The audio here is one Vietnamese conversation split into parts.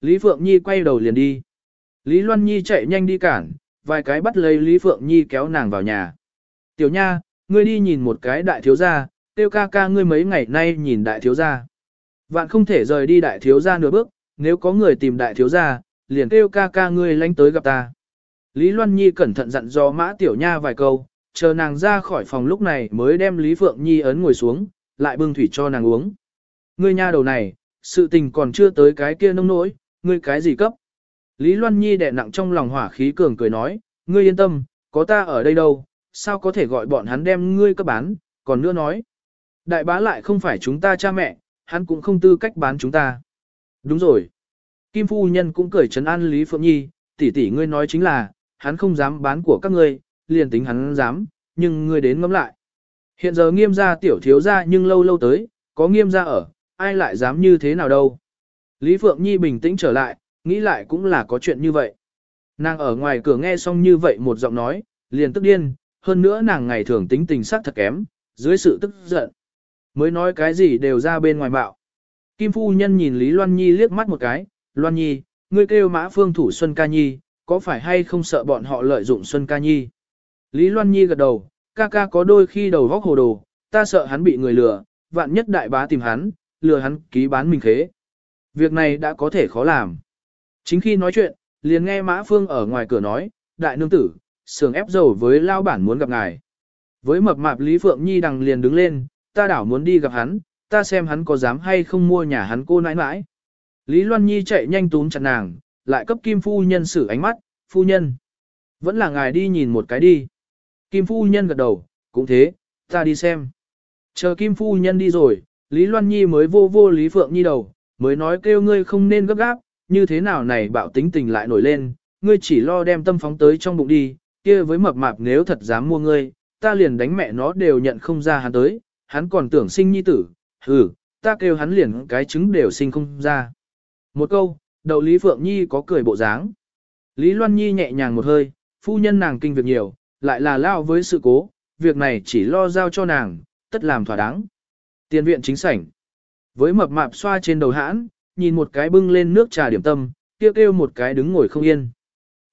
Lý Phượng Nhi quay đầu liền đi. Lý Loan Nhi chạy nhanh đi cản, vài cái bắt lấy Lý Phượng Nhi kéo nàng vào nhà. Tiểu nha, ngươi đi nhìn một cái đại thiếu gia, tiêu ca ca ngươi mấy ngày nay nhìn đại thiếu gia. Vạn không thể rời đi đại thiếu gia nửa bước, nếu có người tìm đại thiếu gia, liền tiêu ca ca ngươi lánh tới gặp ta. Lý Loan Nhi cẩn thận dặn dò mã tiểu nha vài câu, chờ nàng ra khỏi phòng lúc này mới đem Lý Phượng Nhi ấn ngồi xuống, lại bưng thủy cho nàng uống. Ngươi nha đầu này, sự tình còn chưa tới cái kia nông nỗi, ngươi cái gì cấp. Lý Loan Nhi đè nặng trong lòng hỏa khí cường cười nói, ngươi yên tâm, có ta ở đây đâu, sao có thể gọi bọn hắn đem ngươi cấp bán, còn nữa nói. Đại bá lại không phải chúng ta cha mẹ, hắn cũng không tư cách bán chúng ta. Đúng rồi. Kim Phu Nhân cũng cười trấn an Lý Phượng Nhi, tỷ tỷ ngươi nói chính là, hắn không dám bán của các ngươi, liền tính hắn dám, nhưng ngươi đến ngẫm lại. Hiện giờ nghiêm gia tiểu thiếu gia nhưng lâu lâu tới, có nghiêm gia ở, ai lại dám như thế nào đâu. Lý Phượng Nhi bình tĩnh trở lại, nghĩ lại cũng là có chuyện như vậy. Nàng ở ngoài cửa nghe xong như vậy một giọng nói, liền tức điên, hơn nữa nàng ngày thường tính tình sắc thật kém, dưới sự tức giận. Mới nói cái gì đều ra bên ngoài bạo. Kim Phu Nhân nhìn Lý Loan Nhi liếc mắt một cái, Loan Nhi, ngươi kêu mã phương thủ Xuân Ca Nhi, có phải hay không sợ bọn họ lợi dụng Xuân Ca Nhi? Lý Loan Nhi gật đầu, ca ca có đôi khi đầu góc hồ đồ, ta sợ hắn bị người lừa, vạn nhất đại bá tìm hắn, lừa hắn ký bán mình khế. Việc này đã có thể khó làm. Chính khi nói chuyện, liền nghe Mã Phương ở ngoài cửa nói, đại nương tử, sưởng ép dầu với lao bản muốn gặp ngài. Với mập mạp Lý Phượng Nhi đằng liền đứng lên, ta đảo muốn đi gặp hắn, ta xem hắn có dám hay không mua nhà hắn cô nãi nãi. Lý Loan Nhi chạy nhanh túm chặt nàng, lại cấp Kim Phu Nhân xử ánh mắt, Phu Nhân. Vẫn là ngài đi nhìn một cái đi. Kim Phu Nhân gật đầu, cũng thế, ta đi xem. Chờ Kim Phu Nhân đi rồi, Lý Loan Nhi mới vô vô Lý Phượng Nhi đầu, mới nói kêu ngươi không nên gấp gáp, như thế nào này bạo tính tình lại nổi lên, ngươi chỉ lo đem tâm phóng tới trong bụng đi, kia với mập mạp nếu thật dám mua ngươi, ta liền đánh mẹ nó đều nhận không ra hắn tới, hắn còn tưởng sinh nhi tử, hừ, ta kêu hắn liền cái trứng đều sinh không ra. Một câu, đậu Lý Phượng Nhi có cười bộ dáng. Lý Loan Nhi nhẹ nhàng một hơi, phu nhân nàng kinh việc nhiều, lại là lao với sự cố, việc này chỉ lo giao cho nàng, tất làm thỏa đáng. Tiền viện chính sảnh. Với mập mạp xoa trên đầu hãn, nhìn một cái bưng lên nước trà điểm tâm, kêu kêu một cái đứng ngồi không yên.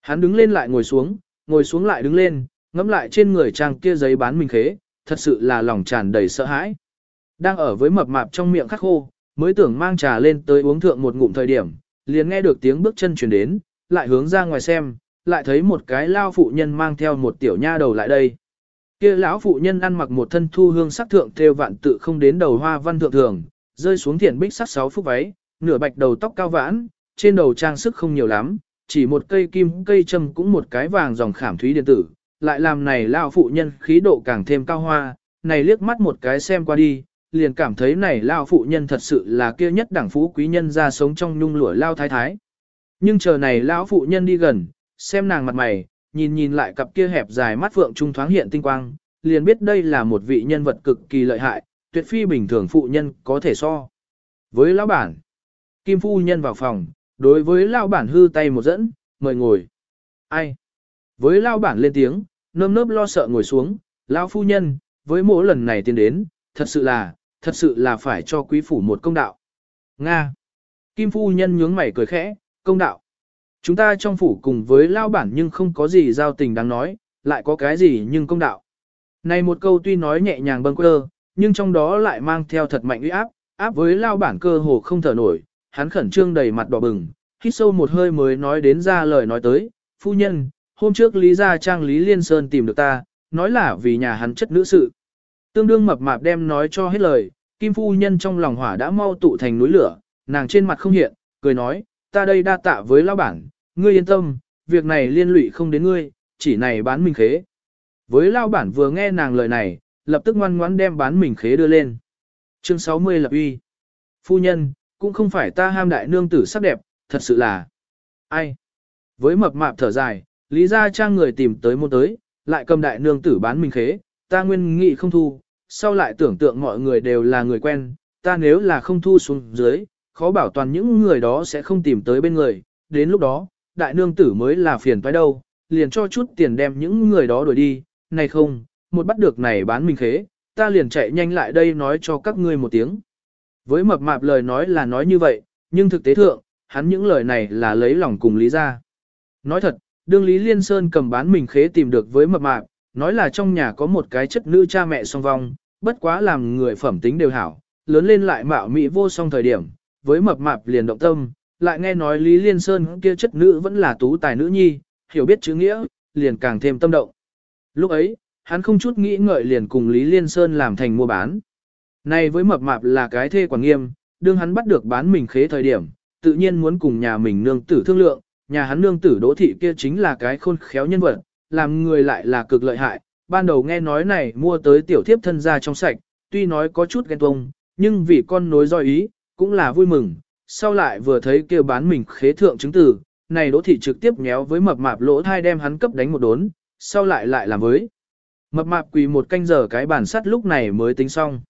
Hắn đứng lên lại ngồi xuống, ngồi xuống lại đứng lên, ngắm lại trên người trang kia giấy bán mình khế, thật sự là lòng tràn đầy sợ hãi. Đang ở với mập mạp trong miệng khắc khô, mới tưởng mang trà lên tới uống thượng một ngụm thời điểm, liền nghe được tiếng bước chân chuyển đến, lại hướng ra ngoài xem, lại thấy một cái lao phụ nhân mang theo một tiểu nha đầu lại đây. Kia lão phụ nhân ăn mặc một thân thu hương sắc thượng theo vạn tự không đến đầu hoa văn thượng thường, rơi xuống thiện bích sắc sáu phút váy, nửa bạch đầu tóc cao vãn, trên đầu trang sức không nhiều lắm, chỉ một cây kim cây châm cũng một cái vàng dòng khảm thúy điện tử, lại làm này lão phụ nhân khí độ càng thêm cao hoa, này liếc mắt một cái xem qua đi, liền cảm thấy này lão phụ nhân thật sự là kia nhất đẳng phú quý nhân ra sống trong nhung lụa lao thái thái. Nhưng chờ này lão phụ nhân đi gần, xem nàng mặt mày, nhìn nhìn lại cặp kia hẹp dài mắt phượng trung thoáng hiện tinh quang, liền biết đây là một vị nhân vật cực kỳ lợi hại, tuyệt phi bình thường phụ nhân có thể so. Với lão bản, Kim phu nhân vào phòng, đối với lão bản hư tay một dẫn, mời ngồi. Ai? Với lão bản lên tiếng, nơm nớp lo sợ ngồi xuống, lão phu nhân, với mỗi lần này tiến đến, thật sự là, thật sự là phải cho quý phủ một công đạo. Nga. Kim phu nhân nhướng mày cười khẽ, công đạo. Chúng ta trong phủ cùng với lão bản nhưng không có gì giao tình đáng nói, lại có cái gì nhưng công đạo. Này một câu tuy nói nhẹ nhàng bâng quơ, nhưng trong đó lại mang theo thật mạnh uy áp, áp với lao bản cơ hồ không thở nổi, hắn khẩn trương đầy mặt đỏ bừng, hít sâu một hơi mới nói đến ra lời nói tới, phu nhân, hôm trước Lý Gia Trang Lý Liên Sơn tìm được ta, nói là vì nhà hắn chất nữ sự. Tương đương mập mạp đem nói cho hết lời, Kim phu nhân trong lòng hỏa đã mau tụ thành núi lửa, nàng trên mặt không hiện, cười nói, ta đây đa tạ với lao bản, ngươi yên tâm, việc này liên lụy không đến ngươi, chỉ này bán mình khế. Với lao bản vừa nghe nàng lời này, lập tức ngoan ngoãn đem bán mình khế đưa lên. Chương 60 lập uy. Phu nhân, cũng không phải ta ham đại nương tử sắc đẹp, thật sự là. Ai? Với mập mạp thở dài, lý ra trang người tìm tới một tới, lại cầm đại nương tử bán mình khế, ta nguyên nghị không thu, sau lại tưởng tượng mọi người đều là người quen, ta nếu là không thu xuống dưới, khó bảo toàn những người đó sẽ không tìm tới bên người, đến lúc đó, đại nương tử mới là phiền phải đâu, liền cho chút tiền đem những người đó đuổi đi, này không, một bắt được này bán mình khế, ta liền chạy nhanh lại đây nói cho các ngươi một tiếng. Với mập mạp lời nói là nói như vậy, nhưng thực tế thượng, hắn những lời này là lấy lòng cùng Lý ra. Nói thật, đương Lý Liên Sơn cầm bán mình khế tìm được với mập mạp, nói là trong nhà có một cái chất nữ cha mẹ song vong, bất quá làm người phẩm tính đều hảo, lớn lên lại mạo mỹ vô song thời điểm, với mập mạp liền động tâm, lại nghe nói Lý Liên Sơn kia chất nữ vẫn là tú tài nữ nhi, hiểu biết chữ nghĩa, liền càng thêm tâm động. Lúc ấy, hắn không chút nghĩ ngợi liền cùng Lý Liên Sơn làm thành mua bán. Này với mập mạp là cái thê quản nghiêm, đương hắn bắt được bán mình khế thời điểm, tự nhiên muốn cùng nhà mình nương tử thương lượng, nhà hắn nương tử đỗ thị kia chính là cái khôn khéo nhân vật, làm người lại là cực lợi hại. Ban đầu nghe nói này mua tới tiểu thiếp thân ra trong sạch, tuy nói có chút ghen tuông, nhưng vì con nối do ý, cũng là vui mừng. Sau lại vừa thấy kêu bán mình khế thượng chứng tử, này đỗ thị trực tiếp nhéo với mập mạp lỗ thai đem hắn cấp đánh một đốn, sau lại lại làm với. Mập mạp quỳ một canh giờ cái bản sắt lúc này mới tính xong.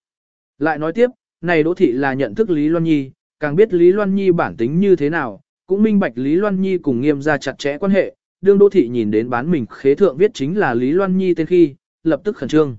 Lại nói tiếp, này đỗ thị là nhận thức Lý Loan Nhi, càng biết Lý Loan Nhi bản tính như thế nào, cũng minh bạch Lý Loan Nhi cùng nghiêm ra chặt chẽ quan hệ, đương Đỗ Thị nhìn đến bán mình khế thượng viết chính là Lý Loan Nhi tên khi, lập tức khẩn trương.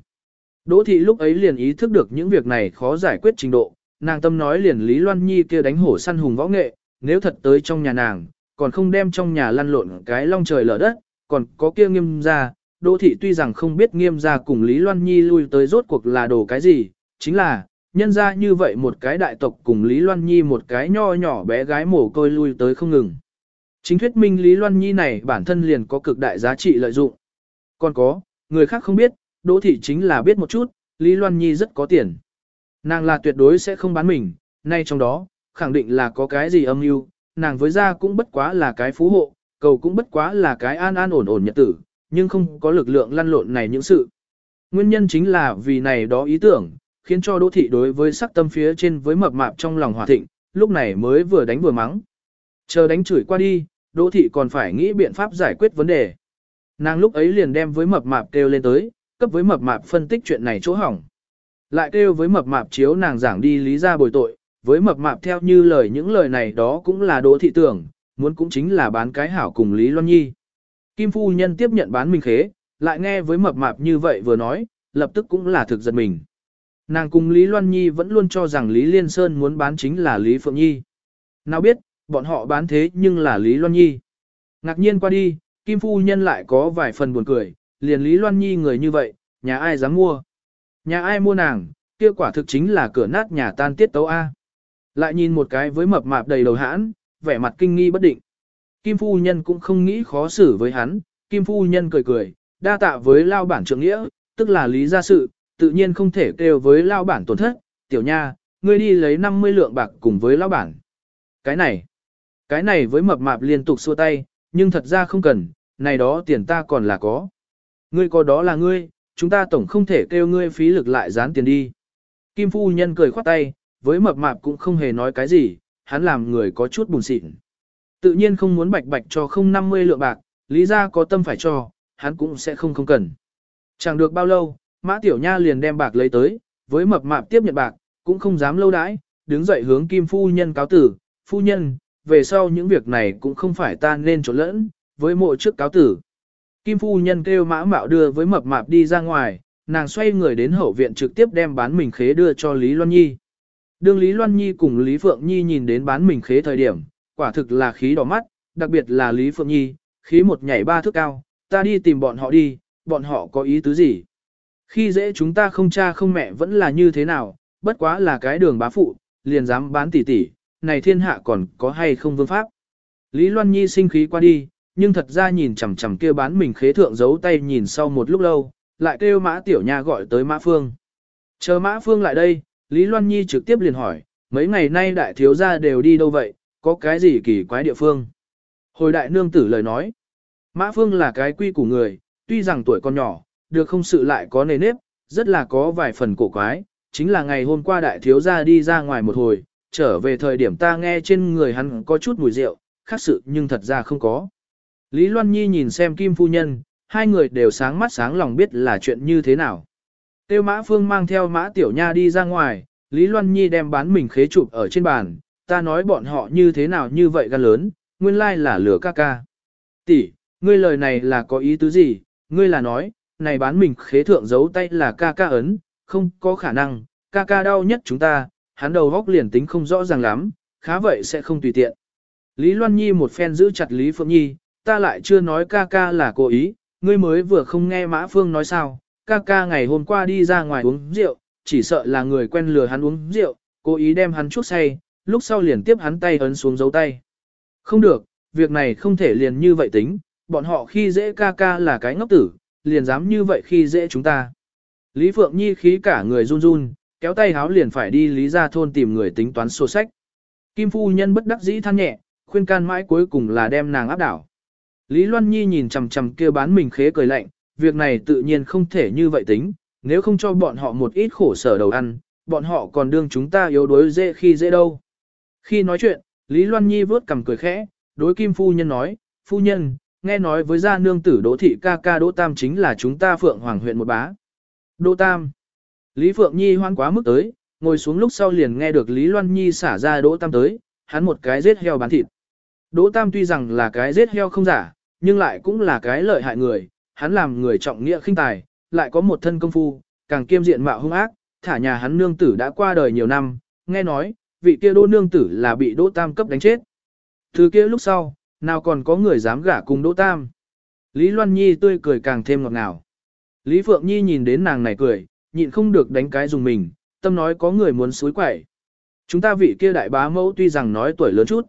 Đỗ Thị lúc ấy liền ý thức được những việc này khó giải quyết trình độ, nàng tâm nói liền Lý Loan Nhi kia đánh hổ săn hùng võ nghệ, nếu thật tới trong nhà nàng, còn không đem trong nhà lăn lộn cái long trời lở đất, còn có kia nghiêm ra, Đỗ Thị tuy rằng không biết nghiêm gia cùng Lý Loan Nhi lui tới rốt cuộc là đồ cái gì, chính là, nhân ra như vậy một cái đại tộc cùng Lý Loan Nhi một cái nho nhỏ bé gái mổ côi lui tới không ngừng. Chính thuyết minh Lý Loan Nhi này bản thân liền có cực đại giá trị lợi dụng. Còn có, người khác không biết, Đỗ Thị chính là biết một chút, Lý Loan Nhi rất có tiền. Nàng là tuyệt đối sẽ không bán mình, nay trong đó, khẳng định là có cái gì âm mưu, nàng với gia cũng bất quá là cái phú hộ, cầu cũng bất quá là cái an an ổn ổn nhật tử, nhưng không có lực lượng lăn lộn này những sự. Nguyên nhân chính là vì này đó ý tưởng, khiến cho Đỗ thị đối với sắc tâm phía trên với mập mạp trong lòng hòa thịnh, lúc này mới vừa đánh vừa mắng. Chờ đánh chửi qua đi, Đỗ thị còn phải nghĩ biện pháp giải quyết vấn đề. Nàng lúc ấy liền đem với mập mạp kêu lên tới, cấp với mập mạp phân tích chuyện này chỗ hỏng. Lại kêu với mập mạp chiếu nàng giảng đi lý ra bồi tội, với mập mạp theo như lời những lời này đó cũng là Đỗ thị tưởng, muốn cũng chính là bán cái hảo cùng Lý Loan Nhi. Kim phu nhân tiếp nhận bán Minh khế, lại nghe với mập mạp như vậy vừa nói, lập tức cũng là thực giật mình. Nàng cùng Lý Loan Nhi vẫn luôn cho rằng Lý Liên Sơn muốn bán chính là Lý Phượng Nhi. Nào biết, bọn họ bán thế nhưng là Lý Loan Nhi. Ngạc nhiên qua đi, Kim Phu Nhân lại có vài phần buồn cười, liền Lý Loan Nhi người như vậy, nhà ai dám mua. Nhà ai mua nàng, kia quả thực chính là cửa nát nhà tan tiết tấu A. Lại nhìn một cái với mập mạp đầy đầu hãn, vẻ mặt kinh nghi bất định. Kim Phu Nhân cũng không nghĩ khó xử với hắn, Kim Phu Nhân cười cười, đa tạ với lao bản trưởng nghĩa, tức là lý gia sự, tự nhiên không thể kêu với lao bản tổn thất, tiểu nha, ngươi đi lấy 50 lượng bạc cùng với lao bản. Cái này, cái này với mập mạp liên tục xua tay, nhưng thật ra không cần, này đó tiền ta còn là có. Ngươi có đó là ngươi, chúng ta tổng không thể kêu ngươi phí lực lại dán tiền đi. Kim phu nhân cười khoát tay, với mập mạp cũng không hề nói cái gì, hắn làm người có chút buồn xịn. Tự nhiên không muốn bạch bạch cho không 50 lượng bạc, lý ra có tâm phải cho, hắn cũng sẽ không không cần. Chẳng được bao lâu, Mã Tiểu Nha liền đem bạc lấy tới, với mập mạp tiếp nhận bạc, cũng không dám lâu đãi, đứng dậy hướng Kim Phu Nhân cáo tử, Phu Nhân, về sau những việc này cũng không phải ta nên trộn lẫn, với mộ trước cáo tử. Kim Phu Nhân kêu Mã Mạo đưa với mập mạp đi ra ngoài, nàng xoay người đến hậu viện trực tiếp đem bán mình khế đưa cho Lý Loan Nhi. Đương Lý Loan Nhi cùng Lý Phượng Nhi nhìn đến bán mình khế thời điểm, quả thực là khí đỏ mắt, đặc biệt là Lý Phượng Nhi, khí một nhảy ba thước cao, ta đi tìm bọn họ đi, bọn họ có ý tứ gì. Khi dễ chúng ta không cha không mẹ vẫn là như thế nào, bất quá là cái đường bá phụ, liền dám bán tỷ tỷ, này thiên hạ còn có hay không vương pháp. Lý Loan Nhi sinh khí qua đi, nhưng thật ra nhìn chằm chằm kia bán mình khế thượng giấu tay nhìn sau một lúc lâu, lại kêu mã tiểu nha gọi tới mã phương. Chờ mã phương lại đây, Lý Loan Nhi trực tiếp liền hỏi, mấy ngày nay đại thiếu gia đều đi đâu vậy, có cái gì kỳ quái địa phương. Hồi đại nương tử lời nói, mã phương là cái quy của người, tuy rằng tuổi còn nhỏ, được không sự lại có nề nếp, rất là có vài phần cổ quái, chính là ngày hôm qua đại thiếu gia đi ra ngoài một hồi, trở về thời điểm ta nghe trên người hắn có chút mùi rượu, khác sự nhưng thật ra không có. Lý Loan Nhi nhìn xem Kim Phu Nhân, hai người đều sáng mắt sáng lòng biết là chuyện như thế nào. Tiêu Mã Phương mang theo Mã Tiểu Nha đi ra ngoài, Lý Loan Nhi đem bán mình khế chụp ở trên bàn, ta nói bọn họ như thế nào như vậy gan lớn, nguyên lai là lửa ca ca. Tỷ, ngươi lời này là có ý tứ gì, ngươi là nói, này bán mình khế thượng giấu tay là ca ca ấn, không có khả năng, ca ca đau nhất chúng ta, hắn đầu góc liền tính không rõ ràng lắm, khá vậy sẽ không tùy tiện. Lý Loan Nhi một phen giữ chặt Lý Phượng Nhi, ta lại chưa nói ca ca là cố ý, ngươi mới vừa không nghe Mã Phương nói sao, ca ca ngày hôm qua đi ra ngoài uống rượu, chỉ sợ là người quen lừa hắn uống rượu, cố ý đem hắn chuốc say, lúc sau liền tiếp hắn tay ấn xuống dấu tay. Không được, việc này không thể liền như vậy tính, bọn họ khi dễ ca ca là cái ngốc tử, liền dám như vậy khi dễ chúng ta. Lý Phượng Nhi khí cả người run run, kéo tay háo liền phải đi Lý ra thôn tìm người tính toán sổ sách. Kim phu nhân bất đắc dĩ than nhẹ, khuyên can mãi cuối cùng là đem nàng áp đảo. Lý Loan Nhi nhìn chằm chằm kia bán mình khế cười lạnh, việc này tự nhiên không thể như vậy tính, nếu không cho bọn họ một ít khổ sở đầu ăn, bọn họ còn đương chúng ta yếu đuối dễ khi dễ đâu. Khi nói chuyện, Lý Loan Nhi vớt cầm cười khẽ, đối Kim Phu Nhân nói, Phu Nhân, nghe nói với gia nương tử Đỗ Thị ca ca Đỗ Tam chính là chúng ta Phượng Hoàng huyện một bá. Đỗ Tam. Lý Phượng Nhi hoan quá mức tới, ngồi xuống lúc sau liền nghe được Lý Loan Nhi xả ra Đỗ Tam tới, hắn một cái giết heo bán thịt. Đỗ Tam tuy rằng là cái giết heo không giả, nhưng lại cũng là cái lợi hại người, hắn làm người trọng nghĩa khinh tài, lại có một thân công phu, càng kiêm diện mạo hung ác, thả nhà hắn nương tử đã qua đời nhiều năm, nghe nói, vị kia đỗ nương tử là bị đỗ tam cấp đánh chết. Thứ kia lúc sau, nào còn có người dám gả cùng đỗ tam. Lý Loan Nhi tươi cười càng thêm ngọt ngào. Lý Phượng Nhi nhìn đến nàng này cười, nhịn không được đánh cái dùng mình, tâm nói có người muốn suối quẩy. Chúng ta vị kia đại bá mẫu tuy rằng nói tuổi lớn chút,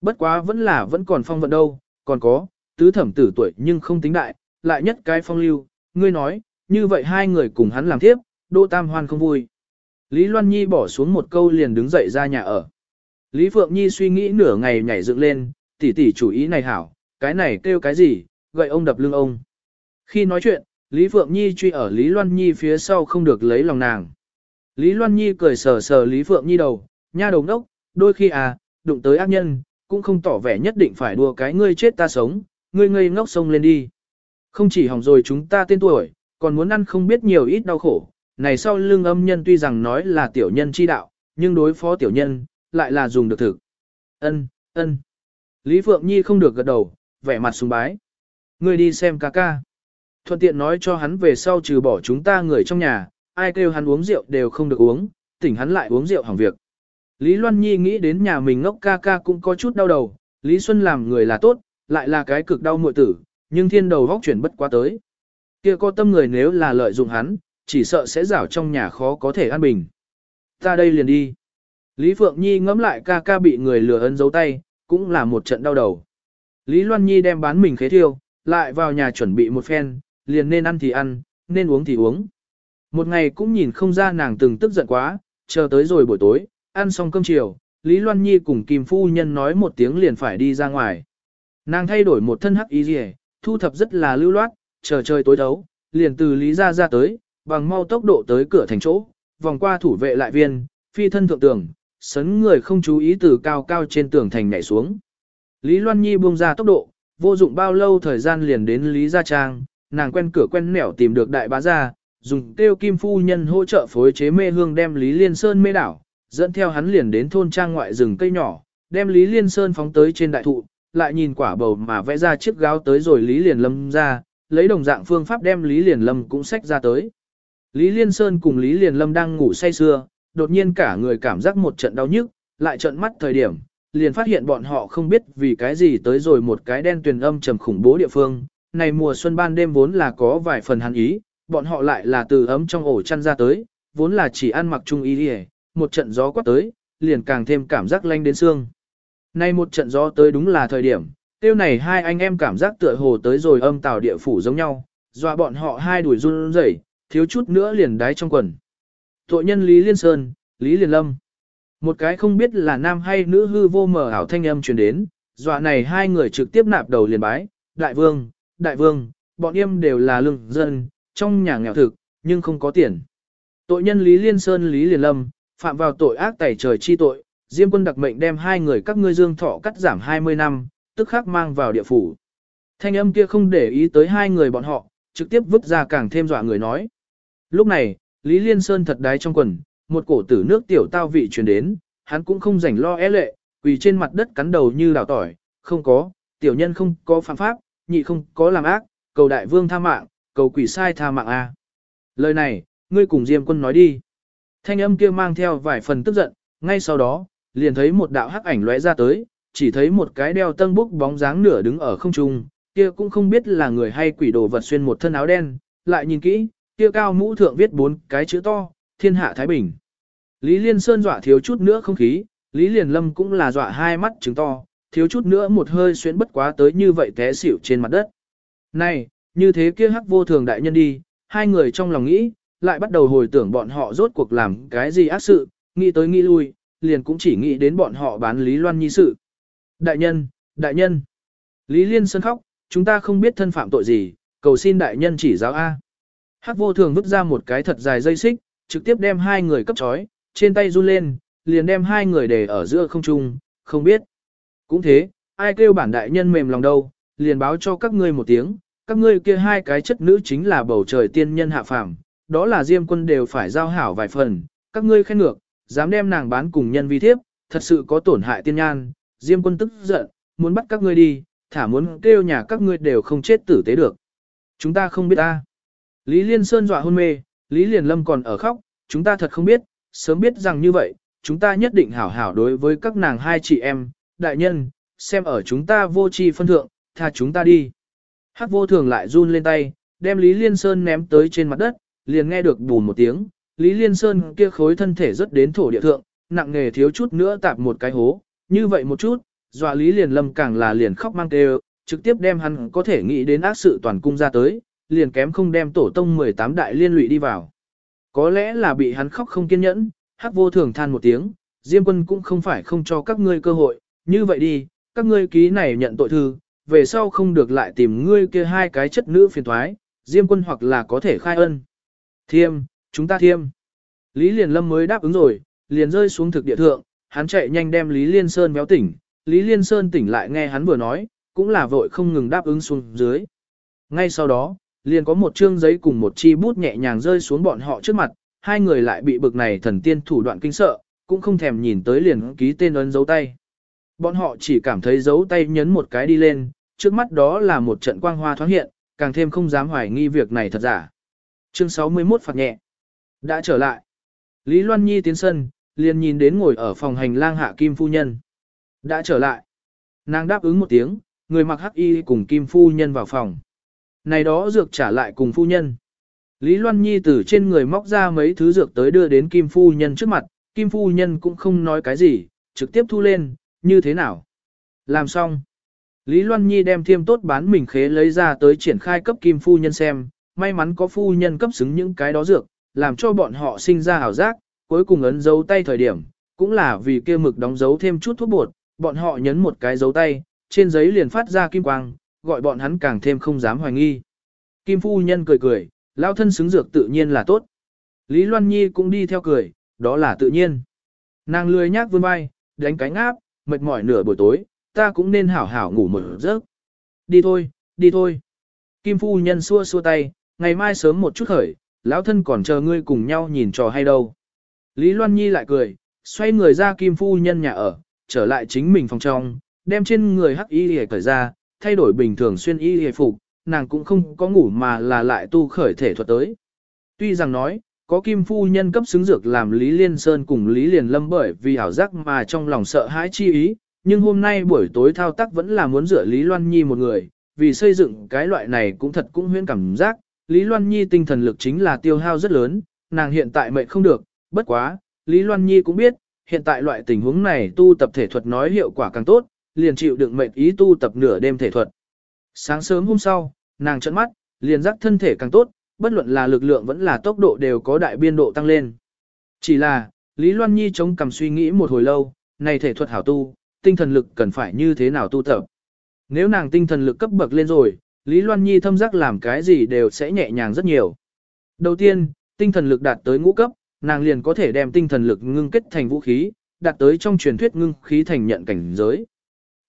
bất quá vẫn là vẫn còn phong vận đâu, còn có, tứ thẩm tử tuổi nhưng không tính đại, lại nhất cái phong lưu, ngươi nói, như vậy hai người cùng hắn làm tiếp, Đỗ Tam Hoan không vui. Lý Loan Nhi bỏ xuống một câu liền đứng dậy ra nhà ở. Lý Phượng Nhi suy nghĩ nửa ngày nhảy dựng lên, tỷ tỷ chủ ý này hảo, cái này kêu cái gì, gậy ông đập lưng ông. Khi nói chuyện, Lý Phượng Nhi truy ở Lý Loan Nhi phía sau không được lấy lòng nàng. Lý Loan Nhi cười sờ sờ Lý Phượng Nhi đầu, nha đầu đốc, đôi khi à, đụng tới ác nhân, cũng không tỏ vẻ nhất định phải đùa cái ngươi chết ta sống, ngươi ngây ngốc sông lên đi. Không chỉ hỏng rồi chúng ta tên tuổi, còn muốn ăn không biết nhiều ít đau khổ. Này sau lưng âm nhân tuy rằng nói là tiểu nhân chi đạo, nhưng đối phó tiểu nhân, lại là dùng được thực. Ân, ân. Lý Phượng Nhi không được gật đầu, vẻ mặt sùng bái. Ngươi đi xem ca ca. Thuận tiện nói cho hắn về sau trừ bỏ chúng ta người trong nhà, ai kêu hắn uống rượu đều không được uống, tỉnh hắn lại uống rượu hỏng việc. Lý Loan Nhi nghĩ đến nhà mình ngốc ca ca cũng có chút đau đầu, Lý Xuân làm người là tốt, lại là cái cực đau muội tử, nhưng thiên đầu góc chuyển bất quá tới. Kia có tâm người nếu là lợi dụng hắn, chỉ sợ sẽ rảo trong nhà khó có thể an bình. Ta đây liền đi. Lý Phượng Nhi ngẫm lại ca ca bị người lừa ấn dấu tay, cũng là một trận đau đầu. Lý Loan Nhi đem bán mình khế thiêu, lại vào nhà chuẩn bị một phen, liền nên ăn thì ăn, nên uống thì uống. Một ngày cũng nhìn không ra nàng từng tức giận quá, chờ tới rồi buổi tối, ăn xong cơm chiều, Lý Loan Nhi cùng Kim Phu Nhân nói một tiếng liền phải đi ra ngoài. Nàng thay đổi một thân hắc y rìa, thu thập rất là lưu loát, chờ trời tối đấu, liền từ Lý ra ra tới, bằng mau tốc độ tới cửa thành chỗ, vòng qua thủ vệ lại viên, phi thân thượng tường, sấn người không chú ý từ cao cao trên tường thành nhảy xuống. Lý Loan Nhi buông ra tốc độ, vô dụng bao lâu thời gian liền đến Lý Gia Trang, nàng quen cửa quen nẻo tìm được đại bá gia, dùng tiêu kim phu nhân hỗ trợ phối chế mê hương đem Lý Liên Sơn mê đảo, dẫn theo hắn liền đến thôn trang ngoại rừng cây nhỏ, đem Lý Liên Sơn phóng tới trên đại thụ, lại nhìn quả bầu mà vẽ ra chiếc gáo tới rồi Lý Liền Lâm ra, lấy đồng dạng phương pháp đem Lý Liền Lâm cũng xách ra tới. Lý Liên Sơn cùng Lý Liền Lâm đang ngủ say sưa, đột nhiên cả người cảm giác một trận đau nhức, lại trận mắt thời điểm, liền phát hiện bọn họ không biết vì cái gì tới rồi một cái đen tuyền âm trầm khủng bố địa phương. Này mùa xuân ban đêm vốn là có vài phần hắn ý, bọn họ lại là từ ấm trong ổ chăn ra tới, vốn là chỉ ăn mặc chung ý đi một trận gió quát tới, liền càng thêm cảm giác lanh đến xương. Nay một trận gió tới đúng là thời điểm, tiêu này hai anh em cảm giác tựa hồ tới rồi âm tào địa phủ giống nhau, dọa bọn họ hai đuổi run rẩy, thiếu chút nữa liền đái trong quần. Tội nhân Lý Liên Sơn, Lý Liên Lâm. Một cái không biết là nam hay nữ hư vô mờ ảo thanh âm truyền đến, dọa này hai người trực tiếp nạp đầu liền bái, đại vương, đại vương, bọn em đều là lương dân, trong nhà nghèo thực, nhưng không có tiền. Tội nhân Lý Liên Sơn Lý Liên Lâm, phạm vào tội ác tẩy trời chi tội, Diêm quân đặc mệnh đem hai người các ngươi dương thọ cắt giảm 20 năm, tức khắc mang vào địa phủ. Thanh âm kia không để ý tới hai người bọn họ, trực tiếp vứt ra càng thêm dọa người nói. Lúc này, Lý Liên Sơn thật đái trong quần, một cổ tử nước tiểu tao vị truyền đến, hắn cũng không rảnh lo é lệ, quỳ trên mặt đất cắn đầu như đào tỏi, không có, tiểu nhân không có phạm pháp, nhị không có làm ác, cầu đại vương tha mạng, cầu quỷ sai tha mạng a. Lời này, ngươi cùng Diêm quân nói đi. Thanh âm kia mang theo vài phần tức giận, ngay sau đó, liền thấy một đạo hắc ảnh lóe ra tới, chỉ thấy một cái đeo tân búc bóng dáng nửa đứng ở không trung, kia cũng không biết là người hay quỷ đồ vật xuyên một thân áo đen, lại nhìn kỹ, kia cao mũ thượng viết bốn cái chữ to, thiên hạ Thái Bình. Lý Liên Sơn dọa thiếu chút nữa không khí, Lý Liên Lâm cũng là dọa hai mắt trứng to, thiếu chút nữa một hơi xuyên bất quá tới như vậy té xỉu trên mặt đất. Này, như thế kia hắc vô thường đại nhân đi, hai người trong lòng nghĩ, lại bắt đầu hồi tưởng bọn họ rốt cuộc làm cái gì ác sự, nghĩ tới nghĩ lui, liền cũng chỉ nghĩ đến bọn họ bán Lý Loan Nhi sự. Đại nhân, đại nhân. Lý Liên Sơn khóc, chúng ta không biết thân phạm tội gì, cầu xin đại nhân chỉ giáo A. Hắc vô thường vứt ra một cái thật dài dây xích, trực tiếp đem hai người cấp trói, trên tay run lên, liền đem hai người để ở giữa không trung, không biết. Cũng thế, ai kêu bản đại nhân mềm lòng đâu, liền báo cho các ngươi một tiếng, các ngươi kia hai cái chất nữ chính là bầu trời tiên nhân hạ phàm, đó là diêm quân đều phải giao hảo vài phần, các ngươi khen ngược, dám đem nàng bán cùng nhân vi thiếp, thật sự có tổn hại tiên nhan, diêm quân tức giận, muốn bắt các ngươi đi, thả muốn kêu nhà các ngươi đều không chết tử tế được. Chúng ta không biết ta. Lý Liên Sơn dọa hôn mê, Lý Liên Lâm còn ở khóc, chúng ta thật không biết, sớm biết rằng như vậy, chúng ta nhất định hảo hảo đối với các nàng hai chị em, đại nhân, xem ở chúng ta vô tri phân thượng, tha chúng ta đi. Hắc vô thường lại run lên tay, đem Lý Liên Sơn ném tới trên mặt đất, liền nghe được bùn một tiếng, Lý Liên Sơn kia khối thân thể rất đến thổ địa thượng, nặng nghề thiếu chút nữa tạp một cái hố, như vậy một chút, dọa Lý Liên Lâm càng là liền khóc mang tê trực tiếp đem hắn có thể nghĩ đến ác sự toàn cung ra tới, liền kém không đem tổ tông 18 đại liên lụy đi vào. Có lẽ là bị hắn khóc không kiên nhẫn, hắc vô thường than một tiếng, Diêm quân cũng không phải không cho các ngươi cơ hội, như vậy đi, các ngươi ký này nhận tội thư, về sau không được lại tìm ngươi kia hai cái chất nữ phiền thoái, Diêm quân hoặc là có thể khai ân. Thiêm, chúng ta thiêm. Lý Liên Lâm mới đáp ứng rồi, liền rơi xuống thực địa thượng, hắn chạy nhanh đem Lý Liên Sơn béo tỉnh, Lý Liên Sơn tỉnh lại nghe hắn vừa nói, cũng là vội không ngừng đáp ứng xuống dưới. Ngay sau đó, liền có một chương giấy cùng một chi bút nhẹ nhàng rơi xuống bọn họ trước mặt, hai người lại bị bực này thần tiên thủ đoạn kinh sợ, cũng không thèm nhìn tới liền ký tên ấn dấu tay. Bọn họ chỉ cảm thấy dấu tay nhấn một cái đi lên, trước mắt đó là một trận quang hoa thoáng hiện, càng thêm không dám hoài nghi việc này thật giả. Chương 61 phạt nhẹ. Đã trở lại. Lý Loan Nhi tiến sân, liền nhìn đến ngồi ở phòng hành lang hạ Kim Phu Nhân. Đã trở lại. Nàng đáp ứng một tiếng, người mặc hắc y cùng Kim Phu Nhân vào phòng. Này đó dược trả lại cùng Phu Nhân. Lý Loan Nhi từ trên người móc ra mấy thứ dược tới đưa đến Kim Phu Nhân trước mặt, Kim Phu Nhân cũng không nói cái gì, trực tiếp thu lên, như thế nào. Làm xong. Lý Loan Nhi đem thiêm tốt bán mình khế lấy ra tới triển khai cấp Kim Phu Nhân xem, may mắn có Phu Nhân cấp xứng những cái đó dược, làm cho bọn họ sinh ra ảo giác, cuối cùng ấn dấu tay thời điểm, cũng là vì kia mực đóng dấu thêm chút thuốc bột, bọn họ nhấn một cái dấu tay, trên giấy liền phát ra kim quang, gọi bọn hắn càng thêm không dám hoài nghi. Kim Phu Nhân cười cười, lao thân xứng dược tự nhiên là tốt. Lý Loan Nhi cũng đi theo cười, đó là tự nhiên. Nàng lười nhác vươn vai, đánh cánh áp, mệt mỏi nửa buổi tối, ta cũng nên hảo hảo ngủ một giấc. Đi thôi, đi thôi. Kim phu nhân xua xua tay, ngày mai sớm một chút khởi, lão thân còn chờ ngươi cùng nhau nhìn trò hay đâu. Lý Loan Nhi lại cười, xoay người ra kim phu nhân nhà ở, trở lại chính mình phòng trong, đem trên người hắc y hề cởi ra, thay đổi bình thường xuyên y hề phục, nàng cũng không có ngủ mà là lại tu khởi thể thuật tới. Tuy rằng nói, có kim phu nhân cấp xứng dược làm Lý Liên Sơn cùng Lý liền Lâm bởi vì ảo giác mà trong lòng sợ hãi chi ý, nhưng hôm nay buổi tối thao tác vẫn là muốn rửa Lý Loan Nhi một người, vì xây dựng cái loại này cũng thật cũng huyễn cảm giác, Lý Loan Nhi tinh thần lực chính là tiêu hao rất lớn, nàng hiện tại mệnh không được, bất quá, Lý Loan Nhi cũng biết, hiện tại loại tình huống này tu tập thể thuật nói hiệu quả càng tốt, liền chịu đựng mệnh ý tu tập nửa đêm thể thuật. Sáng sớm hôm sau, nàng trận mắt, liền giác thân thể càng tốt, bất luận là lực lượng vẫn là tốc độ đều có đại biên độ tăng lên. Chỉ là, Lý Loan Nhi chống cầm suy nghĩ một hồi lâu, này thể thuật hảo tu, tinh thần lực cần phải như thế nào tu tập. Nếu nàng tinh thần lực cấp bậc lên rồi, Lý Loan Nhi thâm giác làm cái gì đều sẽ nhẹ nhàng rất nhiều. Đầu tiên, tinh thần lực đạt tới ngũ cấp, nàng liền có thể đem tinh thần lực ngưng kết thành vũ khí, đạt tới trong truyền thuyết ngưng khí thành nhận cảnh giới.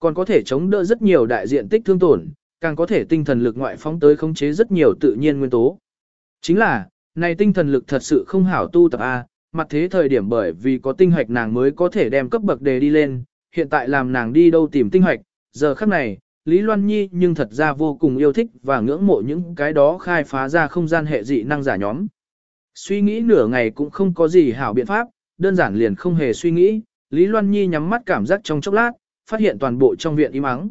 Còn có thể chống đỡ rất nhiều đại diện tích thương tổn, càng có thể tinh thần lực ngoại phóng tới khống chế rất nhiều tự nhiên nguyên tố. Chính là, này tinh thần lực thật sự không hảo tu tập A, mặt thế thời điểm bởi vì có tinh hoạch nàng mới có thể đem cấp bậc đề đi lên, hiện tại làm nàng đi đâu tìm tinh hoạch, giờ khắc này, Lý Loan Nhi nhưng thật ra vô cùng yêu thích và ngưỡng mộ những cái đó khai phá ra không gian hệ dị năng giả nhóm. Suy nghĩ nửa ngày cũng không có gì hảo biện pháp, đơn giản liền không hề suy nghĩ, Lý Loan Nhi nhắm mắt cảm giác trong chốc lát, phát hiện toàn bộ trong viện im ắng.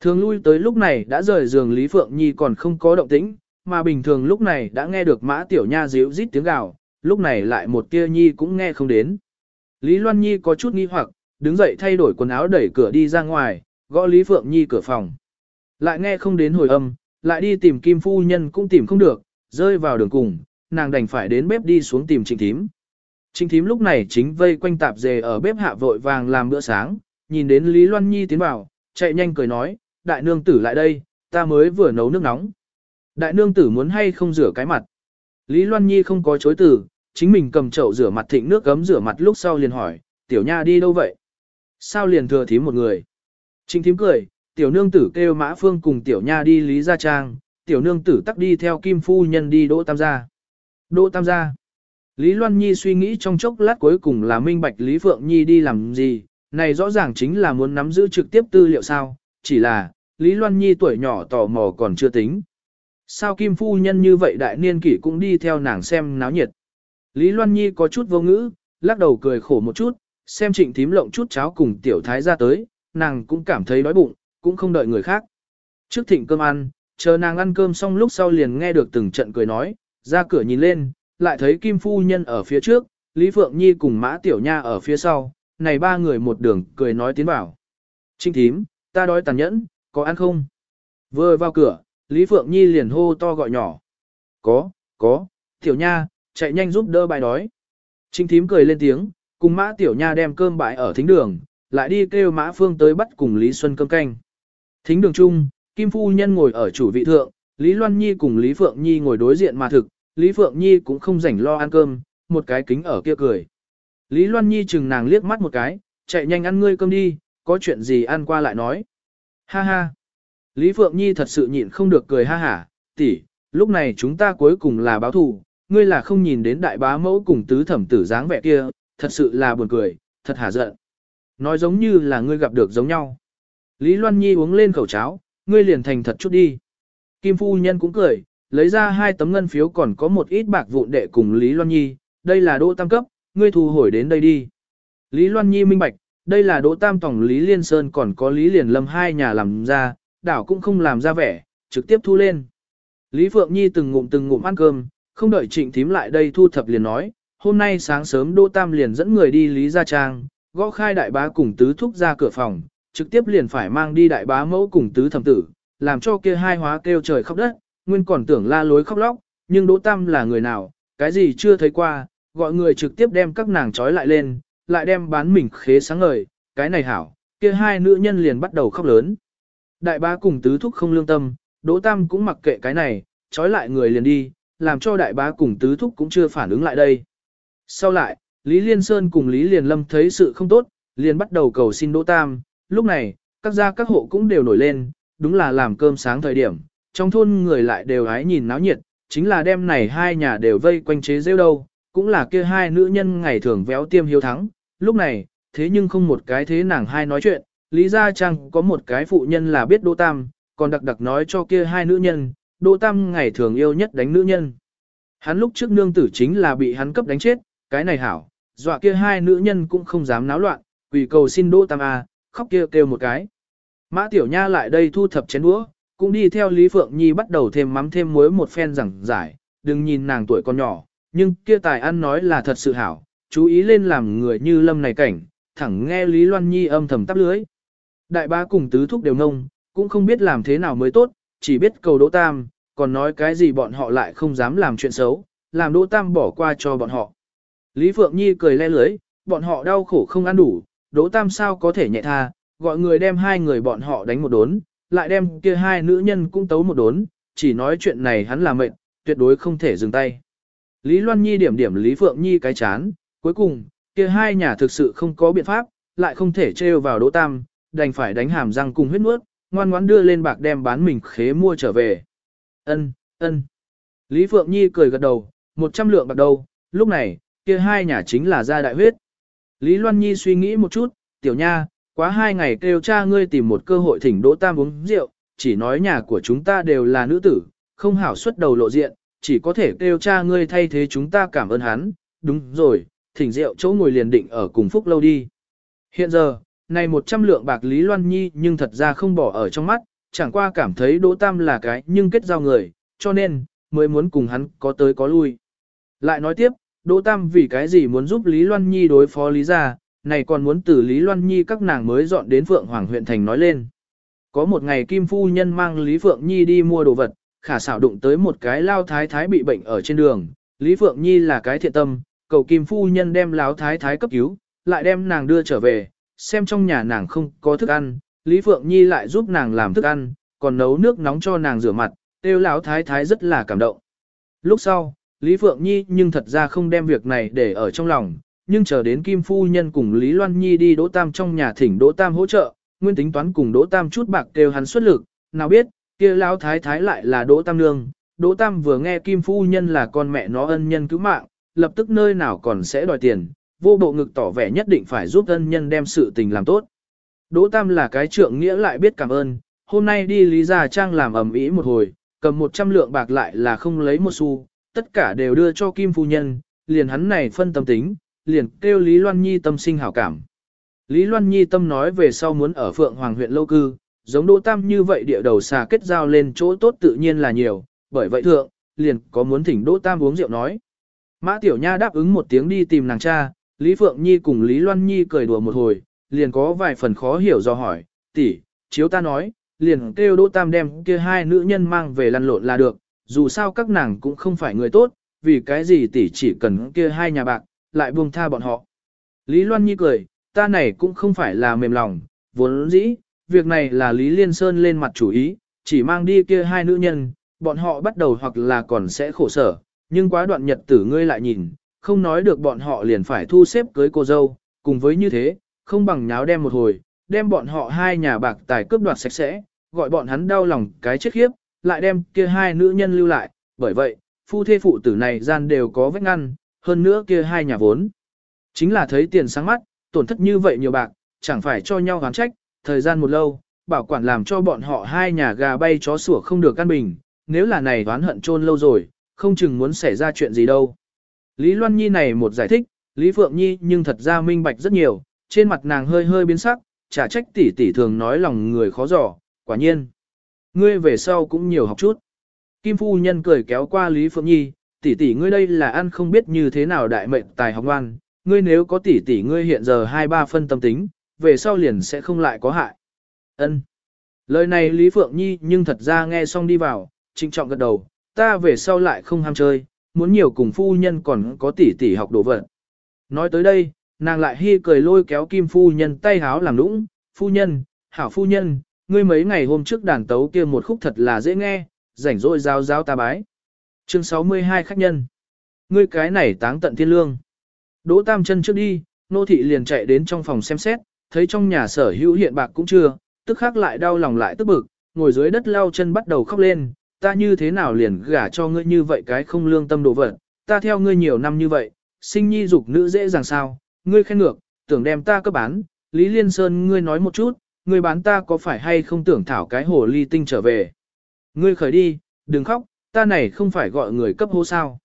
Thường lui tới lúc này đã rời giường Lý Phượng Nhi còn không có động tĩnh, mà bình thường lúc này đã nghe được mã tiểu nha díu rít tiếng gào, lúc này lại một tia nhi cũng nghe không đến. Lý Loan Nhi có chút nghi hoặc, đứng dậy thay đổi quần áo đẩy cửa đi ra ngoài, gõ Lý Phượng Nhi cửa phòng. Lại nghe không đến hồi âm, lại đi tìm Kim Phu Nhân cũng tìm không được, rơi vào đường cùng, nàng đành phải đến bếp đi xuống tìm Trịnh Thím. Trịnh Thím lúc này chính vây quanh tạp dề ở bếp hạ vội vàng làm bữa sáng, nhìn đến Lý Loan Nhi tiến vào, chạy nhanh cười nói, đại nương tử lại đây, ta mới vừa nấu nước nóng. Đại nương tử muốn hay không rửa cái mặt. Lý Loan Nhi không có chối từ, chính mình cầm chậu rửa mặt thịnh nước gấm rửa mặt lúc sau liền hỏi, tiểu nha đi đâu vậy? Sao liền thừa thím một người? Trịnh thím cười, tiểu nương tử kêu mã phương cùng tiểu nha đi Lý Gia Trang, tiểu nương tử tắc đi theo kim phu nhân đi Đỗ Tam Gia. Đỗ Tam Gia. Lý Loan Nhi suy nghĩ trong chốc lát cuối cùng là minh bạch Lý Phượng Nhi đi làm gì, này rõ ràng chính là muốn nắm giữ trực tiếp tư liệu sao, chỉ là, Lý Loan Nhi tuổi nhỏ tò mò còn chưa tính. Sao Kim Phu Nhân như vậy đại niên kỷ cũng đi theo nàng xem náo nhiệt. Lý Loan Nhi có chút vô ngữ, lắc đầu cười khổ một chút, xem trịnh thím lộng chút cháo cùng tiểu thái ra tới, nàng cũng cảm thấy đói bụng, cũng không đợi người khác. Trước thịnh cơm ăn, chờ nàng ăn cơm xong lúc sau liền nghe được từng trận cười nói, ra cửa nhìn lên, lại thấy Kim Phu Nhân ở phía trước, Lý Phượng Nhi cùng Mã Tiểu Nha ở phía sau, này ba người một đường cười nói tiến vào. Trinh thím, ta đói tàn nhẫn, có ăn không? Vừa vào cửa, Lý Phượng Nhi liền hô to gọi nhỏ. Có, có, Tiểu Nha, chạy nhanh giúp đỡ bài đói. Trinh thím cười lên tiếng, cùng Mã Tiểu Nha đem cơm bãi ở thính đường, lại đi kêu Mã Phương tới bắt cùng Lý Xuân cơm canh. Thính đường chung, Kim Phu Nhân ngồi ở chủ vị thượng, Lý Loan Nhi cùng Lý Phượng Nhi ngồi đối diện mà thực, Lý Phượng Nhi cũng không rảnh lo ăn cơm, một cái kính ở kia cười. Lý Loan Nhi chừng nàng liếc mắt một cái, chạy nhanh ăn ngươi cơm đi, có chuyện gì ăn qua lại nói. Ha ha. Lý Phượng Nhi thật sự nhịn không được cười ha hả, tỷ, lúc này chúng ta cuối cùng là báo thù, ngươi là không nhìn đến đại bá mẫu cùng tứ thẩm tử dáng vẻ kia, thật sự là buồn cười, thật hả giận. Nói giống như là ngươi gặp được giống nhau. Lý Loan Nhi uống lên khẩu cháo, ngươi liền thành thật chút đi. Kim Phu Nhân cũng cười, lấy ra hai tấm ngân phiếu còn có một ít bạc vụn đệ cùng Lý Loan Nhi, đây là đỗ tam cấp, ngươi thu hồi đến đây đi. Lý Loan Nhi minh bạch, đây là đỗ tam tổng Lý Liên Sơn còn có Lý Liền Lâm hai nhà làm ra, đảo cũng không làm ra vẻ, trực tiếp thu lên. Lý Phượng Nhi từng ngụm từng ngụm ăn cơm, không đợi trịnh thím lại đây thu thập liền nói, hôm nay sáng sớm Đỗ Tam liền dẫn người đi Lý Gia Trang, gõ khai đại bá cùng tứ thúc ra cửa phòng, trực tiếp liền phải mang đi đại bá mẫu cùng tứ thẩm tử, làm cho kia hai hóa kêu trời khóc đất, nguyên còn tưởng la lối khóc lóc, nhưng Đỗ Tam là người nào, cái gì chưa thấy qua, gọi người trực tiếp đem các nàng trói lại lên, lại đem bán mình khế sáng ngời, cái này hảo, kia hai nữ nhân liền bắt đầu khóc lớn. Đại bá cùng tứ thúc không lương tâm, Đỗ Tam cũng mặc kệ cái này, trói lại người liền đi, làm cho đại bá cùng tứ thúc cũng chưa phản ứng lại đây. Sau lại, Lý Liên Sơn cùng Lý Liên Lâm thấy sự không tốt, liền bắt đầu cầu xin Đỗ Tam, lúc này, các gia các hộ cũng đều nổi lên, đúng là làm cơm sáng thời điểm, trong thôn người lại đều hái nhìn náo nhiệt, chính là đêm này hai nhà đều vây quanh chế rêu đâu, cũng là kia hai nữ nhân ngày thường véo tiêm hiếu thắng, lúc này, thế nhưng không một cái thế nàng hai nói chuyện, Lý Gia Trang có một cái phụ nhân là biết Đỗ Tam, còn đặc đặc nói cho kia hai nữ nhân, Đỗ Tam ngày thường yêu nhất đánh nữ nhân. Hắn lúc trước nương tử chính là bị hắn cấp đánh chết, cái này hảo, dọa kia hai nữ nhân cũng không dám náo loạn, quỳ cầu xin Đỗ Tam A, khóc kia kêu một cái. Mã Tiểu Nha lại đây thu thập chén đũa, cũng đi theo Lý Phượng Nhi bắt đầu thêm mắm thêm muối một phen rằng giải, đừng nhìn nàng tuổi còn nhỏ, nhưng kia tài ăn nói là thật sự hảo, chú ý lên làm người như lâm này cảnh, thẳng nghe Lý Loan Nhi âm thầm tắp lưới. Đại bá cùng tứ thúc đều nông cũng không biết làm thế nào mới tốt, chỉ biết cầu Đỗ Tam, còn nói cái gì bọn họ lại không dám làm chuyện xấu, làm Đỗ Tam bỏ qua cho bọn họ. Lý Phượng Nhi cười le lưới, bọn họ đau khổ không ăn đủ, Đỗ Tam sao có thể nhẹ tha, gọi người đem hai người bọn họ đánh một đốn, lại đem kia hai nữ nhân cũng tấu một đốn, chỉ nói chuyện này hắn là mệnh, tuyệt đối không thể dừng tay. Lý Loan Nhi điểm điểm Lý Phượng Nhi cái chán, cuối cùng, kia hai nhà thực sự không có biện pháp, lại không thể trêu vào Đỗ Tam, đành phải đánh hàm răng cùng huyết nuốt, ngoan ngoãn đưa lên bạc đem bán mình khế mua trở về. Ân, ân. Lý Phượng Nhi cười gật đầu, một trăm lượng bạc đầu, lúc này, kia hai nhà chính là gia đại huyết. Lý Loan Nhi suy nghĩ một chút, tiểu nha, quá hai ngày kêu cha ngươi tìm một cơ hội thỉnh Đỗ Tam uống rượu, chỉ nói nhà của chúng ta đều là nữ tử, không hảo xuất đầu lộ diện, chỉ có thể kêu cha ngươi thay thế chúng ta cảm ơn hắn, đúng rồi, thỉnh rượu chỗ ngồi liền định ở cùng phúc lâu đi. Hiện giờ, này 100 lượng bạc Lý Loan Nhi nhưng thật ra không bỏ ở trong mắt, chẳng qua cảm thấy Đỗ Tam là cái nhưng kết giao người, cho nên, mới muốn cùng hắn có tới có lui. Lại nói tiếp, Đỗ Tam vì cái gì muốn giúp Lý Loan Nhi đối phó Lý gia, này còn muốn từ Lý Loan Nhi các nàng mới dọn đến Phượng Hoàng huyện thành nói lên. Có một ngày Kim Phu Nhân mang Lý Phượng Nhi đi mua đồ vật, khả xảo đụng tới một cái lao thái thái bị bệnh ở trên đường. Lý Phượng Nhi là cái thiện tâm, cầu Kim Phu Nhân đem lao thái thái cấp cứu, lại đem nàng đưa trở về, xem trong nhà nàng không có thức ăn. Lý Phượng Nhi lại giúp nàng làm thức ăn, còn nấu nước nóng cho nàng rửa mặt, tiêu lão thái thái rất là cảm động. Lúc sau, Lý Phượng Nhi nhưng thật ra không đem việc này để ở trong lòng, nhưng chờ đến Kim Phu Nhân cùng Lý Loan Nhi đi Đỗ Tam trong nhà thỉnh Đỗ Tam hỗ trợ, nguyên tính toán cùng Đỗ Tam chút bạc kêu hắn xuất lực, nào biết, kia lão thái thái lại là Đỗ Tam nương. Đỗ Tam vừa nghe Kim Phu Nhân là con mẹ nó ân nhân cứu mạng, lập tức nơi nào còn sẽ đòi tiền, vô bộ ngực tỏ vẻ nhất định phải giúp ân nhân đem sự tình làm tốt. Đỗ Tam là cái trượng nghĩa lại biết cảm ơn, hôm nay đi Lý Gia Trang làm ẩm ý một hồi, cầm 100 lượng bạc lại là không lấy một xu, tất cả đều đưa cho Kim Phu Nhân, liền hắn này phân tâm tính, liền kêu Lý Loan Nhi tâm sinh hảo cảm. Lý Loan Nhi tâm nói về sau muốn ở Phượng Hoàng huyện lâu cư, giống Đỗ Tam như vậy địa đầu xà kết giao lên chỗ tốt tự nhiên là nhiều, bởi vậy thượng, liền có muốn thỉnh Đỗ Tam uống rượu nói. Mã Tiểu Nha đáp ứng một tiếng đi tìm nàng cha, Lý Phượng Nhi cùng Lý Loan Nhi cười đùa một hồi, liền có vài phần khó hiểu do hỏi, tỷ, chiếu ta nói, liền kêu Đỗ Tam đem kia hai nữ nhân mang về lăn lộn là được, dù sao các nàng cũng không phải người tốt, vì cái gì tỷ chỉ cần kia hai nhà bạc, lại buông tha bọn họ. Lý Loan Nhi cười, ta này cũng không phải là mềm lòng, vốn dĩ, việc này là Lý Liên Sơn lên mặt chủ ý, chỉ mang đi kia hai nữ nhân, bọn họ bắt đầu hoặc là còn sẽ khổ sở, nhưng quá đoạn nhật tử ngươi lại nhìn, không nói được bọn họ liền phải thu xếp cưới cô dâu, cùng với như thế, không bằng nháo đem một hồi, đem bọn họ hai nhà bạc tài cướp đoạt sạch sẽ, gọi bọn hắn đau lòng cái chết khiếp, lại đem kia hai nữ nhân lưu lại, bởi vậy, phu thê phụ tử này gian đều có vết ngăn, hơn nữa kia hai nhà vốn. Chính là thấy tiền sáng mắt, tổn thất như vậy nhiều bạc, chẳng phải cho nhau gán trách, thời gian một lâu, bảo quản làm cho bọn họ hai nhà gà bay chó sủa không được căn bình, nếu là này đoán hận chôn lâu rồi, không chừng muốn xảy ra chuyện gì đâu. Lý Loan Nhi này một giải thích, Lý Phượng Nhi nhưng thật ra minh bạch rất nhiều, trên mặt nàng hơi hơi biến sắc, trả trách tỷ tỷ thường nói lòng người khó dò, quả nhiên. Ngươi về sau cũng nhiều học chút. Kim Phu Nhân cười kéo qua Lý Phượng Nhi, tỷ tỷ ngươi đây là ăn không biết như thế nào đại mệnh tài học ngoan, ngươi nếu có tỷ tỷ ngươi hiện giờ hai ba phân tâm tính, về sau liền sẽ không lại có hại. Ân. Lời này Lý Phượng Nhi nhưng thật ra nghe xong đi vào, trịnh trọng gật đầu, ta về sau lại không ham chơi, muốn nhiều cùng phu nhân còn có tỷ tỷ học đồ vật. Nói tới đây, nàng lại hi cười lôi kéo kim phu nhân tay háo làm lũng, phu nhân, hảo phu nhân, ngươi mấy ngày hôm trước đàn tấu kia một khúc thật là dễ nghe, rảnh rỗi giao giao ta bái. Chương 62 khách nhân. Ngươi cái này táng tận thiên lương. Đỗ Tam chân trước đi, nô thị liền chạy đến trong phòng xem xét, thấy trong nhà sở hữu hiện bạc cũng chưa, tức khắc lại đau lòng lại tức bực, ngồi dưới đất lau chân bắt đầu khóc lên, ta như thế nào liền gả cho ngươi như vậy cái không lương tâm đồ vật, ta theo ngươi nhiều năm như vậy, sinh nhi dục nữ dễ dàng sao, ngươi khen ngược, tưởng đem ta cấp bán, Lý Liên Sơn ngươi nói một chút, ngươi bán ta có phải hay không tưởng thảo cái hồ ly tinh trở về. Ngươi khởi đi, đừng khóc, ta này không phải gọi người cấp hô sao.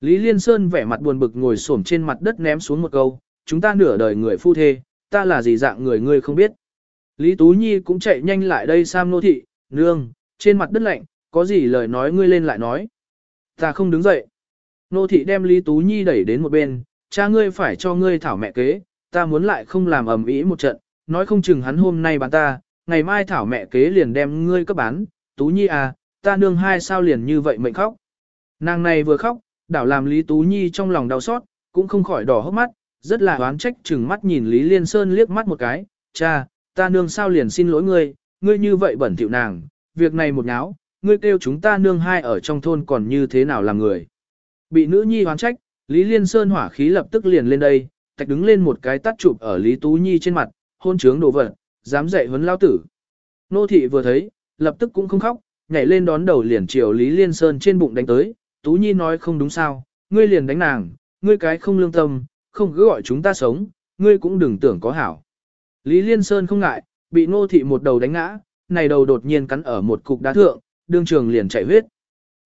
Lý Liên Sơn vẻ mặt buồn bực ngồi xổm trên mặt đất ném xuống một câu, chúng ta nửa đời người phu thê, ta là gì dạng người ngươi không biết. Lý Tú Nhi cũng chạy nhanh lại đây Sam nô thị, nương, trên mặt đất lạnh, có gì lời nói ngươi lên lại nói. Ta không đứng dậy. Nô thị đem Lý Tú Nhi đẩy đến một bên, cha ngươi phải cho ngươi thảo mẹ kế, ta muốn lại không làm ầm ĩ một trận, nói không chừng hắn hôm nay bán ta, ngày mai thảo mẹ kế liền đem ngươi cấp bán, Tú Nhi à, ta nương hai sao liền như vậy mệnh khóc. Nàng này vừa khóc, đảo làm Lý Tú Nhi trong lòng đau xót, cũng không khỏi đỏ hốc mắt, rất là oán trách chừng mắt nhìn Lý Liên Sơn liếc mắt một cái, cha, ta nương sao liền xin lỗi ngươi, ngươi như vậy bẩn thỉu nàng, việc này một nháo, ngươi kêu chúng ta nương hai ở trong thôn còn như thế nào làm người. Bị nữ nhi oán trách, Lý Liên Sơn hỏa khí lập tức liền lên đây, tạch đứng lên một cái tắt chụp ở Lý Tú Nhi trên mặt, hôn trướng đồ vật, dám dạy huấn lao tử. Nô thị vừa thấy, lập tức cũng không khóc, nhảy lên đón đầu liền chiều Lý Liên Sơn trên bụng đánh tới, Tú Nhi nói không đúng sao, ngươi liền đánh nàng, ngươi cái không lương tâm, không cứ gọi chúng ta sống, ngươi cũng đừng tưởng có hảo. Lý Liên Sơn không ngại, bị nô thị một đầu đánh ngã, này đầu đột nhiên cắn ở một cục đá thượng, đương trường liền chạy huyết.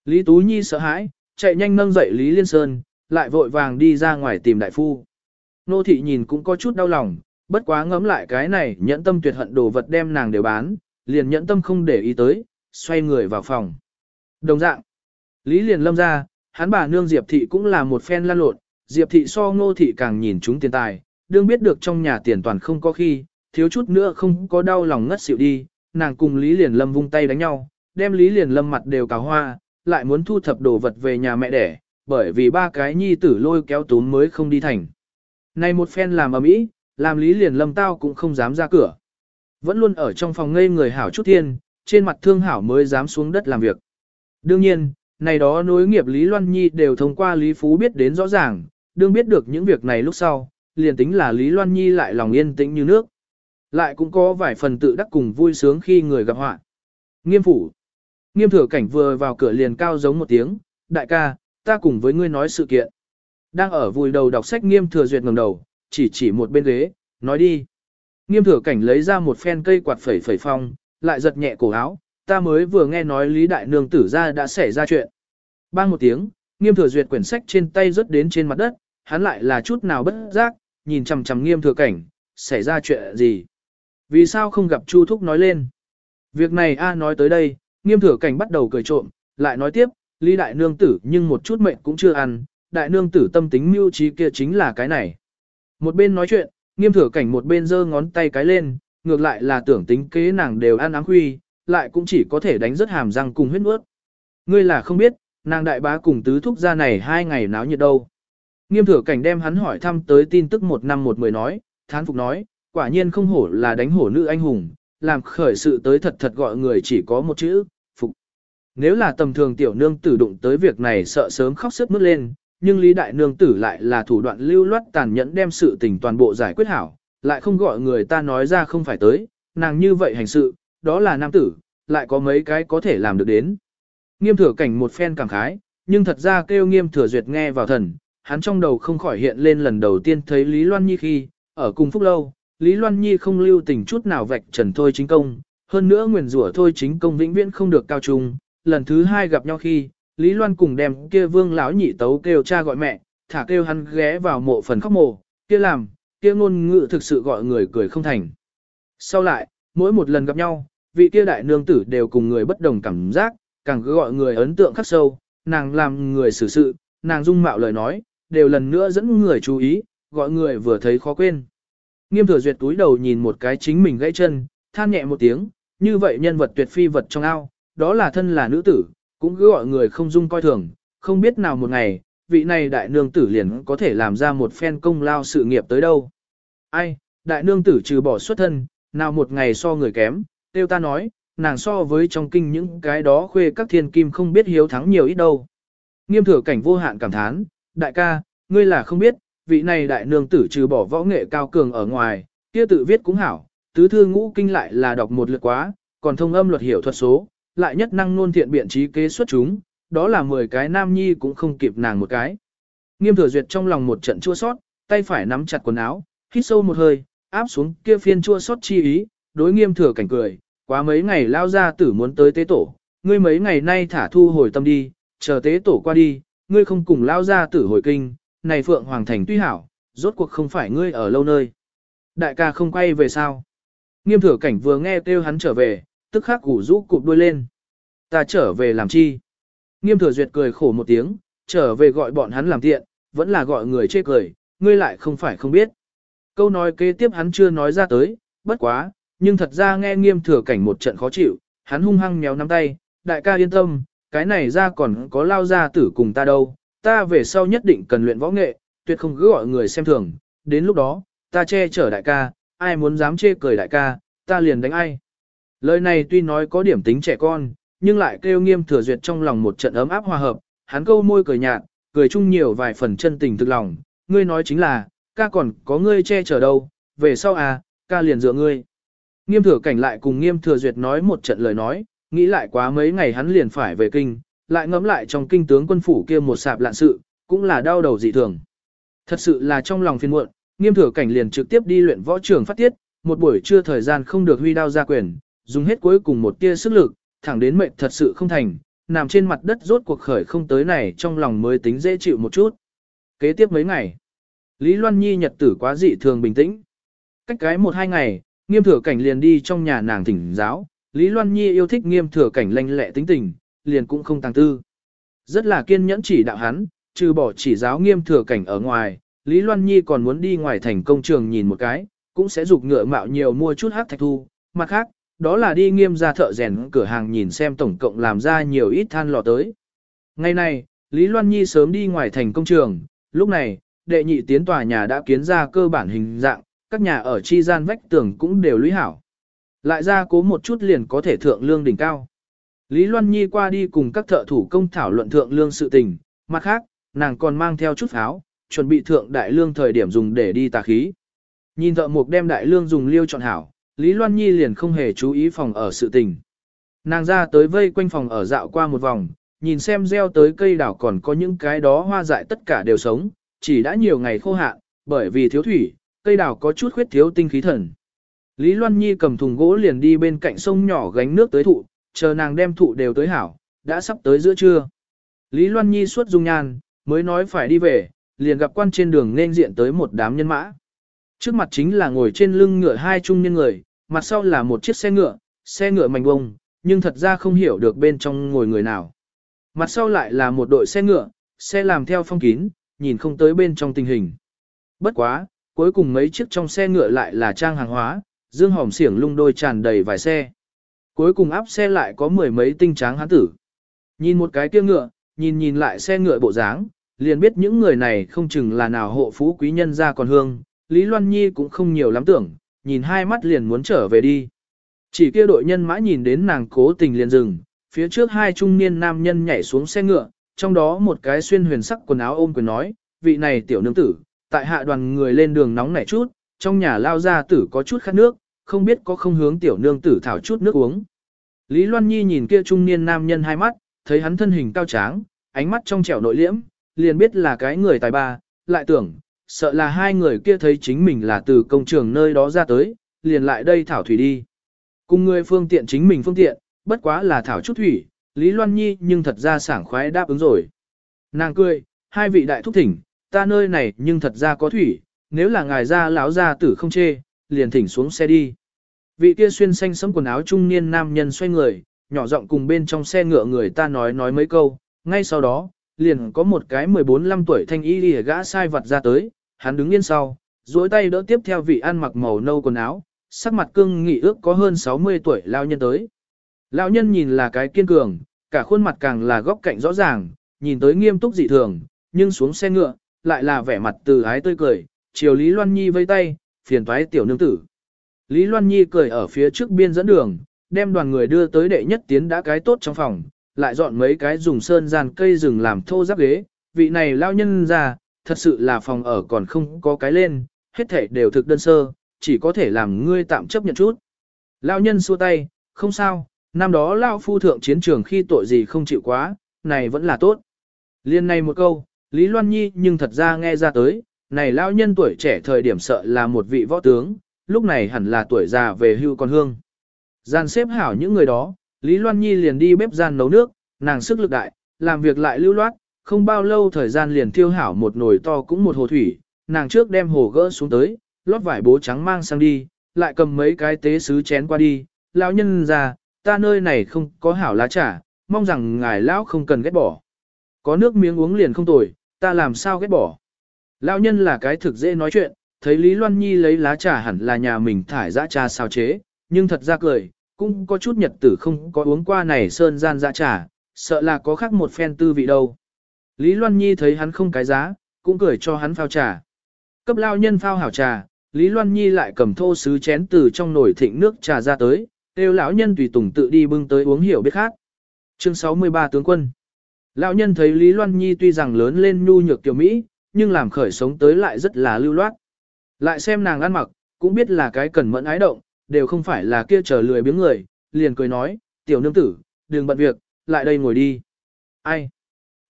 Lý Tú Nhi sợ hãi, chạy nhanh nâng dậy Lý Liên Sơn, lại vội vàng đi ra ngoài tìm đại phu. Nô thị nhìn cũng có chút đau lòng, bất quá ngẫm lại cái này nhẫn tâm tuyệt hận đồ vật đem nàng đều bán, liền nhẫn tâm không để ý tới, xoay người vào phòng. Đồng dạng, Lý liền lâm ra, hắn bà nương Diệp Thị cũng là một phen lan lộn, Diệp Thị so ngô thị càng nhìn chúng tiền tài, đương biết được trong nhà tiền toàn không có khi, thiếu chút nữa không có đau lòng ngất xỉu đi, nàng cùng Lý liền lâm vung tay đánh nhau, đem Lý liền lâm mặt đều cào hoa, lại muốn thu thập đồ vật về nhà mẹ đẻ, bởi vì ba cái nhi tử lôi kéo túm mới không đi thành. Này một phen làm ở mỹ, làm Lý liền lâm tao cũng không dám ra cửa. Vẫn luôn ở trong phòng ngây người hảo chút thiên, trên mặt thương hảo mới dám xuống đất làm việc. Đương nhiên, này đó nối nghiệp Lý Loan Nhi đều thông qua Lý Phú biết đến rõ ràng, đương biết được những việc này lúc sau, liền tính là Lý Loan Nhi lại lòng yên tĩnh như nước. Lại cũng có vài phần tự đắc cùng vui sướng khi người gặp họa. Nghiêm phủ. Nghiêm thừa cảnh vừa vào cửa liền cao giống một tiếng, đại ca, ta cùng với ngươi nói sự kiện. Đang ở vùi đầu đọc sách nghiêm thừa duyệt ngẩng đầu, chỉ chỉ một bên ghế, nói đi. Nghiêm thừa cảnh lấy ra một phen cây quạt phẩy phẩy phong, lại giật nhẹ cổ áo, ta mới vừa nghe nói Lý Đại Nương tử ra đã xảy ra chuyện. Bang một tiếng, nghiêm thừa duyệt quyển sách trên tay rớt đến trên mặt đất, hắn lại là chút nào bất giác, nhìn chằm chằm nghiêm thừa cảnh, xảy ra chuyện gì. Vì sao không gặp Chu Thúc nói lên? Việc này A nói tới đây, nghiêm thừa cảnh bắt đầu cười trộm, lại nói tiếp, Lý Đại Nương tử nhưng một chút mệnh cũng chưa ăn, Đại Nương tử tâm tính mưu trí kia chính là cái này. Một bên nói chuyện, nghiêm thừa cảnh một bên giơ ngón tay cái lên, ngược lại là tưởng tính kế nàng đều ăn áng huy, lại cũng chỉ có thể đánh rất hàm răng cùng huyết ướt. Ngươi là không biết, nàng đại bá cùng tứ thúc ra này hai ngày náo nhiệt đâu. Nghiêm thừa cảnh đem hắn hỏi thăm tới tin tức một năm một mười nói, thán phục nói, quả nhiên không hổ là đánh hổ nữ anh hùng, làm khởi sự tới thật thật gọi người chỉ có một chữ, phục. Nếu là tầm thường tiểu nương tử đụng tới việc này sợ sớm khóc sức mướt lên, nhưng Lý Đại Nương tử lại là thủ đoạn lưu loát tàn nhẫn đem sự tình toàn bộ giải quyết hảo, lại không gọi người ta nói ra không phải tới, nàng như vậy hành sự, đó là nam tử, lại có mấy cái có thể làm được đến. Nghiêm thừa cảnh một phen cảm khái, nhưng thật ra kêu nghiêm thừa duyệt nghe vào thần, hắn trong đầu không khỏi hiện lên lần đầu tiên thấy Lý Loan Nhi khi, ở cùng phúc lâu, Lý Loan Nhi không lưu tình chút nào vạch trần thôi chính công, hơn nữa nguyền rủa thôi chính công vĩnh viễn không được cao trung, lần thứ hai gặp nhau khi, Lý Loan cùng đem kia vương lão nhị tấu kêu cha gọi mẹ, thả kêu hắn ghé vào mộ phần khóc mồ, kia làm, kia ngôn ngữ thực sự gọi người cười không thành. Sau lại, mỗi một lần gặp nhau, vị kia đại nương tử đều cùng người bất đồng cảm giác, càng cứ gọi người ấn tượng khắc sâu, nàng làm người xử sự, nàng dung mạo lời nói, đều lần nữa dẫn người chú ý, gọi người vừa thấy khó quên. Nghiêm thừa duyệt túi đầu nhìn một cái chính mình gãy chân, than nhẹ một tiếng, như vậy nhân vật tuyệt phi vật trong ao, đó là thân là nữ tử, cũng cứ gọi người không dung coi thường, không biết nào một ngày, vị này đại nương tử liền có thể làm ra một phen công lao sự nghiệp tới đâu. Ai, đại nương tử trừ bỏ xuất thân, nào một ngày so người kém, tiêu ta nói, nàng so với trong kinh những cái đó khuê các thiên kim không biết hiếu thắng nhiều ít đâu. Nghiêm thừa cảnh vô hạn cảm thán, đại ca, ngươi là không biết, vị này đại nương tử trừ bỏ võ nghệ cao cường ở ngoài, kia tự viết cũng hảo, tứ thư ngũ kinh lại là đọc một lượt quá, còn thông âm luật hiểu thuật số, lại nhất năng nôn thiện biện trí kế xuất chúng, đó là 10 cái nam nhi cũng không kịp nàng một cái. Nghiêm thừa duyệt trong lòng một trận chua sót, tay phải nắm chặt quần áo, hít sâu một hơi, áp xuống kia phiên chua sót chi ý, đối nghiêm thừa cảnh cười, quá mấy ngày lao ra tử muốn tới tế tổ, ngươi mấy ngày nay thả thu hồi tâm đi, chờ tế tổ qua đi, ngươi không cùng lao ra tử hồi kinh, này phượng hoàng thành tuy hảo, rốt cuộc không phải ngươi ở lâu nơi. Đại ca không quay về sao? Nghiêm thừa cảnh vừa nghe kêu hắn trở về, tức khắc củ rũ cụp đuôi lên. Ta trở về làm chi? Nghiêm thừa duyệt cười khổ một tiếng, trở về gọi bọn hắn làm tiện, vẫn là gọi người chê cười, ngươi lại không phải không biết. Câu nói kế tiếp hắn chưa nói ra tới, bất quá, nhưng thật ra nghe nghiêm thừa cảnh một trận khó chịu, hắn hung hăng méo nắm tay, đại ca yên tâm, cái này ra còn có lao ra tử cùng ta đâu, ta về sau nhất định cần luyện võ nghệ, tuyệt không cứ gọi người xem thường, đến lúc đó, ta che chở đại ca, ai muốn dám chê cười đại ca, ta liền đánh ai. Lời này tuy nói có điểm tính trẻ con, nhưng lại kêu nghiêm thừa duyệt trong lòng một trận ấm áp hòa hợp, hắn câu môi cười nhạt, cười chung nhiều vài phần chân tình thực lòng, ngươi nói chính là, ca còn có ngươi che chở đâu, về sau à, ca liền dựa ngươi. Nghiêm thừa cảnh lại cùng nghiêm thừa duyệt nói một trận lời nói, nghĩ lại quá mấy ngày hắn liền phải về kinh, lại ngẫm lại trong kinh tướng quân phủ kia một sạp lạn sự, cũng là đau đầu dị thường. Thật sự là trong lòng phiền muộn, nghiêm thừa cảnh liền trực tiếp đi luyện võ trường phát tiết, một buổi trưa thời gian không được huy đao ra quyền, dùng hết cuối cùng một tia sức lực, thẳng đến mệnh thật sự không thành, nằm trên mặt đất rốt cuộc khởi không tới này trong lòng mới tính dễ chịu một chút. Kế tiếp mấy ngày, Lý Loan Nhi nhật tử quá dị thường bình tĩnh. Cách cái một hai ngày, nghiêm thừa cảnh liền đi trong nhà nàng thỉnh giáo, Lý Loan Nhi yêu thích nghiêm thừa cảnh lanh lẹ tính tình, liền cũng không tăng tư. Rất là kiên nhẫn chỉ đạo hắn, trừ bỏ chỉ giáo nghiêm thừa cảnh ở ngoài, Lý Loan Nhi còn muốn đi ngoài thành công trường nhìn một cái, cũng sẽ dục ngựa mạo nhiều mua chút hắc thạch thu. Mặt khác, đó là đi nghiêm ra thợ rèn cửa hàng nhìn xem tổng cộng làm ra nhiều ít than lò tới. Ngày này, Lý Loan Nhi sớm đi ngoài thành công trường, lúc này, đệ nhị tiến tòa nhà đã kiến ra cơ bản hình dạng, các nhà ở chi gian vách tường cũng đều lũy hảo. Lại ra cố một chút liền có thể thượng lương đỉnh cao. Lý Loan Nhi qua đi cùng các thợ thủ công thảo luận thượng lương sự tình, mặt khác, nàng còn mang theo chút pháo, chuẩn bị thượng đại lương thời điểm dùng để đi tà khí. Nhìn thợ mục đem đại lương dùng liêu chọn hảo, Lý Loan Nhi liền không hề chú ý phòng ở sự tình. Nàng ra tới vây quanh phòng ở dạo qua một vòng, nhìn xem gieo tới cây đảo còn có những cái đó hoa dại tất cả đều sống, chỉ đã nhiều ngày khô hạn, bởi vì thiếu thủy, cây đảo có chút khuyết thiếu tinh khí thần. Lý Loan Nhi cầm thùng gỗ liền đi bên cạnh sông nhỏ gánh nước tới thụ, chờ nàng đem thụ đều tới hảo, đã sắp tới giữa trưa. Lý Loan Nhi suốt dung nhan, mới nói phải đi về, liền gặp quan trên đường nên diện tới một đám nhân mã. Trước mặt chính là ngồi trên lưng ngựa hai trung nhân người, mặt sau là một chiếc xe ngựa, xe ngựa mảnh bông, nhưng thật ra không hiểu được bên trong ngồi người nào. Mặt sau lại là một đội xe ngựa, xe làm theo phong kín, nhìn không tới bên trong tình hình. Bất quá, cuối cùng mấy chiếc trong xe ngựa lại là trang hàng hóa, dương hòm xiển lung đôi tràn đầy vài xe. Cuối cùng áp xe lại có mười mấy tinh tráng hán tử. Nhìn một cái kia ngựa, nhìn nhìn lại xe ngựa bộ dáng, liền biết những người này không chừng là nào hộ phú quý nhân ra còn hương, Lý Loan Nhi cũng không nhiều lắm tưởng, nhìn hai mắt liền muốn trở về đi. Chỉ kia đội nhân mã nhìn đến nàng cố tình liền dừng, phía trước hai trung niên nam nhân nhảy xuống xe ngựa, trong đó một cái xuyên huyền sắc quần áo ôm quyền nói, vị này tiểu nương tử, tại hạ đoàn người lên đường nóng nảy chút, trong nhà lao ra tử có chút khát nước, không biết có không hướng tiểu nương tử thảo chút nước uống. Lý Loan Nhi nhìn kia trung niên nam nhân hai mắt, thấy hắn thân hình cao tráng, ánh mắt trong trẻo nội liễm, liền biết là cái người tài ba, lại tưởng, sợ là hai người kia thấy chính mình là từ công trường nơi đó ra tới, liền lại đây thảo thủy đi. Cùng người phương tiện chính mình phương tiện, bất quá là thảo chút thủy, Lý Loan Nhi nhưng thật ra sảng khoái đáp ứng rồi. Nàng cười, hai vị đại thúc thỉnh, ta nơi này nhưng thật ra có thủy, nếu là ngài ra lão gia tử không chê, liền thỉnh xuống xe đi. Vị kia xuyên xanh sẫm quần áo trung niên nam nhân xoay người, nhỏ giọng cùng bên trong xe ngựa người ta nói nói mấy câu, ngay sau đó, liền có một cái 14-15 tuổi thanh y lìa gã sai vật ra tới, hắn đứng yên sau, duỗi tay đỡ tiếp theo vị ăn mặc màu nâu quần áo, sắc mặt cương nghị ước có hơn 60 tuổi lao nhân tới. Lão nhân nhìn là cái kiên cường, cả khuôn mặt càng là góc cạnh rõ ràng, nhìn tới nghiêm túc dị thường, nhưng xuống xe ngựa, lại là vẻ mặt từ ái tươi cười, chiều Lý Loan Nhi vây tay, phiền toái tiểu nương tử. Lý Loan Nhi cười ở phía trước biên dẫn đường, đem đoàn người đưa tới đệ nhất tiến đã cái tốt trong phòng, lại dọn mấy cái dùng sơn giàn cây rừng làm thô giáp ghế, vị này lao nhân ra, thật sự là phòng ở còn không có cái lên, hết thể đều thực đơn sơ, chỉ có thể làm ngươi tạm chấp nhận chút. Lao nhân xua tay, không sao, năm đó lao phu thượng chiến trường khi tội gì không chịu quá, này vẫn là tốt. Liên này một câu, Lý Loan Nhi nhưng thật ra nghe ra tới, này lao nhân tuổi trẻ thời điểm sợ là một vị võ tướng, lúc này hẳn là tuổi già về hưu con hương. Gian xếp hảo những người đó, Lý Loan Nhi liền đi bếp gian nấu nước, nàng sức lực đại, làm việc lại lưu loát, không bao lâu thời gian liền thiêu hảo một nồi to cũng một hồ thủy, nàng trước đem hồ gỡ xuống tới, lót vải bố trắng mang sang đi, lại cầm mấy cái tế sứ chén qua đi, lão nhân già, ta nơi này không có hảo lá trà, mong rằng ngài lão không cần ghét bỏ. Có nước miếng uống liền không tồi, ta làm sao ghét bỏ. Lão nhân là cái thực dễ nói chuyện, thấy Lý Loan Nhi lấy lá trà hẳn là nhà mình thải dã trà sao chế, nhưng thật ra cười, cũng có chút nhật tử không có uống qua này sơn gian dã trà, sợ là có khác một phen tư vị đâu. Lý Loan Nhi thấy hắn không cái giá, cũng cười cho hắn phao trà. Cấp lão nhân phao hảo trà, Lý Loan Nhi lại cầm thô sứ chén từ trong nồi thịnh nước trà ra tới, kêu lão nhân tùy tùng tự đi bưng tới uống hiểu biết khác. Chương 63 tướng quân. Lão nhân thấy Lý Loan Nhi tuy rằng lớn lên nhu nhược tiểu Mỹ, nhưng làm khởi sống tới lại rất là lưu loát. Lại xem nàng ăn mặc, cũng biết là cái cần mẫn ái động, đều không phải là kia chờ lười biếng người, liền cười nói, tiểu nương tử, đừng bận việc, lại đây ngồi đi. Ai?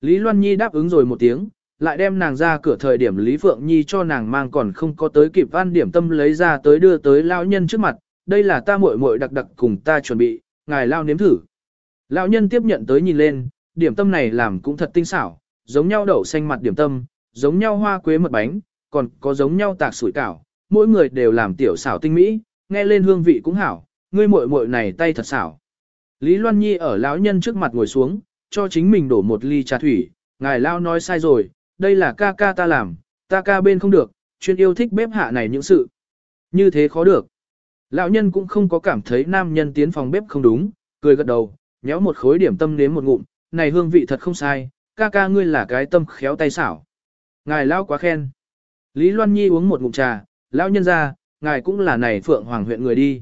Lý Loan Nhi đáp ứng rồi một tiếng, lại đem nàng ra cửa thời điểm Lý Phượng Nhi cho nàng mang còn không có tới kịp văn điểm tâm lấy ra tới đưa tới lão nhân trước mặt, đây là ta muội muội đặc đặc cùng ta chuẩn bị, ngài lao nếm thử. Lão nhân tiếp nhận tới nhìn lên, điểm tâm này làm cũng thật tinh xảo, giống nhau đậu xanh mặt điểm tâm, giống nhau hoa quế mật bánh, còn có giống nhau tạc sủi cảo, mỗi người đều làm tiểu xảo tinh mỹ, nghe lên hương vị cũng hảo, ngươi muội muội này tay thật xảo. Lý Loan Nhi ở lão nhân trước mặt ngồi xuống, cho chính mình đổ một ly trà thủy, ngài lao nói sai rồi, đây là ca ca ta làm, ta ca bên không được, chuyên yêu thích bếp hạ này những sự. Như thế khó được. Lão nhân cũng không có cảm thấy nam nhân tiến phòng bếp không đúng, cười gật đầu, nhéo một khối điểm tâm nếm một ngụm, này hương vị thật không sai, ca ca ngươi là cái tâm khéo tay xảo. Ngài lao quá khen. Lý Loan Nhi uống một ngụm trà, lão nhân ra, ngài cũng là này phượng hoàng huyện người đi.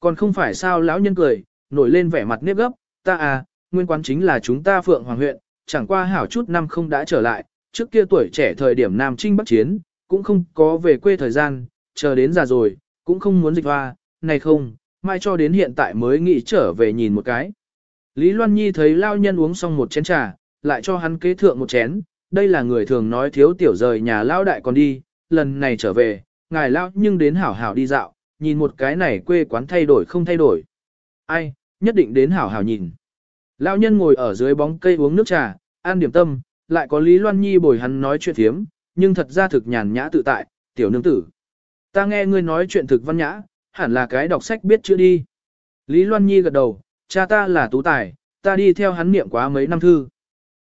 Còn không phải sao lão nhân cười, nổi lên vẻ mặt nếp gấp, ta à, nguyên quán chính là chúng ta phượng hoàng huyện, chẳng qua hảo chút năm không đã trở lại, trước kia tuổi trẻ thời điểm Nam Trinh Bắc Chiến, cũng không có về quê thời gian, chờ đến già rồi, cũng không muốn dịch hoa, này không, mai cho đến hiện tại mới nghĩ trở về nhìn một cái. Lý Loan Nhi thấy lao nhân uống xong một chén trà, lại cho hắn kế thượng một chén, đây là người thường nói thiếu tiểu rời nhà lao đại còn đi, lần này trở về, ngài lao nhưng đến hảo hảo đi dạo, nhìn một cái này quê quán thay đổi không thay đổi. Ai, nhất định đến hảo hảo nhìn. Lão nhân ngồi ở dưới bóng cây uống nước trà, ăn điểm tâm, lại có Lý Loan Nhi bồi hắn nói chuyện thiếm, nhưng thật ra thực nhàn nhã tự tại, tiểu nương tử. Ta nghe ngươi nói chuyện thực văn nhã, hẳn là cái đọc sách biết chữ đi. Lý Loan Nhi gật đầu, cha ta là tú tài, ta đi theo hắn niệm quá mấy năm thư.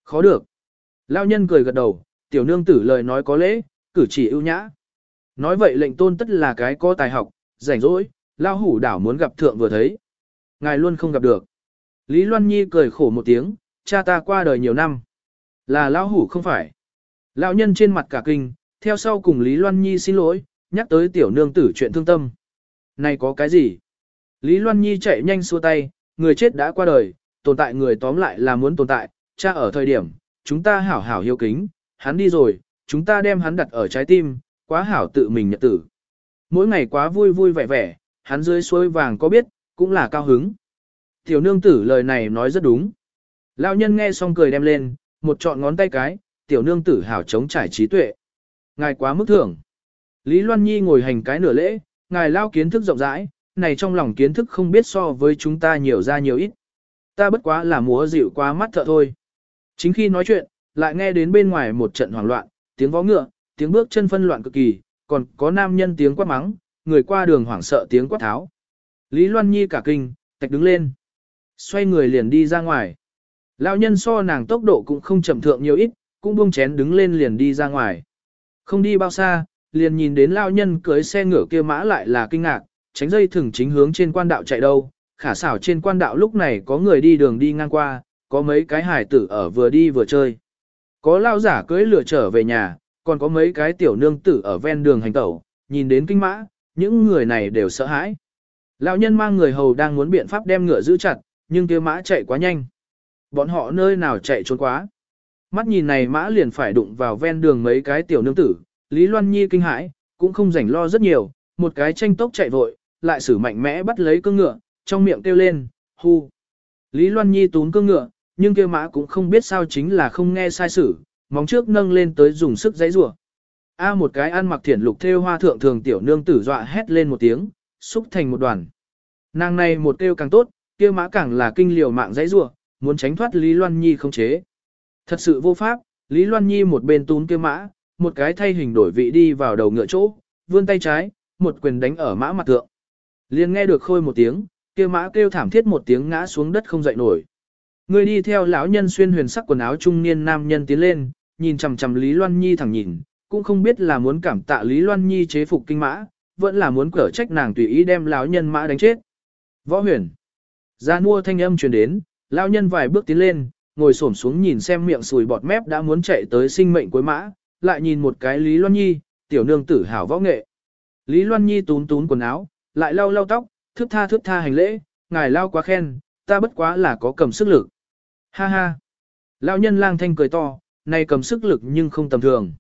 Khó được. Lão nhân cười gật đầu, tiểu nương tử lời nói có lễ, cử chỉ ưu nhã. Nói vậy lệnh tôn tất là cái có tài học, rảnh rỗi, lao hủ đảo muốn gặp thượng vừa thấy. Ngài luôn không gặp được. Lý Loan Nhi cười khổ một tiếng, cha ta qua đời nhiều năm. Là lão hủ không phải. Lão nhân trên mặt cả kinh, theo sau cùng Lý Loan Nhi xin lỗi, nhắc tới tiểu nương tử chuyện thương tâm. Này có cái gì? Lý Loan Nhi chạy nhanh xua tay, người chết đã qua đời, tồn tại người tóm lại là muốn tồn tại, cha ở thời điểm, chúng ta hảo hảo hiếu kính, hắn đi rồi, chúng ta đem hắn đặt ở trái tim, quá hảo tự mình nhật tử. Mỗi ngày quá vui vui vẻ vẻ, hắn dưới suối vàng có biết, cũng là cao hứng. Tiểu nương tử lời này nói rất đúng. Lão nhân nghe xong cười đem lên, một trọn ngón tay cái, tiểu nương tử hảo chống trải trí tuệ. Ngài quá mức thưởng. Lý Loan Nhi ngồi hành cái nửa lễ, ngài lao kiến thức rộng rãi, này trong lòng kiến thức không biết so với chúng ta nhiều ra nhiều ít. Ta bất quá là múa dịu quá mắt thợ thôi. Chính khi nói chuyện, lại nghe đến bên ngoài một trận hoảng loạn, tiếng vó ngựa, tiếng bước chân phân loạn cực kỳ, còn có nam nhân tiếng quát mắng, người qua đường hoảng sợ tiếng quát tháo. Lý Loan Nhi cả kinh, tạch đứng lên. Xoay người liền đi ra ngoài. Lão nhân so nàng tốc độ cũng không chậm thượng nhiều ít, cũng buông chén đứng lên liền đi ra ngoài. Không đi bao xa, liền nhìn đến lão nhân cưới xe ngựa kia mã lại là kinh ngạc, tránh dây thừng chính hướng trên quan đạo chạy đâu. Khả xảo trên quan đạo lúc này có người đi đường đi ngang qua, có mấy cái hải tử ở vừa đi vừa chơi. Có lao giả cưới lửa trở về nhà, còn có mấy cái tiểu nương tử ở ven đường hành tẩu, nhìn đến kinh mã, những người này đều sợ hãi. Lão nhân mang người hầu đang muốn biện pháp đem ngựa giữ chặt, nhưng kia mã chạy quá nhanh. Bọn họ nơi nào chạy trốn quá. Mắt nhìn này mã liền phải đụng vào ven đường mấy cái tiểu nương tử, Lý Loan Nhi kinh hãi, cũng không rảnh lo rất nhiều, một cái tranh tốc chạy vội, lại sử mạnh mẽ bắt lấy cương ngựa, trong miệng kêu lên, hu. Lý Loan Nhi tún cương ngựa, nhưng kia mã cũng không biết sao chính là không nghe sai sử, móng trước nâng lên tới dùng sức giãy rủa. A một cái ăn mặc thiển lục thêu hoa thượng thường tiểu nương tử dọa hét lên một tiếng, xúc thành một đoàn. Nàng này một kêu càng tốt, kia mã càng là kinh liều mạng giãy rủa, muốn tránh thoát Lý Loan Nhi không chế. Thật sự vô pháp, Lý Loan Nhi một bên tún kia mã, một cái thay hình đổi vị đi vào đầu ngựa chỗ, vươn tay trái, một quyền đánh ở mã mặt thượng. Liền nghe được khôi một tiếng, kia mã kêu thảm thiết một tiếng ngã xuống đất không dậy nổi. Người đi theo lão nhân xuyên huyền sắc quần áo trung niên nam nhân tiến lên, nhìn chằm chằm Lý Loan Nhi thẳng nhìn, cũng không biết là muốn cảm tạ Lý Loan Nhi chế phục kinh mã, vẫn là muốn cở trách nàng tùy ý đem lão nhân mã đánh chết. Võ huyền. Gia mua thanh âm truyền đến, lão nhân vài bước tiến lên, ngồi xổm xuống nhìn xem miệng sùi bọt mép đã muốn chạy tới sinh mệnh cuối mã, lại nhìn một cái Lý Loan Nhi, tiểu nương tử hảo võ nghệ. Lý Loan Nhi tún tún quần áo, lại lau lau tóc, thướt tha thướt tha hành lễ, ngài lao quá khen, ta bất quá là có cầm sức lực. Ha ha. Lão nhân lang thanh cười to, nay cầm sức lực nhưng không tầm thường.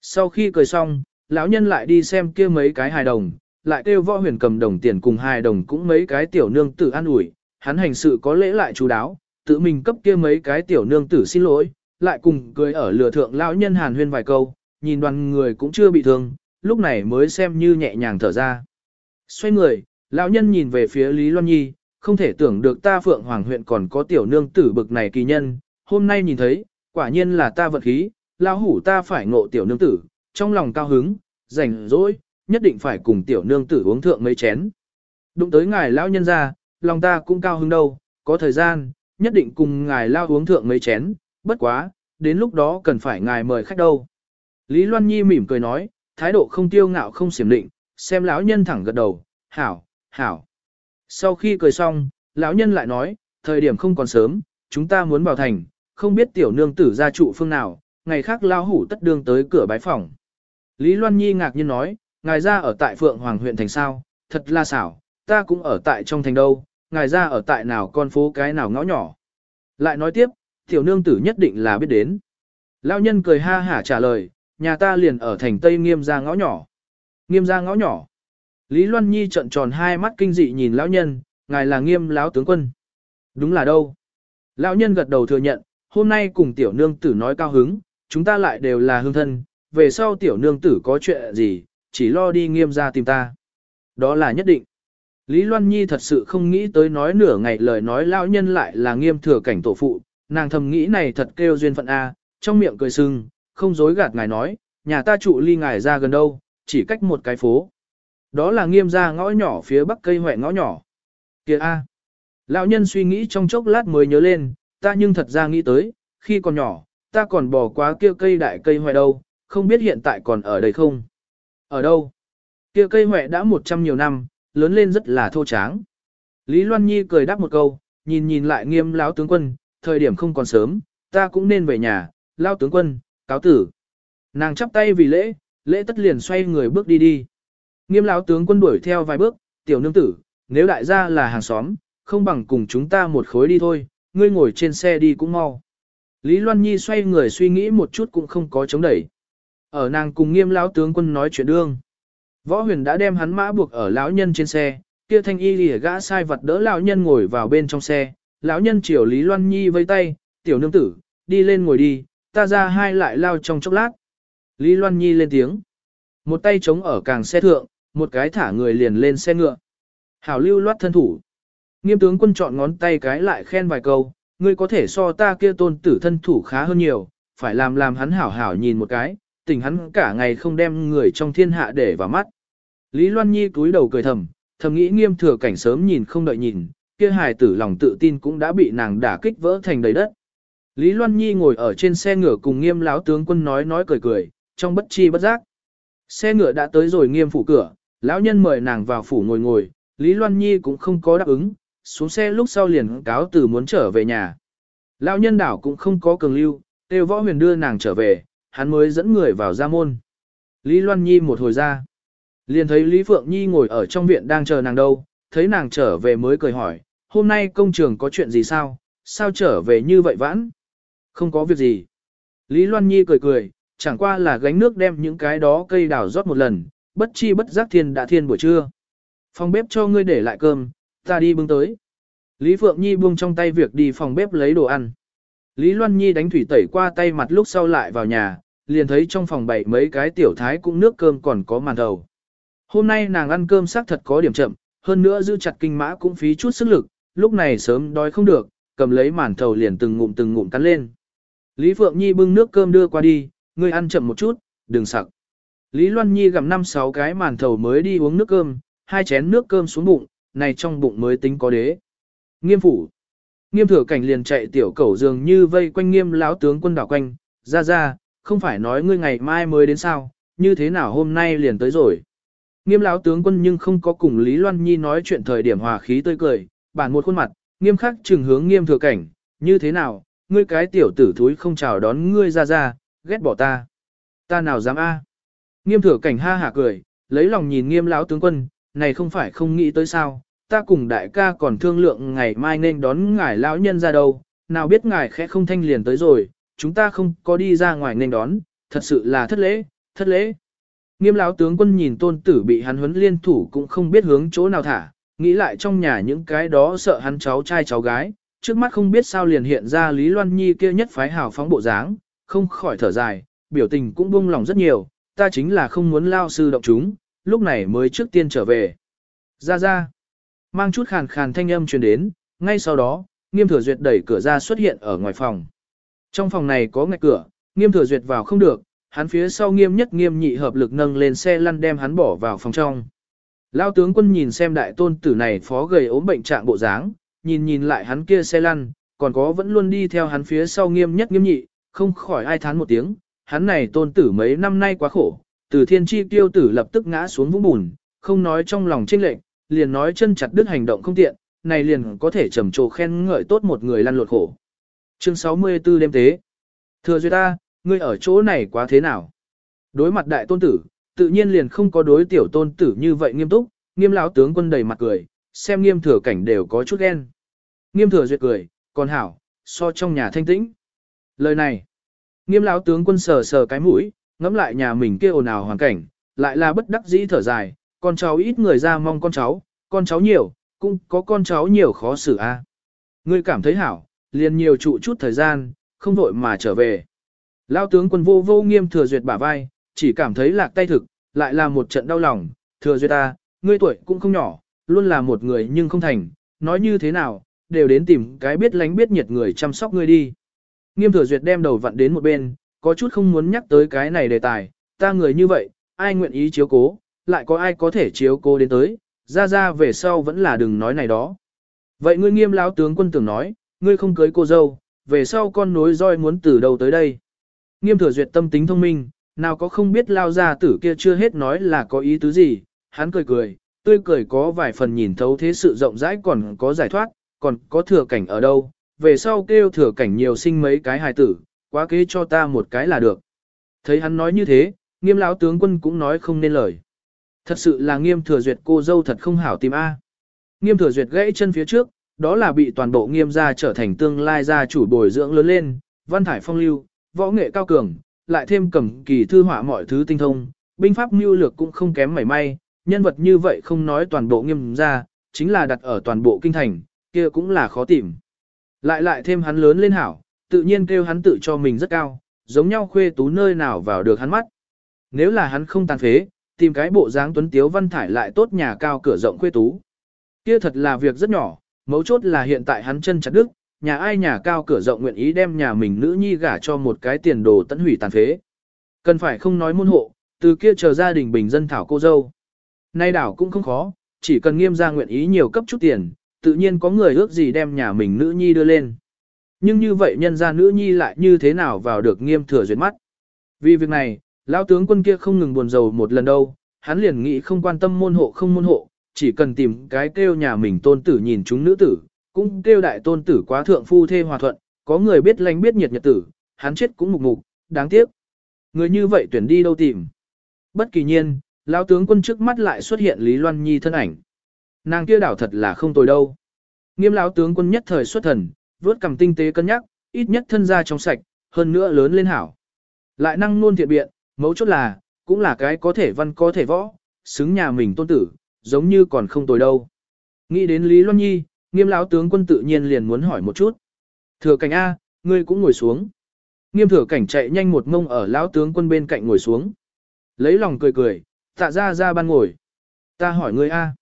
Sau khi cười xong, lão nhân lại đi xem kia mấy cái hài đồng, lại kêu võ huyền cầm đồng tiền cùng hài đồng cũng mấy cái tiểu nương tử an ủi, hắn hành sự có lễ lại chú đáo, tự mình cấp kia mấy cái tiểu nương tử xin lỗi, lại cùng cười ở lửa thượng lão nhân hàn huyên vài câu, nhìn đoàn người cũng chưa bị thương, lúc này mới xem như nhẹ nhàng thở ra. Xoay người, lão nhân nhìn về phía Lý Loan Nhi, không thể tưởng được ta Phượng Hoàng huyện còn có tiểu nương tử bực này kỳ nhân, hôm nay nhìn thấy, quả nhiên là ta vận khí, lão hủ ta phải ngộ tiểu nương tử, trong lòng cao hứng, rảnh rỗi, nhất định phải cùng tiểu nương tử uống thượng mấy chén. Đụng tới ngài lão nhân ra, lòng ta cũng cao hứng đâu, có thời gian, nhất định cùng ngài lao uống thượng mấy chén, bất quá, đến lúc đó cần phải ngài mời khách đâu. Lý Loan Nhi mỉm cười nói, thái độ không tiêu ngạo không xiểm định, xem lão nhân thẳng gật đầu, hảo, hảo. Sau khi cười xong, lão nhân lại nói, thời điểm không còn sớm, chúng ta muốn vào thành, không biết tiểu nương tử gia trụ phương nào, ngày khác lao hủ tất đương tới cửa bái phòng. Lý Loan Nhi ngạc nhiên nói, ngài ra ở tại Phượng Hoàng huyện thành sao, thật là xảo, ta cũng ở tại trong thành đâu, ngài ra ở tại nào con phố cái nào ngõ nhỏ. Lại nói tiếp, tiểu nương tử nhất định là biết đến. Lão nhân cười ha hả trả lời, nhà ta liền ở thành Tây Nghiêm ra ngõ nhỏ. Nghiêm ra ngõ nhỏ. Lý Loan Nhi trợn tròn hai mắt kinh dị nhìn lão nhân, ngài là nghiêm lão tướng quân. Đúng là đâu. Lão nhân gật đầu thừa nhận, hôm nay cùng tiểu nương tử nói cao hứng, chúng ta lại đều là hương thân, về sau tiểu nương tử có chuyện gì, chỉ lo đi nghiêm ra tìm ta. Đó là nhất định. Lý Loan Nhi thật sự không nghĩ tới nói nửa ngày lời nói lão nhân lại là nghiêm thừa cảnh tổ phụ, nàng thầm nghĩ này thật kêu duyên phận A, trong miệng cười sưng, không dối gạt ngài nói, nhà ta trụ ly ngài ra gần đâu, chỉ cách một cái phố. Đó là nghiêm ra ngõ nhỏ phía bắc cây huệ ngõ nhỏ. Kìa A. Lão nhân suy nghĩ trong chốc lát mới nhớ lên, ta nhưng thật ra nghĩ tới, khi còn nhỏ, ta còn bỏ qua kia cây đại cây huệ đâu, không biết hiện tại còn ở đây không? Ở đâu? Kia cây huệ đã một trăm nhiều năm, lớn lên rất là thô tráng. Lý Loan Nhi cười đáp một câu, nhìn nhìn lại nghiêm lão tướng quân, thời điểm không còn sớm, ta cũng nên về nhà, lão tướng quân, cáo tử. Nàng chắp tay vì lễ, lễ tất liền xoay người bước đi đi. Nghiêm lão tướng quân đuổi theo vài bước, tiểu nương tử, nếu đại gia là hàng xóm, không bằng cùng chúng ta một khối đi thôi, ngươi ngồi trên xe đi cũng mau. Lý Loan Nhi xoay người suy nghĩ một chút cũng không có chống đẩy. Ở nàng cùng nghiêm lão tướng quân nói chuyện đương. Võ huyền đã đem hắn mã buộc ở lão nhân trên xe, kia thanh y lìa gã sai vật đỡ lão nhân ngồi vào bên trong xe. Lão nhân chiều Lý Loan Nhi vây tay, tiểu nương tử, đi lên ngồi đi, ta ra hai lại lao trong chốc lát. Lý Loan Nhi lên tiếng. Một tay chống ở càng xe thượng, một cái thả người liền lên xe ngựa. Hảo lưu loát thân thủ. Nghiêm tướng quân chọn ngón tay cái lại khen vài câu, ngươi có thể so ta kia tôn tử thân thủ khá hơn nhiều, phải làm làm hắn hảo hảo nhìn một cái, tình hắn cả ngày không đem người trong thiên hạ để vào mắt. Lý Loan Nhi cúi đầu cười thầm, thầm nghĩ nghiêm thừa cảnh sớm nhìn không đợi nhìn, kia hài tử lòng tự tin cũng đã bị nàng đả kích vỡ thành đầy đất. Lý Loan Nhi ngồi ở trên xe ngựa cùng nghiêm láo tướng quân nói nói cười cười, trong bất chi bất giác. Xe ngựa đã tới rồi nghiêm phủ cửa, lão nhân mời nàng vào phủ ngồi ngồi, Lý Loan Nhi cũng không có đáp ứng, xuống xe lúc sau liền cáo từ muốn trở về nhà. Lão nhân đảo cũng không có cường lưu, Têu võ huyền đưa nàng trở về, hắn mới dẫn người vào gia môn. Lý Loan Nhi một hồi ra, liền thấy Lý Phượng Nhi ngồi ở trong viện đang chờ nàng đâu, thấy nàng trở về mới cười hỏi, hôm nay công trường có chuyện gì sao, sao trở về như vậy vãn? Không có việc gì. Lý Loan Nhi cười cười, chẳng qua là gánh nước đem những cái đó cây đào rót một lần, bất chi bất giác thiên đã thiên buổi trưa. Phòng bếp cho ngươi để lại cơm, ta đi bưng tới. Lý Phượng Nhi buông trong tay việc đi phòng bếp lấy đồ ăn. Lý Loan Nhi đánh thủy tẩy qua tay mặt lúc sau lại vào nhà, liền thấy trong phòng bảy mấy cái tiểu thái cũng nước cơm còn có màn đầu. Hôm nay nàng ăn cơm xác thật có điểm chậm, hơn nữa giữ chặt kinh mã cũng phí chút sức lực, lúc này sớm đói không được, cầm lấy màn thầu liền từng ngụm từng ngụm cắn lên. Lý Phượng Nhi bưng nước cơm đưa qua đi, ngươi ăn chậm một chút, đừng sặc. Lý Loan Nhi gặm năm sáu cái màn thầu mới đi uống nước cơm, hai chén nước cơm xuống bụng, này trong bụng mới tính có đế. Nghiêm phủ. Nghiêm thừa cảnh liền chạy tiểu cẩu dường như vây quanh nghiêm lão tướng quân đảo quanh, ra ra, không phải nói ngươi ngày mai mới đến sao, như thế nào hôm nay liền tới rồi. Nghiêm lão tướng quân nhưng không có cùng Lý Loan Nhi nói chuyện thời điểm hòa khí tươi cười, bản một khuôn mặt, nghiêm khắc trừng hướng nghiêm thừa cảnh, như thế nào, ngươi cái tiểu tử thúi không chào đón ngươi ra ra, ghét bỏ ta. Ta nào dám a? Nghiêm thừa cảnh ha hả cười, lấy lòng nhìn nghiêm lão tướng quân, này không phải không nghĩ tới sao, ta cùng đại ca còn thương lượng ngày mai nên đón ngài lão nhân ra đâu, nào biết ngài khẽ không thanh liền tới rồi, chúng ta không có đi ra ngoài nên đón, thật sự là thất lễ, thất lễ. Nghiêm lão tướng quân nhìn tôn tử bị hắn huấn liên thủ cũng không biết hướng chỗ nào thả, nghĩ lại trong nhà những cái đó sợ hắn cháu trai cháu gái, trước mắt không biết sao liền hiện ra Lý Loan Nhi kia nhất phái hào phóng bộ dáng, không khỏi thở dài, biểu tình cũng buông lòng rất nhiều, ta chính là không muốn lao sư động chúng, lúc này mới trước tiên trở về. Ra ra, mang chút khàn khàn thanh âm truyền đến, ngay sau đó, nghiêm thừa duyệt đẩy cửa ra xuất hiện ở ngoài phòng. Trong phòng này có ngạch cửa, nghiêm thừa duyệt vào không được, hắn phía sau nghiêm nhất nghiêm nhị hợp lực nâng lên xe lăn đem hắn bỏ vào phòng trong. Lao tướng quân nhìn xem đại tôn tử này phó gầy ốm bệnh trạng bộ dáng, nhìn nhìn lại hắn kia xe lăn, còn có vẫn luôn đi theo hắn phía sau nghiêm nhất nghiêm nhị, không khỏi ai thán một tiếng, hắn này tôn tử mấy năm nay quá khổ, từ thiên chi tiêu tử lập tức ngã xuống vũng bùn, không nói trong lòng trinh lệnh, liền nói chân chặt đứt hành động không tiện, này liền có thể trầm trồ khen ngợi tốt một người lăn lột khổ. Chương 64 đêm tế. Thừa duyệt ta, ngươi ở chỗ này quá thế nào? Đối mặt đại tôn tử, tự nhiên liền không có đối tiểu tôn tử như vậy nghiêm túc, nghiêm lão tướng quân đầy mặt cười, xem nghiêm thừa cảnh đều có chút ghen. Nghiêm thừa duyệt cười, còn hảo, so trong nhà thanh tĩnh. Lời này, nghiêm lão tướng quân sờ sờ cái mũi, ngẫm lại nhà mình kia ồn ào hoàn cảnh, lại là bất đắc dĩ thở dài, con cháu ít người ra mong con cháu, con cháu nhiều, cũng có con cháu nhiều khó xử a. Ngươi cảm thấy hảo, liền nhiều trụ chút thời gian, không vội mà trở về. Lão tướng quân vô vô nghiêm thừa duyệt bả vai, chỉ cảm thấy lạc tay thực, lại là một trận đau lòng, thừa duyệt ta, ngươi tuổi cũng không nhỏ, luôn là một người nhưng không thành, nói như thế nào, đều đến tìm cái biết lánh biết nhiệt người chăm sóc ngươi đi. Nghiêm thừa duyệt đem đầu vặn đến một bên, có chút không muốn nhắc tới cái này đề tài, ta người như vậy, ai nguyện ý chiếu cố, lại có ai có thể chiếu cố đến tới, ra ra về sau vẫn là đừng nói này đó. Vậy ngươi nghiêm lão tướng quân tưởng nói, ngươi không cưới cô dâu, về sau con nối roi muốn từ đâu tới đây. Nghiêm thừa duyệt tâm tính thông minh, nào có không biết lao ra tử kia chưa hết nói là có ý tứ gì, hắn cười cười, tươi cười có vài phần nhìn thấu thế sự rộng rãi còn có giải thoát, còn có thừa cảnh ở đâu, về sau kêu thừa cảnh nhiều sinh mấy cái hài tử, quá kế cho ta một cái là được. Thấy hắn nói như thế, nghiêm lão tướng quân cũng nói không nên lời. Thật sự là nghiêm thừa duyệt cô dâu thật không hảo tìm A. Nghiêm thừa duyệt gãy chân phía trước, đó là bị toàn bộ nghiêm gia trở thành tương lai gia chủ bồi dưỡng lớn lên, văn thải phong lưu, võ nghệ cao cường, lại thêm cầm kỳ thư họa mọi thứ tinh thông, binh pháp mưu lược cũng không kém mảy may, nhân vật như vậy không nói toàn bộ nghiêm gia, chính là đặt ở toàn bộ kinh thành, kia cũng là khó tìm. Lại lại thêm hắn lớn lên hảo, tự nhiên kêu hắn tự cho mình rất cao, giống nhau khuê tú nơi nào vào được hắn mắt. Nếu là hắn không tàn phế, tìm cái bộ dáng tuấn tiếu văn thải lại tốt nhà cao cửa rộng khuê tú. Kia thật là việc rất nhỏ, mấu chốt là hiện tại hắn chân chặt đức, nhà ai nhà cao cửa rộng nguyện ý đem nhà mình nữ nhi gả cho một cái tiền đồ tận hủy tàn phế. Cần phải không nói môn hộ, từ kia chờ gia đình bình dân thảo cô dâu. Nay đảo cũng không khó, chỉ cần nghiêm gia nguyện ý nhiều cấp chút tiền, tự nhiên có người ước gì đem nhà mình nữ nhi đưa lên. Nhưng như vậy nhân gia nữ nhi lại như thế nào vào được nghiêm thừa duyệt mắt. Vì việc này, lão tướng quân kia không ngừng buồn rầu một lần đâu, hắn liền nghĩ không quan tâm môn hộ không môn hộ, chỉ cần tìm cái kêu nhà mình tôn tử nhìn chúng nữ tử, cũng kêu đại tôn tử quá thượng phu thê hòa thuận, có người biết lành biết nhiệt nhật tử, hắn chết cũng mục mục, đáng tiếc. Người như vậy tuyển đi đâu tìm. Bất kỳ nhiên, lão tướng quân trước mắt lại xuất hiện Lý Loan Nhi thân ảnh. Nàng kia đảo thật là không tồi đâu. Nghiêm lão tướng quân nhất thời xuất thần, vớt cầm tinh tế cân nhắc, ít nhất thân ra trong sạch, hơn nữa lớn lên hảo. Lại năng nôn thiện biện, mấu chốt là, cũng là cái có thể văn có thể võ, xứng nhà mình tôn tử, giống như còn không tồi đâu. Nghĩ đến Lý Loan Nhi, nghiêm lão tướng quân tự nhiên liền muốn hỏi một chút. Thừa cảnh A, ngươi cũng ngồi xuống. Nghiêm thừa cảnh chạy nhanh một mông ở lão tướng quân bên cạnh ngồi xuống. Lấy lòng cười cười, tạ ra ra ban ngồi. Ta hỏi ngươi A.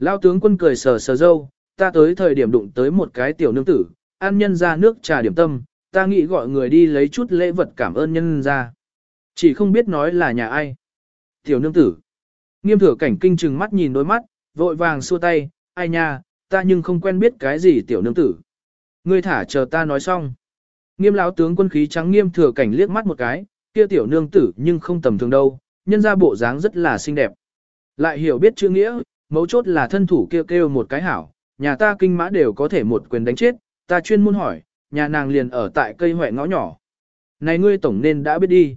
Lão tướng quân cười sờ sờ dâu, ta tới thời điểm đụng tới một cái tiểu nương tử, ăn nhân ra nước trà điểm tâm, ta nghĩ gọi người đi lấy chút lễ vật cảm ơn nhân ra. Chỉ không biết nói là nhà ai. Tiểu nương tử. Nghiêm thừa cảnh kinh trừng mắt nhìn đôi mắt, vội vàng xua tay, ai nha, ta nhưng không quen biết cái gì tiểu nương tử. Ngươi thả chờ ta nói xong. Nghiêm lão tướng quân khí trắng nghiêm thừa cảnh liếc mắt một cái, kia tiểu nương tử nhưng không tầm thường đâu, nhân ra bộ dáng rất là xinh đẹp. Lại hiểu biết chữ nghĩa, mấu chốt là thân thủ kêu kêu một cái hảo, nhà ta kinh mã đều có thể một quyền đánh chết, ta chuyên môn hỏi, nhà nàng liền ở tại cây hoẹ ngõ nhỏ. Này ngươi tổng nên đã biết đi.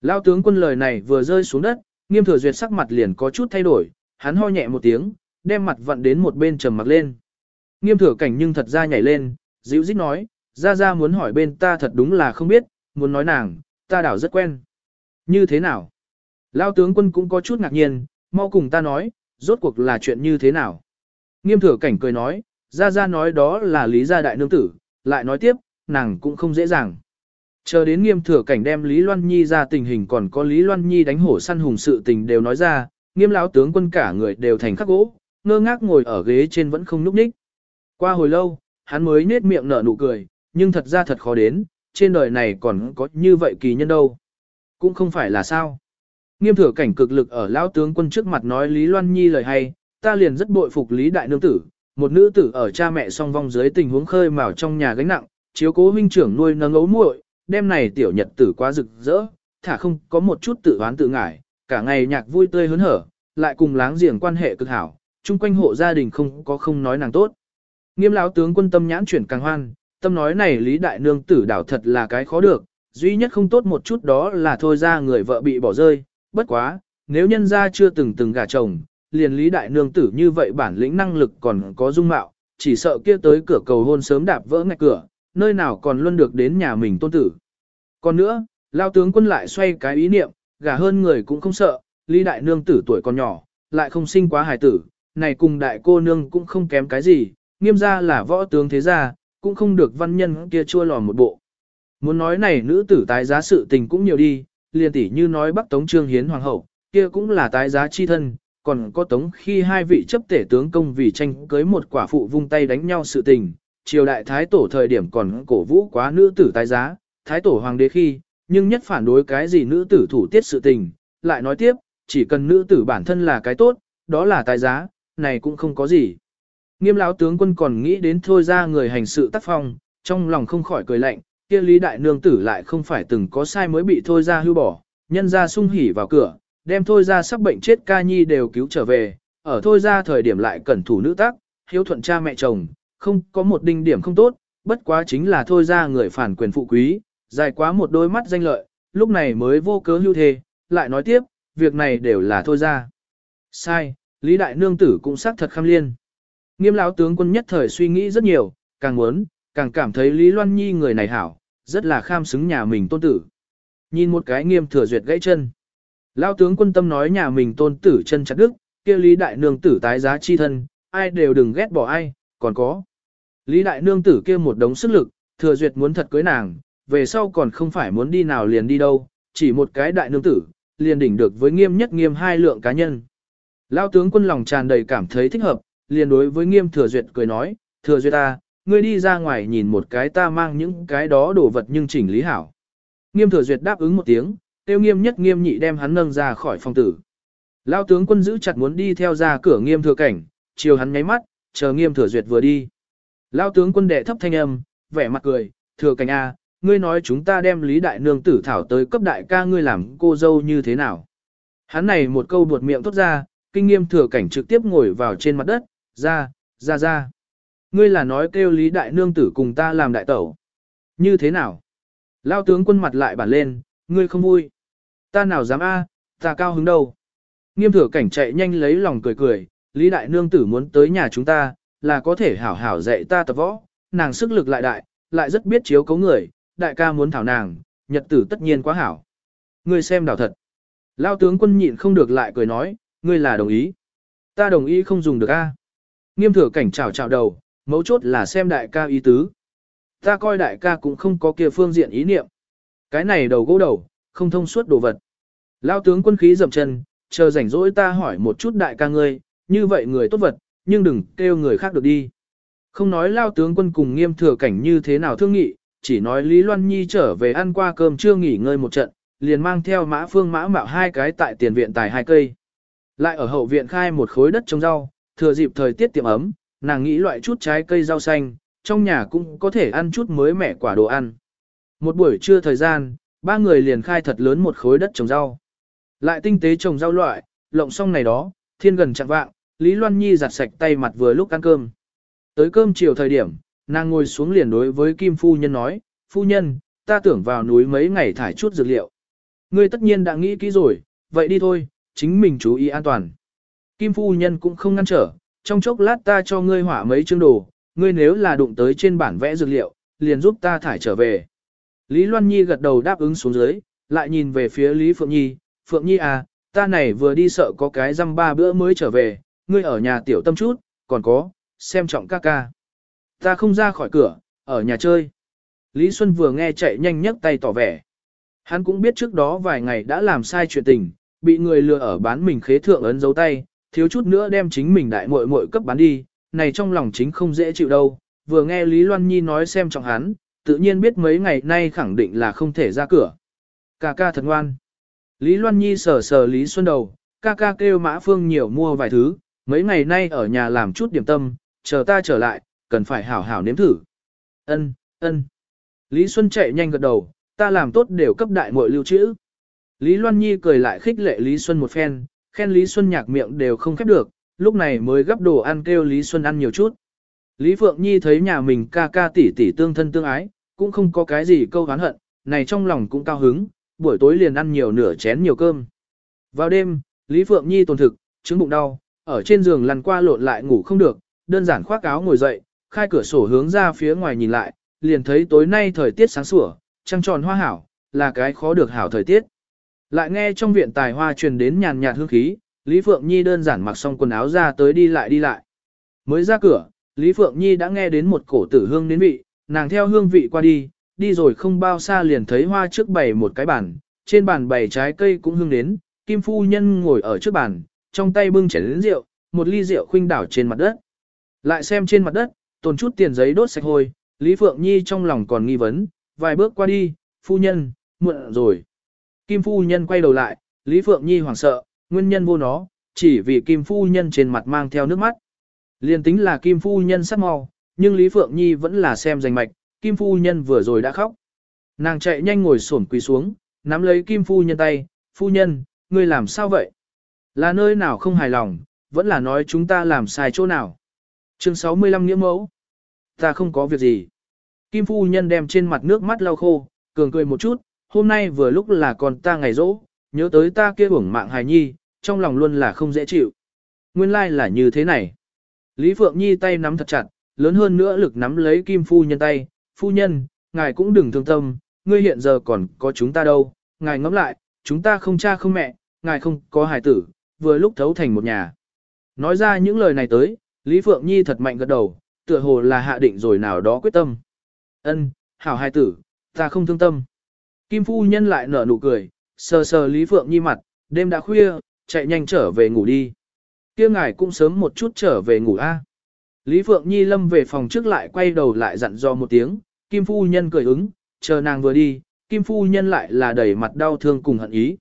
Lao tướng quân lời này vừa rơi xuống đất, nghiêm thừa duyệt sắc mặt liền có chút thay đổi, hắn ho nhẹ một tiếng, đem mặt vặn đến một bên trầm mặc lên. Nghiêm thừa cảnh nhưng thật ra nhảy lên, dịu dít nói, ra ra muốn hỏi bên ta thật đúng là không biết, muốn nói nàng, ta đảo rất quen. Như thế nào? Lao tướng quân cũng có chút ngạc nhiên, mau cùng ta nói, rốt cuộc là chuyện như thế nào? Nghiêm thừa cảnh cười nói, ra ra nói đó là lý gia đại nương tử, lại nói tiếp, nàng cũng không dễ dàng. Chờ đến nghiêm thừa cảnh đem Lý Loan Nhi ra tình hình còn có Lý Loan Nhi đánh hổ săn hùng sự tình đều nói ra, nghiêm lão tướng quân cả người đều thành khắc gỗ, ngơ ngác ngồi ở ghế trên vẫn không núp ních. Qua hồi lâu, hắn mới nết miệng nở nụ cười, nhưng thật ra thật khó đến, trên đời này còn có như vậy kỳ nhân đâu. cũng không phải là sao. Nghiêm thừa cảnh cực lực ở lão tướng quân trước mặt nói Lý Loan Nhi lời hay, ta liền rất bội phục Lý Đại Nương Tử, một nữ tử ở cha mẹ song vong dưới tình huống khơi mào trong nhà gánh nặng, chiếu cố huynh trưởng nuôi nâng ấu muội, đêm này tiểu nhật tử quá rực rỡ, thả không có một chút tự oán tự ngại, cả ngày nhạc vui tươi hớn hở, lại cùng láng giềng quan hệ cực hảo, chung quanh hộ gia đình không có không nói nàng tốt. Nghiêm lão tướng quân tâm nhãn chuyển càng hoan, tâm nói này Lý Đại Nương tử đảo thật là cái khó được, duy nhất không tốt một chút đó là thôi ra người vợ bị bỏ rơi, bất quá, nếu nhân gia chưa từng từng gả chồng, liền Lý Đại Nương tử như vậy bản lĩnh năng lực còn có dung mạo, chỉ sợ kia tới cửa cầu hôn sớm đạp vỡ ngạch cửa, nơi nào còn luôn được đến nhà mình tôn tử. Còn nữa, lao tướng quân lại xoay cái ý niệm, gả hơn người cũng không sợ, Lý Đại Nương tử tuổi còn nhỏ, lại không sinh quá hài tử, này cùng đại cô nương cũng không kém cái gì, nghiêm ra là võ tướng thế gia, cũng không được văn nhân kia chua lò một bộ. Muốn nói này nữ tử tái giá sự tình cũng nhiều đi, liền tỷ như nói Bắc Tống Trương Hiến Hoàng hậu, kia cũng là tái giá chi thân, còn có Tống khi hai vị chấp tể tướng công vì tranh cưới một quả phụ vung tay đánh nhau sự tình, triều đại thái tổ thời điểm còn cổ vũ quá nữ tử tái giá, thái tổ hoàng đế khi, nhưng nhất phản đối cái gì nữ tử thủ tiết sự tình, lại nói tiếp, chỉ cần nữ tử bản thân là cái tốt, đó là tài giá, này cũng không có gì. Nghiêm lão tướng quân còn nghĩ đến thôi ra người hành sự tác phong, trong lòng không khỏi cười lạnh, kia lý đại nương tử lại không phải từng có sai mới bị thôi ra hưu bỏ, nhân ra sung hỉ vào cửa, đem thôi ra sắp bệnh chết ca nhi đều cứu trở về, ở thôi ra thời điểm lại cẩn thủ nữ tác, hiếu thuận cha mẹ chồng, không có một đinh điểm không tốt, bất quá chính là thôi ra người phản quyền phụ quý, dài quá một đôi mắt danh lợi, lúc này mới vô cớ hưu thề, lại nói tiếp, việc này đều là thôi ra. Sai, Lý Đại Nương Tử cũng xác thật khăm liên. Nghiêm lão tướng quân nhất thời suy nghĩ rất nhiều, càng muốn, càng cảm thấy Lý Loan Nhi người này hảo, rất là kham xứng nhà mình tôn tử. Nhìn một cái nghiêm thừa duyệt gãy chân. Lão tướng quân tâm nói nhà mình tôn tử chân chặt đức, kia Lý Đại Nương Tử tái giá chi thân, ai đều đừng ghét bỏ ai, còn có. Lý Đại Nương Tử kia một đống sức lực, thừa duyệt muốn thật cưới nàng, về sau còn không phải muốn đi nào liền đi đâu, chỉ một cái Đại Nương Tử, liền đỉnh được với nghiêm nhất nghiêm hai lượng cá nhân. Lão tướng quân lòng tràn đầy cảm thấy thích hợp, liền đối với nghiêm thừa duyệt cười nói, thừa duyệt ta, ngươi đi ra ngoài nhìn một cái ta mang những cái đó đồ vật nhưng chỉnh lý hảo. Nghiêm thừa duyệt đáp ứng một tiếng, tiêu nghiêm nhất nghiêm nhị đem hắn nâng ra khỏi phòng tử. Lão tướng quân giữ chặt muốn đi theo ra cửa nghiêm thừa cảnh, chiều hắn nháy mắt, chờ nghiêm thừa duyệt vừa đi. Lão tướng quân đệ thấp thanh âm, vẻ mặt cười, thừa cảnh A, ngươi nói chúng ta đem lý đại nương tử thảo tới cấp đại ca ngươi làm cô dâu như thế nào. Hắn này một câu buột miệng tốt ra, kinh nghiêm thừa cảnh trực tiếp ngồi vào trên mặt đất, ra, ra ra. Ngươi là nói kêu lý đại nương tử cùng ta làm đại tẩu. Như thế nào? Lao tướng quân mặt lại bản lên, ngươi không vui. Ta nào dám a, ta cao hứng đâu. Nghiêm thừa cảnh chạy nhanh lấy lòng cười cười, lý đại nương tử muốn tới nhà chúng ta, là có thể hảo hảo dạy ta tập võ, nàng sức lực lại đại, lại rất biết chiếu cấu người, đại ca muốn thảo nàng, nhật tử tất nhiên quá hảo. Ngươi xem đảo thật. Lao tướng quân nhịn không được lại cười nói, ngươi là đồng ý. Ta đồng ý không dùng được a. Nghiêm thừa cảnh chào chào đầu, mấu chốt là xem đại ca ý tứ. Ta coi đại ca cũng không có kia phương diện ý niệm. Cái này đầu gỗ đầu, không thông suốt đồ vật. Lao tướng quân khí dậm chân, chờ rảnh rỗi ta hỏi một chút đại ca ngươi, như vậy người tốt vật, nhưng đừng kêu người khác được đi. Không nói lao tướng quân cùng nghiêm thừa cảnh như thế nào thương nghị, chỉ nói Lý Loan Nhi trở về ăn qua cơm chưa nghỉ ngơi một trận, liền mang theo mã phương mã mạo hai cái tại tiền viện tài hai cây. Lại ở hậu viện khai một khối đất trồng rau, thừa dịp thời tiết tiệm ấm, nàng nghĩ loại chút trái cây rau xanh, trong nhà cũng có thể ăn chút mới mẻ quả đồ ăn. Một buổi trưa thời gian, ba người liền khai thật lớn một khối đất trồng rau. Lại tinh tế trồng rau loại, lộng xong này đó, thiên gần chặn vạng, Lý Loan Nhi giặt sạch tay mặt vừa lúc ăn cơm. Tới cơm chiều thời điểm, nàng ngồi xuống liền đối với Kim Phu Nhân nói, Phu Nhân, ta tưởng vào núi mấy ngày thải chút dược liệu. Ngươi tất nhiên đã nghĩ kỹ rồi, vậy đi thôi, chính mình chú ý an toàn. Kim phu nhân cũng không ngăn trở, trong chốc lát ta cho ngươi hỏa mấy chương đồ, ngươi nếu là đụng tới trên bản vẽ dược liệu, liền giúp ta thải trở về. Lý Loan Nhi gật đầu đáp ứng xuống dưới, lại nhìn về phía Lý Phượng Nhi, Phượng Nhi à, ta này vừa đi sợ có cái răm ba bữa mới trở về, ngươi ở nhà tiểu tâm chút, còn có, xem trọng ca ca. Ta không ra khỏi cửa, ở nhà chơi. Lý Xuân vừa nghe chạy nhanh nhấc tay tỏ vẻ. Hắn cũng biết trước đó vài ngày đã làm sai chuyện tình, bị người lừa ở bán mình khế thượng ấn dấu tay, thiếu chút nữa đem chính mình đại muội muội cấp bán đi, này trong lòng chính không dễ chịu đâu, vừa nghe Lý Loan Nhi nói xem trọng hắn, tự nhiên biết mấy ngày nay khẳng định là không thể ra cửa. ca ca thật ngoan. Lý Loan Nhi sờ sờ Lý Xuân đầu, ca ca kêu Mã Phương nhiều mua vài thứ, mấy ngày nay ở nhà làm chút điểm tâm, chờ ta trở lại, cần phải hảo hảo nếm thử. Ân, ân. Lý Xuân chạy nhanh gật đầu, ta làm tốt đều cấp đại muội lưu trữ. Lý Loan Nhi cười lại khích lệ Lý Xuân một phen, khen Lý Xuân nhạc miệng đều không khép được, lúc này mới gấp đồ ăn kêu Lý Xuân ăn nhiều chút. Lý Phượng Nhi thấy nhà mình ca ca tỷ tỷ tương thân tương ái, cũng không có cái gì câu hán hận, này trong lòng cũng cao hứng, buổi tối liền ăn nhiều nửa chén nhiều cơm. Vào đêm, Lý Phượng Nhi tồn thực, chứng bụng đau, ở trên giường lăn qua lộn lại ngủ không được, đơn giản khoác áo ngồi dậy, khai cửa sổ hướng ra phía ngoài nhìn lại, liền thấy tối nay thời tiết sáng sủa, trăng tròn hoa hảo, là cái khó được hảo thời tiết. Lại nghe trong viện tài hoa truyền đến nhàn nhạt hương khí, Lý Phượng Nhi đơn giản mặc xong quần áo ra tới đi lại đi lại. Mới ra cửa, Lý Phượng Nhi đã nghe đến một cổ tử hương đến vị, nàng theo hương vị qua đi, đi rồi không bao xa liền thấy hoa trước bày một cái bàn, trên bàn bày trái cây cũng hương đến, Kim Phu Nhân ngồi ở trước bàn, trong tay bưng chén rượu, một ly rượu khuynh đảo trên mặt đất. Lại xem trên mặt đất, tồn chút tiền giấy đốt sạch hôi, Lý Phượng Nhi trong lòng còn nghi vấn, vài bước qua đi, Phu Nhân, muộn rồi. Kim Phu Nhân quay đầu lại, Lý Phượng Nhi hoảng sợ, nguyên nhân vô nó, chỉ vì Kim Phu Nhân trên mặt mang theo nước mắt. Liên tính là Kim Phu Nhân sắc mau, nhưng Lý Phượng Nhi vẫn là xem rành mạch, Kim Phu Nhân vừa rồi đã khóc. Nàng chạy nhanh ngồi xổm quỳ xuống, nắm lấy Kim Phu Nhân tay, Phu Nhân, ngươi làm sao vậy? Là nơi nào không hài lòng, vẫn là nói chúng ta làm sai chỗ nào. Chương 65 nghĩa mẫu. Ta không có việc gì. Kim Phu Nhân đem trên mặt nước mắt lau khô, cường cười một chút, hôm nay vừa lúc là còn ta ngày rỗ, nhớ tới ta kia uổng mạng hài nhi, trong lòng luôn là không dễ chịu. Nguyên lai like là như thế này. Lý Phượng Nhi tay nắm thật chặt, lớn hơn nữa lực nắm lấy Kim Phu Nhân tay, Phu Nhân, ngài cũng đừng thương tâm, ngươi hiện giờ còn có chúng ta đâu, ngài ngẫm lại, chúng ta không cha không mẹ, ngài không có hài tử, vừa lúc thấu thành một nhà. Nói ra những lời này tới, Lý Phượng Nhi thật mạnh gật đầu, tựa hồ là hạ định rồi nào đó quyết tâm. Ân, hảo hài tử, ta không thương tâm. Kim Phu Nhân lại nở nụ cười, sờ sờ Lý Phượng Nhi mặt, đêm đã khuya, chạy nhanh trở về ngủ đi. kia ngài cũng sớm một chút trở về ngủ a. Lý Phượng Nhi lâm về phòng trước lại quay đầu lại dặn dò một tiếng, Kim Phu Nhân cười ứng, chờ nàng vừa đi, Kim Phu Nhân lại là đầy mặt đau thương cùng hận ý.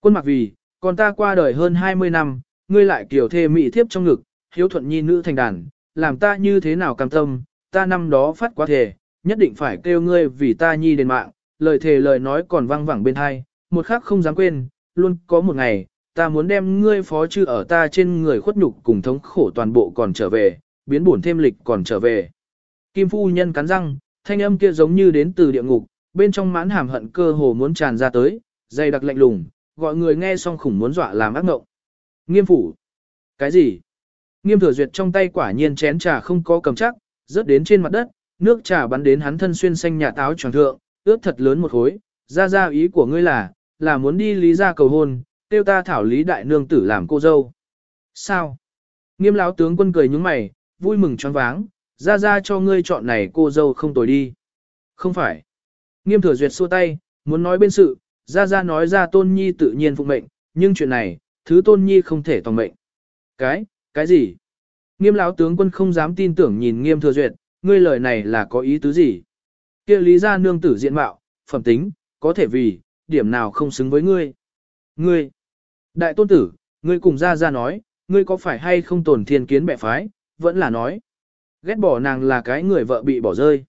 Quân mặc vì, còn ta qua đời hơn 20 năm, ngươi lại kiểu thê mị thiếp trong ngực, hiếu thuận nhi nữ thành đàn, làm ta như thế nào cam tâm, ta năm đó phát quá thề, nhất định phải kêu ngươi vì ta nhi đền mạng, lời thề lời nói còn vang vẳng bên hai, một khắc không dám quên, luôn có một ngày, ta muốn đem ngươi phó chư ở ta trên người khuất nhục cùng thống khổ toàn bộ còn trở về, biến buồn thêm lịch còn trở về. Kim phu nhân cắn răng, thanh âm kia giống như đến từ địa ngục, bên trong mãn hàm hận cơ hồ muốn tràn ra tới, dày đặc lạnh lùng, gọi người nghe xong khủng muốn dọa làm ác ngộng. Nghiêm phủ. Cái gì? Nghiêm thừa duyệt trong tay quả nhiên chén trà không có cầm chắc, rớt đến trên mặt đất, nước trà bắn đến hắn thân xuyên xanh nhà táo tròn thượng, ướt thật lớn một khối. Ra ra ý của ngươi là, là muốn đi lý ra cầu hôn, tiêu ta thảo lý đại nương tử làm cô dâu. Sao? Nghiêm lão tướng quân cười nhướng mày, vui mừng choáng váng, ra ra cho ngươi chọn này cô dâu không tồi đi. Không phải. Nghiêm thừa duyệt xua tay, muốn nói bên sự, ra ra nói ra tôn nhi tự nhiên phụ mệnh, nhưng chuyện này, thứ tôn nhi không thể toàn mệnh. Cái, cái gì? Nghiêm lão tướng quân không dám tin tưởng nhìn nghiêm thừa duyệt, ngươi lời này là có ý tứ gì? Kia lý gia nương tử diện mạo, phẩm tính, có thể vì, điểm nào không xứng với ngươi. Ngươi, đại tôn tử, ngươi cùng gia gia nói, ngươi có phải hay không tổn thiên kiến bệ phái, vẫn là nói. Ghét bỏ nàng là cái người vợ bị bỏ rơi.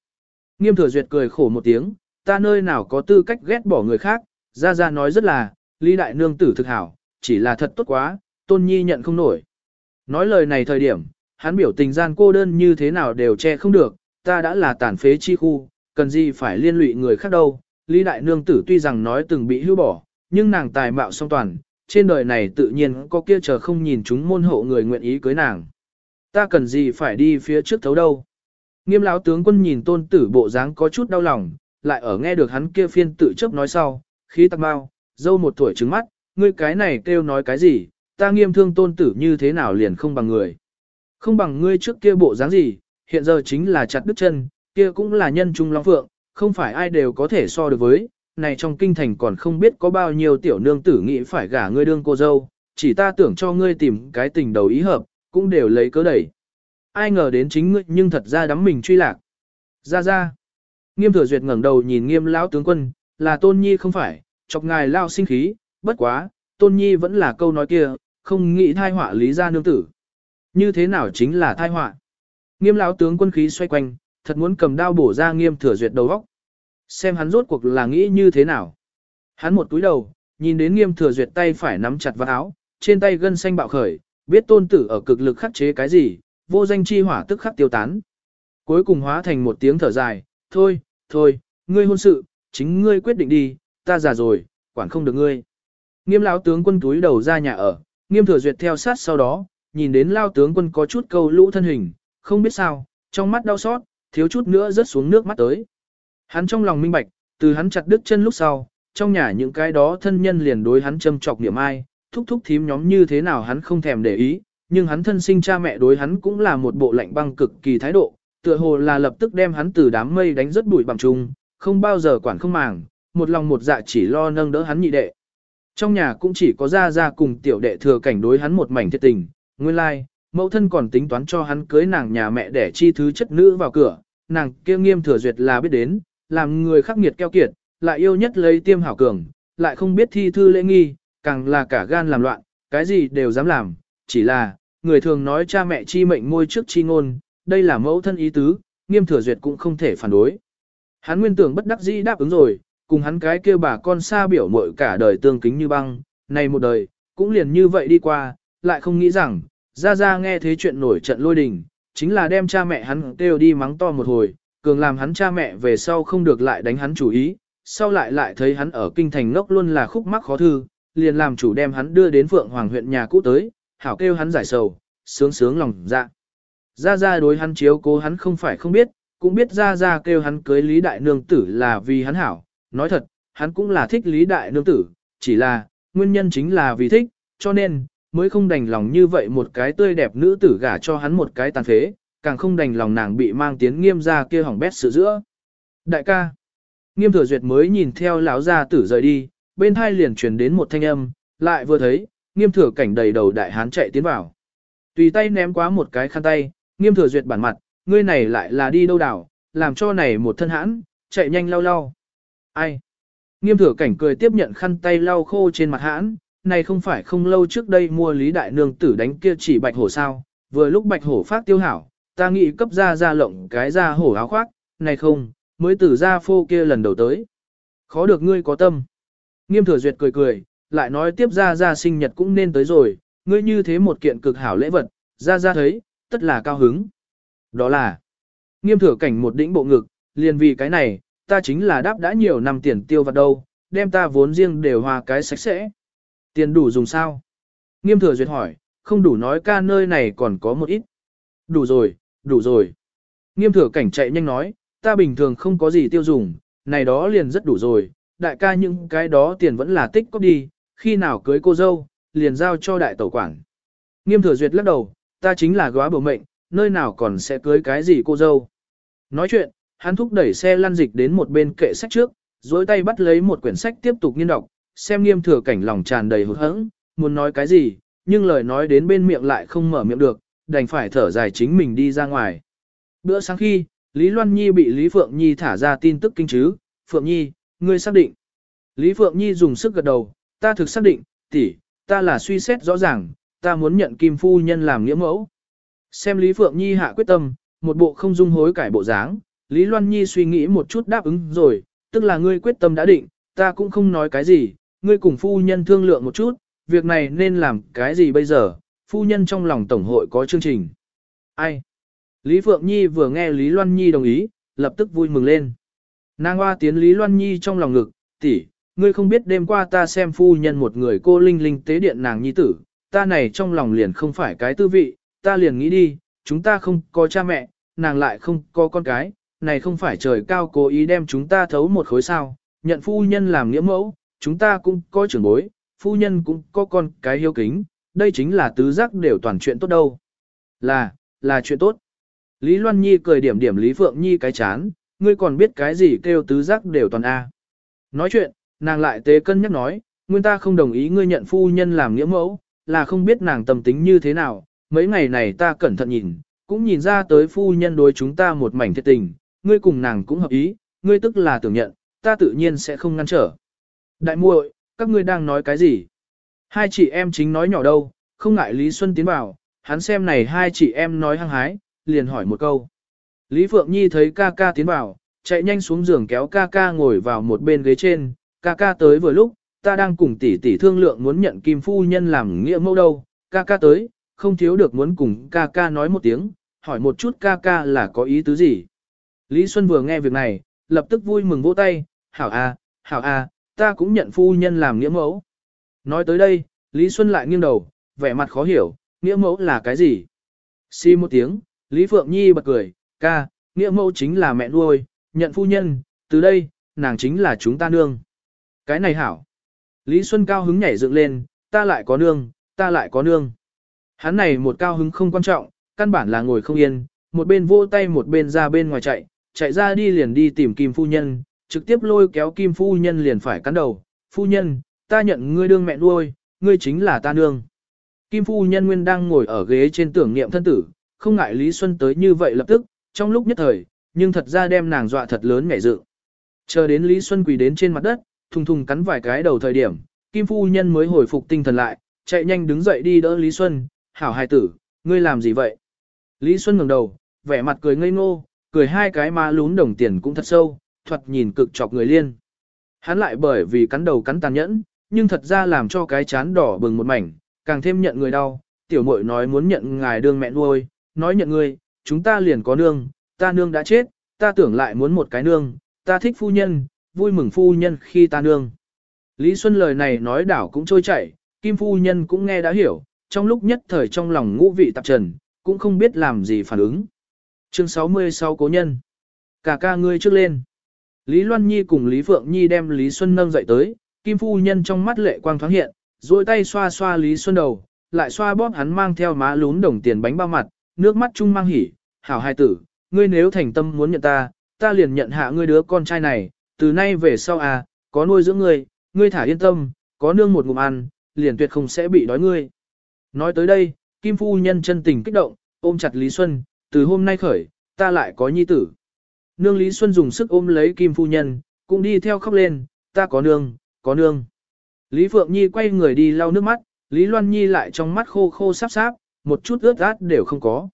Nghiêm thừa duyệt cười khổ một tiếng, ta nơi nào có tư cách ghét bỏ người khác, gia gia nói rất là, Lý Đại Nương tử thực hảo, chỉ là thật tốt quá, Tôn Nhi nhận không nổi. Nói lời này thời điểm, hắn biểu tình gian cô đơn như thế nào đều che không được, ta đã là tàn phế chi khu, cần gì phải liên lụy người khác đâu. Lý Đại Nương tử tuy rằng nói từng bị hưu bỏ, nhưng nàng tài mạo song toàn, trên đời này tự nhiên có kia chờ không nhìn chúng môn hộ người nguyện ý cưới nàng. Ta cần gì phải đi phía trước thấu đâu. Nghiêm lão tướng quân nhìn tôn tử bộ dáng có chút đau lòng, lại ở nghe được hắn kia phiên tự chấp nói sau, khí tắc bao, dâu một tuổi trứng mắt, ngươi cái này kêu nói cái gì, ta nghiêm thương tôn tử như thế nào liền không bằng người. Không bằng ngươi trước kia bộ dáng gì, hiện giờ chính là chặt đứt chân, kia cũng là nhân trung long phượng, không phải ai đều có thể so được với, này trong kinh thành còn không biết có bao nhiêu tiểu nương tử nghĩ phải gả ngươi đương cô dâu, chỉ ta tưởng cho ngươi tìm cái tình đầu ý hợp, cũng đều lấy cớ đẩy. Ai ngờ đến chính ngươi nhưng thật ra đắm mình truy lạc. Ra ra. Nghiêm thừa duyệt ngẩng đầu nhìn nghiêm lão tướng quân, là tôn nhi không phải, chọc ngài lao sinh khí, bất quá, tôn nhi vẫn là câu nói kia, không nghĩ thai họa lý gia nương tử. Như thế nào chính là thai họa? Nghiêm lão tướng quân khí xoay quanh, thật muốn cầm đao bổ ra nghiêm thừa duyệt đầu góc. Xem hắn rốt cuộc là nghĩ như thế nào. Hắn một túi đầu, nhìn đến nghiêm thừa duyệt tay phải nắm chặt vào áo, trên tay gân xanh bạo khởi, biết tôn tử ở cực lực khắc chế cái gì, vô danh chi hỏa tức khắc tiêu tán. Cuối cùng hóa thành một tiếng thở dài, thôi, thôi, ngươi hôn sự, chính ngươi quyết định đi, ta già rồi, quản không được ngươi. Nghiêm lão tướng quân túi đầu ra nhà ở, nghiêm thừa duyệt theo sát sau đó, nhìn đến lao tướng quân có chút câu lũ thân hình, không biết sao, trong mắt đau xót, thiếu chút nữa rớt xuống nước mắt tới. Hắn trong lòng minh bạch, từ hắn chặt đứt chân lúc sau, trong nhà những cái đó thân nhân liền đối hắn châm chọc niệm ai, thúc thúc thím nhóm như thế nào hắn không thèm để ý, nhưng hắn thân sinh cha mẹ đối hắn cũng là một bộ lạnh băng cực kỳ thái độ, tựa hồ là lập tức đem hắn từ đám mây đánh rất bụi bằng trùng, không bao giờ quản không màng, một lòng một dạ chỉ lo nâng đỡ hắn nhị đệ. Trong nhà cũng chỉ có gia gia cùng tiểu đệ thừa cảnh đối hắn một mảnh thiệt tình, nguyên lai, like, mẫu thân còn tính toán cho hắn cưới nàng nhà mẹ để chi thứ chất nữ vào cửa, nàng kia nghiêm thừa duyệt là biết đến, làm người khắc nghiệt keo kiệt, lại yêu nhất lấy tiêm hảo cường, lại không biết thi thư lễ nghi, càng là cả gan làm loạn, cái gì đều dám làm, chỉ là, người thường nói cha mẹ chi mệnh ngôi trước chi ngôn, đây là mẫu thân ý tứ, nghiêm thừa duyệt cũng không thể phản đối. Hắn nguyên tưởng bất đắc dĩ đáp ứng rồi, cùng hắn cái kêu bà con xa biểu mội cả đời tương kính như băng, này một đời, cũng liền như vậy đi qua, lại không nghĩ rằng, Gia Gia nghe thế chuyện nổi trận lôi đình, chính là đem cha mẹ hắn kêu đi mắng to một hồi, cường làm hắn cha mẹ về sau không được lại đánh hắn chủ ý, sau lại lại thấy hắn ở kinh thành ngốc luôn là khúc mắc khó thư, liền làm chủ đem hắn đưa đến Phượng Hoàng huyện nhà cũ tới, hảo kêu hắn giải sầu, sướng sướng lòng dạ. Gia Gia đối hắn chiếu cố hắn không phải không biết, cũng biết Gia Gia kêu hắn cưới Lý Đại Nương Tử là vì hắn hảo, nói thật, hắn cũng là thích Lý Đại Nương Tử, chỉ là, nguyên nhân chính là vì thích, cho nên, mới không đành lòng như vậy một cái tươi đẹp nữ tử gả cho hắn một cái tàn phế, càng không đành lòng nàng bị mang tiến nghiêm ra kia hỏng bét sự giữa. Đại ca, nghiêm thừa duyệt mới nhìn theo lão gia tử rời đi, bên thai liền truyền đến một thanh âm, lại vừa thấy, nghiêm thừa cảnh đầy đầu đại hán chạy tiến vào. Tùy tay ném quá một cái khăn tay, nghiêm thừa duyệt bản mặt, ngươi này lại là đi đâu đảo, làm cho này một thân hãn, chạy nhanh lau lau. Ai? Nghiêm thừa cảnh cười tiếp nhận khăn tay lau khô trên mặt hãn, này không phải không lâu trước đây mua lý đại nương tử đánh kia chỉ bạch hổ sao, vừa lúc bạch hổ phát tiêu hảo, ta nghĩ cấp ra ra lộng cái ra hổ áo khoác, này không, mới từ ra phô kia lần đầu tới. Khó được ngươi có tâm. Nghiêm thừa duyệt cười cười, lại nói tiếp ra ra sinh nhật cũng nên tới rồi, ngươi như thế một kiện cực hảo lễ vật, ra ra thấy, tất là cao hứng. Đó là, nghiêm thừa cảnh một đỉnh bộ ngực, liền vì cái này, ta chính là đáp đã nhiều năm tiền tiêu vặt đâu, đem ta vốn riêng đều hòa cái sạch sẽ. Tiền đủ dùng sao? Nghiêm thừa duyệt hỏi, không đủ nói ca nơi này còn có một ít. Đủ rồi, đủ rồi. Nghiêm thừa cảnh chạy nhanh nói, ta bình thường không có gì tiêu dùng, này đó liền rất đủ rồi, đại ca những cái đó tiền vẫn là tích cóp đi, khi nào cưới cô dâu, liền giao cho đại tẩu quản. Nghiêm thừa duyệt lắc đầu, ta chính là góa bầu mệnh, nơi nào còn sẽ cưới cái gì cô dâu. Nói chuyện, hắn thúc đẩy xe lăn dịch đến một bên kệ sách trước, dối tay bắt lấy một quyển sách tiếp tục nghiên đọc, xem nghiêm thừa cảnh lòng tràn đầy hụt hẫng, muốn nói cái gì, nhưng lời nói đến bên miệng lại không mở miệng được, đành phải thở dài chính mình đi ra ngoài. Bữa sáng khi, Lý Loan Nhi bị Lý Phượng Nhi thả ra tin tức kinh chứ, Phượng Nhi, ngươi xác định. Lý Phượng Nhi dùng sức gật đầu, ta thực xác định, tỷ, ta là suy xét rõ ràng, ta muốn nhận Kim Phu Nhân làm nghĩa mẫu. Xem Lý Phượng Nhi hạ quyết tâm, một bộ không dung hối cải bộ dáng, Lý Loan Nhi suy nghĩ một chút đáp ứng rồi, tức là ngươi quyết tâm đã định, ta cũng không nói cái gì, ngươi cùng phu nhân thương lượng một chút, việc này nên làm cái gì bây giờ, phu nhân trong lòng tổng hội có chương trình. Ai? Lý Phượng Nhi vừa nghe Lý Loan Nhi đồng ý, lập tức vui mừng lên. Nàng hoa tiến Lý Loan Nhi trong lòng ngực, tỷ, ngươi không biết đêm qua ta xem phu nhân một người cô linh linh tế điện nàng nhi tử, ta này trong lòng liền không phải cái tư vị, ta liền nghĩ đi, chúng ta không có cha mẹ, nàng lại không có con cái, này không phải trời cao cố ý đem chúng ta thấu một khối sao, nhận phu nhân làm nghĩa mẫu, chúng ta cũng có trưởng bối, phu nhân cũng có con cái hiếu kính, đây chính là tứ giác đều toàn chuyện tốt đâu. Là, là chuyện tốt. Lý Loan Nhi cười điểm điểm Lý Phượng Nhi cái chán, ngươi còn biết cái gì kêu tứ giác đều toàn A. Nói chuyện, nàng lại tế cân nhắc nói, nguyên ta không đồng ý ngươi nhận phu nhân làm nghĩa mẫu, là không biết nàng tâm tính như thế nào, mấy ngày này ta cẩn thận nhìn, cũng nhìn ra tới phu nhân đối chúng ta một mảnh thiệt tình, ngươi cùng nàng cũng hợp ý, ngươi tức là tưởng nhận, ta tự nhiên sẽ không ngăn trở. Đại muội, các ngươi đang nói cái gì? Hai chị em chính nói nhỏ đâu, không ngại Lý Xuân tiến vào, hắn xem này hai chị em nói hăng hái, liền hỏi một câu. Lý Phượng Nhi thấy ca ca tiến vào, chạy nhanh xuống giường kéo ca ca ngồi vào một bên ghế trên, ca ca tới vừa lúc, ta đang cùng tỷ tỷ thương lượng muốn nhận Kim Phu Nhân làm nghĩa mẫu đâu, ca ca tới, không thiếu được muốn cùng ca ca nói một tiếng, hỏi một chút ca ca là có ý tứ gì. Lý Xuân vừa nghe việc này, lập tức vui mừng vỗ tay, hảo a, hảo a, ta cũng nhận phu nhân làm nghĩa mẫu. Nói tới đây, Lý Xuân lại nghiêng đầu, vẻ mặt khó hiểu, nghĩa mẫu là cái gì? Xi một tiếng, Lý Phượng Nhi bật cười, ca, nghĩa mẫu chính là mẹ nuôi, nhận phu nhân, từ đây, nàng chính là chúng ta nương. Cái này hảo. Lý Xuân cao hứng nhảy dựng lên, ta lại có nương, ta lại có nương. Hắn này một cao hứng không quan trọng, căn bản là ngồi không yên, một bên vô tay một bên ra bên ngoài chạy, chạy ra đi liền đi tìm Kim Phu Nhân, trực tiếp lôi kéo Kim Phu Nhân liền phải cắn đầu. Phu Nhân, ta nhận ngươi đương mẹ nuôi, ngươi chính là ta nương. Kim Phu Nhân nguyên đang ngồi ở ghế trên tưởng niệm thân tử, không ngại Lý Xuân tới như vậy lập tức, trong lúc nhất thời, nhưng thật ra đem nàng dọa thật lớn mẹ dự. Chờ đến Lý Xuân quỳ đến trên mặt đất, thùng thùng cắn vài cái đầu thời điểm, Kim Phu Nhân mới hồi phục tinh thần lại, chạy nhanh đứng dậy đi đỡ Lý Xuân, hảo hài tử, ngươi làm gì vậy? Lý Xuân ngẩng đầu, vẻ mặt cười ngây ngô, cười hai cái má lún đồng tiền cũng thật sâu, thuật nhìn cực chọc người liên. Hắn lại bởi vì cắn đầu cắn tàn nhẫn, nhưng thật ra làm cho cái chán đỏ bừng một mảnh, càng thêm nhận người đau. Tiểu muội nói muốn nhận ngài đương mẹ nuôi, nói nhận ngươi, chúng ta liền có nương, ta nương đã chết, ta tưởng lại muốn một cái nương, ta thích phu nhân, vui mừng phu nhân khi ta nương. Lý Xuân lời này nói đảo cũng trôi chảy, Kim phu nhân cũng nghe đã hiểu, trong lúc nhất thời trong lòng ngũ vị tạp trần, cũng không biết làm gì phản ứng. Chương 66 Cố Nhân Cả ca ngươi trước lên. Lý Loan Nhi cùng Lý Phượng Nhi đem Lý Xuân nâng dậy tới, Kim Phu Nhân trong mắt lệ quang thoáng hiện, duỗi tay xoa xoa Lý Xuân đầu, lại xoa bóp hắn mang theo má lún đồng tiền bánh bao mặt, nước mắt chung mang hỉ, hảo hai tử, ngươi nếu thành tâm muốn nhận ta, ta liền nhận hạ ngươi đứa con trai này, từ nay về sau à, có nuôi dưỡng ngươi, ngươi thả yên tâm, có nương một ngụm ăn, liền tuyệt không sẽ bị đói ngươi. Nói tới đây, Kim Phu Nhân chân tình kích động, ôm chặt Lý Xuân, từ hôm nay khởi, ta lại có nhi tử. Nương Lý Xuân dùng sức ôm lấy Kim Phu Nhân, cũng đi theo khóc lên, ta có nương, có nương. Lý Phượng Nhi quay người đi lau nước mắt, Lý Loan Nhi lại trong mắt khô khô sáp sáp, một chút ướt át đều không có.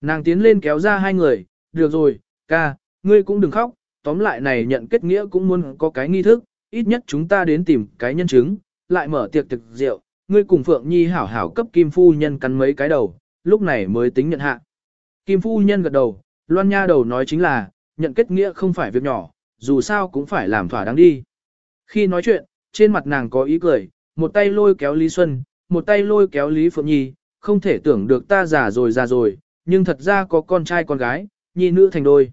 Nàng tiến lên kéo ra hai người, được rồi, ca, ngươi cũng đừng khóc, tóm lại này nhận kết nghĩa cũng muốn có cái nghi thức, ít nhất chúng ta đến tìm cái nhân chứng, lại mở tiệc thực rượu, ngươi cùng Phượng Nhi hảo hảo cấp Kim Phu Nhân cắn mấy cái đầu, lúc này mới tính nhận hạ. Kim Phu Nhân gật đầu, Loan Nha đầu nói chính là, nhận kết nghĩa không phải việc nhỏ, dù sao cũng phải làm thỏa đáng đi. Khi nói chuyện, trên mặt nàng có ý cười, một tay lôi kéo Lý Xuân, một tay lôi kéo Lý Phượng Nhi, không thể tưởng được ta già rồi già rồi, nhưng thật ra có con trai con gái, nhi nữ thành đôi.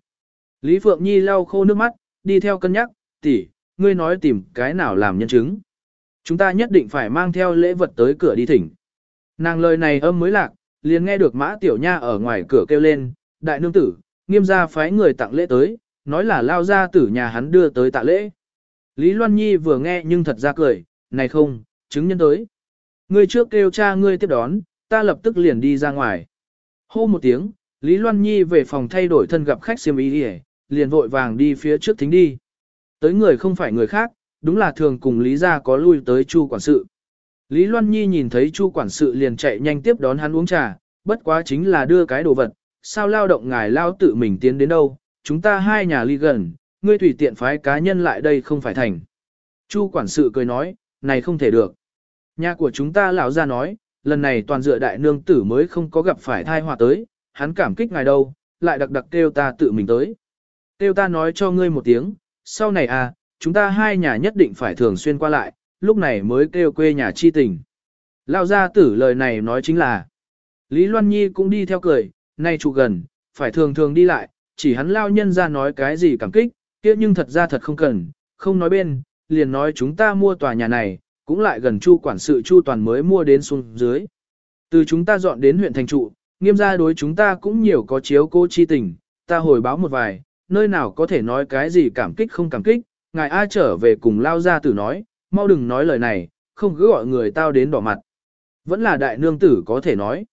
Lý Phượng Nhi lau khô nước mắt, đi theo cân nhắc, tỷ, ngươi nói tìm cái nào làm nhân chứng. Chúng ta nhất định phải mang theo lễ vật tới cửa đi thỉnh. Nàng lời này âm mới lạc, liền nghe được mã tiểu nha ở ngoài cửa kêu lên, đại nương tử, nghiêm gia phái người tặng lễ tới, nói là lao ra tử nhà hắn đưa tới tạ lễ. Lý Loan Nhi vừa nghe nhưng thật ra cười, này không, chứng nhân tới. Ngươi trước kêu cha ngươi tiếp đón, ta lập tức liền đi ra ngoài. Hô một tiếng, Lý Loan Nhi về phòng thay đổi thân gặp khách xiêm ý đi liền vội vàng đi phía trước thính đi. Tới người không phải người khác, đúng là thường cùng Lý gia có lui tới Chu quản sự. Lý Loan Nhi nhìn thấy Chu quản sự liền chạy nhanh tiếp đón hắn uống trà, bất quá chính là đưa cái đồ vật, sao lao động ngài lao tự mình tiến đến đâu, chúng ta hai nhà ly gần, ngươi tùy tiện phái cá nhân lại đây không phải thành. Chu quản sự cười nói, này không thể được. Nhà của chúng ta lão ra nói, lần này toàn dựa đại nương tử mới không có gặp phải thai họa tới, hắn cảm kích ngài đâu, lại đặc đặc kêu ta tự mình tới. Kêu ta nói cho ngươi một tiếng, sau này à, chúng ta hai nhà nhất định phải thường xuyên qua lại, lúc này mới kêu quê nhà chi tình. Lão gia tử lời này nói chính là, Lý Loan Nhi cũng đi theo cười, nay trụ gần, phải thường thường đi lại, chỉ hắn lao nhân ra nói cái gì cảm kích, kia nhưng thật ra thật không cần, không nói bên, liền nói chúng ta mua tòa nhà này, cũng lại gần chu quản sự chu toàn mới mua đến xuống dưới. Từ chúng ta dọn đến huyện thành trụ, nghiêm gia đối chúng ta cũng nhiều có chiếu cô chi tình, ta hồi báo một vài, nơi nào có thể nói cái gì cảm kích không cảm kích, ngài ai trở về cùng lao ra tử nói, mau đừng nói lời này, không cứ gọi người tao đến đỏ mặt. Vẫn là đại nương tử có thể nói.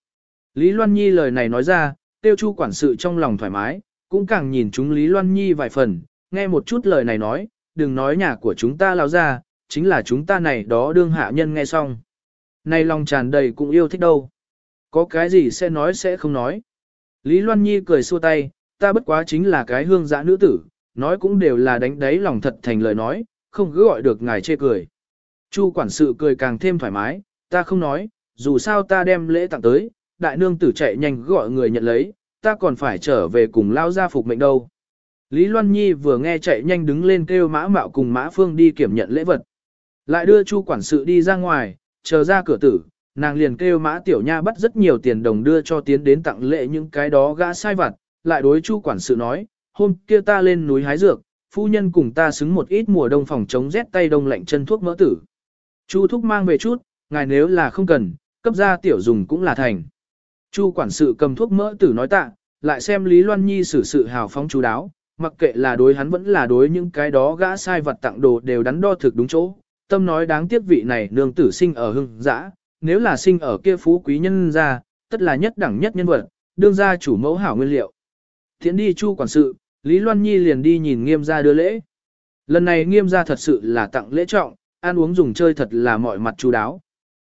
Lý Loan Nhi lời này nói ra, tiêu chu quản sự trong lòng thoải mái, cũng càng nhìn chúng Lý Loan Nhi vài phần, nghe một chút lời này nói, đừng nói nhà của chúng ta lao ra, chính là chúng ta này đó đương hạ nhân nghe xong. Này lòng tràn đầy cũng yêu thích đâu. Có cái gì sẽ nói sẽ không nói. Lý Loan Nhi cười xua tay, ta bất quá chính là cái hương dã nữ tử, nói cũng đều là đánh đáy lòng thật thành lời nói, không cứ gọi được ngài chê cười. Chu quản sự cười càng thêm thoải mái, ta không nói, dù sao ta đem lễ tặng tới, đại nương tử chạy nhanh gọi người nhận lấy, ta còn phải trở về cùng lao gia phục mệnh đâu. Lý Loan Nhi vừa nghe chạy nhanh đứng lên kêu mã mạo cùng mã phương đi kiểm nhận lễ vật. Lại đưa chu quản sự đi ra ngoài, chờ ra cửa tử, nàng liền kêu mã tiểu nha bắt rất nhiều tiền đồng đưa cho tiến đến tặng lễ những cái đó gã sai vặt, lại đối chu quản sự nói, hôm kia ta lên núi hái dược, phu nhân cùng ta xứng một ít mùa đông phòng chống rét tay đông lạnh chân thuốc mỡ tử. Chu thúc mang về chút, ngài nếu là không cần, cấp ra tiểu dùng cũng là thành. Chu quản sự cầm thuốc mỡ tử nói tạ, lại xem Lý Loan Nhi xử sự hào phóng chú đáo, mặc kệ là đối hắn vẫn là đối những cái đó gã sai vật tặng đồ đều đắn đo thực đúng chỗ. Tâm nói đáng tiếc vị này nương tử sinh ở hưng dã, nếu là sinh ở kia phú quý nhân gia, tất là nhất đẳng nhất nhân vật, đương gia chủ mẫu hảo nguyên liệu. Thiện đi chu quản sự, Lý Loan Nhi liền đi nhìn nghiêm gia đưa lễ. Lần này nghiêm gia thật sự là tặng lễ trọng, ăn uống dùng chơi thật là mọi mặt chú đáo.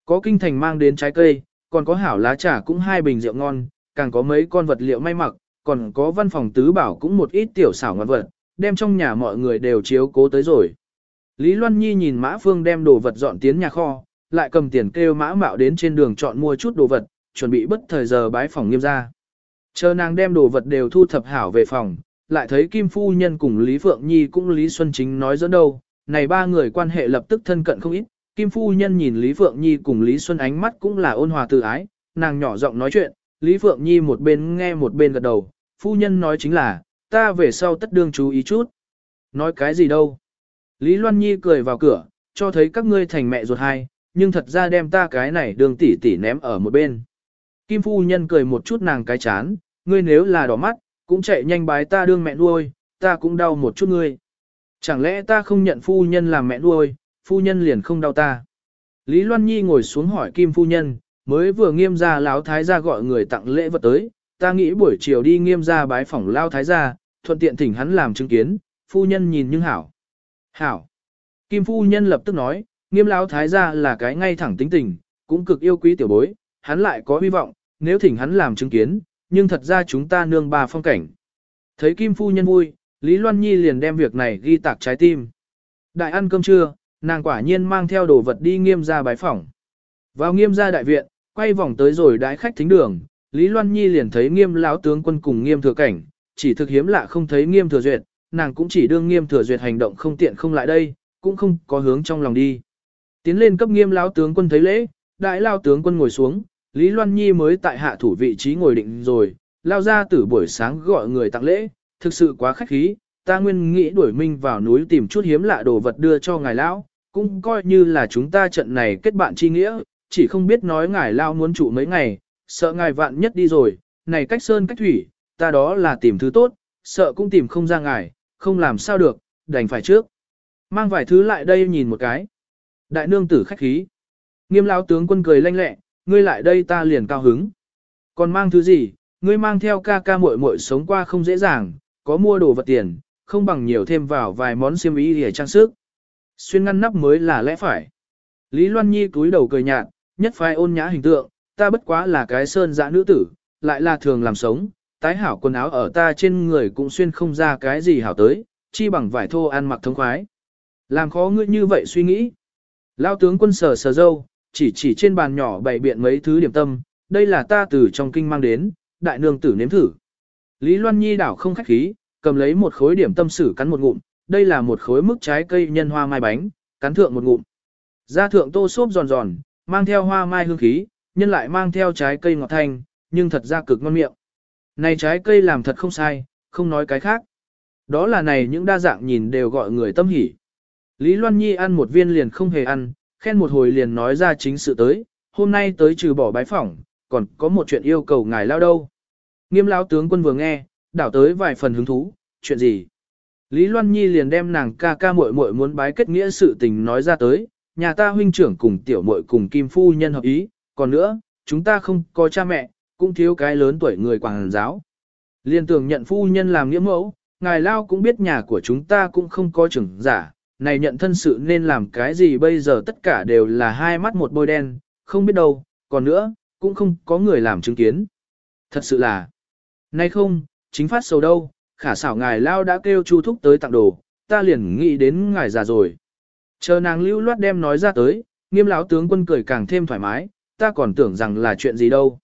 Có kinh thành mang đến trái cây, còn có hảo lá trà cũng hai bình rượu ngon, càng có mấy con vật liệu may mặc, còn có văn phòng tứ bảo cũng một ít tiểu xảo ngoạn vật, đem trong nhà mọi người đều chiếu cố tới rồi. Lý Loan Nhi nhìn Mã Phương đem đồ vật dọn tiến nhà kho, lại cầm tiền kêu Mã Mạo đến trên đường chọn mua chút đồ vật, chuẩn bị bất thời giờ bái phòng nghiêm ra. Chờ nàng đem đồ vật đều thu thập hảo về phòng, lại thấy Kim Phu Nhân cùng Lý Phượng Nhi cũng Lý Xuân Chính nói dẫn đâu, này ba người quan hệ lập tức thân cận không ít, Kim Phu Nhân nhìn Lý Phượng Nhi cùng Lý Xuân ánh mắt cũng là ôn hòa từ ái, nàng nhỏ giọng nói chuyện, Lý Phượng Nhi một bên nghe một bên gật đầu, Phu Nhân nói chính là, ta về sau tất đương chú ý chút. Nói cái gì đâu? Lý Loan Nhi cười vào cửa, cho thấy các ngươi thành mẹ ruột hai, nhưng thật ra đem ta cái này đường tỉ tỉ ném ở một bên. Kim Phu Nhân cười một chút nàng cái chán, ngươi nếu là đỏ mắt, cũng chạy nhanh bái ta đương mẹ nuôi, ta cũng đau một chút ngươi. Chẳng lẽ ta không nhận phu nhân làm mẹ nuôi, phu nhân liền không đau ta. Lý Loan Nhi ngồi xuống hỏi Kim phu nhân, mới vừa nghiêm gia lão thái gia gọi người tặng lễ vật tới, ta nghĩ buổi chiều đi nghiêm gia bái phỏng Lão thái gia, thuận tiện thỉnh hắn làm chứng kiến, phu nhân nhìn nhưng hảo. Hảo. Kim phu nhân lập tức nói, nghiêm lão thái gia là cái ngay thẳng tính tình, cũng cực yêu quý tiểu bối, hắn lại có hy vọng, nếu thỉnh hắn làm chứng kiến, nhưng thật ra chúng ta nương bà phong cảnh. Thấy Kim phu nhân vui, Lý Loan Nhi liền đem việc này ghi tạc trái tim. Đại ăn cơm trưa, nàng quả nhiên mang theo đồ vật đi nghiêm ra bái phỏng. Vào nghiêm ra đại viện, quay vòng tới rồi đái khách thính đường, Lý Loan Nhi liền thấy nghiêm lão tướng quân cùng nghiêm thừa cảnh, chỉ thực hiếm lạ không thấy nghiêm thừa duyệt, nàng cũng chỉ đương nghiêm thừa duyệt hành động không tiện không lại đây, cũng không có hướng trong lòng đi. Tiến lên cấp nghiêm lão tướng quân thấy lễ, đại lao tướng quân ngồi xuống, Lý Loan Nhi mới tại hạ thủ vị trí ngồi định rồi, lao ra từ buổi sáng gọi người tặng lễ, thực sự quá khách khí, ta nguyên nghĩ đuổi minh vào núi tìm chút hiếm lạ đồ vật đưa cho ngài lão, cũng coi như là chúng ta trận này kết bạn chi nghĩa, chỉ không biết nói ngài lao muốn trụ mấy ngày, sợ ngài vạn nhất đi rồi, này cách sơn cách thủy, ta đó là tìm thứ tốt, sợ cũng tìm không ra ngài, không làm sao được, đành phải trước. Mang vài thứ lại đây nhìn một cái. Đại nương tử khách khí. Nghiêm lão tướng quân cười lanh lẹ, ngươi lại đây ta liền cao hứng. Còn mang thứ gì, ngươi mang theo ca ca muội muội sống qua không dễ dàng, có mua đồ vật tiền, không bằng nhiều thêm vào vài món xiêm y để trang sức. Xuyên ngăn nắp mới là lẽ phải. Lý Loan Nhi cúi đầu cười nhạt, nhất phái ôn nhã hình tượng, ta bất quá là cái sơn dã nữ tử, lại là thường làm sống, tái hảo quần áo ở ta trên người cũng xuyên không ra cái gì hảo tới, chi bằng vải thô ăn mặc thông khoái. Làm khó ngươi như vậy suy nghĩ. Lao tướng quân sở sờ dâu, chỉ chỉ trên bàn nhỏ bày biện mấy thứ điểm tâm, đây là ta từ trong kinh mang đến, đại nương tử nếm thử. Lý Loan Nhi đảo không khách khí, cầm lấy một khối điểm tâm sử cắn một ngụm, đây là một khối mức trái cây nhân hoa mai bánh, cắn thượng một ngụm. Da thượng tô xốp giòn giòn, mang theo hoa mai hương khí, nhân lại mang theo trái cây ngọt thanh, nhưng thật ra cực ngon miệng. Này trái cây làm thật không sai, không nói cái khác. Đó là này những đa dạng nhìn đều gọi người tâm hỉ. Lý Loan Nhi ăn một viên liền không hề ăn, khen một hồi liền nói ra chính sự tới, hôm nay tới trừ bỏ bái phỏng, còn có một chuyện yêu cầu ngài lao đâu. Nghiêm lão tướng quân vừa nghe, đảo tới vài phần hứng thú, chuyện gì? Lý Loan Nhi liền đem nàng ca ca muội muội muốn bái kết nghĩa sự tình nói ra tới, nhà ta huynh trưởng cùng tiểu muội cùng kim phu nhân hợp ý, còn nữa, chúng ta không có cha mẹ, cũng thiếu cái lớn tuổi người quảng giáo. Liên tưởng nhận phu nhân làm nghĩa mẫu, ngài lao cũng biết nhà của chúng ta cũng không có trưởng giả, này nhận thân sự nên làm cái gì bây giờ tất cả đều là hai mắt một bôi đen, không biết đâu, còn nữa, cũng không có người làm chứng kiến. Thật sự là, nay không, chính phát sầu đâu, khả xảo ngài lao đã kêu chu thúc tới tặng đồ, ta liền nghĩ đến ngài già rồi. Chờ nàng lưu loát đem nói ra tới, nghiêm lão tướng quân cười càng thêm thoải mái, ta còn tưởng rằng là chuyện gì đâu.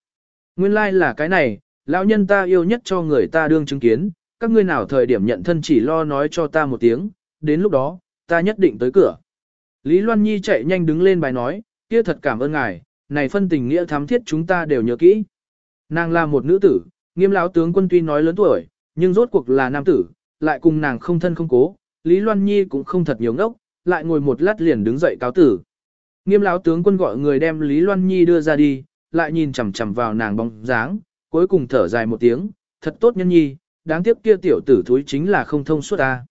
Nguyên lai like là cái này, lão nhân ta yêu nhất cho người ta đương chứng kiến, các ngươi nào thời điểm nhận thân chỉ lo nói cho ta một tiếng, đến lúc đó, ta nhất định tới cửa. Lý Loan Nhi chạy nhanh đứng lên bài nói, kia thật cảm ơn ngài, này phân tình nghĩa thắm thiết chúng ta đều nhớ kỹ. Nàng là một nữ tử, nghiêm lão tướng quân tuy nói lớn tuổi, nhưng rốt cuộc là nam tử, lại cùng nàng không thân không cố, Lý Loan Nhi cũng không thật nhiều ngốc, lại ngồi một lát liền đứng dậy cáo tử. Nghiêm lão tướng quân gọi người đem Lý Loan Nhi đưa ra đi, lại nhìn chằm chằm vào nàng bóng dáng, cuối cùng thở dài một tiếng, thật tốt nhân nhi, đáng tiếc kia tiểu tử thúi chính là không thông suốt ta.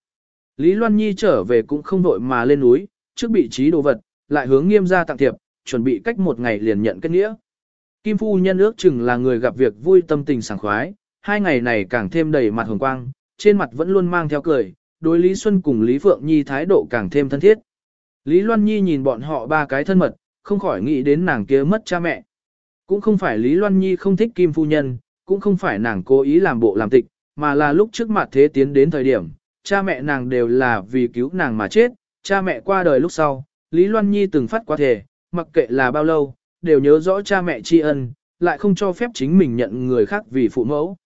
Lý Loan Nhi trở về cũng không vội mà lên núi, trước bị trí đồ vật, lại hướng nghiêm ra tặng thiệp, chuẩn bị cách một ngày liền nhận kết nghĩa. Kim Phu Nhân ước chừng là người gặp việc vui tâm tình sảng khoái, hai ngày này càng thêm đầy mặt hồng quang, trên mặt vẫn luôn mang theo cười, đối Lý Xuân cùng Lý Phượng Nhi thái độ càng thêm thân thiết. Lý Loan Nhi nhìn bọn họ ba cái thân mật, không khỏi nghĩ đến nàng kia mất cha mẹ. Cũng không phải Lý Loan Nhi không thích Kim Phu Nhân, cũng không phải nàng cố ý làm bộ làm tịch, mà là lúc trước mặt thế tiến đến thời điểm, cha mẹ nàng đều là vì cứu nàng mà chết, cha mẹ qua đời lúc sau, Lý Loan Nhi từng phát qua thể, mặc kệ là bao lâu, đều nhớ rõ cha mẹ tri ân, lại không cho phép chính mình nhận người khác vì phụ mẫu.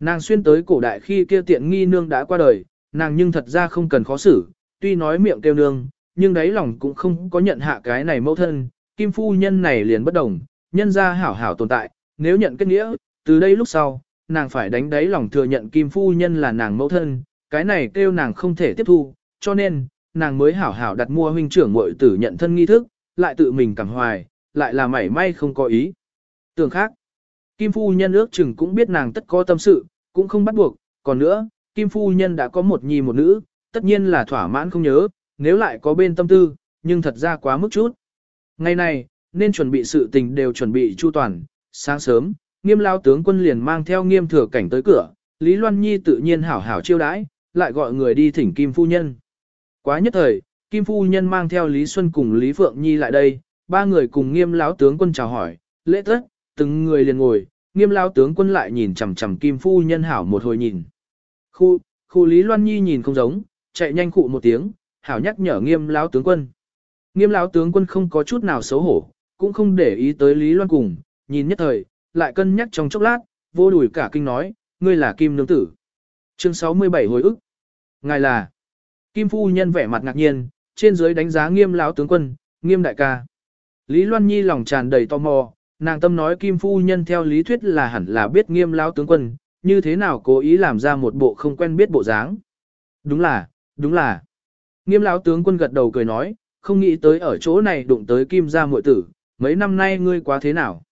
Nàng xuyên tới cổ đại khi kia tiện nghi nương đã qua đời, nàng nhưng thật ra không cần khó xử, tuy nói miệng kêu nương, nhưng đáy lòng cũng không có nhận hạ cái này mẫu thân, kim phu nhân này liền bất đồng, nhân ra hảo hảo tồn tại, nếu nhận kết nghĩa, từ đây lúc sau, nàng phải đánh đáy lòng thừa nhận kim phu nhân là nàng mẫu thân, cái này kêu nàng không thể tiếp thu, cho nên, nàng mới hảo hảo đặt mua huynh trưởng muội tử nhận thân nghi thức, lại tự mình cảm hoài, lại là mảy may không có ý. Tưởng khác, kim phu nhân ước chừng cũng biết nàng tất có tâm sự, cũng không bắt buộc, còn nữa, kim phu nhân đã có một nhi một nữ, tất nhiên là thỏa mãn không nhớ, nếu lại có bên tâm tư, nhưng thật ra quá mức chút. Ngày này, nên chuẩn bị sự tình đều chuẩn bị chu toàn, sáng sớm, nghiêm lao tướng quân liền mang theo nghiêm thừa cảnh tới cửa, Lý Loan Nhi tự nhiên hảo hảo chiêu đãi, lại gọi người đi thỉnh Kim Phu Nhân. Quá nhất thời, Kim Phu Nhân mang theo Lý Xuân cùng Lý Phượng Nhi lại đây, ba người cùng nghiêm lão tướng quân chào hỏi, lễ tất, từng người liền ngồi, nghiêm lão tướng quân lại nhìn chằm chằm Kim Phu Nhân hảo một hồi nhìn. Khu, khu Lý Loan Nhi nhìn không giống, chạy nhanh cụ một tiếng, hảo nhắc nhở nghiêm lão tướng quân. Nghiêm lão tướng quân không có chút nào xấu hổ, cũng không để ý tới Lý Loan cùng, nhìn nhất thời, lại cân nhắc trong chốc lát, vô đùi cả kinh nói, ngươi là Kim Nương Tử. Chương 67 hồi ức. Ngài là Kim Phu Nhân vẻ mặt ngạc nhiên, trên dưới đánh giá nghiêm lão tướng quân, nghiêm đại ca. Lý Loan Nhi lòng tràn đầy tò mò, nàng tâm nói Kim Phu Nhân theo lý thuyết là hẳn là biết nghiêm lão tướng quân, như thế nào cố ý làm ra một bộ không quen biết bộ dáng. Đúng là, đúng là. Nghiêm lão tướng quân gật đầu cười nói, không nghĩ tới ở chỗ này đụng tới Kim gia muội tử, mấy năm nay ngươi quá thế nào?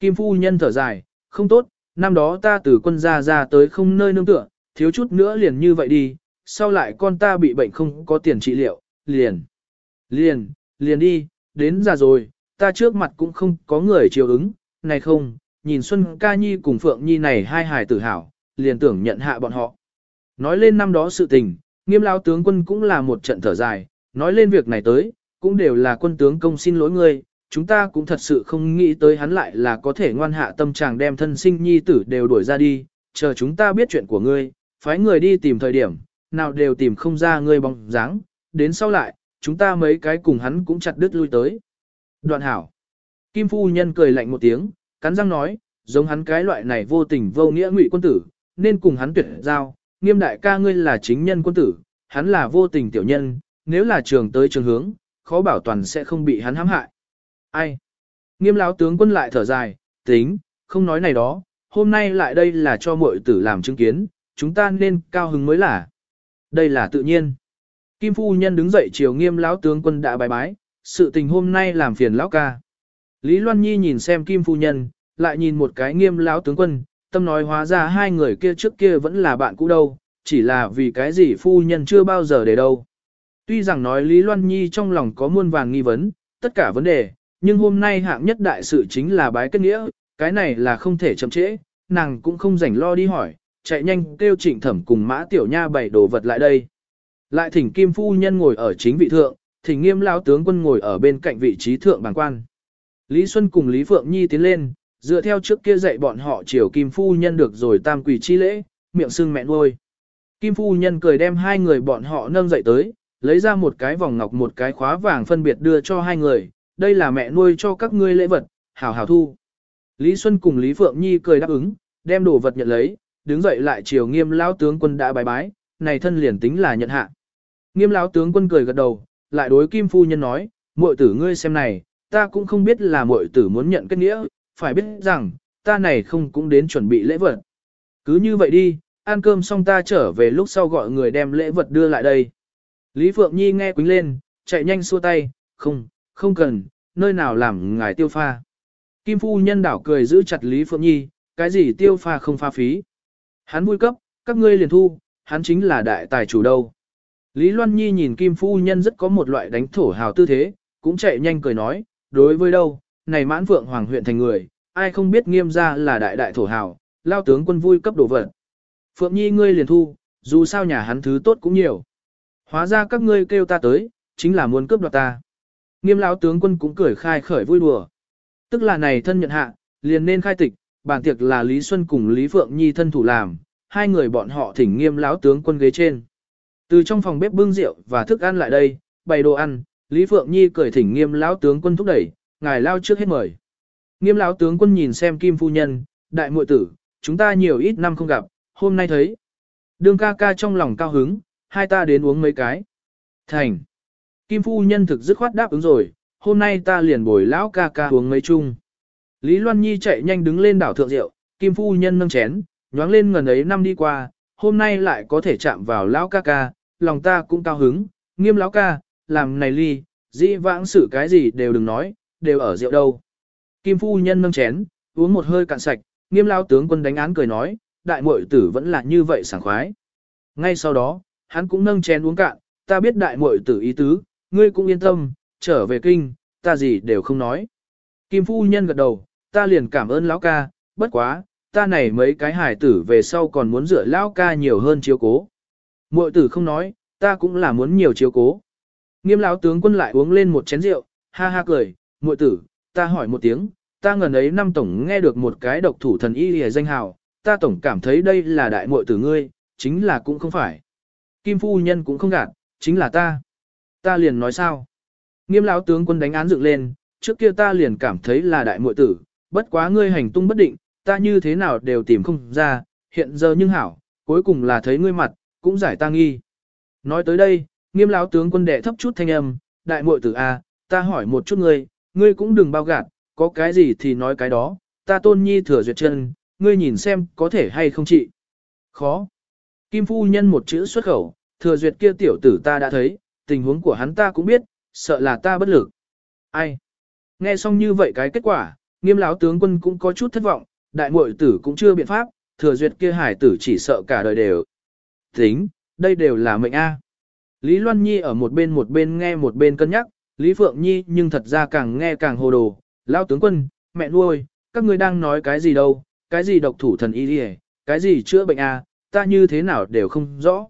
Kim phu nhân thở dài, không tốt, năm đó ta từ quân gia ra tới không nơi nương tựa, thiếu chút nữa liền như vậy đi, sau lại con ta bị bệnh không có tiền trị liệu, liền, liền, liền đi, đến già rồi, ta trước mặt cũng không có người chiều ứng, này không, nhìn Xuân Ca Nhi cùng Phượng Nhi này hai hài tử hảo, liền tưởng nhận hạ bọn họ. Nói lên năm đó sự tình, nghiêm lao tướng quân cũng là một trận thở dài, nói lên việc này tới, cũng đều là quân tướng công xin lỗi ngươi, chúng ta cũng thật sự không nghĩ tới hắn lại là có thể ngoan hạ tâm trạng đem thân sinh nhi tử đều đuổi ra đi, chờ chúng ta biết chuyện của ngươi, phái người đi tìm thời điểm, nào đều tìm không ra ngươi bóng dáng, đến sau lại, chúng ta mấy cái cùng hắn cũng chặt đứt lui tới. Đoạn hảo. Kim phu nhân cười lạnh một tiếng, cắn răng nói, giống hắn cái loại này vô tình vô nghĩa ngụy quân tử, nên cùng hắn tuyệt giao, nghiêm đại ca ngươi là chính nhân quân tử, hắn là vô tình tiểu nhân, nếu là trường tới trường hướng, khó bảo toàn sẽ không bị hắn hãm hại. Ai? Nghiêm lão tướng quân lại thở dài, tính, không nói này đó, hôm nay lại đây là cho muội tử làm chứng kiến, chúng ta nên cao hứng mới là. Đây là tự nhiên. Kim phu nhân đứng dậy chiều nghiêm lão tướng quân đã bài bái, sự tình hôm nay làm phiền lão ca. Lý Loan Nhi nhìn xem Kim phu nhân, lại nhìn một cái nghiêm lão tướng quân, tâm nói hóa ra hai người kia trước kia vẫn là bạn cũ đâu, chỉ là vì cái gì phu nhân chưa bao giờ để đâu. Tuy rằng nói Lý Loan Nhi trong lòng có muôn vàng nghi vấn, tất cả vấn đề, nhưng hôm nay hạng nhất đại sự chính là bái kết nghĩa, cái này là không thể chậm trễ, nàng cũng không rảnh lo đi hỏi, chạy nhanh kêu trịnh thẩm cùng mã tiểu nha bày đồ vật lại đây. Lại thỉnh Kim phu nhân ngồi ở chính vị thượng, thì Nghiêm lão tướng quân ngồi ở bên cạnh vị trí thượng bàng quan. Lý Xuân cùng Lý Phượng Nhi tiến lên, dựa theo trước kia dạy bọn họ chiều Kim phu nhân được rồi tam quỷ chi lễ, miệng sưng mẹ nuôi. Kim phu nhân cười đem hai người bọn họ nâng dậy tới, lấy ra một cái vòng ngọc một cái khóa vàng phân biệt đưa cho hai người, đây là mẹ nuôi cho các ngươi lễ vật, hảo hảo thu. Lý Xuân cùng Lý Phượng Nhi cười đáp ứng, đem đồ vật nhận lấy, đứng dậy lại chiều nghiêm lão tướng quân đã bài bái, này thân liền tính là nhận hạ. Nghiêm lão tướng quân cười gật đầu, lại đối Kim phu nhân nói, muội tử ngươi xem này, ta cũng không biết là muội tử muốn nhận kết nghĩa, phải biết rằng, ta này không cũng đến chuẩn bị lễ vật. Cứ như vậy đi, ăn cơm xong ta trở về lúc sau gọi người đem lễ vật đưa lại đây. Lý Phượng Nhi nghe quính lên, chạy nhanh xua tay, không, không cần, nơi nào làm ngài tiêu pha. Kim phu nhân đảo cười giữ chặt Lý Phượng Nhi, cái gì tiêu pha không pha phí. Hắn vui cấp, các ngươi liền thu, hắn chính là đại tài chủ đâu. Lý Loan Nhi nhìn Kim phu nhân rất có một loại đánh thổ hào tư thế, cũng chạy nhanh cười nói, đối với đâu, này mãn vượng hoàng huyện thành người, ai không biết nghiêm ra là đại đại thổ hào, lao tướng quân vui cấp đồ vật. Phượng Nhi ngươi liền thu, dù sao nhà hắn thứ tốt cũng nhiều. Hóa ra các ngươi kêu ta tới, chính là muốn cướp đoạt ta. Nghiêm lão tướng quân cũng cười khai khởi vui đùa. Tức là này thân nhận hạ, liền nên khai tịch, bản tiệc là Lý Xuân cùng Lý Phượng Nhi thân thủ làm, hai người bọn họ thỉnh nghiêm lão tướng quân ghế trên. Từ trong phòng bếp bưng rượu và thức ăn lại đây, bày đồ ăn, Lý Phượng Nhi cười thỉnh nghiêm lão tướng quân thúc đẩy, ngài lao trước hết mời. Nghiêm lão tướng quân nhìn xem Kim phu nhân, đại muội tử, chúng ta nhiều ít năm không gặp, hôm nay thấy. Đường ca ca trong lòng cao hứng, hai ta đến uống mấy cái. Thành. Kim phu nhân thực dứt khoát đáp ứng rồi, hôm nay ta liền bồi lão ca ca uống mấy chung. Lý Loan Nhi chạy nhanh đứng lên đảo thượng rượu, Kim phu nhân nâng chén, nhoáng lên ngần ấy năm đi qua, hôm nay lại có thể chạm vào lão ca ca, lòng ta cũng cao hứng, nghiêm lão ca, làm này ly, dĩ vãng sự cái gì đều đừng nói, đều ở rượu đâu. Kim phu nhân nâng chén, uống một hơi cạn sạch, nghiêm lão tướng quân đánh án cười nói, đại muội tử vẫn là như vậy sảng khoái. Ngay sau đó, hắn cũng nâng chén uống cạn, ta biết đại muội tử ý tứ, ngươi cũng yên tâm, trở về kinh, ta gì đều không nói. Kim phu nhân gật đầu, ta liền cảm ơn lão ca, bất quá, ta này mấy cái hải tử về sau còn muốn rửa lão ca nhiều hơn chiếu cố. Muội tử không nói, ta cũng là muốn nhiều chiếu cố. Nghiêm lão tướng quân lại uống lên một chén rượu, ha ha cười, muội tử, ta hỏi một tiếng, ta ngần ấy năm tổng nghe được một cái độc thủ thần y hề danh hào, ta tổng cảm thấy đây là đại muội tử ngươi, chính là cũng không phải. Kim phu nhân cũng không gạt, chính là ta. Ta liền nói sao? Nghiêm lão tướng quân đánh án dựng lên, trước kia ta liền cảm thấy là đại muội tử, bất quá ngươi hành tung bất định, ta như thế nào đều tìm không ra, hiện giờ nhưng hảo, cuối cùng là thấy ngươi mặt, cũng giải ta nghi. Nói tới đây, nghiêm lão tướng quân đệ thấp chút thanh âm, đại muội tử a, ta hỏi một chút ngươi, ngươi cũng đừng bao gạt, có cái gì thì nói cái đó, ta tôn nhi thừa duyệt chân, ngươi nhìn xem có thể hay không chị. Khó. Kim phu nhân một chữ xuất khẩu, thừa duyệt kia tiểu tử ta đã thấy, tình huống của hắn ta cũng biết, sợ là ta bất lực. Ai? Nghe xong như vậy cái kết quả, nghiêm lão tướng quân cũng có chút thất vọng, đại muội tử cũng chưa biện pháp, thừa duyệt kia hải tử chỉ sợ cả đời đều. Tính, đây đều là mệnh A. Lý Loan Nhi ở một bên một bên nghe một bên cân nhắc, Lý Phượng Nhi nhưng thật ra càng nghe càng hồ đồ, lão tướng quân, mẹ nuôi, các ngươi đang nói cái gì đâu, cái gì độc thủ thần y đi cái gì chữa bệnh A, ta như thế nào đều không rõ.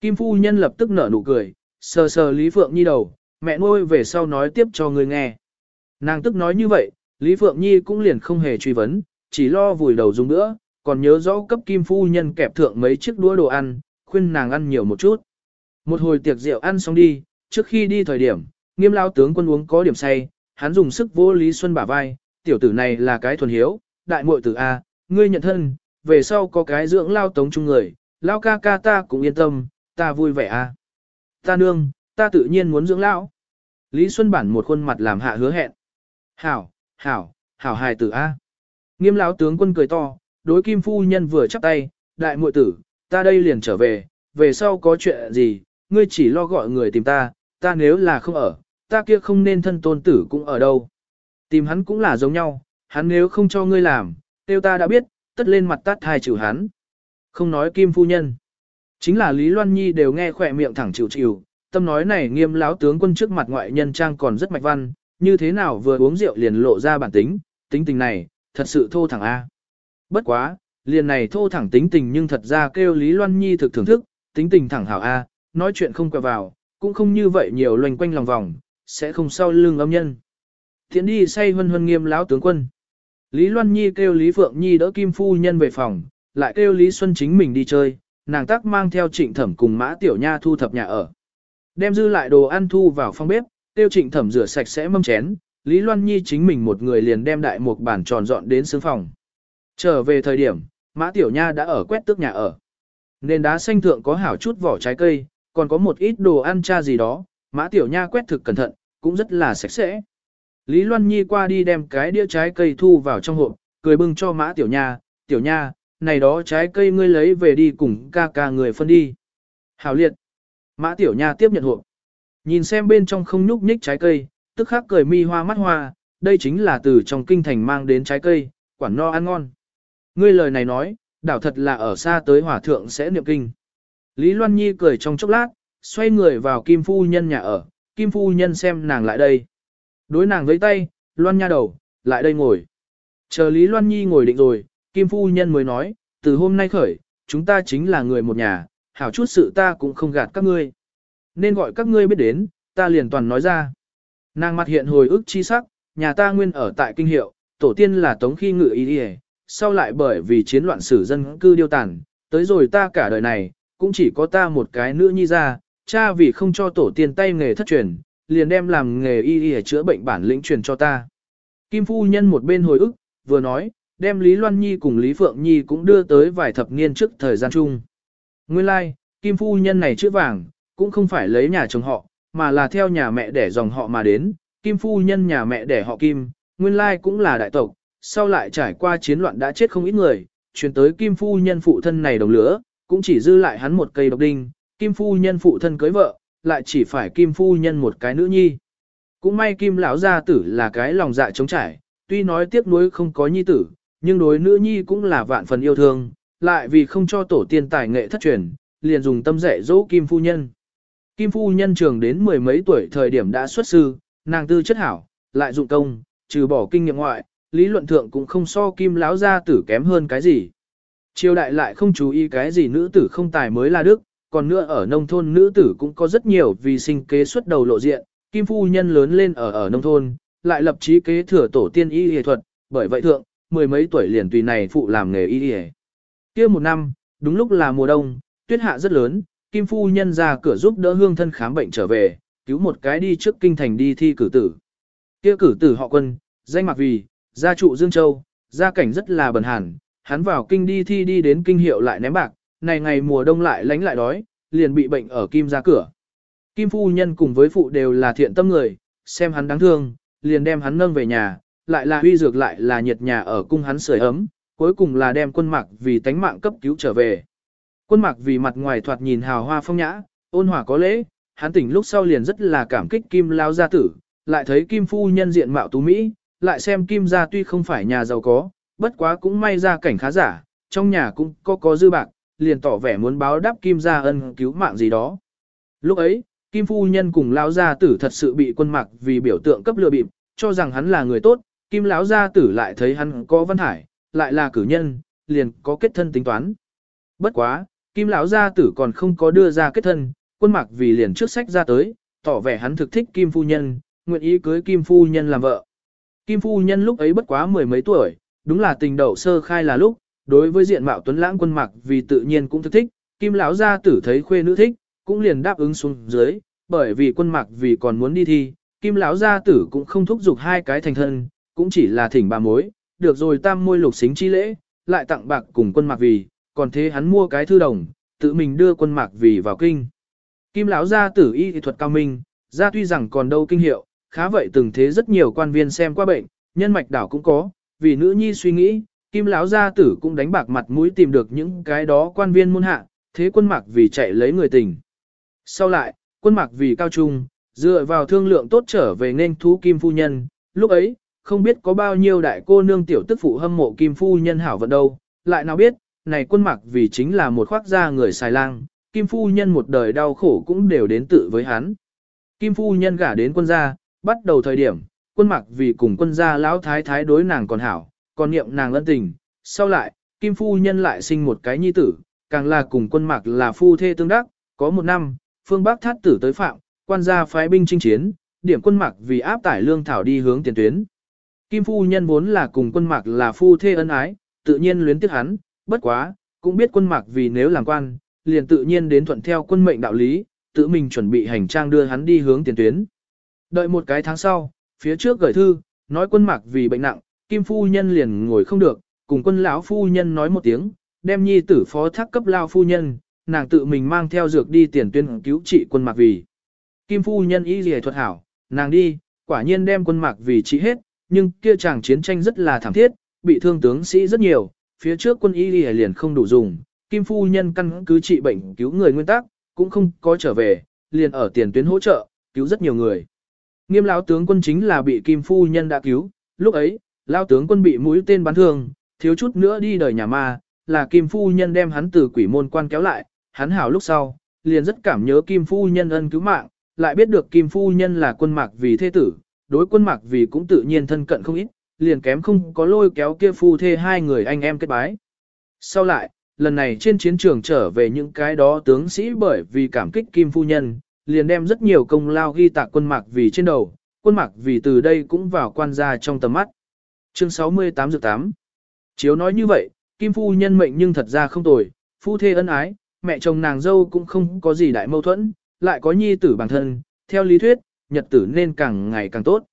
Kim phu nhân lập tức nở nụ cười, sờ sờ Lý Phượng Nhi đầu, mẹ nuôi về sau nói tiếp cho người nghe. Nàng tức nói như vậy, Lý Phượng Nhi cũng liền không hề truy vấn, chỉ lo vùi đầu dùng nữa, còn nhớ rõ cấp Kim phu nhân kẹp thượng mấy chiếc đũa đồ ăn, khuyên nàng ăn nhiều một chút. Một hồi tiệc rượu ăn xong đi, trước khi đi thời điểm, nghiêm lao tướng quân uống có điểm say, hắn dùng sức vô Lý Xuân bả vai, tiểu tử này là cái thuần hiếu, đại muội tử A, ngươi nhận thân, về sau có cái dưỡng lao tống chung người, lao ca ca ta cũng yên tâm, ta vui vẻ a. Ta nương, ta tự nhiên muốn dưỡng lão. Lý Xuân bản một khuôn mặt làm hạ hứa hẹn. Hảo, hảo, hảo hài tử a. Nghiêm lão tướng quân cười to, đối kim phu nhân vừa chắp tay, đại muội tử, ta đây liền trở về, về sau có chuyện gì, ngươi chỉ lo gọi người tìm ta, ta nếu là không ở, ta kia không nên thân tôn tử cũng ở đâu. Tìm hắn cũng là giống nhau, hắn nếu không cho ngươi làm, tiêu ta đã biết, tất lên mặt tát hai chịu hắn. Không nói kim phu nhân. Chính là Lý Loan Nhi đều nghe khỏe miệng thẳng chịu chịu, tâm nói này nghiêm láo tướng quân trước mặt ngoại nhân trang còn rất mạch văn, như thế nào vừa uống rượu liền lộ ra bản tính, tính tình này, thật sự thô thẳng A. Bất quá, liền này thô thẳng tính tình nhưng thật ra kêu Lý Loan Nhi thực thưởng thức, tính tình thẳng hảo A, nói chuyện không quẹo vào, cũng không như vậy nhiều loành quanh lòng vòng, sẽ không sau lưng âm nhân. Thiện đi say hân hân nghiêm lão tướng quân. Lý Loan Nhi kêu Lý Phượng Nhi đỡ Kim Phu Nhân về phòng, lại kêu Lý Xuân chính mình đi chơi, nàng tắc mang theo trịnh thẩm cùng mã tiểu nha thu thập nhà ở. Đem dư lại đồ ăn thu vào phòng bếp, tiêu trịnh thẩm rửa sạch sẽ mâm chén, Lý Loan Nhi chính mình một người liền đem đại một bản tròn dọn đến sướng phòng. Trở về thời điểm, mã tiểu nha đã ở quét tước nhà ở. Nền đá xanh thượng có hảo chút vỏ trái cây, còn có một ít đồ ăn cha gì đó, mã tiểu nha quét thực cẩn thận, cũng rất là sạch sẽ. Lý Loan Nhi qua đi đem cái đĩa trái cây thu vào trong hộp, cười bưng cho mã tiểu nha, tiểu nha, này đó trái cây ngươi lấy về đi cùng ca ca người phân đi. Hảo liệt. Mã tiểu nha tiếp nhận hộp. Nhìn xem bên trong không nhúc nhích trái cây, tức khắc cười mi hoa mắt hoa, đây chính là từ trong kinh thành mang đến trái cây, quản no ăn ngon. Ngươi lời này nói, đảo thật là ở xa tới hỏa thượng sẽ niệm kinh. Lý Loan Nhi cười trong chốc lát, xoay người vào Kim Phu Nhân nhà ở, Kim Phu Nhân xem nàng lại đây. Đối nàng với tay, Loan nha đầu, lại đây ngồi. Chờ Lý Loan Nhi ngồi định rồi, Kim Phu Nhân mới nói, từ hôm nay khởi, chúng ta chính là người một nhà, hảo chút sự ta cũng không gạt các ngươi. Nên gọi các ngươi biết đến, ta liền toàn nói ra. Nàng mặt hiện hồi ức chi sắc, nhà ta nguyên ở tại kinh hiệu, tổ tiên là tống khi ngự ý đi sau lại bởi vì chiến loạn sử dân cư điêu tàn, tới rồi ta cả đời này, cũng chỉ có ta một cái nữ nhi ra, cha vì không cho tổ tiên tay nghề thất truyền, liền đem làm nghề y y chữa bệnh bản lĩnh truyền cho ta. Kim phu nhân một bên hồi ức, vừa nói, đem Lý Loan Nhi cùng Lý Phượng Nhi cũng đưa tới vài thập niên trước thời gian chung. Nguyên lai, like, Kim phu nhân này chữ vàng, cũng không phải lấy nhà chồng họ, mà là theo nhà mẹ đẻ dòng họ mà đến, Kim phu nhân nhà mẹ đẻ họ Kim, nguyên lai cũng là đại tộc, sau lại trải qua chiến loạn đã chết không ít người, chuyển tới Kim phu nhân phụ thân này đồng lửa, cũng chỉ dư lại hắn một cây độc đinh, Kim phu nhân phụ thân cưới vợ, lại chỉ phải Kim phu nhân một cái nữ nhi. Cũng may Kim lão gia tử là cái lòng dạ trống trải, tuy nói tiếc nuối không có nhi tử, nhưng đối nữ nhi cũng là vạn phần yêu thương, lại vì không cho tổ tiên tài nghệ thất truyền, liền dùng tâm dạy dỗ Kim phu nhân. Kim phu nhân trường đến mười mấy tuổi thời điểm đã xuất sư, nàng tư chất hảo, lại dụng công, trừ bỏ kinh nghiệm ngoại, lý luận thượng cũng không so Kim lão gia tử kém hơn cái gì. Triều đại lại không chú ý cái gì nữ tử không tài mới là đức, còn nữa ở nông thôn nữ tử cũng có rất nhiều vì sinh kế xuất đầu lộ diện, Kim phu nhân lớn lên ở ở nông thôn, lại lập chí kế thừa tổ tiên y y thuật, bởi vậy thượng, mười mấy tuổi liền tùy này phụ làm nghề y y. Kia một năm, đúng lúc là mùa đông, tuyết hạ rất lớn, Kim phu nhân ra cửa giúp đỡ hương thân khám bệnh trở về, cứu một cái đi trước kinh thành đi thi cử tử. Kia cử tử họ quân, danh mặc vì, gia trụ Dương Châu, gia cảnh rất là bần hàn, hắn vào kinh đi thi đi đến kinh hiệu lại ném bạc, này ngày mùa đông lại lánh lại đói, liền bị bệnh ở Kim ra cửa. Kim phu nhân cùng với phụ đều là thiện tâm người, xem hắn đáng thương, liền đem hắn nâng về nhà, lại là huy dược lại là nhiệt nhà ở cung hắn sưởi ấm, cuối cùng là đem quân mạc vì tánh mạng cấp cứu trở về. Quân mạc vì mặt ngoài thoạt nhìn hào hoa phong nhã, ôn hòa có lễ, hắn tỉnh lúc sau liền rất là cảm kích Kim lao gia tử, lại thấy Kim phu nhân diện mạo tú Mỹ, lại xem Kim gia tuy không phải nhà giàu có, bất quá cũng may ra cảnh khá giả, trong nhà cũng có có dư bạc, liền tỏ vẻ muốn báo đáp Kim gia ân cứu mạng gì đó. Lúc ấy, Kim phu nhân cùng lão gia tử thật sự bị quân mặc vì biểu tượng cấp lừa bịp, cho rằng hắn là người tốt, Kim lão gia tử lại thấy hắn có văn hải, lại là cử nhân, liền có kết thân tính toán. Bất quá, Kim lão gia tử còn không có đưa ra kết thân, quân mặc vì liền trước sách ra tới, tỏ vẻ hắn thực thích Kim phu nhân, nguyện ý cưới Kim phu nhân làm vợ. Kim phu nhân lúc ấy bất quá mười mấy tuổi, đúng là tình đầu sơ khai là lúc, đối với diện mạo tuấn lãng quân mặc vì tự nhiên cũng thức thích, Kim lão gia tử thấy khuê nữ thích, cũng liền đáp ứng xuống dưới, bởi vì quân mặc vì còn muốn đi thi, Kim lão gia tử cũng không thúc giục hai cái thành thân, cũng chỉ là thỉnh bà mối, được rồi tam môi lục xính chi lễ, lại tặng bạc cùng quân mặc vì, còn thế hắn mua cái thư đồng, tự mình đưa quân mặc vì vào kinh. Kim lão gia tử y thuật cao minh, gia tuy rằng còn đâu kinh hiệu, khá vậy từng thế rất nhiều quan viên xem qua bệnh, nhân mạch đảo cũng có, vì nữ nhi suy nghĩ, Kim lão gia tử cũng đánh bạc mặt mũi tìm được những cái đó quan viên môn hạ, thế quân mặc vì chạy lấy người tình. Sau lại, quân mặc vì cao trung, dựa vào thương lượng tốt trở về nên thú Kim phu nhân, lúc ấy, không biết có bao nhiêu đại cô nương tiểu tức phụ hâm mộ Kim phu nhân hảo vận đâu, lại nào biết, này quân mặc vì chính là một khoác gia người xài lang, Kim phu nhân một đời đau khổ cũng đều đến tự với hắn. Kim phu nhân gả đến quân gia, bắt đầu thời điểm, quân mặc vì cùng quân gia lão thái thái đối nàng còn hảo, còn niệm nàng ân tình, sau lại, Kim phu nhân lại sinh một cái nhi tử, càng là cùng quân mặc là phu thê tương đắc, có một năm, phương Bắc thát tử tới phạm, quan gia phái binh chinh chiến, điểm quân mạc vì áp tải lương thảo đi hướng tiền tuyến. Kim phu nhân vốn là cùng quân mạc là phu thê ân ái, tự nhiên luyến tiếc hắn, bất quá, cũng biết quân mạc vì nếu làm quan, liền tự nhiên đến thuận theo quân mệnh đạo lý, tự mình chuẩn bị hành trang đưa hắn đi hướng tiền tuyến. Đợi một cái tháng sau, phía trước gửi thư, nói quân mạc vì bệnh nặng, Kim phu nhân liền ngồi không được, cùng quân lão phu nhân nói một tiếng, đem nhi tử phó thác cấp lao phu nhân, nàng tự mình mang theo dược đi tiền tuyên cứu trị quân mạc vì. Kim phu nhân y lìa thuật hảo, nàng đi, quả nhiên đem quân mạc vì trị hết, nhưng kia chàng chiến tranh rất là thảm thiết, bị thương tướng sĩ rất nhiều, phía trước quân y lìa liền không đủ dùng, Kim phu nhân căn cứ trị bệnh cứu người nguyên tắc, cũng không có trở về, liền ở tiền tuyến hỗ trợ, cứu rất nhiều người. Nghiêm lão tướng quân chính là bị Kim phu nhân đã cứu, lúc ấy, lão tướng quân bị mũi tên bắn thương, thiếu chút nữa đi đời nhà ma, là Kim phu nhân đem hắn từ quỷ môn quan kéo lại, hắn hảo lúc sau, liền rất cảm nhớ Kim phu nhân ân cứu mạng, lại biết được Kim phu nhân là quân mạc vì thế tử, đối quân mạc vì cũng tự nhiên thân cận không ít, liền kém không có lôi kéo kia phu thê hai người anh em kết bái. Sau lại, lần này trên chiến trường trở về những cái đó tướng sĩ bởi vì cảm kích Kim phu nhân, liền đem rất nhiều công lao ghi tạc quân mạc vì trên đầu, quân mạc vì từ đây cũng vào quan gia trong tầm mắt. Chương 68 dự 8 Chiếu nói như vậy, Kim phu nhân mệnh nhưng thật ra không tồi, phu thê ân ái, mẹ chồng nàng dâu cũng không có gì đại mâu thuẫn, lại có nhi tử bản thân, theo lý thuyết, nhật tử nên càng ngày càng tốt.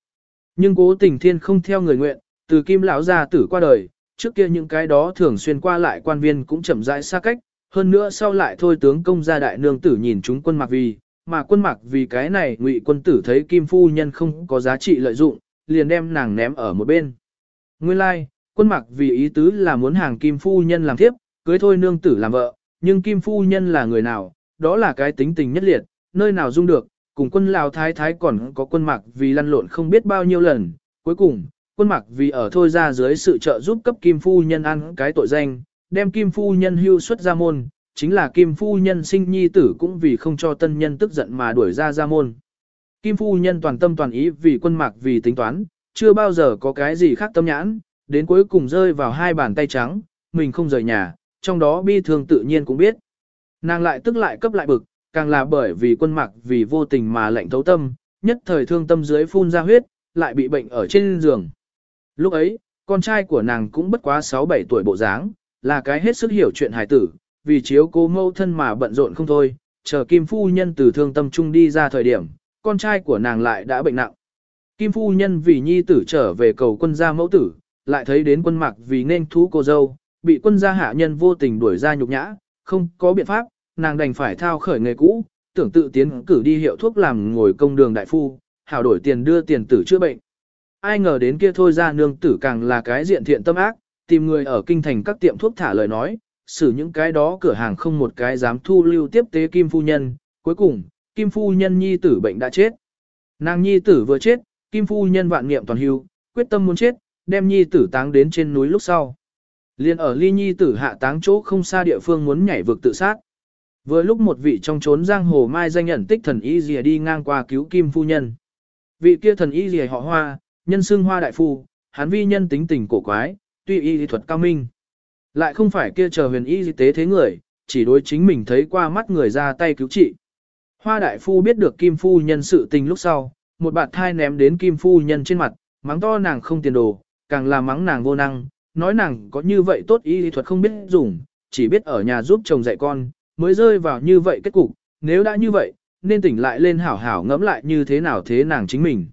Nhưng cố tình thiên không theo người nguyện, từ Kim lão gia tử qua đời, trước kia những cái đó thường xuyên qua lại quan viên cũng chậm rãi xa cách, hơn nữa sau lại thôi tướng công gia đại nương tử nhìn chúng quân mặc vì, mà quân mặc vì cái này ngụy quân tử thấy Kim phu nhân không có giá trị lợi dụng, liền đem nàng ném ở một bên. Nguyên lai, like, quân mặc vì ý tứ là muốn hàng Kim phu nhân làm thiếp, cưới thôi nương tử làm vợ, nhưng Kim phu nhân là người nào, đó là cái tính tình nhất liệt, nơi nào dung được, cùng quân Lào Thái Thái còn có quân mặc vì lăn lộn không biết bao nhiêu lần, cuối cùng, quân mặc vì ở thôi ra dưới sự trợ giúp cấp Kim Phu Nhân ăn cái tội danh, đem Kim Phu Nhân hưu xuất ra môn, chính là Kim Phu Nhân sinh nhi tử cũng vì không cho tân nhân tức giận mà đuổi ra ra môn. Kim Phu Nhân toàn tâm toàn ý vì quân mặc vì tính toán, chưa bao giờ có cái gì khác tâm nhãn, đến cuối cùng rơi vào hai bàn tay trắng, mình không rời nhà, trong đó bi thường tự nhiên cũng biết. Nàng lại tức lại cấp lại bực, càng là bởi vì quân mặc vì vô tình mà lạnh thấu tâm, nhất thời thương tâm dưới phun ra huyết, lại bị bệnh ở trên giường. Lúc ấy, con trai của nàng cũng bất quá 6-7 tuổi bộ dáng, là cái hết sức hiểu chuyện hài tử, vì chiếu cô mâu thân mà bận rộn không thôi, chờ Kim Phu Nhân từ thương tâm trung đi ra thời điểm, con trai của nàng lại đã bệnh nặng. Kim Phu Nhân vì nhi tử trở về cầu quân gia mẫu tử, lại thấy đến quân mặc vì nên thú cô dâu, bị quân gia hạ nhân vô tình đuổi ra nhục nhã, không có biện pháp, nàng đành phải thao khởi nghề cũ, tưởng tự tiến cử đi hiệu thuốc làm ngồi công đường đại phu, hảo đổi tiền đưa tiền tử chữa bệnh. Ai ngờ đến kia thôi ra nương tử càng là cái diện thiện tâm ác, tìm người ở kinh thành các tiệm thuốc thả lời nói, xử những cái đó cửa hàng không một cái dám thu lưu tiếp tế kim phu nhân, cuối cùng, kim phu nhân nhi tử bệnh đã chết. Nàng nhi tử vừa chết, kim phu nhân vạn niệm toàn hưu, quyết tâm muốn chết, đem nhi tử táng đến trên núi lúc sau. Liên ở ly nhi tử hạ táng chỗ không xa địa phương muốn nhảy vực tự sát. Vừa lúc một vị trong trốn giang hồ mai danh nhận tích thần y rìa đi ngang qua cứu kim phu nhân. Vị kia thần y rìa họ hoa, nhân xương hoa đại phu, hắn vi nhân tính tình cổ quái, tuy y lý thuật cao minh. Lại không phải kia chờ huyền y tế thế người, chỉ đối chính mình thấy qua mắt người ra tay cứu trị. Hoa đại phu biết được kim phu nhân sự tình lúc sau, một bạt thai ném đến kim phu nhân trên mặt, mắng to nàng không tiền đồ, càng là mắng nàng vô năng, nói nàng có như vậy tốt y lý thuật không biết dùng, chỉ biết ở nhà giúp chồng dạy con, mới rơi vào như vậy kết cục, nếu đã như vậy, nên tỉnh lại lên hảo hảo ngẫm lại như thế nào thế nàng chính mình.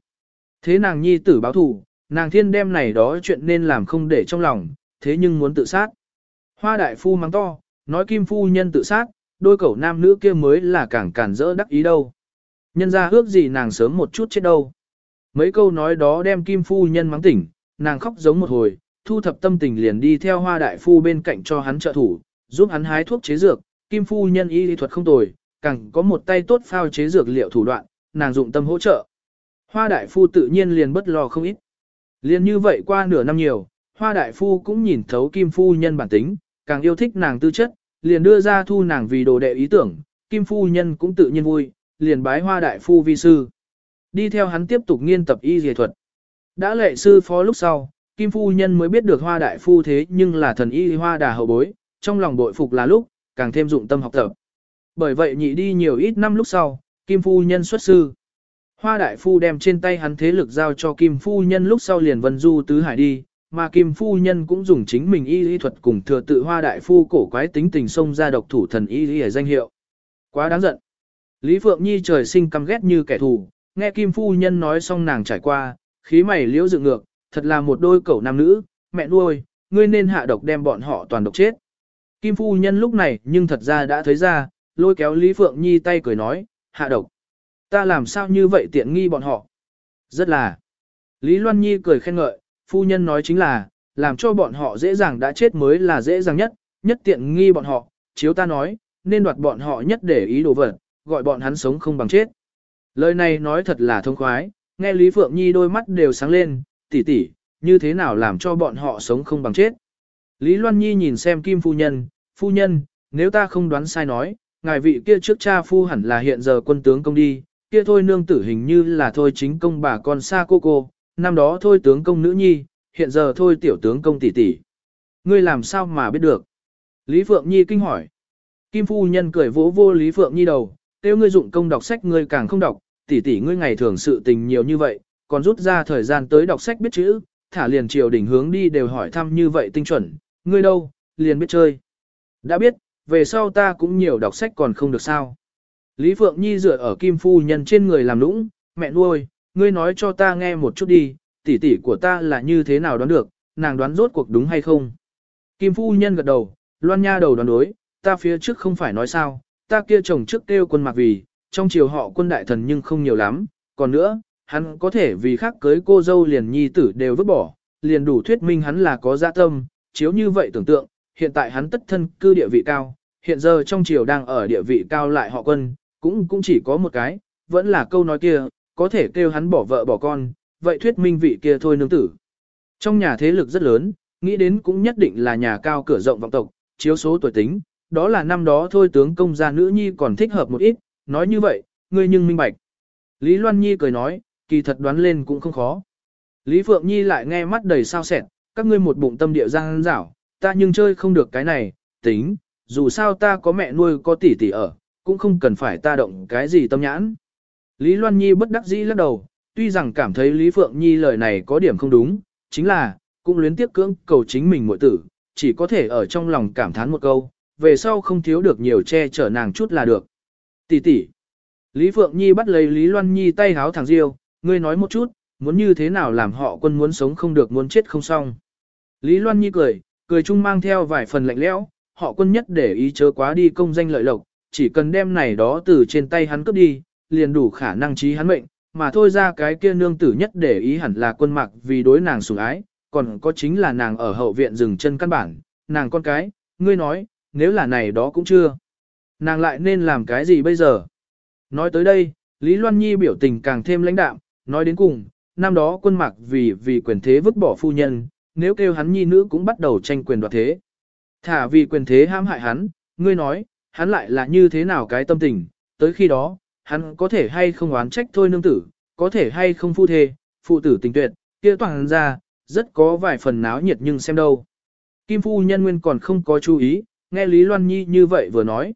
Thế nàng nhi tử báo thù, nàng thiên đem này đó chuyện nên làm không để trong lòng, thế nhưng muốn tự sát. Hoa đại phu mắng to, nói kim phu nhân tự sát, đôi cẩu nam nữ kia mới là càng cản rỡ đắc ý đâu. Nhân ra ước gì nàng sớm một chút chết đâu. Mấy câu nói đó đem kim phu nhân mắng tỉnh, nàng khóc giống một hồi, thu thập tâm tình liền đi theo hoa đại phu bên cạnh cho hắn trợ thủ, giúp hắn hái thuốc chế dược, kim phu nhân y lý thuật không tồi, càng có một tay tốt phao chế dược liệu thủ đoạn, nàng dụng tâm hỗ trợ. Hoa đại phu tự nhiên liền bất lo không ít. Liền như vậy qua nửa năm nhiều, hoa đại phu cũng nhìn thấu kim phu nhân bản tính, càng yêu thích nàng tư chất, liền đưa ra thu nàng vì đồ đệ ý tưởng, kim phu nhân cũng tự nhiên vui, liền bái hoa đại phu vi sư. Đi theo hắn tiếp tục nghiên tập y dề thuật. Đã lệ sư phó lúc sau, kim phu nhân mới biết được hoa đại phu thế nhưng là thần y hoa đà hậu bối, trong lòng bội phục là lúc, càng thêm dụng tâm học tập. Bởi vậy nhị đi nhiều ít năm lúc sau, Kim Phu Nhân xuất sư. Hoa Đại Phu đem trên tay hắn thế lực giao cho Kim Phu Nhân lúc sau liền vân du tứ hải đi, mà Kim Phu Nhân cũng dùng chính mình y lý thuật cùng thừa tự Hoa Đại Phu cổ quái tính tình xông ra độc thủ thần y lý danh hiệu. Quá đáng giận. Lý Phượng Nhi trời sinh căm ghét như kẻ thù, nghe Kim Phu Nhân nói xong nàng trải qua, khí mày liễu dựng ngược, thật là một đôi cẩu nam nữ, mẹ nuôi, ngươi nên hạ độc đem bọn họ toàn độc chết. Kim Phu Nhân lúc này nhưng thật ra đã thấy ra, lôi kéo Lý Phượng Nhi tay cười nói, hạ độc. Ta làm sao như vậy tiện nghi bọn họ? Rất là. Lý Loan Nhi cười khen ngợi, phu nhân nói chính là, làm cho bọn họ dễ dàng đã chết mới là dễ dàng nhất, nhất tiện nghi bọn họ, chiếu ta nói, nên đoạt bọn họ nhất để ý đồ vật, gọi bọn hắn sống không bằng chết. Lời này nói thật là thông khoái, nghe Lý Phượng Nhi đôi mắt đều sáng lên, tỷ tỷ, như thế nào làm cho bọn họ sống không bằng chết. Lý Loan Nhi nhìn xem Kim Phu Nhân, Phu Nhân, nếu ta không đoán sai nói, ngài vị kia trước cha Phu hẳn là hiện giờ quân tướng công đi, kia thôi nương tử hình như là thôi chính công bà con xa cô cô, năm đó thôi tướng công nữ nhi, hiện giờ thôi tiểu tướng công tỷ tỷ. Ngươi làm sao mà biết được? Lý Phượng Nhi kinh hỏi. Kim phu nhân cười vỗ vô Lý Phượng Nhi đầu, tiêu ngươi dụng công đọc sách ngươi càng không đọc, tỷ tỷ ngươi ngày thường sự tình nhiều như vậy, còn rút ra thời gian tới đọc sách biết chữ, thả liền triều đỉnh hướng đi đều hỏi thăm như vậy tinh chuẩn, ngươi đâu, liền biết chơi. Đã biết, về sau ta cũng nhiều đọc sách còn không được sao. Lý Phượng Nhi dựa ở Kim Phu Nhân trên người làm lũng, mẹ nuôi, ngươi nói cho ta nghe một chút đi, tỷ tỷ của ta là như thế nào đoán được, nàng đoán rốt cuộc đúng hay không. Kim Phu Nhân gật đầu, loan nha đầu đoán đối, ta phía trước không phải nói sao, ta kia chồng trước kêu quân mặc vì, trong triều họ quân đại thần nhưng không nhiều lắm, còn nữa, hắn có thể vì khác cưới cô dâu liền nhi tử đều vứt bỏ, liền đủ thuyết minh hắn là có dạ tâm, chiếu như vậy tưởng tượng, hiện tại hắn tất thân cư địa vị cao, hiện giờ trong triều đang ở địa vị cao lại họ quân, cũng cũng chỉ có một cái, vẫn là câu nói kia, có thể kêu hắn bỏ vợ bỏ con, vậy thuyết minh vị kia thôi nương tử. Trong nhà thế lực rất lớn, nghĩ đến cũng nhất định là nhà cao cửa rộng vọng tộc, chiếu số tuổi tính, đó là năm đó thôi tướng công gia nữ nhi còn thích hợp một ít, nói như vậy, ngươi nhưng minh bạch. Lý Loan Nhi cười nói, kỳ thật đoán lên cũng không khó. Lý Phượng Nhi lại nghe mắt đầy sao sẹn, các ngươi một bụng tâm địa giang rảo, ta nhưng chơi không được cái này, tính, dù sao ta có mẹ nuôi có tỷ tỷ ở, cũng không cần phải ta động cái gì tâm nhãn. Lý Loan Nhi bất đắc dĩ lắc đầu, tuy rằng cảm thấy Lý Phượng Nhi lời này có điểm không đúng, chính là, cũng luyến tiếc cưỡng cầu chính mình muội tử, chỉ có thể ở trong lòng cảm thán một câu, về sau không thiếu được nhiều che chở nàng chút là được. Tỷ tỷ. Lý Phượng Nhi bắt lấy Lý Loan Nhi tay háo thẳng riêu, ngươi nói một chút, muốn như thế nào làm họ quân muốn sống không được muốn chết không xong. Lý Loan Nhi cười, cười chung mang theo vài phần lạnh lẽo, họ quân nhất để ý chớ quá đi công danh lợi lộc, chỉ cần đem này đó từ trên tay hắn cướp đi, liền đủ khả năng trí hắn mệnh, mà thôi ra cái kia nương tử nhất để ý hẳn là quân mặc vì đối nàng sủng ái, còn có chính là nàng ở hậu viện dừng chân căn bản, nàng con cái, ngươi nói, nếu là này đó cũng chưa. Nàng lại nên làm cái gì bây giờ? Nói tới đây, Lý Loan Nhi biểu tình càng thêm lãnh đạm, nói đến cùng, năm đó quân mặc vì vì quyền thế vứt bỏ phu nhân, nếu kêu hắn nhi nữ cũng bắt đầu tranh quyền đoạt thế. Thả vì quyền thế ham hại hắn, ngươi nói, hắn lại là như thế nào cái tâm tình, tới khi đó, hắn có thể hay không oán trách thôi nương tử, có thể hay không phu thê, phụ tử tình tuyệt, kia toàn ra, rất có vài phần náo nhiệt nhưng xem đâu. Kim phu nhân nguyên còn không có chú ý, nghe Lý Loan Nhi như vậy vừa nói.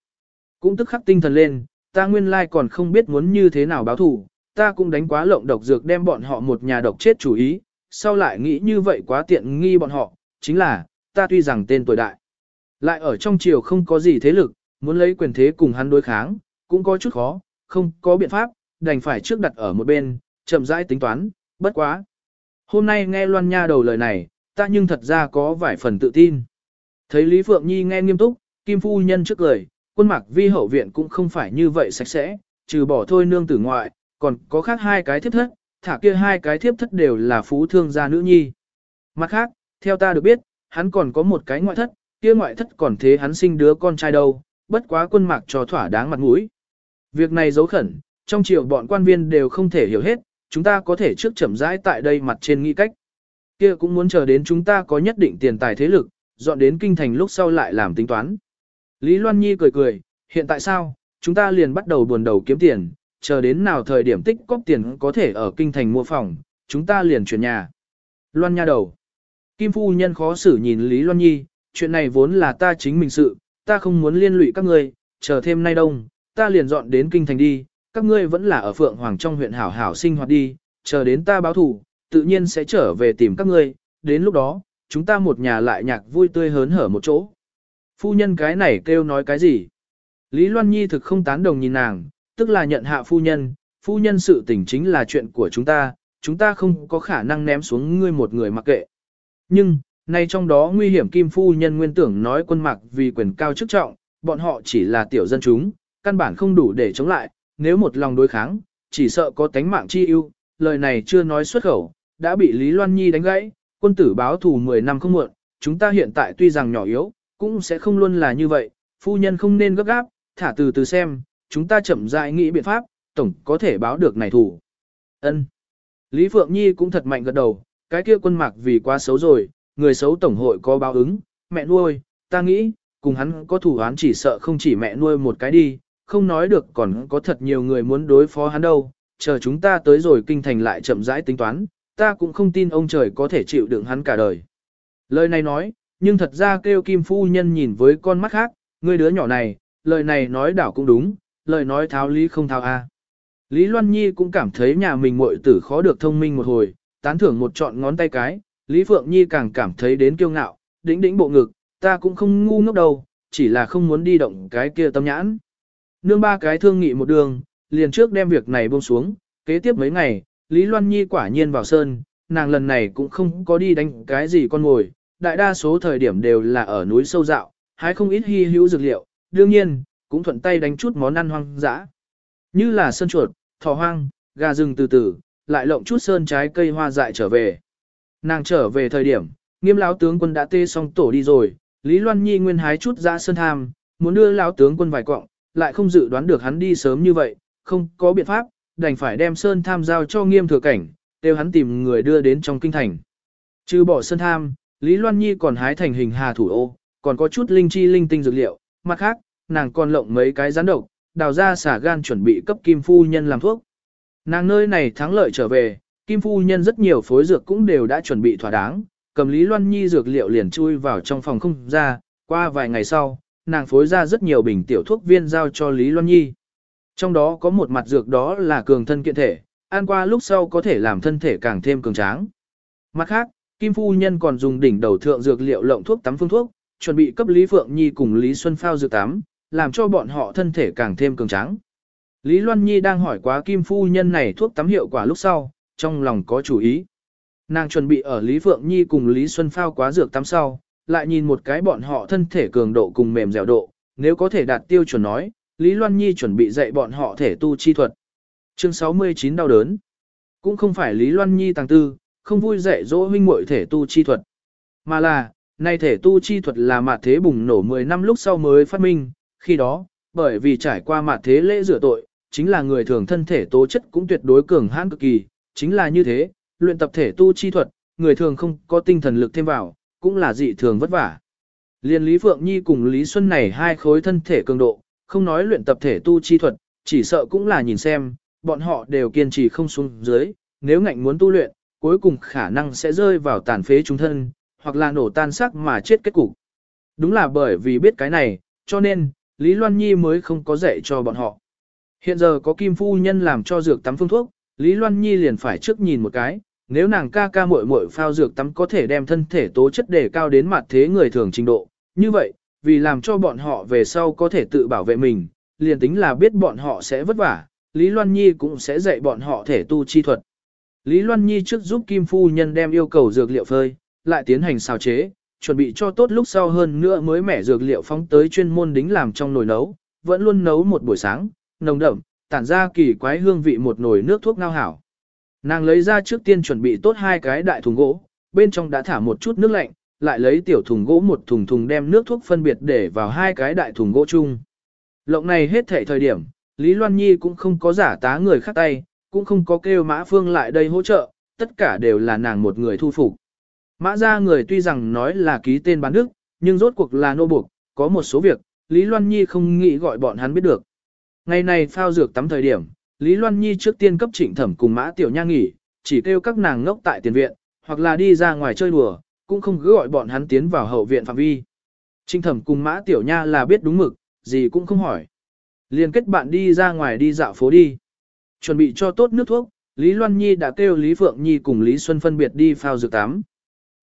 Cũng tức khắc tinh thần lên, ta nguyên lai còn không biết muốn như thế nào báo thù, ta cũng đánh quá lộng độc dược đem bọn họ một nhà độc chết chủ ý, sau lại nghĩ như vậy quá tiện nghi bọn họ, chính là, ta tuy rằng tên tuổi đại. Lại ở trong triều không có gì thế lực, muốn lấy quyền thế cùng hắn đối kháng, cũng có chút khó, không có biện pháp, đành phải trước đặt ở một bên, chậm rãi tính toán, bất quá. Hôm nay nghe Loan Nha đầu lời này, ta nhưng thật ra có vài phần tự tin. Thấy Lý Phượng Nhi nghe nghiêm túc, Kim Phu Nhân trước lời, quân mặc vi hậu viện cũng không phải như vậy sạch sẽ, trừ bỏ thôi nương tử ngoại, còn có khác hai cái thiếp thất, thả kia hai cái thiếp thất đều là phú thương gia nữ nhi. Mặt khác, theo ta được biết, hắn còn có một cái ngoại thất, kia ngoại thất còn thế hắn sinh đứa con trai đâu, bất quá quân mạc cho thỏa đáng mặt mũi. Việc này giấu khẩn, trong triều bọn quan viên đều không thể hiểu hết, chúng ta có thể trước chậm rãi tại đây mặt trên nghĩ cách. Kia cũng muốn chờ đến chúng ta có nhất định tiền tài thế lực, dọn đến kinh thành lúc sau lại làm tính toán. Lý Loan Nhi cười cười, hiện tại sao, chúng ta liền bắt đầu buồn đầu kiếm tiền, chờ đến nào thời điểm tích cóp tiền có thể ở kinh thành mua phòng, chúng ta liền chuyển nhà. Loan Nha đầu. Kim Phu Nhân khó xử nhìn Lý Loan Nhi, chuyện này vốn là ta chính mình sự, ta không muốn liên lụy các ngươi, chờ thêm nay đông, ta liền dọn đến kinh thành đi, các ngươi vẫn là ở Phượng Hoàng trong huyện hảo hảo sinh hoạt đi, chờ đến ta báo thủ, tự nhiên sẽ trở về tìm các ngươi, đến lúc đó, chúng ta một nhà lại nhạc vui tươi hớn hở một chỗ. Phu nhân cái này kêu nói cái gì? Lý Loan Nhi thực không tán đồng nhìn nàng, tức là nhận hạ phu nhân, phu nhân sự tình chính là chuyện của chúng ta, chúng ta không có khả năng ném xuống ngươi một người mặc kệ. Nhưng, nay trong đó nguy hiểm kim phu nhân nguyên tưởng nói quân mặc vì quyền cao chức trọng, bọn họ chỉ là tiểu dân chúng, căn bản không đủ để chống lại, nếu một lòng đối kháng, chỉ sợ có tánh mạng chi ưu, lời này chưa nói xuất khẩu, đã bị Lý Loan Nhi đánh gãy, quân tử báo thù 10 năm không muộn, chúng ta hiện tại tuy rằng nhỏ yếu, cũng sẽ không luôn là như vậy, phu nhân không nên gấp gáp, thả từ từ xem, chúng ta chậm rãi nghĩ biện pháp, tổng có thể báo được này thủ. Ân. Lý Phượng Nhi cũng thật mạnh gật đầu, cái kia quân mạc vì quá xấu rồi, người xấu tổng hội có báo ứng, mẹ nuôi, ta nghĩ, cùng hắn có thủ án chỉ sợ không chỉ mẹ nuôi một cái đi, không nói được còn có thật nhiều người muốn đối phó hắn đâu, chờ chúng ta tới rồi kinh thành lại chậm rãi tính toán, ta cũng không tin ông trời có thể chịu đựng hắn cả đời. Lời này nói, nhưng thật ra kêu Kim Phu Nhân nhìn với con mắt khác, người đứa nhỏ này, lời này nói đảo cũng đúng, lời nói tháo lý không tháo a. Lý Loan Nhi cũng cảm thấy nhà mình muội tử khó được thông minh một hồi, tán thưởng một trọn ngón tay cái, Lý Phượng Nhi càng cảm thấy đến kiêu ngạo, đĩnh đĩnh bộ ngực, ta cũng không ngu ngốc đâu, chỉ là không muốn đi động cái kia tâm nhãn. Nương ba cái thương nghị một đường, liền trước đem việc này buông xuống, kế tiếp mấy ngày, Lý Loan Nhi quả nhiên vào sơn, nàng lần này cũng không có đi đánh cái gì con ngồi, đại đa số thời điểm đều là ở núi sâu dạo, hái không ít hy hữu dược liệu, đương nhiên, cũng thuận tay đánh chút món ăn hoang dã. Như là sơn chuột, thỏ hoang, gà rừng từ từ, lại lộng chút sơn trái cây hoa dại trở về. Nàng trở về thời điểm, nghiêm lão tướng quân đã tê xong tổ đi rồi, Lý Loan Nhi nguyên hái chút ra sơn tham, muốn đưa lão tướng quân vài quọng, lại không dự đoán được hắn đi sớm như vậy, không có biện pháp, đành phải đem sơn tham giao cho nghiêm thừa cảnh, đều hắn tìm người đưa đến trong kinh thành. Trừ bỏ sơn tham, Lý Loan Nhi còn hái thành hình hà thủ ô, còn có chút linh chi linh tinh dược liệu, mặt khác, nàng còn lộng mấy cái rắn độc, đào ra xả gan chuẩn bị cấp kim phu nhân làm thuốc. Nàng nơi này thắng lợi trở về, kim phu nhân rất nhiều phối dược cũng đều đã chuẩn bị thỏa đáng, cầm Lý Loan Nhi dược liệu liền chui vào trong phòng không ra, qua vài ngày sau, nàng phối ra rất nhiều bình tiểu thuốc viên giao cho Lý Loan Nhi. Trong đó có một mặt dược đó là cường thân kiện thể, ăn qua lúc sau có thể làm thân thể càng thêm cường tráng. Mặt khác, Kim Phu Nhân còn dùng đỉnh đầu thượng dược liệu lộng thuốc tắm phương thuốc, chuẩn bị cấp Lý Phượng Nhi cùng Lý Xuân Phao dược tắm, làm cho bọn họ thân thể càng thêm cường tráng. Lý Loan Nhi đang hỏi quá Kim Phu Nhân này thuốc tắm hiệu quả lúc sau, trong lòng có chủ ý. Nàng chuẩn bị ở Lý Phượng Nhi cùng Lý Xuân Phao quá dược tắm sau, lại nhìn một cái bọn họ thân thể cường độ cùng mềm dẻo độ, nếu có thể đạt tiêu chuẩn nói, Lý Loan Nhi chuẩn bị dạy bọn họ thể tu chi thuật. Chương 69 đau đớn. Cũng không phải Lý Loan Nhi tàng tư, không vui dạy dỗ huynh muội thể tu chi thuật. Mà là, nay thể tu chi thuật là mạt thế bùng nổ 10 năm lúc sau mới phát minh, khi đó, bởi vì trải qua mạt thế lễ rửa tội, chính là người thường thân thể tố chất cũng tuyệt đối cường hãn cực kỳ, chính là như thế, luyện tập thể tu chi thuật, người thường không có tinh thần lực thêm vào, cũng là dị thường vất vả. Liên Lý Phượng Nhi cùng Lý Xuân này hai khối thân thể cường độ, không nói luyện tập thể tu chi thuật, chỉ sợ cũng là nhìn xem, bọn họ đều kiên trì không xuống dưới, nếu ngạnh muốn tu luyện, cuối cùng khả năng sẽ rơi vào tàn phế trung thân, hoặc là nổ tan sắc mà chết kết cục. Đúng là bởi vì biết cái này, cho nên, Lý Loan Nhi mới không có dạy cho bọn họ. Hiện giờ có Kim Phu Nhân làm cho dược tắm phương thuốc, Lý Loan Nhi liền phải trước nhìn một cái, nếu nàng ca ca muội muội phao dược tắm có thể đem thân thể tố chất đề cao đến mặt thế người thường trình độ, như vậy, vì làm cho bọn họ về sau có thể tự bảo vệ mình, liền tính là biết bọn họ sẽ vất vả, Lý Loan Nhi cũng sẽ dạy bọn họ thể tu chi thuật. Lý Loan Nhi trước giúp Kim Phu Nhân đem yêu cầu dược liệu phơi, lại tiến hành xào chế, chuẩn bị cho tốt lúc sau hơn nữa mới mẻ dược liệu phóng tới chuyên môn đính làm trong nồi nấu, vẫn luôn nấu một buổi sáng, nồng đậm, tản ra kỳ quái hương vị một nồi nước thuốc ngao hảo. Nàng lấy ra trước tiên chuẩn bị tốt hai cái đại thùng gỗ, bên trong đã thả một chút nước lạnh, lại lấy tiểu thùng gỗ một thùng thùng đem nước thuốc phân biệt để vào hai cái đại thùng gỗ chung. Lộng này hết thể thời điểm, Lý Loan Nhi cũng không có giả tá người khác tay, cũng không có kêu Mã Phương lại đây hỗ trợ, tất cả đều là nàng một người thu phục. Mã ra người tuy rằng nói là ký tên bán đức, nhưng rốt cuộc là nô buộc, có một số việc, Lý Loan Nhi không nghĩ gọi bọn hắn biết được. Ngày này phao dược tắm thời điểm, Lý Loan Nhi trước tiên cấp trịnh thẩm cùng Mã Tiểu Nha nghỉ, chỉ kêu các nàng ngốc tại tiền viện, hoặc là đi ra ngoài chơi đùa, cũng không cứ gọi bọn hắn tiến vào hậu viện phạm vi. Trịnh thẩm cùng Mã Tiểu Nha là biết đúng mực, gì cũng không hỏi. Liền kết bạn đi ra ngoài đi dạo phố đi. Chuẩn bị cho tốt nước thuốc, Lý Loan Nhi đã kêu Lý Phượng Nhi cùng Lý Xuân phân biệt đi phao dược tắm.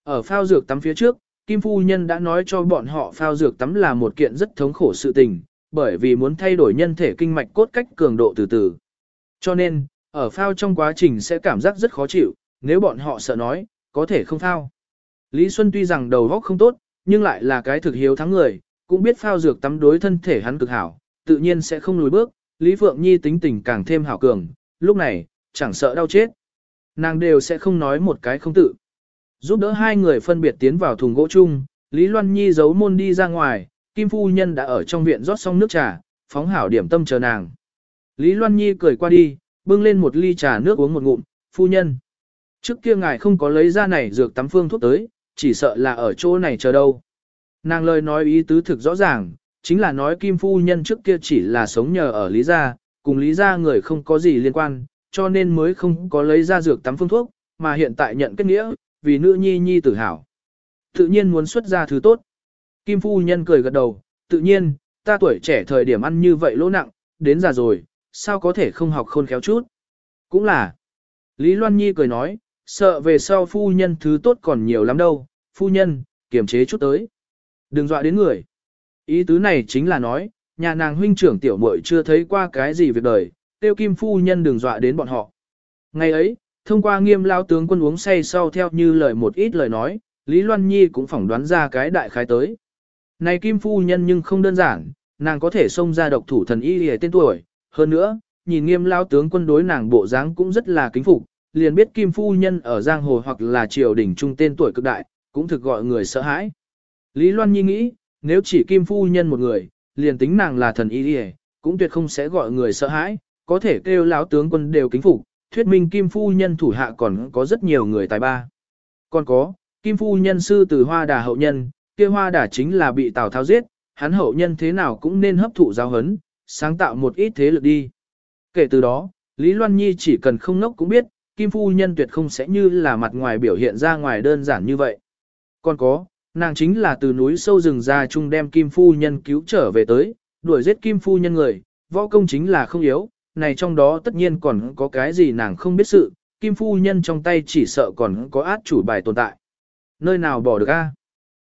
Ở phao dược tắm phía trước, Kim Phu Nhân đã nói cho bọn họ phao dược tắm là một kiện rất thống khổ sự tình, bởi vì muốn thay đổi nhân thể kinh mạch cốt cách cường độ từ từ. Cho nên, ở phao trong quá trình sẽ cảm giác rất khó chịu, nếu bọn họ sợ nói, có thể không phao. Lý Xuân tuy rằng đầu óc không tốt, nhưng lại là cái thực hiếu thắng người, cũng biết phao dược tắm đối thân thể hắn cực hảo, tự nhiên sẽ không lùi bước, Lý Phượng Nhi tính tình càng thêm hảo cường, lúc này, chẳng sợ đau chết. Nàng đều sẽ không nói một cái không tự. Giúp đỡ hai người phân biệt tiến vào thùng gỗ chung, Lý Loan Nhi giấu môn đi ra ngoài, Kim Phu Nhân đã ở trong viện rót xong nước trà, phóng hảo điểm tâm chờ nàng. Lý Loan Nhi cười qua đi, bưng lên một ly trà nước uống một ngụm, Phu Nhân. Trước kia ngài không có lấy ra này dược tắm phương thuốc tới, chỉ sợ là ở chỗ này chờ đâu. Nàng lời nói ý tứ thực rõ ràng, chính là nói Kim Phu Nhân trước kia chỉ là sống nhờ ở Lý Gia, cùng Lý Gia người không có gì liên quan, cho nên mới không có lấy ra dược tắm phương thuốc, mà hiện tại nhận kết nghĩa, vì nữ nhi nhi tử hảo. Tự nhiên muốn xuất ra thứ tốt. Kim Phu Nhân cười gật đầu, tự nhiên, ta tuổi trẻ thời điểm ăn như vậy lỗ nặng, đến già rồi, sao có thể không học khôn khéo chút. Cũng là. Lý Loan Nhi cười nói, sợ về sau phu nhân thứ tốt còn nhiều lắm đâu, phu nhân, kiềm chế chút tới. Đừng dọa đến người. Ý tứ này chính là nói, nhà nàng huynh trưởng tiểu muội chưa thấy qua cái gì việc đời, tiêu kim phu nhân đừng dọa đến bọn họ. Ngày ấy, thông qua nghiêm lao tướng quân uống say sau theo như lời một ít lời nói, Lý Loan Nhi cũng phỏng đoán ra cái đại khái tới. Này kim phu nhân nhưng không đơn giản, nàng có thể xông ra độc thủ thần y hề tên tuổi, hơn nữa, nhìn nghiêm lao tướng quân đối nàng bộ dáng cũng rất là kính phục, liền biết kim phu nhân ở giang hồ hoặc là triều đình trung tên tuổi cực đại, cũng thực gọi người sợ hãi. Lý Loan Nhi nghĩ, nếu chỉ kim phu nhân một người, liền tính nàng là thần y đi cũng tuyệt không sẽ gọi người sợ hãi, có thể kêu lão tướng quân đều kính phục, thuyết minh kim phu nhân thủ hạ còn có rất nhiều người tài ba. Còn có, kim phu nhân sư từ hoa đà hậu nhân, kia hoa đà chính là bị Tào Tháo giết, hắn hậu nhân thế nào cũng nên hấp thụ giáo hấn, sáng tạo một ít thế lực đi. Kể từ đó, Lý Loan Nhi chỉ cần không nốc cũng biết, kim phu nhân tuyệt không sẽ như là mặt ngoài biểu hiện ra ngoài đơn giản như vậy. Còn có, nàng chính là từ núi sâu rừng ra chung đem kim phu nhân cứu trở về tới, đuổi giết kim phu nhân người, võ công chính là không yếu, này trong đó tất nhiên còn có cái gì nàng không biết sự, kim phu nhân trong tay chỉ sợ còn có át chủ bài tồn tại. Nơi nào bỏ được a?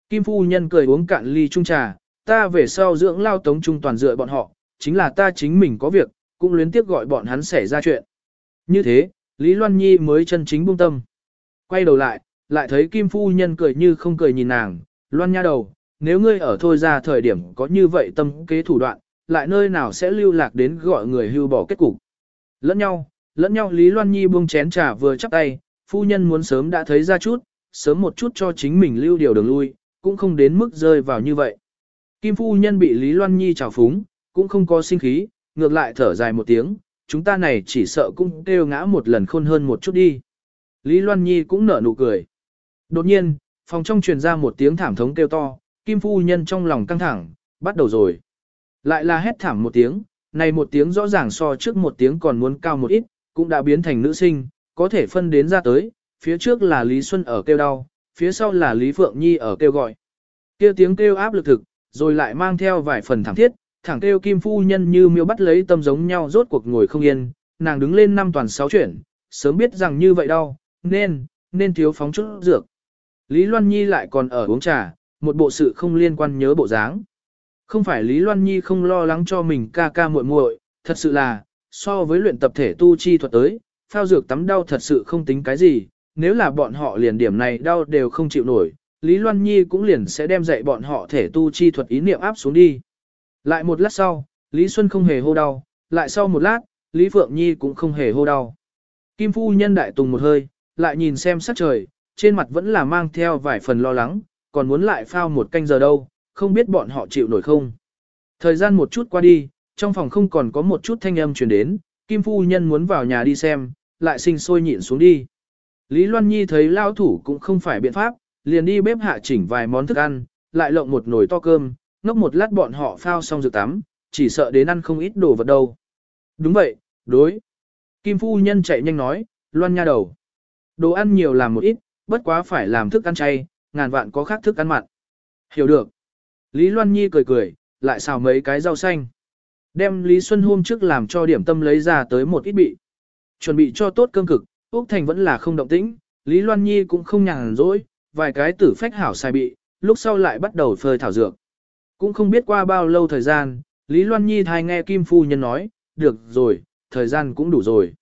Kim phu nhân cười uống cạn ly chung trà, ta về sau dưỡng lao tống trung toàn dựa bọn họ, chính là ta chính mình có việc, cũng luyến tiếc gọi bọn hắn xảy ra chuyện. Như thế, Lý Loan Nhi mới chân chính buông tâm. Quay đầu lại, lại thấy Kim phu nhân cười như không cười nhìn nàng, Loan nha đầu, nếu ngươi ở thôi ra thời điểm có như vậy tâm kế thủ đoạn, lại nơi nào sẽ lưu lạc đến gọi người hưu bỏ kết cục. Lẫn nhau, lẫn nhau Lý Loan Nhi buông chén trà vừa chắp tay, phu nhân muốn sớm đã thấy ra chút, sớm một chút cho chính mình lưu điều đường lui, cũng không đến mức rơi vào như vậy. Kim phu nhân bị Lý Loan Nhi trào phúng, cũng không có sinh khí, ngược lại thở dài một tiếng, chúng ta này chỉ sợ cũng kêu ngã một lần khôn hơn một chút đi. Lý Loan Nhi cũng nở nụ cười. Đột nhiên, phòng trong truyền ra một tiếng thảm thống kêu to, Kim phu nhân trong lòng căng thẳng, bắt đầu rồi. Lại là hét thảm một tiếng, này một tiếng rõ ràng so trước một tiếng còn muốn cao một ít, cũng đã biến thành nữ sinh, có thể phân đến ra tới, phía trước là Lý Xuân ở kêu đau, phía sau là Lý Phượng Nhi ở kêu gọi. Kêu tiếng kêu áp lực thực, rồi lại mang theo vài phần thẳng thiết, thẳng kêu kim phu nhân như miêu bắt lấy tâm giống nhau rốt cuộc ngồi không yên, nàng đứng lên năm toàn sáu chuyển, sớm biết rằng như vậy đau, nên, nên thiếu phóng chút dược. Lý Loan Nhi lại còn ở uống trà, một bộ sự không liên quan nhớ bộ dáng. Không phải Lý Loan Nhi không lo lắng cho mình ca ca muội muội, thật sự là, so với luyện tập thể tu chi thuật tới, phao dược tắm đau thật sự không tính cái gì, nếu là bọn họ liền điểm này đau đều không chịu nổi, Lý Loan Nhi cũng liền sẽ đem dạy bọn họ thể tu chi thuật ý niệm áp xuống đi. Lại một lát sau, Lý Xuân không hề hô đau, lại sau một lát, Lý Phượng Nhi cũng không hề hô đau. Kim Phu Nhân đại tùng một hơi, lại nhìn xem sắc trời, trên mặt vẫn là mang theo vài phần lo lắng, còn muốn lại phao một canh giờ đâu, không biết bọn họ chịu nổi không. Thời gian một chút qua đi, trong phòng không còn có một chút thanh âm truyền đến, Kim Phu Nhân muốn vào nhà đi xem, lại sinh sôi nhịn xuống đi. Lý Loan Nhi thấy lao thủ cũng không phải biện pháp, liền đi bếp hạ chỉnh vài món thức ăn, lại lộng một nồi to cơm, ngốc một lát bọn họ phao xong rực tắm, chỉ sợ đến ăn không ít đồ vật đâu. Đúng vậy, đối. Kim Phu Nhân chạy nhanh nói, Loan nha đầu. Đồ ăn nhiều làm một ít, bất quá phải làm thức ăn chay, ngàn vạn có khác thức ăn mặn. Hiểu được. Lý Loan Nhi cười cười, lại xào mấy cái rau xanh. Đem Lý Xuân hôm trước làm cho điểm tâm lấy ra tới một ít bị. Chuẩn bị cho tốt cơm cực, Úc Thành vẫn là không động tĩnh, Lý Loan Nhi cũng không nhàn rỗi, vài cái tử phách hảo sai bị, lúc sau lại bắt đầu phơi thảo dược. Cũng không biết qua bao lâu thời gian, Lý Loan Nhi thai nghe Kim Phu Nhân nói, được rồi, thời gian cũng đủ rồi.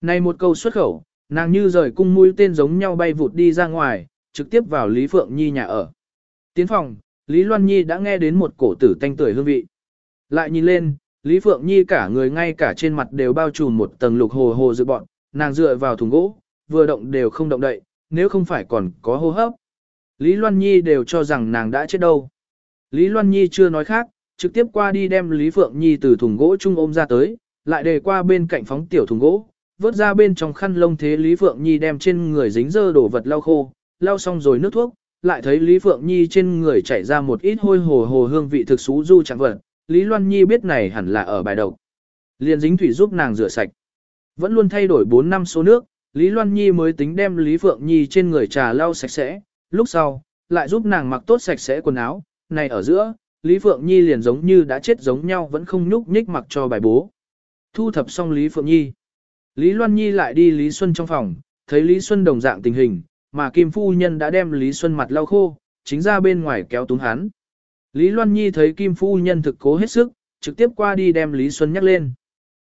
Này một câu xuất khẩu, nàng như rời cung mũi tên giống nhau bay vụt đi ra ngoài, trực tiếp vào Lý Phượng Nhi nhà ở. Tiến phòng, Lý Loan Nhi đã nghe đến một cổ tử tanh tưởi hương vị. Lại nhìn lên, Lý Phượng Nhi cả người ngay cả trên mặt đều bao trùm một tầng lục hồ hồ dự bọn, nàng dựa vào thùng gỗ, vừa động đều không động đậy, nếu không phải còn có hô hấp. Lý Loan Nhi đều cho rằng nàng đã chết đâu. Lý Loan Nhi chưa nói khác, trực tiếp qua đi đem Lý Phượng Nhi từ thùng gỗ chung ôm ra tới, lại đề qua bên cạnh phóng tiểu thùng gỗ, vớt ra bên trong khăn lông thế Lý Phượng Nhi đem trên người dính dơ đổ vật lau khô, lau xong rồi nước thuốc, lại thấy Lý Phượng Nhi trên người chảy ra một ít hôi hồ hồ hương vị thực xú du chẳng vật, Lý Loan Nhi biết này hẳn là ở bài độc. Liền dính thủy giúp nàng rửa sạch. Vẫn luôn thay đổi 4 năm số nước, Lý Loan Nhi mới tính đem Lý Phượng Nhi trên người trà lau sạch sẽ, lúc sau, lại giúp nàng mặc tốt sạch sẽ quần áo, này ở giữa, Lý Phượng Nhi liền giống như đã chết giống nhau vẫn không nhúc nhích mặc cho bài bố. Thu thập xong Lý Phượng Nhi. Lý Loan Nhi lại đi Lý Xuân trong phòng, thấy Lý Xuân đồng dạng tình hình, mà Kim Phu Nhân đã đem Lý Xuân mặt lau khô, chính ra bên ngoài kéo túng hắn. Lý Loan Nhi thấy Kim Phu Nhân thực cố hết sức, trực tiếp qua đi đem Lý Xuân nhắc lên.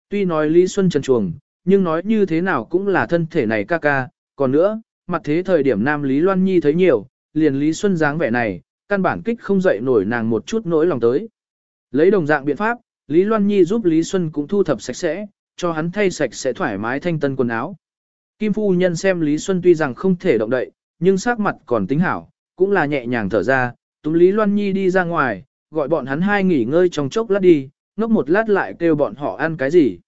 Tuy nói Lý Xuân trần chuồng, nhưng nói như thế nào cũng là thân thể này ca ca, còn nữa, mặt thế thời điểm Nam Lý Loan Nhi thấy nhiều, liền Lý Xuân dáng vẻ này, căn bản kích không dậy nổi nàng một chút nỗi lòng tới. Lấy đồng dạng biện pháp, Lý Loan Nhi giúp Lý Xuân cũng thu thập sạch sẽ, cho hắn thay sạch sẽ thoải mái thanh tân quần áo. Kim Phu Nhân xem Lý Xuân tuy rằng không thể động đậy, nhưng sắc mặt còn tính hảo, cũng là nhẹ nhàng thở ra, túm Lý Loan Nhi đi ra ngoài, gọi bọn hắn hai nghỉ ngơi trong chốc lát đi, ngốc một lát lại kêu bọn họ ăn cái gì.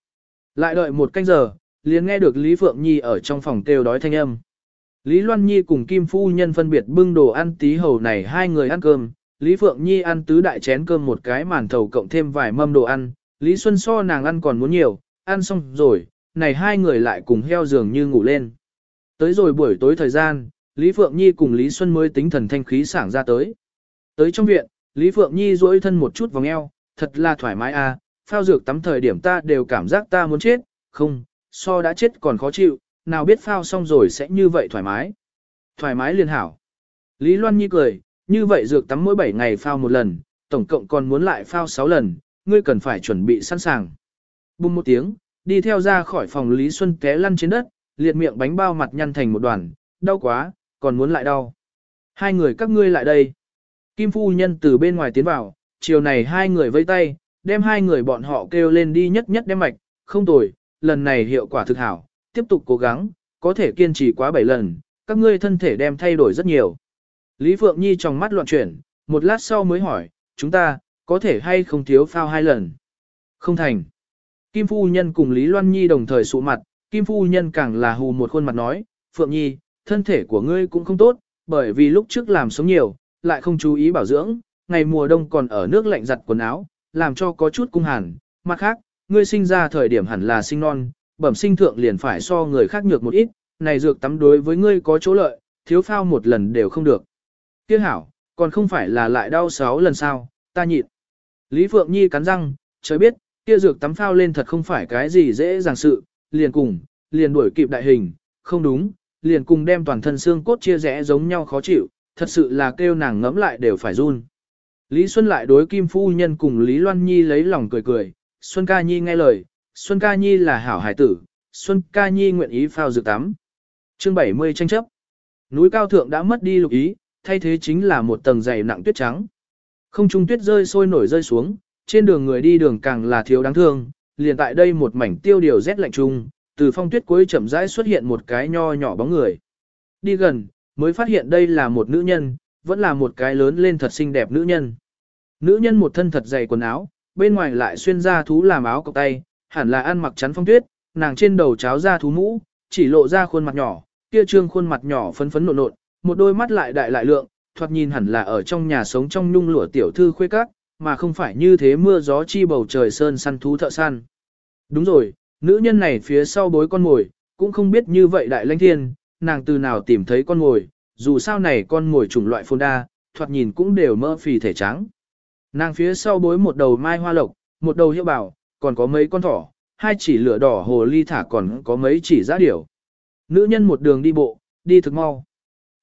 Lại đợi một canh giờ, liền nghe được Lý Phượng Nhi ở trong phòng kêu đói thanh âm. Lý Loan Nhi cùng Kim Phu Nhân phân biệt bưng đồ ăn tí hầu này hai người ăn cơm, Lý Phượng Nhi ăn tứ đại chén cơm một cái màn thầu cộng thêm vài mâm đồ ăn, Lý Xuân so nàng ăn còn muốn nhiều, ăn xong rồi, này hai người lại cùng heo giường như ngủ lên. Tới rồi buổi tối thời gian, Lý Phượng Nhi cùng Lý Xuân mới tính thần thanh khí sảng ra tới. Tới trong viện, Lý Phượng Nhi duỗi thân một chút vòng eo, thật là thoải mái à, phao dược tắm thời điểm ta đều cảm giác ta muốn chết, không, so đã chết còn khó chịu, nào biết phao xong rồi sẽ như vậy thoải mái. Thoải mái liền hảo. Lý Loan Nhi cười, như vậy dược tắm mỗi 7 ngày phao một lần, tổng cộng còn muốn lại phao 6 lần, ngươi cần phải chuẩn bị sẵn sàng. Bùng một tiếng, đi theo ra khỏi phòng Lý Xuân té lăn trên đất, liệt miệng bánh bao mặt nhăn thành một đoàn, đau quá, còn muốn lại đau. Hai người các ngươi lại đây. Kim phu nhân từ bên ngoài tiến vào, chiều này hai người vây tay, đem hai người bọn họ kêu lên đi nhất nhất đem mạch, không tồi, lần này hiệu quả thực hảo, tiếp tục cố gắng, có thể kiên trì quá 7 lần, các ngươi thân thể đem thay đổi rất nhiều. Lý Phượng Nhi trong mắt loạn chuyển, một lát sau mới hỏi, chúng ta, có thể hay không thiếu phao hai lần? Không thành. Kim Phu Nhân cùng Lý Loan Nhi đồng thời sụ mặt, Kim Phu Nhân càng là hù một khuôn mặt nói, Phượng Nhi, thân thể của ngươi cũng không tốt, bởi vì lúc trước làm sống nhiều, lại không chú ý bảo dưỡng, ngày mùa đông còn ở nước lạnh giặt quần áo, làm cho có chút cung hàn. Mặt khác, ngươi sinh ra thời điểm hẳn là sinh non, bẩm sinh thượng liền phải so người khác nhược một ít, này dược tắm đối với ngươi có chỗ lợi, thiếu phao một lần đều không được. Tiếc hảo, còn không phải là lại đau sáu lần sao, ta nhịn. Lý Phượng Nhi cắn răng, trời biết, kia dược tắm phao lên thật không phải cái gì dễ dàng sự, liền cùng, liền đuổi kịp đại hình, không đúng, liền cùng đem toàn thân xương cốt chia rẽ giống nhau khó chịu, thật sự là kêu nàng ngẫm lại đều phải run. Lý Xuân lại đối Kim Phu Nhân cùng Lý Loan Nhi lấy lòng cười cười, Xuân Ca Nhi nghe lời, Xuân Ca Nhi là hảo hải tử, Xuân Ca Nhi nguyện ý phao dược tắm. Chương 70 tranh chấp. Núi cao thượng đã mất đi lục ý, thay thế chính là một tầng dày nặng tuyết trắng. Không trung tuyết rơi sôi nổi rơi xuống, trên đường người đi đường càng là thiếu đáng thương, liền tại đây một mảnh tiêu điều rét lạnh trung, từ phong tuyết cuối chậm rãi xuất hiện một cái nho nhỏ bóng người. Đi gần, mới phát hiện đây là một nữ nhân, vẫn là một cái lớn lên thật xinh đẹp nữ nhân. Nữ nhân một thân thật dày quần áo, bên ngoài lại xuyên ra thú làm áo cộc tay, hẳn là ăn mặc chắn phong tuyết, nàng trên đầu cháo ra thú mũ, chỉ lộ ra khuôn mặt nhỏ, kia trương khuôn mặt nhỏ phấn phấn nộn nộn, một đôi mắt lại đại lại lượng, thoạt nhìn hẳn là ở trong nhà sống trong nhung lụa tiểu thư khuê các, mà không phải như thế mưa gió chi bầu trời sơn săn thú thợ săn. Đúng rồi, nữ nhân này phía sau bối con mồi, cũng không biết như vậy đại lãnh thiên, nàng từ nào tìm thấy con mồi, dù sao này con mồi chủng loại phôn đa, thoạt nhìn cũng đều mơ phì thể trắng. Nàng phía sau bối một đầu mai hoa lộc, một đầu hiệu bảo, còn có mấy con thỏ, hai chỉ lửa đỏ hồ ly thả còn có mấy chỉ giã điểu. Nữ nhân một đường đi bộ, đi thực mau.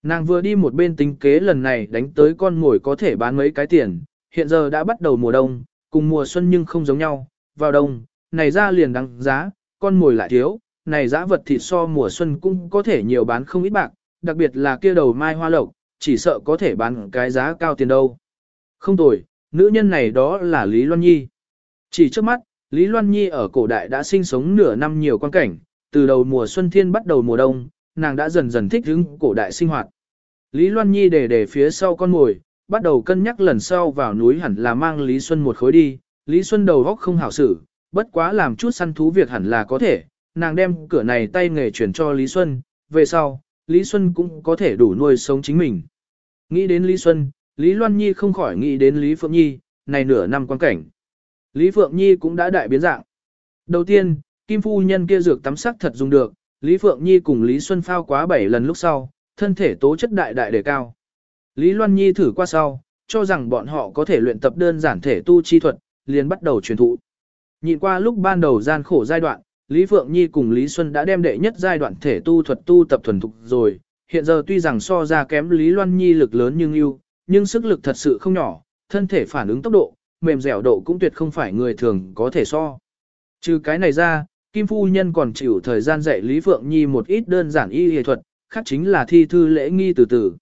Nàng vừa đi một bên tính kế lần này đánh tới con ngồi có thể bán mấy cái tiền, hiện giờ đã bắt đầu mùa đông, cùng mùa xuân nhưng không giống nhau, vào đông, này ra liền đăng giá, con mồi lại thiếu, này giá vật thịt so mùa xuân cũng có thể nhiều bán không ít bạc, đặc biệt là kia đầu mai hoa lộc, chỉ sợ có thể bán cái giá cao tiền đâu. Không tồi, nữ nhân này đó là Lý Loan Nhi. Chỉ trước mắt, Lý Loan Nhi ở cổ đại đã sinh sống nửa năm nhiều quan cảnh, từ đầu mùa xuân thiên bắt đầu mùa đông, nàng đã dần dần thích ứng cổ đại sinh hoạt. Lý Loan Nhi để để phía sau con ngồi, bắt đầu cân nhắc lần sau vào núi hẳn là mang Lý Xuân một khối đi, Lý Xuân đầu góc không hảo xử, bất quá làm chút săn thú việc hẳn là có thể, nàng đem cửa này tay nghề chuyển cho Lý Xuân, về sau, Lý Xuân cũng có thể đủ nuôi sống chính mình. Nghĩ đến Lý Xuân, Lý Loan Nhi không khỏi nghĩ đến Lý Phượng Nhi, này nửa năm quan cảnh. Lý Phượng Nhi cũng đã đại biến dạng. Đầu tiên, Kim Phu Nhân kia dược tắm sắc thật dùng được, Lý Phượng Nhi cùng Lý Xuân phao quá 7 lần lúc sau, thân thể tố chất đại đại đề cao. Lý Loan Nhi thử qua sau, cho rằng bọn họ có thể luyện tập đơn giản thể tu chi thuật, liền bắt đầu truyền thụ. Nhìn qua lúc ban đầu gian khổ giai đoạn, Lý Phượng Nhi cùng Lý Xuân đã đem đệ nhất giai đoạn thể tu thuật tu tập thuần thục rồi, hiện giờ tuy rằng so ra kém Lý Loan Nhi lực lớn nhưng ưu, nhưng sức lực thật sự không nhỏ, thân thể phản ứng tốc độ, mềm dẻo độ cũng tuyệt không phải người thường có thể so. Trừ cái này ra, Kim Phu Nhân còn chịu thời gian dạy Lý Phượng Nhi một ít đơn giản y y thuật, khác chính là thi thư lễ nghi từ từ.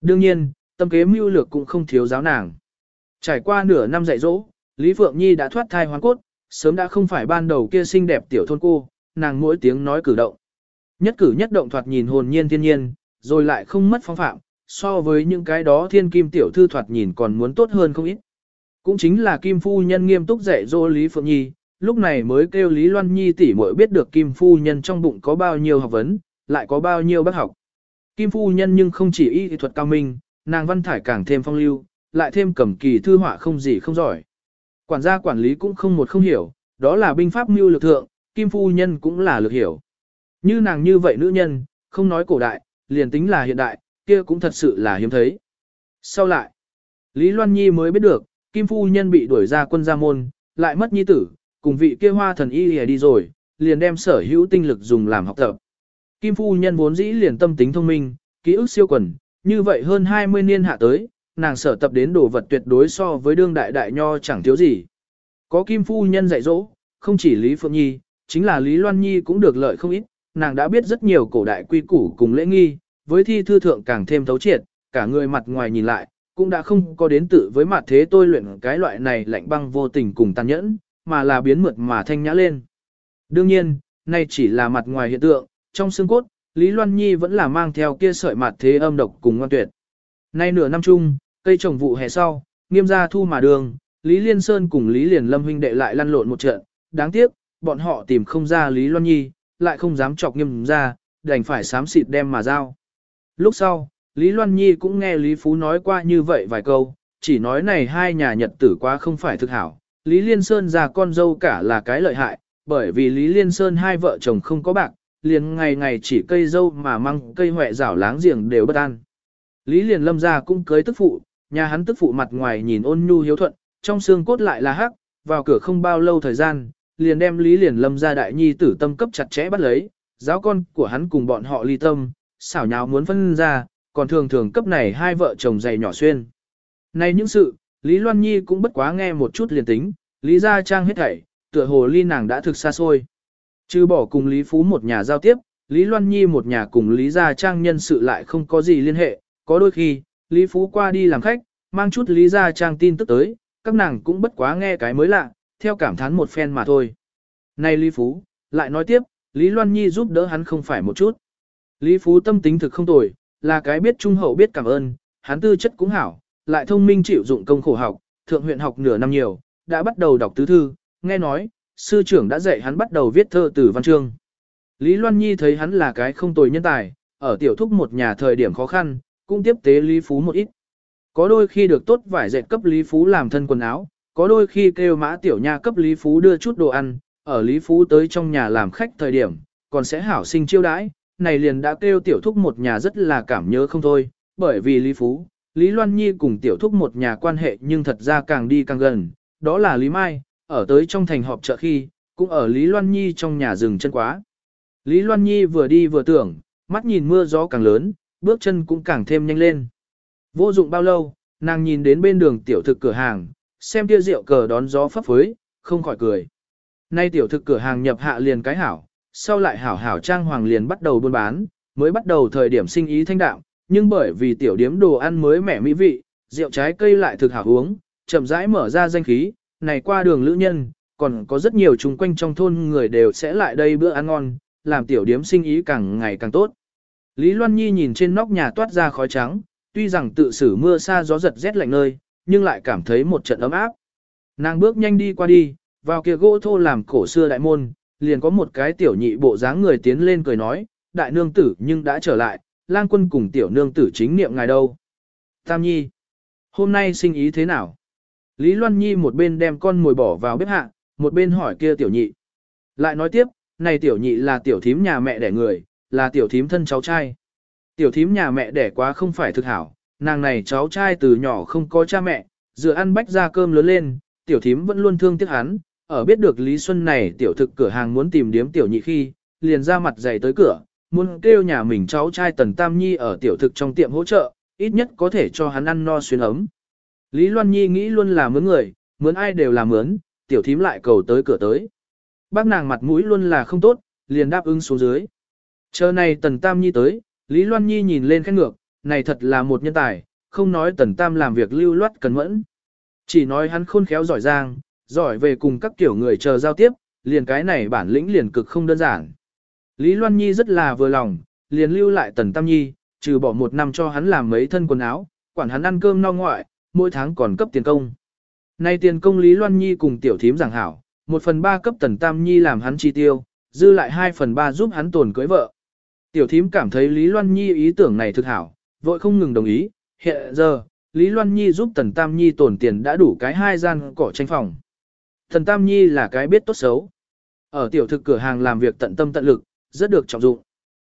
Đương nhiên, tâm kế mưu lược cũng không thiếu giáo nàng. Trải qua nửa năm dạy dỗ, Lý Phượng Nhi đã thoát thai hoàn cốt, sớm đã không phải ban đầu kia xinh đẹp tiểu thôn cô, nàng mỗi tiếng nói cử động. Nhất cử nhất động thoạt nhìn hồn nhiên thiên nhiên, rồi lại không mất phong phạm, so với những cái đó thiên kim tiểu thư thoạt nhìn còn muốn tốt hơn không ít. Cũng chính là Kim Phu Nhân nghiêm túc dạy dỗ Lý Phượng Nhi, lúc này mới kêu Lý Loan Nhi tỷ muội biết được Kim Phu Nhân trong bụng có bao nhiêu học vấn, lại có bao nhiêu bác học. Kim Phu Nhân nhưng không chỉ y thuật cao minh, nàng văn thải càng thêm phong lưu, lại thêm cầm kỳ thư họa không gì không giỏi. Quản gia quản lý cũng không một không hiểu, đó là binh pháp mưu lược thượng, Kim Phu Nhân cũng là lược hiểu. Như nàng như vậy nữ nhân, không nói cổ đại, liền tính là hiện đại, kia cũng thật sự là hiếm thấy. Sau lại, Lý Loan Nhi mới biết được, Kim Phu Nhân bị đuổi ra quân gia môn, lại mất nhi tử, cùng vị kia hoa thần y đi rồi, liền đem sở hữu tinh lực dùng làm học tập. Kim Phu Nhân vốn dĩ liền tâm tính thông minh, ký ức siêu quần, như vậy hơn 20 niên hạ tới, nàng sở tập đến đồ vật tuyệt đối so với đương đại đại nho chẳng thiếu gì. Có Kim Phu Nhân dạy dỗ, không chỉ Lý Phượng Nhi, chính là Lý Loan Nhi cũng được lợi không ít, nàng đã biết rất nhiều cổ đại quy củ cùng lễ nghi, với thi thư thượng càng thêm thấu triệt, cả người mặt ngoài nhìn lại, cũng đã không có đến tự với mặt thế tôi luyện cái loại này lạnh băng vô tình cùng tàn nhẫn, mà là biến mượt mà thanh nhã lên. Đương nhiên, nay chỉ là mặt ngoài hiện tượng, trong xương cốt, Lý Loan Nhi vẫn là mang theo kia sợi mặt thế âm độc cùng ngoan tuyệt. Nay nửa năm chung, cây trồng vụ hè sau, nghiêm gia thu mà đường, Lý Liên Sơn cùng Lý Liền Lâm huynh đệ lại lăn lộn một trận, đáng tiếc, bọn họ tìm không ra Lý Loan Nhi, lại không dám chọc nghiêm ra, đành phải sám xịt đem mà giao. Lúc sau, Lý Loan Nhi cũng nghe Lý Phú nói qua như vậy vài câu, chỉ nói này hai nhà nhật tử quá không phải thực hảo. Lý Liên Sơn già con dâu cả là cái lợi hại, bởi vì Lý Liên Sơn hai vợ chồng không có bạc, liền ngày ngày chỉ cây dâu mà mang cây hỏe rảo láng giềng đều bất an. Lý Liền Lâm gia cũng cưới tức phụ, nhà hắn tức phụ mặt ngoài nhìn ôn nhu hiếu thuận, trong xương cốt lại là hắc, vào cửa không bao lâu thời gian, liền đem Lý Liền Lâm ra đại nhi tử tâm cấp chặt chẽ bắt lấy, giáo con của hắn cùng bọn họ ly tâm, xảo nháo muốn phân ra, còn thường thường cấp này hai vợ chồng dày nhỏ xuyên. Này những sự, Lý Loan Nhi cũng bất quá nghe một chút liền tính, Lý Gia Trang hết thảy, tựa hồ ly nàng đã thực xa xôi. Chứ bỏ cùng Lý Phú một nhà giao tiếp, Lý Loan Nhi một nhà cùng Lý Gia Trang nhân sự lại không có gì liên hệ, có đôi khi, Lý Phú qua đi làm khách, mang chút Lý Gia Trang tin tức tới, các nàng cũng bất quá nghe cái mới lạ, theo cảm thán một phen mà thôi. Này Lý Phú, lại nói tiếp, Lý Loan Nhi giúp đỡ hắn không phải một chút. Lý Phú tâm tính thực không tồi, là cái biết trung hậu biết cảm ơn, hắn tư chất cũng hảo, lại thông minh chịu dụng công khổ học, thượng huyện học nửa năm nhiều, đã bắt đầu đọc tứ thư, nghe nói, sư trưởng đã dạy hắn bắt đầu viết thơ từ văn chương. Lý Loan Nhi thấy hắn là cái không tồi nhân tài, ở tiểu thúc một nhà thời điểm khó khăn, cũng tiếp tế Lý Phú một ít. Có đôi khi được tốt vải dệt cấp Lý Phú làm thân quần áo, có đôi khi kêu mã tiểu nha cấp Lý Phú đưa chút đồ ăn, ở Lý Phú tới trong nhà làm khách thời điểm, còn sẽ hảo sinh chiêu đãi, này liền đã kêu tiểu thúc một nhà rất là cảm nhớ không thôi, bởi vì Lý Phú, Lý Loan Nhi cùng tiểu thúc một nhà quan hệ nhưng thật ra càng đi càng gần, đó là Lý Mai, ở tới trong thành họp chợ khi, cũng ở Lý Loan Nhi trong nhà rừng chân quá. Lý Loan Nhi vừa đi vừa tưởng, mắt nhìn mưa gió càng lớn, bước chân cũng càng thêm nhanh lên. Vô dụng bao lâu, nàng nhìn đến bên đường tiểu thực cửa hàng, xem tia rượu cờ đón gió phấp phới, không khỏi cười. Nay tiểu thực cửa hàng nhập hạ liền cái hảo, sau lại hảo hảo trang hoàng liền bắt đầu buôn bán, mới bắt đầu thời điểm sinh ý thanh đạo, nhưng bởi vì tiểu điếm đồ ăn mới mẻ mỹ vị, rượu trái cây lại thực hảo uống, chậm rãi mở ra danh khí, này qua đường lữ nhân, còn có rất nhiều chung quanh trong thôn người đều sẽ lại đây bữa ăn ngon, làm tiểu điếm sinh ý càng ngày càng tốt. Lý Loan Nhi nhìn trên nóc nhà toát ra khói trắng, tuy rằng tự xử mưa xa gió giật rét lạnh nơi, nhưng lại cảm thấy một trận ấm áp. Nàng bước nhanh đi qua đi, vào kia gỗ thô làm cổ xưa đại môn, liền có một cái tiểu nhị bộ dáng người tiến lên cười nói, đại nương tử nhưng đã trở lại, lang quân cùng tiểu nương tử chính niệm ngài đâu. Tam Nhi, hôm nay sinh ý thế nào? Lý Loan Nhi một bên đem con mồi bỏ vào bếp hạ, một bên hỏi kia tiểu nhị. Lại nói tiếp, này tiểu nhị là tiểu thím nhà mẹ đẻ người, là tiểu thím thân cháu trai. Tiểu thím nhà mẹ đẻ quá không phải thực hảo, nàng này cháu trai từ nhỏ không có cha mẹ, dựa ăn bách ra cơm lớn lên, tiểu thím vẫn luôn thương tiếc hắn, ở biết được Lý Xuân này tiểu thực cửa hàng muốn tìm điếm tiểu nhị khi, liền ra mặt dày tới cửa, muốn kêu nhà mình cháu trai Tần Tam Nhi ở tiểu thực trong tiệm hỗ trợ, ít nhất có thể cho hắn ăn no xuyên ấm. Lý Loan Nhi nghĩ luôn là mướn người, mướn ai đều là mướn, tiểu thím lại cầu tới cửa tới. Bác nàng mặt mũi luôn là không tốt, liền đáp ứng xuống dưới. Chờ này Tần Tam Nhi tới, Lý Loan Nhi nhìn lên khét ngược, này thật là một nhân tài, không nói Tần Tam làm việc lưu loát cẩn mẫn. Chỉ nói hắn khôn khéo giỏi giang, giỏi về cùng các kiểu người chờ giao tiếp, liền cái này bản lĩnh liền cực không đơn giản. Lý Loan Nhi rất là vừa lòng, liền lưu lại Tần Tam Nhi, trừ bỏ một năm cho hắn làm mấy thân quần áo, quản hắn ăn cơm no ngoại, mỗi tháng còn cấp tiền công. Nay tiền công Lý Loan Nhi cùng tiểu thím giảng hảo, một phần ba cấp Tần Tam Nhi làm hắn chi tiêu, dư lại hai phần ba giúp hắn tồn cưới vợ. Tiểu thím cảm thấy Lý Loan Nhi ý tưởng này thực hảo, vội không ngừng đồng ý, hiện giờ, Lý Loan Nhi giúp Tần Tam Nhi tổn tiền đã đủ cái hai gian cỏ tranh phòng. Thần Tam Nhi là cái biết tốt xấu. Ở tiểu thực cửa hàng làm việc tận tâm tận lực, rất được trọng dụng.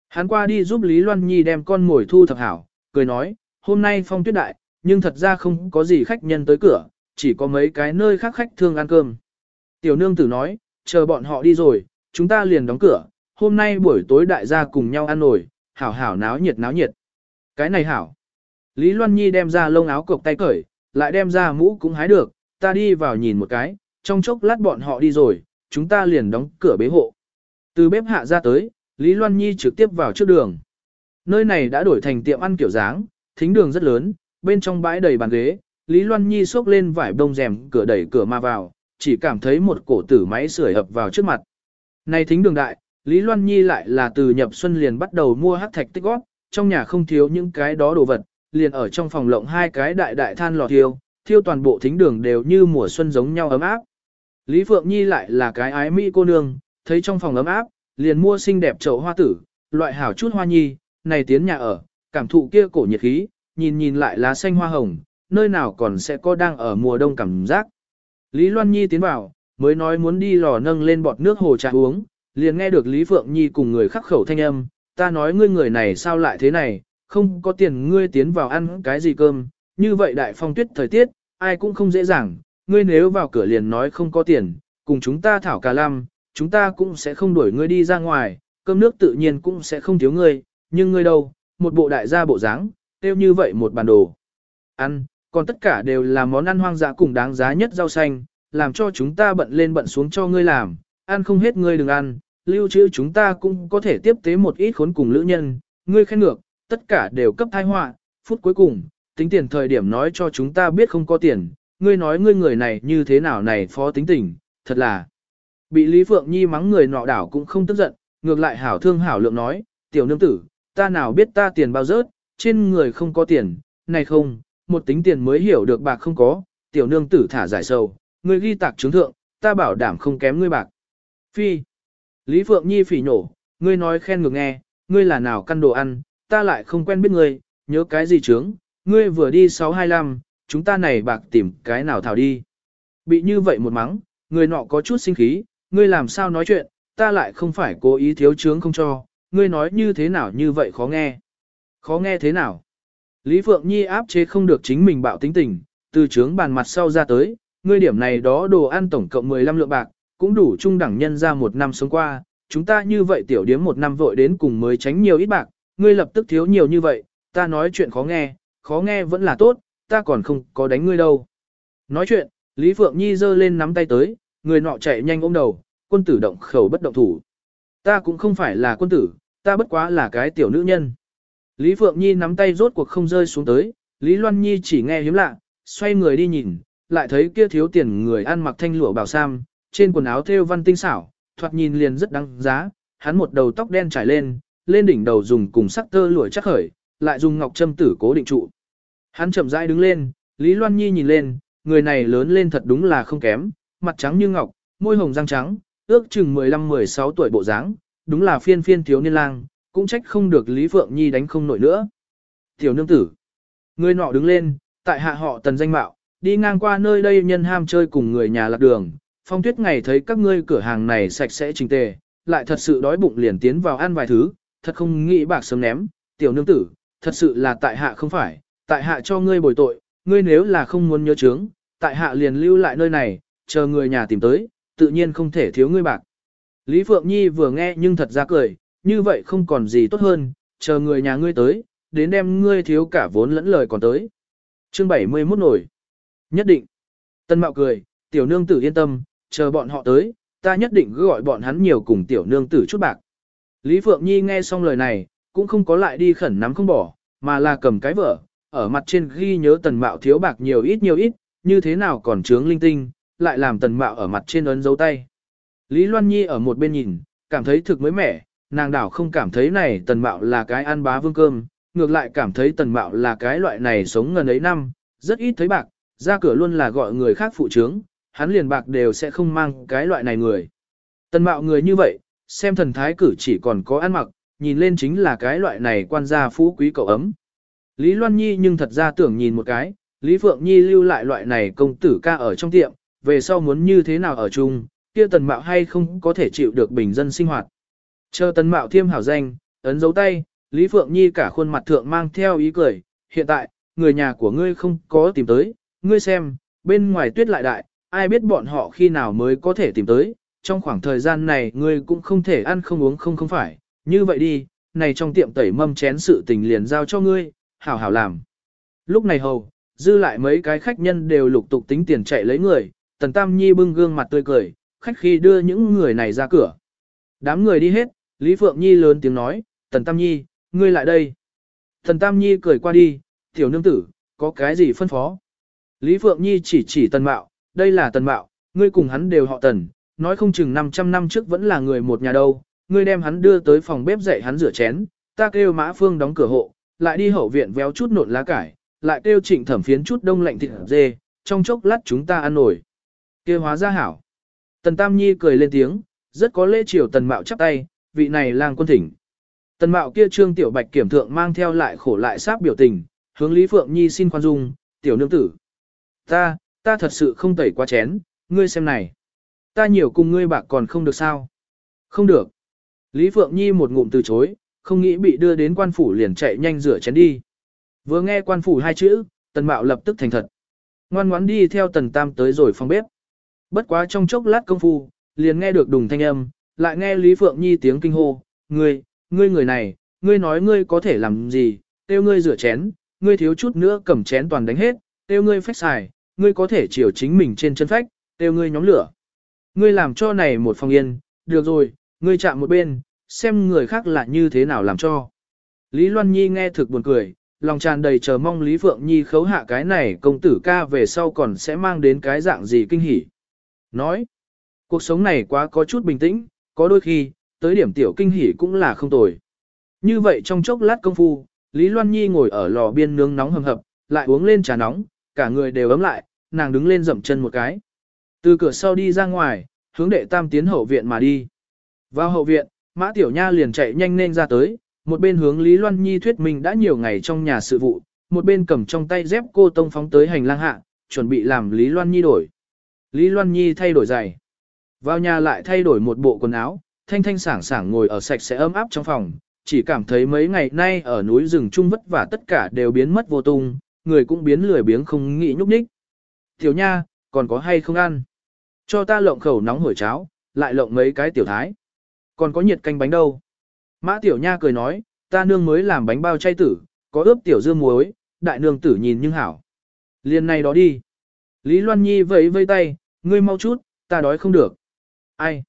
Hắn qua đi giúp Lý Loan Nhi đem con mồi thu thập hảo, cười nói, hôm nay phong tuyết đại, nhưng thật ra không có gì khách nhân tới cửa, chỉ có mấy cái nơi khác khách thương ăn cơm. Tiểu nương tử nói, chờ bọn họ đi rồi, chúng ta liền đóng cửa, hôm nay buổi tối đại gia cùng nhau ăn nổi, hảo hảo náo nhiệt náo nhiệt. Cái này hảo. Lý Loan Nhi đem ra lông áo cộc tay cởi, lại đem ra mũ cũng hái được, ta đi vào nhìn một cái, trong chốc lát bọn họ đi rồi, chúng ta liền đóng cửa bế hộ. Từ bếp hạ ra tới, Lý Loan Nhi trực tiếp vào trước đường. Nơi này đã đổi thành tiệm ăn kiểu dáng, thính đường rất lớn, bên trong bãi đầy bàn ghế, Lý Loan Nhi xốc lên vải bông rèm cửa đẩy cửa mà vào, chỉ cảm thấy một cổ tử máy sưởi ập vào trước mặt. Này thính đường đại, Lý Loan Nhi lại là từ nhập xuân liền bắt đầu mua hắc thạch tích góp, trong nhà không thiếu những cái đó đồ vật, liền ở trong phòng lộng hai cái đại đại than lò thiêu, thiêu toàn bộ thính đường đều như mùa xuân giống nhau ấm áp. Lý Phượng Nhi lại là cái ái mỹ cô nương, thấy trong phòng ấm áp, liền mua xinh đẹp chậu hoa tử, loại hảo chút hoa nhi, này tiến nhà ở, cảm thụ kia cổ nhiệt khí, nhìn nhìn lại lá xanh hoa hồng, nơi nào còn sẽ có đang ở mùa đông cảm giác. Lý Loan Nhi tiến vào, mới nói muốn đi lò nâng lên bọt nước hồ trà uống, liền nghe được Lý Phượng Nhi cùng người khắc khẩu thanh âm, ta nói ngươi người này sao lại thế này, không có tiền ngươi tiến vào ăn cái gì cơm, như vậy đại phong tuyết thời tiết, ai cũng không dễ dàng, ngươi nếu vào cửa liền nói không có tiền, cùng chúng ta thảo cà lam, chúng ta cũng sẽ không đuổi ngươi đi ra ngoài, cơm nước tự nhiên cũng sẽ không thiếu ngươi, nhưng ngươi đâu, một bộ đại gia bộ dáng, tiêu như vậy một bàn đồ. Ăn, còn tất cả đều là món ăn hoang dã cùng đáng giá nhất rau xanh, làm cho chúng ta bận lên bận xuống cho ngươi làm, ăn không hết ngươi đừng ăn, lưu trữ chúng ta cũng có thể tiếp tế một ít khốn cùng lữ nhân, ngươi khen ngược, tất cả đều cấp thai họa, phút cuối cùng, tính tiền thời điểm nói cho chúng ta biết không có tiền, ngươi nói ngươi người này như thế nào này phó tính tình, thật là. Bị Lý Phượng Nhi mắng người nọ đảo cũng không tức giận, ngược lại hảo thương hảo lượng nói, tiểu nương tử, ta nào biết ta tiền bao rớt, trên người không có tiền, này không, một tính tiền mới hiểu được bạc không có, tiểu nương tử thả giải sầu, ngươi ghi tạc chứng thượng, ta bảo đảm không kém ngươi bạc. Phi. Lý Phượng Nhi phỉ nổ, ngươi nói khen ngược nghe, ngươi là nào căn đồ ăn, ta lại không quen biết ngươi, nhớ cái gì chướng, ngươi vừa đi 625, chúng ta này bạc tìm cái nào thảo đi. Bị như vậy một mắng, người nọ có chút sinh khí, ngươi làm sao nói chuyện, ta lại không phải cố ý thiếu chướng không cho, ngươi nói như thế nào như vậy khó nghe. Khó nghe thế nào? Lý Phượng Nhi áp chế không được chính mình bạo tính tình, từ trướng bàn mặt sau ra tới, ngươi điểm này đó đồ ăn tổng cộng 15 lượng bạc, cũng đủ trung đẳng nhân ra một năm sống qua, chúng ta như vậy tiểu điếm một năm vội đến cùng mới tránh nhiều ít bạc, ngươi lập tức thiếu nhiều như vậy, ta nói chuyện khó nghe, khó nghe vẫn là tốt, ta còn không có đánh ngươi đâu. Nói chuyện, Lý Phượng Nhi giơ lên nắm tay tới, người nọ chạy nhanh ôm đầu, quân tử động khẩu bất động thủ. Ta cũng không phải là quân tử, ta bất quá là cái tiểu nữ nhân. Lý Phượng Nhi nắm tay rốt cuộc không rơi xuống tới, Lý Loan Nhi chỉ nghe hiếm lạ, xoay người đi nhìn, lại thấy kia thiếu tiền người ăn mặc thanh lụa bảo sam, trên quần áo thêu văn tinh xảo, thoạt nhìn liền rất đáng giá, hắn một đầu tóc đen trải lên, lên đỉnh đầu dùng cùng sắc tơ lụa chắc khởi, lại dùng ngọc châm tử cố định trụ. Hắn chậm rãi đứng lên, Lý Loan Nhi nhìn lên, người này lớn lên thật đúng là không kém, mặt trắng như ngọc, môi hồng răng trắng, ước chừng 15-16 tuổi bộ dáng, đúng là phiên phiên thiếu niên lang, cũng trách không được Lý Phượng Nhi đánh không nổi nữa. Tiểu nương tử, người nọ đứng lên, tại hạ họ tần danh mạo, đi ngang qua nơi đây nhân ham chơi cùng người nhà lạc đường, phong tuyết ngày thấy các ngươi cửa hàng này sạch sẽ trình tề, lại thật sự đói bụng liền tiến vào ăn vài thứ, thật không nghĩ bạc sớm ném, tiểu nương tử, thật sự là tại hạ không phải, tại hạ cho ngươi bồi tội, ngươi nếu là không muốn nhớ chướng, tại hạ liền lưu lại nơi này, chờ người nhà tìm tới, tự nhiên không thể thiếu ngươi bạc. Lý Phượng Nhi vừa nghe nhưng thật ra cười, như vậy không còn gì tốt hơn, chờ người nhà ngươi tới, đến đem ngươi thiếu cả vốn lẫn lời còn tới. Chương 71 nổi. Nhất định. Tân Mạo cười, tiểu nương tử yên tâm, chờ bọn họ tới, ta nhất định gọi bọn hắn nhiều cùng tiểu nương tử chút bạc. Lý Phượng Nhi nghe xong lời này, cũng không có lại đi khẩn nắm không bỏ, mà là cầm cái vở, ở mặt trên ghi nhớ tần mạo thiếu bạc nhiều ít nhiều ít, như thế nào còn trướng linh tinh, lại làm tần mạo ở mặt trên ấn dấu tay. Lý Loan Nhi ở một bên nhìn, cảm thấy thực mới mẻ, nàng đảo không cảm thấy này tần mạo là cái ăn bá vương cơm, ngược lại cảm thấy tần mạo là cái loại này sống ngần ấy năm, rất ít thấy bạc, ra cửa luôn là gọi người khác phụ trướng, hắn liền bạc đều sẽ không mang cái loại này người. Tần mạo người như vậy, xem thần thái cử chỉ còn có ăn mặc, nhìn lên chính là cái loại này quan gia phú quý cậu ấm. Lý Loan Nhi nhưng thật ra tưởng nhìn một cái, Lý Phượng Nhi lưu lại loại này công tử ca ở trong tiệm, về sau muốn như thế nào ở chung, kia tần mạo hay không có thể chịu được bình dân sinh hoạt. Chờ tần mạo thiêm hảo danh, ấn dấu tay, Lý Phượng Nhi cả khuôn mặt thượng mang theo ý cười, hiện tại, người nhà của ngươi không có tìm tới, ngươi xem, bên ngoài tuyết lại đại, ai biết bọn họ khi nào mới có thể tìm tới, trong khoảng thời gian này ngươi cũng không thể ăn không uống không không phải, như vậy đi, này trong tiệm tẩy mâm chén sự tình liền giao cho ngươi, hảo hảo làm. Lúc này hầu, dư lại mấy cái khách nhân đều lục tục tính tiền chạy lấy người, Tần Tam Nhi bưng gương mặt tươi cười, khách khi đưa những người này ra cửa. Đám người đi hết, Lý Phượng Nhi lớn tiếng nói, Tần Tam Nhi, ngươi lại đây. Tần Tam Nhi cười qua đi, tiểu nương tử, có cái gì phân phó? Lý Phượng Nhi chỉ chỉ Tần Mạo, đây là Tần Mạo, ngươi cùng hắn đều họ Tần, nói không chừng 500 năm trước vẫn là người một nhà đâu, ngươi đem hắn đưa tới phòng bếp dạy hắn rửa chén, ta kêu Mã Phương đóng cửa hộ, lại đi hậu viện véo chút nộn lá cải, lại kêu trịnh thẩm phiến chút đông lạnh thịt dê, trong chốc lát chúng ta ăn nổi. kia hóa ra hảo. Tần Tam Nhi cười lên tiếng, rất có lễ chiều Tần Mạo chắp tay, vị này lang quân thỉnh. Tần Mạo kia trương tiểu bạch kiểm thượng mang theo lại khổ lại sáp biểu tình, hướng Lý Phượng Nhi xin khoan dung, tiểu nương tử. Ta, ta thật sự không tẩy qua chén, ngươi xem này. Ta nhiều cùng ngươi bạc còn không được sao. Không được. Lý Phượng Nhi một ngụm từ chối, không nghĩ bị đưa đến quan phủ liền chạy nhanh rửa chén đi. Vừa nghe quan phủ hai chữ, tần mạo lập tức thành thật. Ngoan ngoãn đi theo tần tam tới rồi phòng bếp. Bất quá trong chốc lát công phu, liền nghe được đùng thanh âm, lại nghe Lý Phượng Nhi tiếng kinh hô, ngươi, ngươi người này, ngươi nói ngươi có thể làm gì, tiêu ngươi rửa chén, ngươi thiếu chút nữa cầm chén toàn đánh hết, tiêu ngươi phách xài, ngươi có thể chiều chính mình trên chân phách, tiêu ngươi nhóm lửa. Ngươi làm cho này một phòng yên, được rồi, ngươi chạm một bên, xem người khác là như thế nào làm cho. Lý Loan Nhi nghe thực buồn cười, lòng tràn đầy chờ mong Lý Phượng Nhi khấu hạ cái này công tử ca về sau còn sẽ mang đến cái dạng gì kinh hỉ. Nói, cuộc sống này quá có chút bình tĩnh, có đôi khi, tới điểm tiểu kinh hỉ cũng là không tồi. Như vậy trong chốc lát công phu, Lý Loan Nhi ngồi ở lò biên nướng nóng hầm hập, lại uống lên trà nóng, cả người đều ấm lại, nàng đứng lên dậm chân một cái. Từ cửa sau đi ra ngoài, hướng đệ tam tiến hậu viện mà đi. Vào hậu viện, Mã Tiểu Nha liền chạy nhanh nên ra tới, một bên hướng Lý Loan Nhi thuyết minh đã nhiều ngày trong nhà sự vụ, một bên cầm trong tay dép cô tông phóng tới hành lang hạ, chuẩn bị làm Lý Loan Nhi đổi. Lý Loan Nhi thay đổi giày. Vào nhà lại thay đổi một bộ quần áo, thanh thanh sảng sảng ngồi ở sạch sẽ ấm áp trong phòng, chỉ cảm thấy mấy ngày nay ở núi rừng trung vất vả tất cả đều biến mất vô tung, người cũng biến lười biếng không nghĩ nhúc nhích. Tiểu nha, còn có hay không ăn? Cho ta lộng khẩu nóng hổi cháo, lại lộng mấy cái tiểu thái. Còn có nhiệt canh bánh đâu? Mã tiểu nha cười nói, ta nương mới làm bánh bao chay tử, có ướp tiểu dưa muối, đại nương tử nhìn nhưng hảo. Liên này đó đi. Lý Loan Nhi vẫy vây tay, ngươi mau chút, ta đói không được. Ai?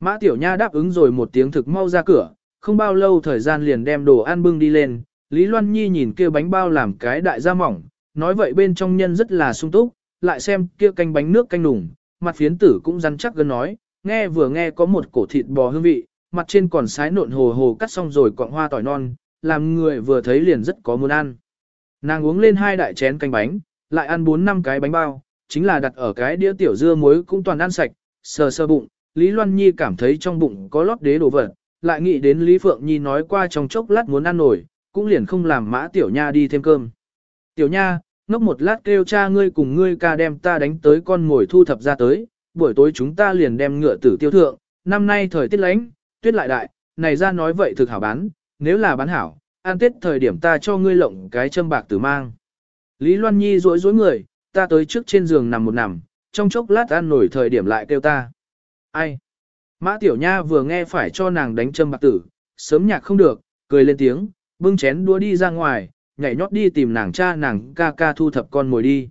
Mã Tiểu Nha đáp ứng rồi một tiếng thực mau ra cửa, không bao lâu thời gian liền đem đồ ăn bưng đi lên. Lý Loan Nhi nhìn kia bánh bao làm cái đại da mỏng, nói vậy bên trong nhân rất là sung túc, lại xem kia canh bánh nước canh nùng, mặt phiến tử cũng rắn chắc gần nói, nghe vừa nghe có một cổ thịt bò hương vị, mặt trên còn sái nộn hồ hồ cắt xong rồi quặng hoa tỏi non, làm người vừa thấy liền rất có muốn ăn. Nàng uống lên hai đại chén canh bánh, lại ăn bốn năm cái bánh bao, chính là đặt ở cái đĩa tiểu dưa muối cũng toàn ăn sạch, sờ sờ bụng, Lý Loan Nhi cảm thấy trong bụng có lót đế đồ vật, lại nghĩ đến Lý Phượng Nhi nói qua trong chốc lát muốn ăn nổi, cũng liền không làm mã tiểu nha đi thêm cơm. Tiểu nha, ngốc một lát kêu cha ngươi cùng ngươi ca đem ta đánh tới con ngồi thu thập ra tới, buổi tối chúng ta liền đem ngựa tử tiêu thượng, năm nay thời tiết lánh, tuyết lại đại, này ra nói vậy thực hảo bán, nếu là bán hảo, ăn tết thời điểm ta cho ngươi lộng cái châm bạc tử mang. Lý Loan Nhi rối rối người, ta tới trước trên giường nằm một nằm, trong chốc lát ăn nổi thời điểm lại kêu ta. Ai? Mã Tiểu Nha vừa nghe phải cho nàng đánh châm bạc tử, sớm nhạc không được, cười lên tiếng, bưng chén đua đi ra ngoài, nhảy nhót đi tìm nàng cha nàng ca ca thu thập con mồi đi.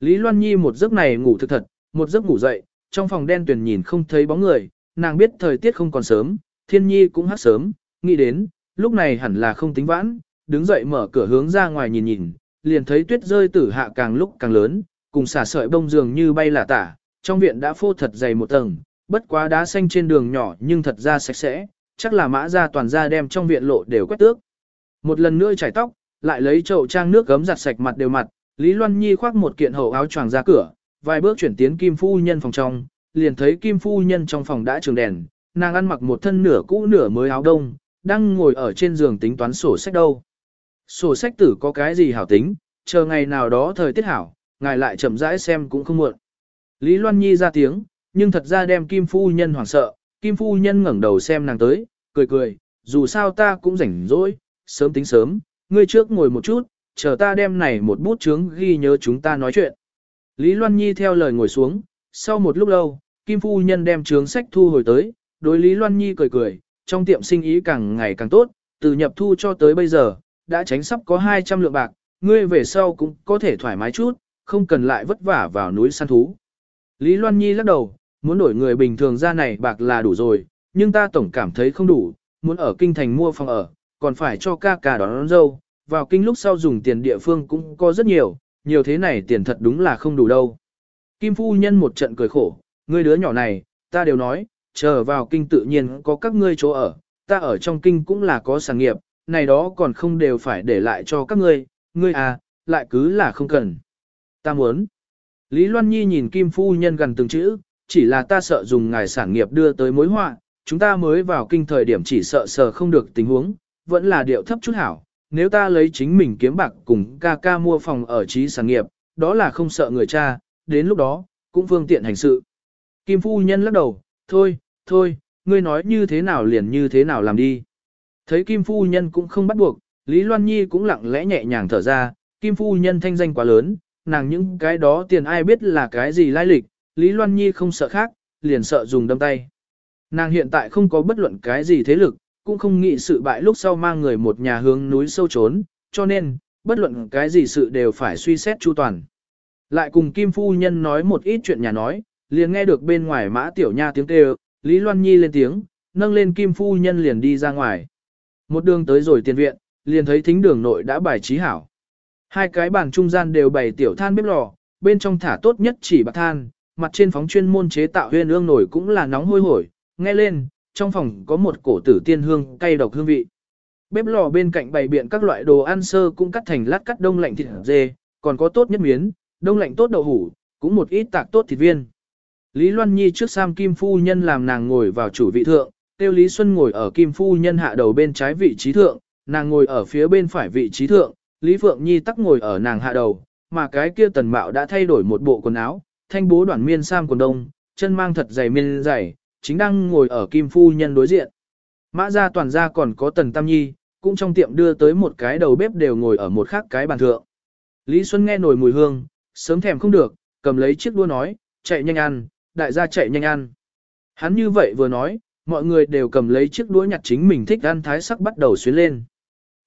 Lý Loan Nhi một giấc này ngủ thực thật, một giấc ngủ dậy, trong phòng đen tuyển nhìn không thấy bóng người, nàng biết thời tiết không còn sớm, thiên nhi cũng hát sớm, nghĩ đến, lúc này hẳn là không tính vãn, đứng dậy mở cửa hướng ra ngoài nhìn nhìn, liền thấy tuyết rơi tử hạ càng lúc càng lớn, cùng xả sợi bông dường như bay là tả, trong viện đã phô thật dày một tầng, bất quá đá xanh trên đường nhỏ nhưng thật ra sạch sẽ, chắc là mã ra toàn ra đem trong viện lộ đều quét tước. Một lần nữa chải tóc, lại lấy chậu trang nước gấm giặt sạch mặt đều mặt, Lý Loan Nhi khoác một kiện hậu áo choàng ra cửa, vài bước chuyển tiến Kim Phu Nhân phòng trong, liền thấy Kim Phu Nhân trong phòng đã trường đèn, nàng ăn mặc một thân nửa cũ nửa mới áo đông, đang ngồi ở trên giường tính toán sổ sách đâu. Sổ sách tử có cái gì hảo tính, chờ ngày nào đó thời tiết hảo, ngài lại chậm rãi xem cũng không muộn. Lý Loan Nhi ra tiếng, nhưng thật ra đem Kim Phu Nhân hoảng sợ, Kim Phu Nhân ngẩng đầu xem nàng tới, cười cười, dù sao ta cũng rảnh rỗi, sớm tính sớm, ngươi trước ngồi một chút, chờ ta đem này một bút chướng ghi nhớ chúng ta nói chuyện. Lý Loan Nhi theo lời ngồi xuống, sau một lúc lâu, Kim Phu Nhân đem trướng sách thu hồi tới, đối Lý Loan Nhi cười cười, trong tiệm sinh ý càng ngày càng tốt, từ nhập thu cho tới bây giờ, đã tránh sắp có 200 lượng bạc, ngươi về sau cũng có thể thoải mái chút, không cần lại vất vả vào núi săn thú. Lý Loan Nhi lắc đầu, muốn đổi người bình thường ra này bạc là đủ rồi, nhưng ta tổng cảm thấy không đủ, muốn ở kinh thành mua phòng ở, còn phải cho ca ca đón, đón dâu, vào kinh lúc sau dùng tiền địa phương cũng có rất nhiều, nhiều thế này tiền thật đúng là không đủ đâu. Kim Phu Nhân một trận cười khổ, ngươi đứa nhỏ này, ta đều nói, chờ vào kinh tự nhiên có các ngươi chỗ ở, ta ở trong kinh cũng là có sản nghiệp, này đó còn không đều phải để lại cho các ngươi, ngươi à, lại cứ là không cần. Ta muốn. Lý Loan Nhi nhìn Kim Phu Nhân gần từng chữ, chỉ là ta sợ dùng ngài sản nghiệp đưa tới mối họa, chúng ta mới vào kinh thời điểm chỉ sợ sờ không được tình huống, vẫn là điệu thấp chút hảo. Nếu ta lấy chính mình kiếm bạc cùng ca ca mua phòng ở trí sản nghiệp, đó là không sợ người cha, đến lúc đó, cũng phương tiện hành sự. Kim Phu Nhân lắc đầu, thôi, thôi, ngươi nói như thế nào liền như thế nào làm đi. Thấy Kim Phu Nhân cũng không bắt buộc, Lý Loan Nhi cũng lặng lẽ nhẹ nhàng thở ra, Kim Phu Nhân thanh danh quá lớn, nàng những cái đó tiền ai biết là cái gì lai lịch, Lý Loan Nhi không sợ khác, liền sợ dùng đâm tay. Nàng hiện tại không có bất luận cái gì thế lực, cũng không nghĩ sự bại lúc sau mang người một nhà hướng núi sâu trốn, cho nên, bất luận cái gì sự đều phải suy xét chu toàn. Lại cùng Kim Phu Nhân nói một ít chuyện nhà nói, liền nghe được bên ngoài mã tiểu nha tiếng kêu, Lý Loan Nhi lên tiếng, nâng lên Kim Phu Nhân liền đi ra ngoài. Một đường tới rồi tiền viện, liền thấy thính đường nội đã bài trí hảo. Hai cái bàn trung gian đều bày tiểu than bếp lò, bên trong thả tốt nhất chỉ bạc than, mặt trên phóng chuyên môn chế tạo huyên ương nổi cũng là nóng hôi hổi, nghe lên, trong phòng có một cổ tử tiên hương cay độc hương vị. Bếp lò bên cạnh bày biện các loại đồ ăn sơ cũng cắt thành lát cắt đông lạnh thịt dê, còn có tốt nhất miến, đông lạnh tốt đậu hủ, cũng một ít tạc tốt thịt viên. Lý Loan Nhi trước Sam Kim Phu Nhân làm nàng ngồi vào chủ vị thượng, tiêu Lý Xuân ngồi ở Kim Phu Nhân hạ đầu bên trái vị trí thượng, nàng ngồi ở phía bên phải vị trí thượng, Lý Phượng Nhi tắc ngồi ở nàng hạ đầu, mà cái kia tần mạo đã thay đổi một bộ quần áo, thanh bố đoạn miên sam quần đông, chân mang thật dày miên dày, chính đang ngồi ở Kim Phu Nhân đối diện. Mã gia toàn gia còn có tần tam nhi, cũng trong tiệm đưa tới một cái đầu bếp đều ngồi ở một khác cái bàn thượng. Lý Xuân nghe nổi mùi hương, sớm thèm không được, cầm lấy chiếc đua nói, chạy nhanh ăn, đại gia chạy nhanh ăn. Hắn như vậy vừa nói, mọi người đều cầm lấy chiếc đũa nhặt chính mình thích ăn thái sắc bắt đầu xuyến lên.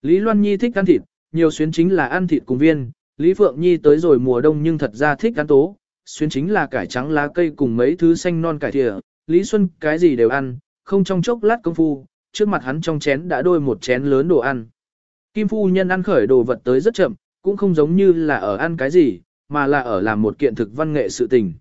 Lý Loan Nhi thích ăn thịt, nhiều xuyến chính là ăn thịt cùng viên, Lý Phượng Nhi tới rồi mùa đông nhưng thật ra thích ăn tố, xuyến chính là cải trắng lá cây cùng mấy thứ xanh non cải thịa, Lý Xuân cái gì đều ăn, không trong chốc lát công phu, trước mặt hắn trong chén đã đôi một chén lớn đồ ăn. Kim phu nhân ăn khởi đồ vật tới rất chậm, cũng không giống như là ở ăn cái gì, mà là ở làm một kiện thực văn nghệ sự tình.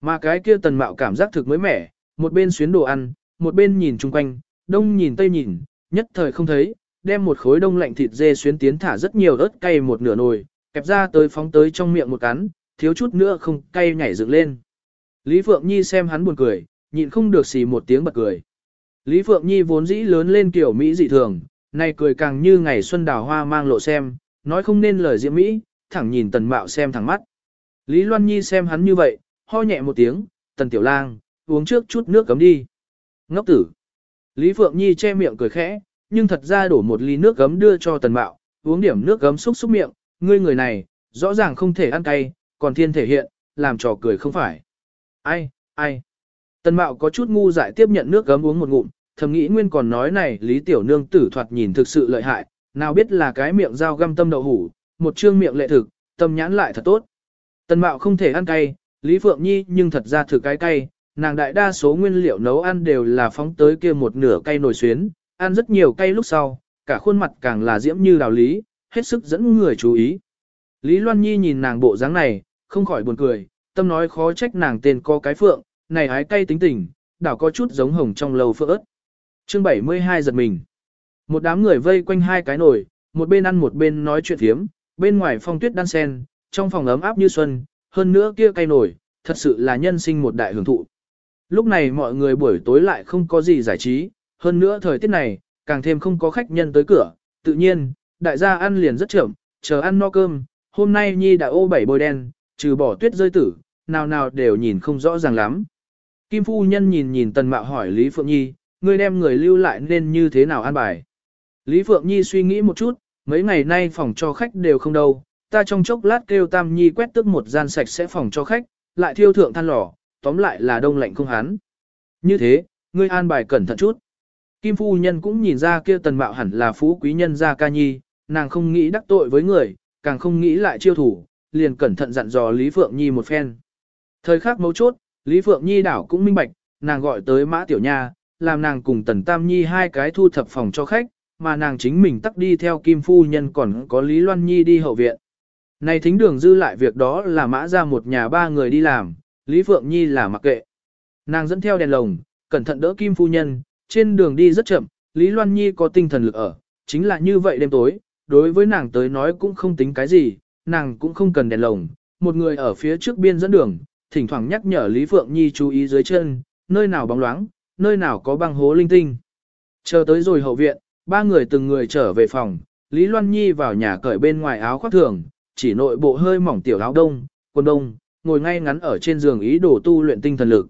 Mà cái kia tần mạo cảm giác thực mới mẻ, một bên xuyến đồ ăn, một bên nhìn chung quanh, đông nhìn tây nhìn, nhất thời không thấy, đem một khối đông lạnh thịt dê xuyến tiến thả rất nhiều ớt cay một nửa nồi, kẹp ra tới phóng tới trong miệng một cắn, thiếu chút nữa không cay nhảy dựng lên. Lý Phượng Nhi xem hắn buồn cười, nhịn không được xì một tiếng bật cười. Lý Phượng Nhi vốn dĩ lớn lên kiểu Mỹ dị thường, nay cười càng như ngày xuân đào hoa mang lộ xem, nói không nên lời diễm Mỹ, thẳng nhìn tần mạo xem thẳng mắt. Lý Loan Nhi xem hắn như vậy, ho nhẹ một tiếng, tần tiểu lang, uống trước chút nước cấm đi. Ngốc tử. Lý Phượng Nhi che miệng cười khẽ, nhưng thật ra đổ một ly nước cấm đưa cho tần mạo, uống điểm nước cấm xúc xúc miệng, ngươi người này, rõ ràng không thể ăn cay, còn thiên thể hiện, làm trò cười không phải. Ai, ai. Tần mạo có chút ngu dại tiếp nhận nước gấm uống một ngụm, thầm nghĩ nguyên còn nói này Lý Tiểu Nương tử thoạt nhìn thực sự lợi hại, nào biết là cái miệng dao găm tâm đậu hủ, một trương miệng lệ thực, tâm nhãn lại thật tốt. Tần mạo không thể ăn cay, Lý Phượng Nhi nhưng thật ra thử cái cay, nàng đại đa số nguyên liệu nấu ăn đều là phóng tới kia một nửa cay nồi xuyến, ăn rất nhiều cay lúc sau, cả khuôn mặt càng là diễm như đào lý, hết sức dẫn người chú ý. Lý Loan Nhi nhìn nàng bộ dáng này, không khỏi buồn cười, tâm nói khó trách nàng tên có cái phượng, này hái cay tính tình, đảo có chút giống hồng trong lầu phượng ớt. Chương 72 giật mình. Một đám người vây quanh hai cái nồi, một bên ăn một bên nói chuyện thiếm, bên ngoài phong tuyết đan sen, trong phòng ấm áp như xuân, hơn nữa kia cay nổi, thật sự là nhân sinh một đại hưởng thụ. Lúc này mọi người buổi tối lại không có gì giải trí, hơn nữa thời tiết này, càng thêm không có khách nhân tới cửa, tự nhiên, đại gia ăn liền rất chậm, chờ ăn no cơm, hôm nay Nhi đã ô bảy bôi đen, trừ bỏ tuyết rơi tử, nào nào đều nhìn không rõ ràng lắm. Kim phu nhân nhìn nhìn tần mạo hỏi Lý Phượng Nhi, người đem người lưu lại nên như thế nào an bài. Lý Phượng Nhi suy nghĩ một chút, mấy ngày nay phòng cho khách đều không đâu, ta trong chốc lát kêu Tam Nhi quét tức một gian sạch sẽ phòng cho khách, lại thiêu thượng than lò, tóm lại là đông lạnh không hán. Như thế, ngươi an bài cẩn thận chút. Kim phu nhân cũng nhìn ra kia tần mạo hẳn là phú quý nhân gia ca nhi, nàng không nghĩ đắc tội với người, càng không nghĩ lại chiêu thủ, liền cẩn thận dặn dò Lý Phượng Nhi một phen. Thời khắc mấu chốt, Lý Phượng Nhi đảo cũng minh bạch, nàng gọi tới Mã Tiểu Nha, làm nàng cùng Tần Tam Nhi hai cái thu thập phòng cho khách, mà nàng chính mình tắt đi theo Kim Phu Nhân còn có Lý Loan Nhi đi hậu viện. Này thính đường dư lại việc đó là mã ra một nhà ba người đi làm, Lý Phượng Nhi là mặc kệ. Nàng dẫn theo đèn lồng, cẩn thận đỡ Kim Phu Nhân, trên đường đi rất chậm, Lý Loan Nhi có tinh thần lực ở, chính là như vậy đêm tối, đối với nàng tới nói cũng không tính cái gì, nàng cũng không cần đèn lồng, một người ở phía trước biên dẫn đường, thỉnh thoảng nhắc nhở Lý Phượng Nhi chú ý dưới chân, nơi nào bóng loáng, nơi nào có băng hố linh tinh. Chờ tới rồi hậu viện, ba người từng người trở về phòng, Lý Loan Nhi vào nhà cởi bên ngoài áo khoác thường, chỉ nội bộ hơi mỏng tiểu áo đông, quần đông, ngồi ngay ngắn ở trên giường ý đồ tu luyện tinh thần lực.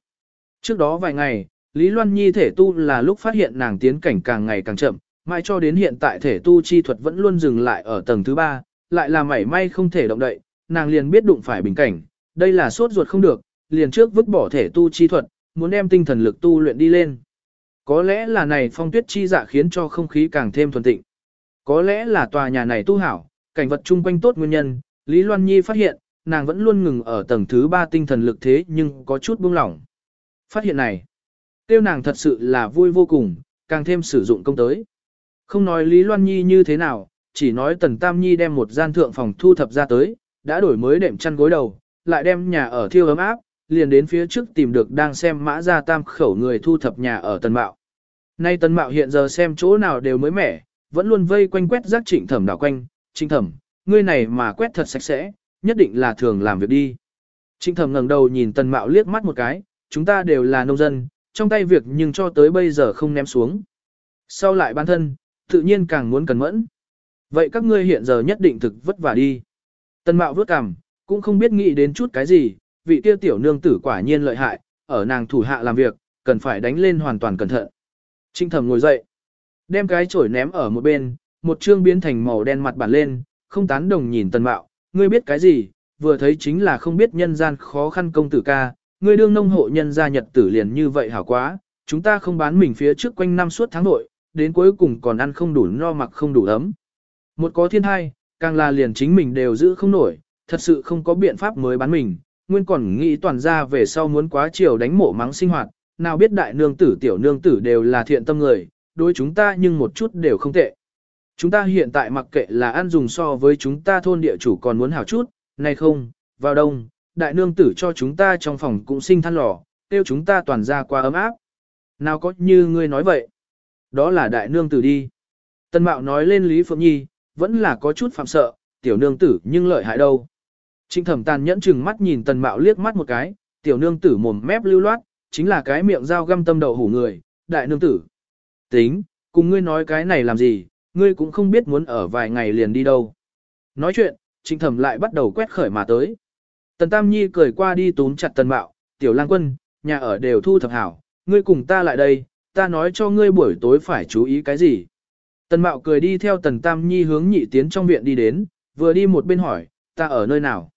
Trước đó vài ngày, Lý Loan Nhi thể tu là lúc phát hiện nàng tiến cảnh càng ngày càng chậm, mãi cho đến hiện tại thể tu chi thuật vẫn luôn dừng lại ở tầng thứ ba, lại là mảy may không thể động đậy, nàng liền biết đụng phải bình cảnh, đây là sốt ruột không được, liền trước vứt bỏ thể tu chi thuật, muốn đem tinh thần lực tu luyện đi lên. Có lẽ là này phong tuyết chi dạ khiến cho không khí càng thêm thuần tịnh. Có lẽ là tòa nhà này tu hảo, cảnh vật chung quanh tốt nguyên nhân, Lý Loan Nhi phát hiện, nàng vẫn luôn ngừng ở tầng thứ ba tinh thần lực thế nhưng có chút buông lỏng. Phát hiện này, tiêu nàng thật sự là vui vô cùng, càng thêm sử dụng công tới. Không nói Lý Loan Nhi như thế nào, chỉ nói Tần Tam Nhi đem một gian thượng phòng thu thập ra tới, đã đổi mới đệm chăn gối đầu, lại đem nhà ở thiêu ấm áp, liền đến phía trước tìm được đang xem mã ra tam khẩu người thu thập nhà ở Tần Mạo. Nay Tần Mạo hiện giờ xem chỗ nào đều mới mẻ, vẫn luôn vây quanh quét rác trịnh thẩm đảo quanh, trịnh thẩm, ngươi này mà quét thật sạch sẽ, nhất định là thường làm việc đi. Trịnh thẩm ngẩng đầu nhìn Tần Mạo liếc mắt một cái, chúng ta đều là nông dân, trong tay việc nhưng cho tới bây giờ không ném xuống. Sau lại bản thân, tự nhiên càng muốn cẩn mẫn. Vậy các ngươi hiện giờ nhất định thực vất vả đi. Tần Mạo vớt cằm, cũng không biết nghĩ đến chút cái gì, vị kia tiểu nương tử quả nhiên lợi hại, ở nàng thủ hạ làm việc, cần phải đánh lên hoàn toàn cẩn thận. Trinh thẩm ngồi dậy. Đem cái chổi ném ở một bên, một chương biến thành màu đen mặt bản lên, không tán đồng nhìn tần mạo, ngươi biết cái gì, vừa thấy chính là không biết nhân gian khó khăn công tử ca, ngươi đương nông hộ nhân gia nhật tử liền như vậy hảo quá, chúng ta không bán mình phía trước quanh năm suốt tháng nội, đến cuối cùng còn ăn không đủ no mặc không đủ ấm. Một có thiên hai, càng là liền chính mình đều giữ không nổi, thật sự không có biện pháp mới bán mình, nguyên còn nghĩ toàn ra về sau muốn quá chiều đánh mổ mắng sinh hoạt, nào biết đại nương tử tiểu nương tử đều là thiện tâm người, đối chúng ta nhưng một chút đều không tệ. Chúng ta hiện tại mặc kệ là ăn dùng so với chúng ta thôn địa chủ còn muốn hảo chút, này không, vào đông, đại nương tử cho chúng ta trong phòng cũng sinh than lò, tiêu chúng ta toàn ra qua ấm áp. Nào có như ngươi nói vậy? Đó là đại nương tử đi. Tân Mạo nói lên Lý Phượng Nhi, vẫn là có chút phạm sợ, tiểu nương tử nhưng lợi hại đâu. Trịnh thẩm tàn nhẫn chừng mắt nhìn Tần Mạo liếc mắt một cái, tiểu nương tử mồm mép lưu loát, chính là cái miệng dao găm tâm đầu hủ người, đại nương tử. Tính, cùng ngươi nói cái này làm gì, ngươi cũng không biết muốn ở vài ngày liền đi đâu. Nói chuyện, trịnh thẩm lại bắt đầu quét khởi mà tới. Tần Tam Nhi cười qua đi túm chặt Tần Mạo, tiểu lang quân, nhà ở đều thu thập hảo, ngươi cùng ta lại đây, ta nói cho ngươi buổi tối phải chú ý cái gì. Tần Mạo cười đi theo Tần Tam Nhi hướng nhị tiến trong viện đi đến, vừa đi một bên hỏi, ta ở nơi nào?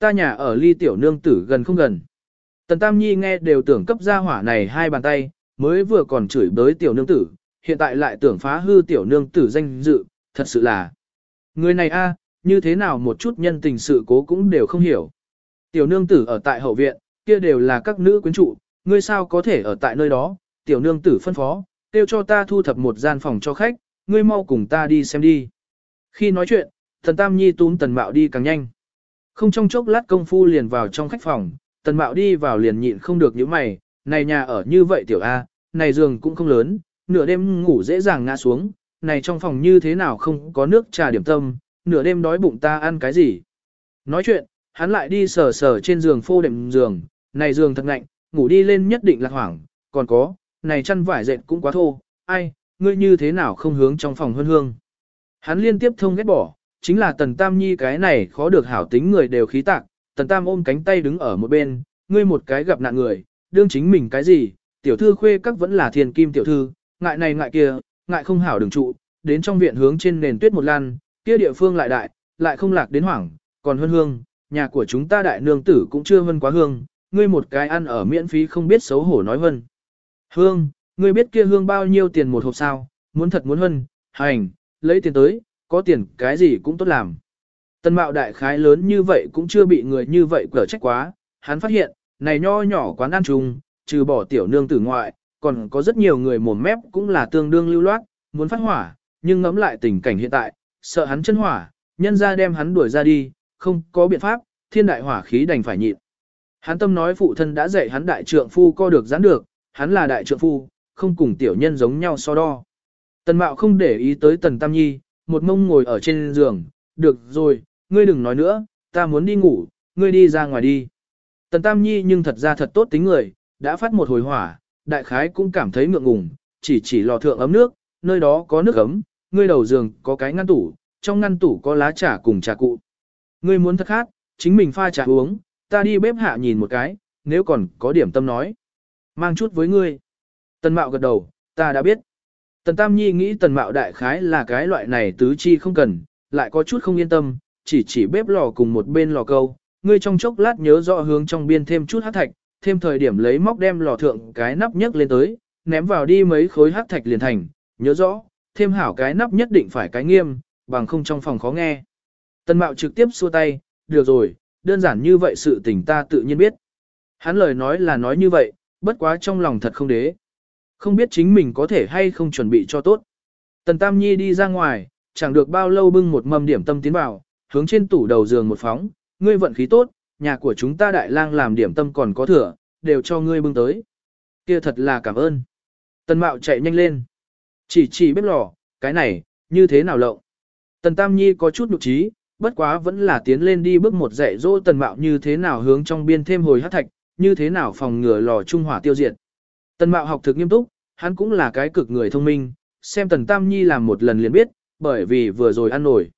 Ta nhà ở ly tiểu nương tử gần không gần. Tần Tam Nhi nghe đều tưởng cấp ra hỏa này hai bàn tay, mới vừa còn chửi bới tiểu nương tử, hiện tại lại tưởng phá hư tiểu nương tử danh dự, thật sự là. Người này a, như thế nào một chút nhân tình sự cố cũng đều không hiểu. Tiểu nương tử ở tại hậu viện, kia đều là các nữ quyến trụ, ngươi sao có thể ở tại nơi đó, tiểu nương tử phân phó, kêu cho ta thu thập một gian phòng cho khách, ngươi mau cùng ta đi xem đi. Khi nói chuyện, thần Tam Nhi túm tần mạo đi càng nhanh. Không trong chốc lát công phu liền vào trong khách phòng, tần mạo đi vào liền nhịn không được những mày, này nhà ở như vậy tiểu A, này giường cũng không lớn, nửa đêm ngủ dễ dàng ngã xuống, này trong phòng như thế nào không có nước trà điểm tâm, nửa đêm đói bụng ta ăn cái gì. Nói chuyện, hắn lại đi sờ sờ trên giường phô đệm giường, này giường thật lạnh, ngủ đi lên nhất định là hoảng, còn có, này chăn vải dệt cũng quá thô, ai, ngươi như thế nào không hướng trong phòng hương hương. Hắn liên tiếp thông ghét bỏ, chính là tần tam nhi cái này khó được hảo tính người đều khí tạc, tần tam ôm cánh tay đứng ở một bên, ngươi một cái gặp nạn người, đương chính mình cái gì, tiểu thư khuê các vẫn là thiền kim tiểu thư, ngại này ngại kia, ngại không hảo đừng trụ, đến trong viện hướng trên nền tuyết một lan, kia địa phương lại đại, lại không lạc đến hoảng, còn hương hương, nhà của chúng ta đại nương tử cũng chưa hơn quá hương, ngươi một cái ăn ở miễn phí không biết xấu hổ nói hơn. Hương, ngươi biết kia hương bao nhiêu tiền một hộp sao, muốn thật muốn hơn, hành, lấy tiền tới, có tiền cái gì cũng tốt làm. Tân mạo đại khái lớn như vậy cũng chưa bị người như vậy cở trách quá, hắn phát hiện, này nho nhỏ quán ăn chung, trừ bỏ tiểu nương tử ngoại, còn có rất nhiều người mồm mép cũng là tương đương lưu loát, muốn phát hỏa, nhưng ngẫm lại tình cảnh hiện tại, sợ hắn chân hỏa, nhân ra đem hắn đuổi ra đi, không có biện pháp, thiên đại hỏa khí đành phải nhịn. Hắn tâm nói phụ thân đã dạy hắn đại trượng phu co được giãn được, hắn là đại trượng phu, không cùng tiểu nhân giống nhau so đo. Tần Mạo không để ý tới Tần Tam Nhi, một mông ngồi ở trên giường, được rồi, ngươi đừng nói nữa, ta muốn đi ngủ, ngươi đi ra ngoài đi. Tần Tam Nhi nhưng thật ra thật tốt tính người, đã phát một hồi hỏa, đại khái cũng cảm thấy ngượng ngùng, chỉ chỉ lò thượng ấm nước, nơi đó có nước ấm, ngươi đầu giường có cái ngăn tủ, trong ngăn tủ có lá trà cùng trà cụ. Ngươi muốn thật khát, chính mình pha trà uống, ta đi bếp hạ nhìn một cái, nếu còn có điểm tâm nói. Mang chút với ngươi. Tần Mạo gật đầu, ta đã biết. Tần Tam Nhi nghĩ Tần Mạo đại khái là cái loại này tứ chi không cần, lại có chút không yên tâm, chỉ chỉ bếp lò cùng một bên lò câu. Ngươi trong chốc lát nhớ rõ hướng trong biên thêm chút hắc thạch, thêm thời điểm lấy móc đem lò thượng cái nắp nhấc lên tới, ném vào đi mấy khối hắc thạch liền thành, nhớ rõ, thêm hảo cái nắp nhất định phải cái nghiêm, bằng không trong phòng khó nghe. Tần Mạo trực tiếp xua tay, được rồi, đơn giản như vậy sự tình ta tự nhiên biết. Hắn lời nói là nói như vậy, bất quá trong lòng thật không đế. Không biết chính mình có thể hay không chuẩn bị cho tốt. Tần Tam Nhi đi ra ngoài, chẳng được bao lâu bưng một mâm điểm tâm tiến vào, hướng trên tủ đầu giường một phóng, ngươi vận khí tốt, nhà của chúng ta đại lang làm điểm tâm còn có thừa, đều cho ngươi bưng tới. Kia thật là cảm ơn. Tần Mạo chạy nhanh lên. Chỉ chỉ bếp lò, cái này, như thế nào lộng. Tần Tam Nhi có chút nhục trí, bất quá vẫn là tiến lên đi bước một dạy dỗ Tần Mạo như thế nào hướng trong biên thêm hồi hát thạch, như thế nào phòng ngừa lò trung hỏa tiêu diệt. Tần Mạo học thực nghiêm túc, hắn cũng là cái cực người thông minh, xem Tần Tam Nhi làm một lần liền biết, bởi vì vừa rồi ăn nổi.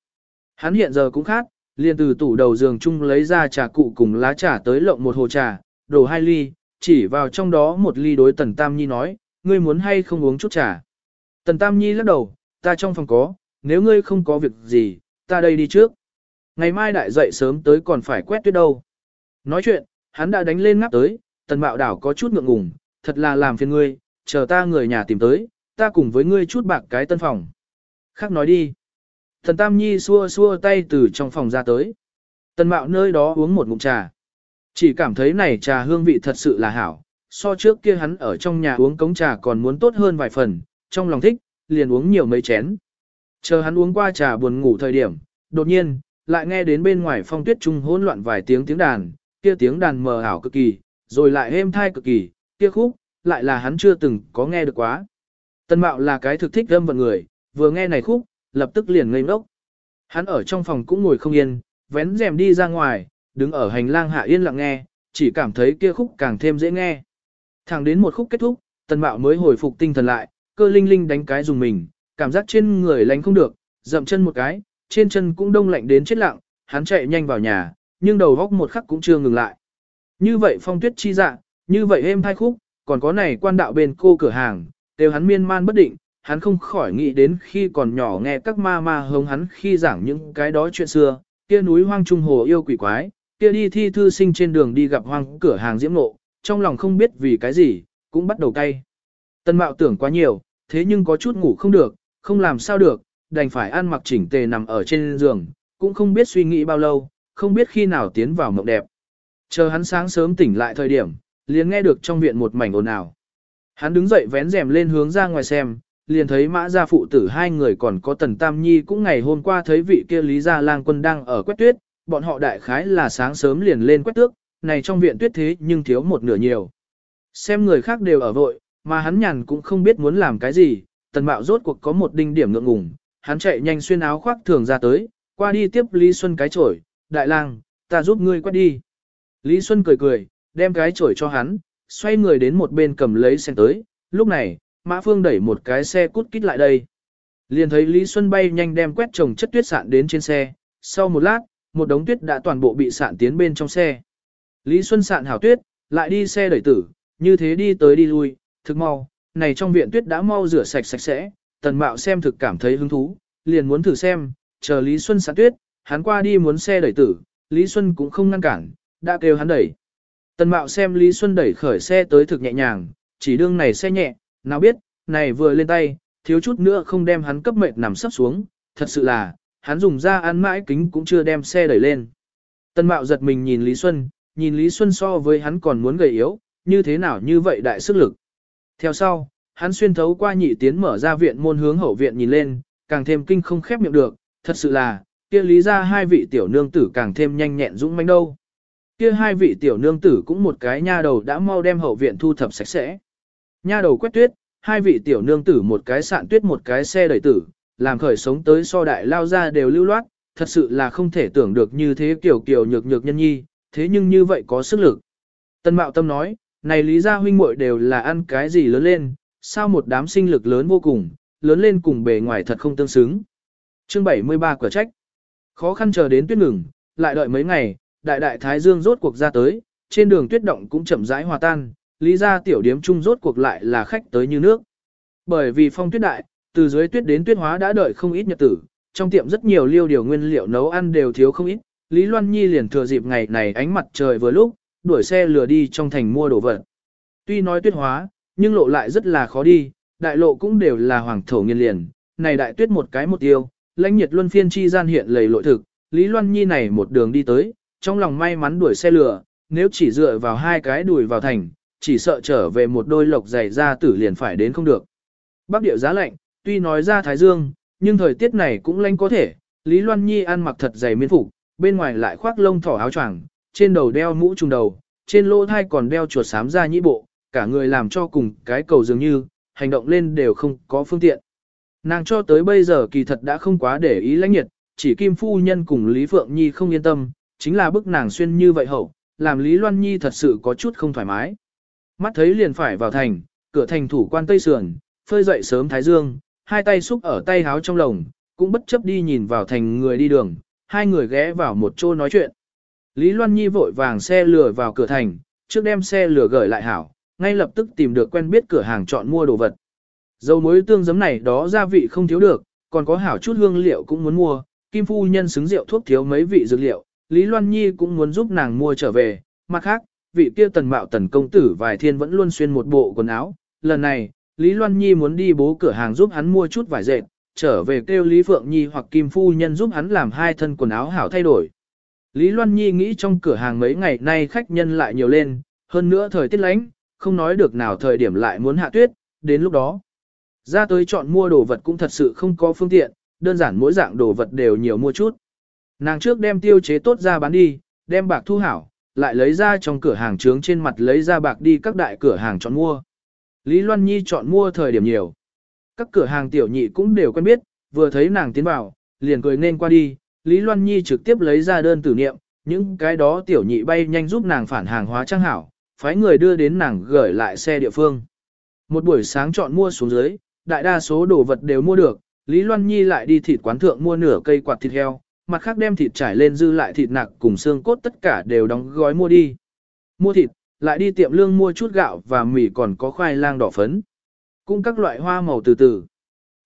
Hắn hiện giờ cũng khác, liền từ tủ đầu giường chung lấy ra trà cụ cùng lá trà tới lộng một hồ trà, đổ hai ly, chỉ vào trong đó một ly đối Tần Tam Nhi nói, ngươi muốn hay không uống chút trà. Tần Tam Nhi lắc đầu, ta trong phòng có, nếu ngươi không có việc gì, ta đây đi trước. Ngày mai đại dậy sớm tới còn phải quét tuyết đâu. Nói chuyện, hắn đã đánh lên ngáp tới, tần mạo đảo có chút ngượng ngùng, thật là làm phiền ngươi, chờ ta người nhà tìm tới, ta cùng với ngươi chút bạc cái tân phòng. Khác nói đi. Thần Tam Nhi xua xua tay từ trong phòng ra tới. Tần mạo nơi đó uống một ngụm trà. Chỉ cảm thấy này trà hương vị thật sự là hảo, so trước kia hắn ở trong nhà uống cống trà còn muốn tốt hơn vài phần, trong lòng thích, liền uống nhiều mấy chén. Chờ hắn uống qua trà buồn ngủ thời điểm, đột nhiên, lại nghe đến bên ngoài phong tuyết trung hỗn loạn vài tiếng tiếng đàn, kia tiếng đàn mờ ảo cực kỳ, rồi lại êm thai cực kỳ, kia khúc, lại là hắn chưa từng có nghe được quá. Tân Mạo là cái thực thích âm vận người, vừa nghe này khúc, lập tức liền ngây ngốc. Hắn ở trong phòng cũng ngồi không yên, vén rèm đi ra ngoài, đứng ở hành lang hạ yên lặng nghe, chỉ cảm thấy kia khúc càng thêm dễ nghe. Thẳng đến một khúc kết thúc, Tân Mạo mới hồi phục tinh thần lại, cơ linh linh đánh cái dùng mình, cảm giác trên người lạnh không được, dậm chân một cái, trên chân cũng đông lạnh đến chết lặng, hắn chạy nhanh vào nhà, nhưng đầu góc một khắc cũng chưa ngừng lại. Như vậy phong tuyết chi dạ, như vậy êm thai khúc, còn có này quan đạo bên cô cửa hàng, đều hắn miên man bất định, hắn không khỏi nghĩ đến khi còn nhỏ nghe các ma ma hống hắn khi giảng những cái đó chuyện xưa, kia núi hoang trung hồ yêu quỷ quái, kia đi thi thư sinh trên đường đi gặp hoang cửa hàng diễm nộ, trong lòng không biết vì cái gì, cũng bắt đầu cay. Tân mạo tưởng quá nhiều, thế nhưng có chút ngủ không được, không làm sao được, đành phải ăn mặc chỉnh tề nằm ở trên giường, cũng không biết suy nghĩ bao lâu, không biết khi nào tiến vào mộng đẹp. Chờ hắn sáng sớm tỉnh lại thời điểm, liền nghe được trong viện một mảnh ồn ào. Hắn đứng dậy vén rèm lên hướng ra ngoài xem, liền thấy mã gia phụ tử hai người còn có tần tam nhi cũng ngày hôm qua thấy vị kia lý gia lang quân đang ở quét tuyết, bọn họ đại khái là sáng sớm liền lên quét tước, này trong viện tuyết thế nhưng thiếu một nửa nhiều. Xem người khác đều ở vội, mà hắn nhàn cũng không biết muốn làm cái gì, tần mạo rốt cuộc có một đinh điểm ngượng ngùng, hắn chạy nhanh xuyên áo khoác thường ra tới, qua đi tiếp Lý Xuân cái chổi, đại lang, ta giúp ngươi quét đi. Lý Xuân cười cười, đem cái chổi cho hắn, xoay người đến một bên cầm lấy sen tới, lúc này, Mã Phương đẩy một cái xe cút kít lại đây. Liền thấy Lý Xuân bay nhanh đem quét trồng chất tuyết sạn đến trên xe, sau một lát, một đống tuyết đã toàn bộ bị sạn tiến bên trong xe. Lý Xuân sạn hảo tuyết, lại đi xe đẩy tử, như thế đi tới đi lui, thực mau, này trong viện tuyết đã mau rửa sạch sạch sẽ, tần mạo xem thực cảm thấy hứng thú, liền muốn thử xem, chờ Lý Xuân sạn tuyết, hắn qua đi muốn xe đẩy tử, Lý Xuân cũng không ngăn cản, đã kêu hắn đẩy. Tần mạo xem Lý Xuân đẩy khởi xe tới thực nhẹ nhàng, chỉ đương này xe nhẹ, nào biết, này vừa lên tay, thiếu chút nữa không đem hắn cấp mệt nằm sắp xuống, thật sự là, hắn dùng ra ăn mãi kính cũng chưa đem xe đẩy lên. Tần mạo giật mình nhìn Lý Xuân, nhìn Lý Xuân so với hắn còn muốn gầy yếu, như thế nào như vậy đại sức lực. Theo sau, hắn xuyên thấu qua nhị tiến mở ra viện môn hướng hậu viện nhìn lên, càng thêm kinh không khép miệng được, thật sự là, kia lý ra hai vị tiểu nương tử càng thêm nhanh nhẹn dũng mãnh đâu. Kia hai vị tiểu nương tử cũng một cái nha đầu đã mau đem hậu viện thu thập sạch sẽ. Nha đầu quét tuyết, hai vị tiểu nương tử một cái sạn tuyết một cái xe đẩy tử, làm khởi sống tới so đại lao ra đều lưu loát, thật sự là không thể tưởng được như thế kiểu kiểu nhược nhược nhân nhi, thế nhưng như vậy có sức lực. Tân Mạo Tâm nói, này lý gia huynh muội đều là ăn cái gì lớn lên, sao một đám sinh lực lớn vô cùng, lớn lên cùng bề ngoài thật không tương xứng. Chương 73 quả trách. Khó khăn chờ đến tuyết ngừng, lại đợi mấy ngày, đại đại thái dương rốt cuộc ra tới, trên đường tuyết động cũng chậm rãi hòa tan, lý gia tiểu điếm chung rốt cuộc lại là khách tới như nước. Bởi vì phong tuyết đại, từ dưới tuyết đến tuyết hóa đã đợi không ít nhật tử, trong tiệm rất nhiều liêu điều nguyên liệu nấu ăn đều thiếu không ít, Lý Loan Nhi liền thừa dịp ngày này ánh mặt trời vừa lúc, đuổi xe lừa đi trong thành mua đồ vật. Tuy nói tuyết hóa, nhưng lộ lại rất là khó đi, đại lộ cũng đều là hoàng thổ nghiên liền, này đại tuyết một cái một tiêu, lãnh nhiệt luân phiên chi gian hiện lầy lội thực, Lý Loan Nhi này một đường đi tới, trong lòng may mắn đuổi xe lửa, nếu chỉ dựa vào hai cái đuổi vào thành, chỉ sợ trở về một đôi lộc giày ra tử liền phải đến không được. Bắc điệu giá lạnh, tuy nói ra Thái Dương, nhưng thời tiết này cũng lạnh có thể, Lý Loan Nhi ăn mặc thật dày miên phục, bên ngoài lại khoác lông thỏ áo choàng, trên đầu đeo mũ trùng đầu, trên lỗ thai còn đeo chuột xám ra nhĩ bộ, cả người làm cho cùng cái cầu dường như, hành động lên đều không có phương tiện. Nàng cho tới bây giờ kỳ thật đã không quá để ý lãnh nhiệt, chỉ Kim Phu Nhân cùng Lý Phượng Nhi không yên tâm, chính là bức nàng xuyên như vậy hậu, làm Lý Loan Nhi thật sự có chút không thoải mái. Mắt thấy liền phải vào thành, cửa thành thủ quan Tây Sườn, phơi dậy sớm Thái Dương, hai tay xúc ở tay háo trong lồng, cũng bất chấp đi nhìn vào thành người đi đường, hai người ghé vào một chỗ nói chuyện. Lý Loan Nhi vội vàng xe lừa vào cửa thành, trước đem xe lừa gửi lại hảo, ngay lập tức tìm được quen biết cửa hàng chọn mua đồ vật. Dầu muối tương giấm này đó gia vị không thiếu được, còn có hảo chút hương liệu cũng muốn mua, Kim Phu Nhân xứng rượu thuốc thiếu mấy vị dược liệu, Lý Loan Nhi cũng muốn giúp nàng mua trở về, mặt khác, vị kia tần mạo tần công tử vài thiên vẫn luôn xuyên một bộ quần áo, lần này, Lý Loan Nhi muốn đi bố cửa hàng giúp hắn mua chút vải dệt, trở về kêu Lý Phượng Nhi hoặc Kim Phu Nhân giúp hắn làm hai thân quần áo hảo thay đổi. Lý Loan Nhi nghĩ trong cửa hàng mấy ngày nay khách nhân lại nhiều lên, hơn nữa thời tiết lạnh, không nói được nào thời điểm lại muốn hạ tuyết, đến lúc đó. Ra tới chọn mua đồ vật cũng thật sự không có phương tiện, đơn giản mỗi dạng đồ vật đều nhiều mua chút. Nàng trước đem tiêu chế tốt ra bán đi, đem bạc thu hảo, lại lấy ra trong cửa hàng trướng trên mặt lấy ra bạc đi các đại cửa hàng chọn mua. Lý Loan Nhi chọn mua thời điểm nhiều. Các cửa hàng tiểu nhị cũng đều quen biết, vừa thấy nàng tiến vào, liền cười nên qua đi, Lý Loan Nhi trực tiếp lấy ra đơn tử niệm, những cái đó tiểu nhị bay nhanh giúp nàng phản hàng hóa trang hảo, phái người đưa đến nàng gửi lại xe địa phương. Một buổi sáng chọn mua xuống dưới, đại đa số đồ vật đều mua được, Lý Loan Nhi lại đi thịt quán thượng mua nửa cây quạt thịt heo, mặt khác đem thịt trải lên dư lại thịt nạc cùng xương cốt tất cả đều đóng gói mua đi. Mua thịt, lại đi tiệm lương mua chút gạo và mì còn có khoai lang đỏ phấn. Cũng các loại hoa màu từ từ.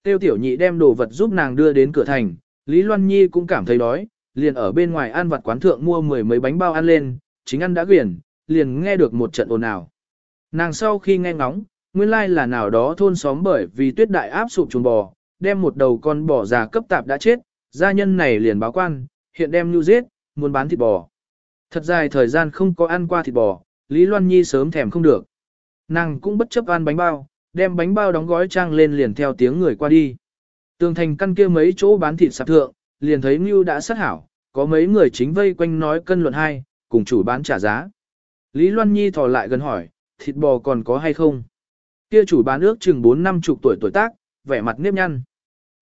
Tiêu tiểu nhị đem đồ vật giúp nàng đưa đến cửa thành, Lý Loan Nhi cũng cảm thấy đói, liền ở bên ngoài ăn vặt quán thượng mua mười mấy bánh bao ăn lên, chính ăn đã quyển, liền nghe được một trận ồn ào. Nàng sau khi nghe ngóng, nguyên lai là nào đó thôn xóm bởi vì tuyết đại áp sụp chuồng bò, đem một đầu con bò già cấp tạp đã chết, gia nhân này liền báo quan, hiện đem nhu giết, muốn bán thịt bò. Thật dài thời gian không có ăn qua thịt bò, Lý Loan Nhi sớm thèm không được. Nàng cũng bất chấp ăn bánh bao, đem bánh bao đóng gói trang lên liền theo tiếng người qua đi. Tường thành căn kia mấy chỗ bán thịt sạp thượng, liền thấy Ngưu đã sát hảo, có mấy người chính vây quanh nói cân luận hai, cùng chủ bán trả giá. Lý Loan Nhi thò lại gần hỏi, thịt bò còn có hay không? Kia chủ bán ước chừng 4 năm chục tuổi tuổi tác, vẻ mặt nếp nhăn.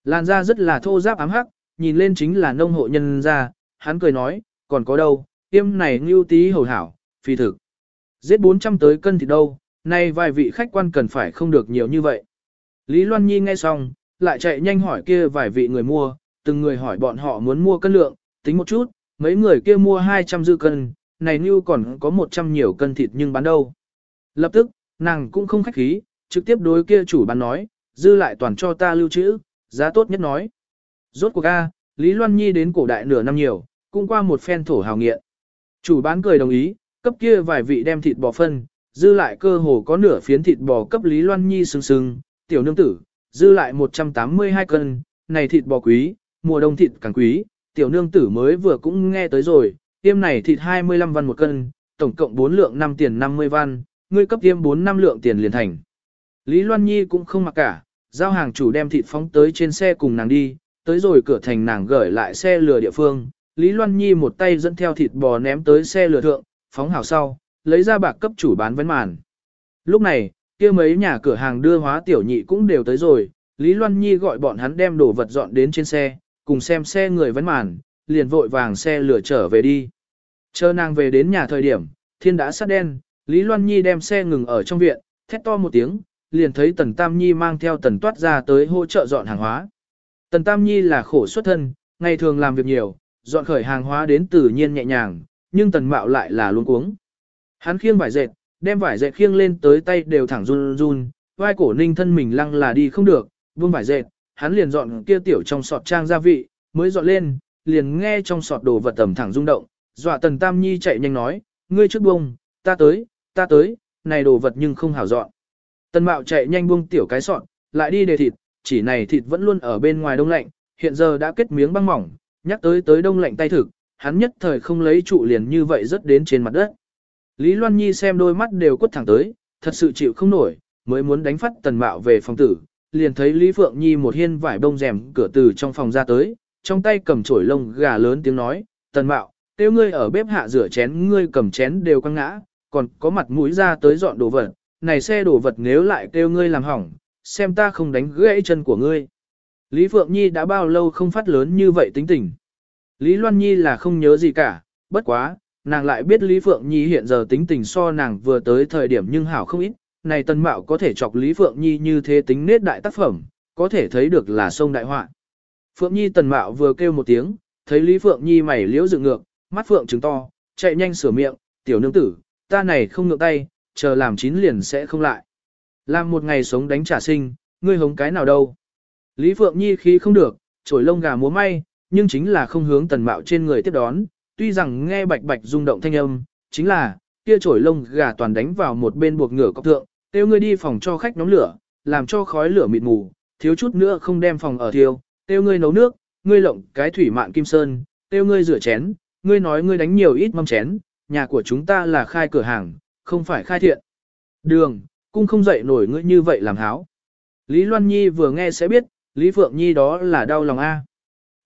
Làn da rất là thô ráp ám hắc, nhìn lên chính là nông hộ nhân ra, hắn cười nói, còn có đâu, tiêm này ngưu tí hầu hảo, phi thực. Giết 400 tới cân thịt đâu, nay vài vị khách quan cần phải không được nhiều như vậy. Lý Loan Nhi nghe xong, lại chạy nhanh hỏi kia vài vị người mua, từng người hỏi bọn họ muốn mua cân lượng, tính một chút, mấy người kia mua 200 dư cân, này như còn có 100 nhiều cân thịt nhưng bán đâu. Lập tức, nàng cũng không khách khí, trực tiếp đối kia chủ bán nói, dư lại toàn cho ta lưu trữ, giá tốt nhất nói. Rốt cuộc A, Lý Loan Nhi đến cổ đại nửa năm nhiều, cũng qua một phen thổ hào nghiện. Chủ bán cười đồng ý, cấp kia vài vị đem thịt bò phân, dư lại cơ hồ có nửa phiến thịt bò cấp Lý Loan Nhi sừng sừng, tiểu nương tử, dư lại 182 cân, này thịt bò quý, mùa đông thịt càng quý, tiểu nương tử mới vừa cũng nghe tới rồi, tiêm này thịt 25 văn một cân, tổng cộng 4 lượng 5 tiền 50 văn, ngươi cấp tiêm 4 năm lượng tiền liền thành. Lý Loan Nhi cũng không mặc cả, giao hàng chủ đem thịt phóng tới trên xe cùng nàng đi, tới rồi cửa thành nàng gửi lại xe lừa địa phương, Lý Loan Nhi một tay dẫn theo thịt bò ném tới xe lừa thượng, phóng hảo sau, lấy ra bạc cấp chủ bán vấn màn. Lúc này, kia mấy nhà cửa hàng đưa hóa tiểu nhị cũng đều tới rồi, Lý Loan Nhi gọi bọn hắn đem đồ vật dọn đến trên xe, cùng xem xe người vấn màn, liền vội vàng xe lửa trở về đi. Chờ nàng về đến nhà thời điểm, thiên đã sát đen, Lý Loan Nhi đem xe ngừng ở trong viện, thét to một tiếng, liền thấy Tần Tam Nhi mang theo Tần Toát ra tới hỗ trợ dọn hàng hóa. Tần Tam Nhi là khổ xuất thân, ngày thường làm việc nhiều, dọn khởi hàng hóa đến tự nhiên nhẹ nhàng, nhưng Tần Mạo lại là luôn cuống. Hắn khiêng vải dệt, đem vải dệt khiêng lên tới tay đều thẳng run run, vai cổ ninh thân mình lăng là đi không được, buông vải dệt, hắn liền dọn kia tiểu trong sọt trang gia vị, mới dọn lên, liền nghe trong sọt đồ vật tầm thẳng rung động, dọa Tần Tam Nhi chạy nhanh nói, ngươi trước buông, ta tới, ta tới, này đồ vật nhưng không hảo dọn. Tần Mạo chạy nhanh buông tiểu cái sọt, lại đi đề thịt, chỉ này thịt vẫn luôn ở bên ngoài đông lạnh, hiện giờ đã kết miếng băng mỏng, nhắc tới tới đông lạnh tay thực, hắn nhất thời không lấy trụ liền như vậy rất đến trên mặt đất. Lý Loan Nhi xem đôi mắt đều quất thẳng tới, thật sự chịu không nổi, mới muốn đánh phát tần mạo về phòng tử, liền thấy Lý Phượng Nhi một hiên vải bông rèm cửa từ trong phòng ra tới, trong tay cầm chổi lông gà lớn tiếng nói, tần mạo, tiêu ngươi ở bếp hạ rửa chén ngươi cầm chén đều quăng ngã, còn có mặt mũi ra tới dọn đồ vật, này xe đồ vật nếu lại kêu ngươi làm hỏng, xem ta không đánh gãy chân của ngươi. Lý Phượng Nhi đã bao lâu không phát lớn như vậy tính tình. Lý Loan Nhi là không nhớ gì cả, bất quá, nàng lại biết Lý Phượng Nhi hiện giờ tính tình so nàng vừa tới thời điểm nhưng hảo không ít, này tân mạo có thể chọc Lý Phượng Nhi như thế tính nết đại tác phẩm, có thể thấy được là sông đại họa. Phượng Nhi tần mạo vừa kêu một tiếng, thấy Lý Phượng Nhi mày liễu dựng ngược, mắt Phượng trứng to, chạy nhanh sửa miệng, tiểu nương tử, ta này không ngược tay, chờ làm chín liền sẽ không lại. Làm một ngày sống đánh trả sinh, ngươi hống cái nào đâu. Lý Phượng Nhi khí không được, trổi lông gà múa may, nhưng chính là không hướng tần mạo trên người tiếp đón, tuy rằng nghe bạch bạch rung động thanh âm, chính là, kia trổi lông gà toàn đánh vào một bên buộc ngửa cọc thượng, kêu ngươi đi phòng cho khách nóng lửa, làm cho khói lửa mịt mù, thiếu chút nữa không đem phòng ở thiêu, kêu ngươi nấu nước, ngươi lộng cái thủy mạn kim sơn, kêu ngươi rửa chén, ngươi nói ngươi đánh nhiều ít mâm chén, nhà của chúng ta là khai cửa hàng, không phải khai thiện. Đường, cũng không dậy nổi ngươi như vậy làm háo. Lý Loan Nhi vừa nghe sẽ biết, Lý Phượng Nhi đó là đau lòng A.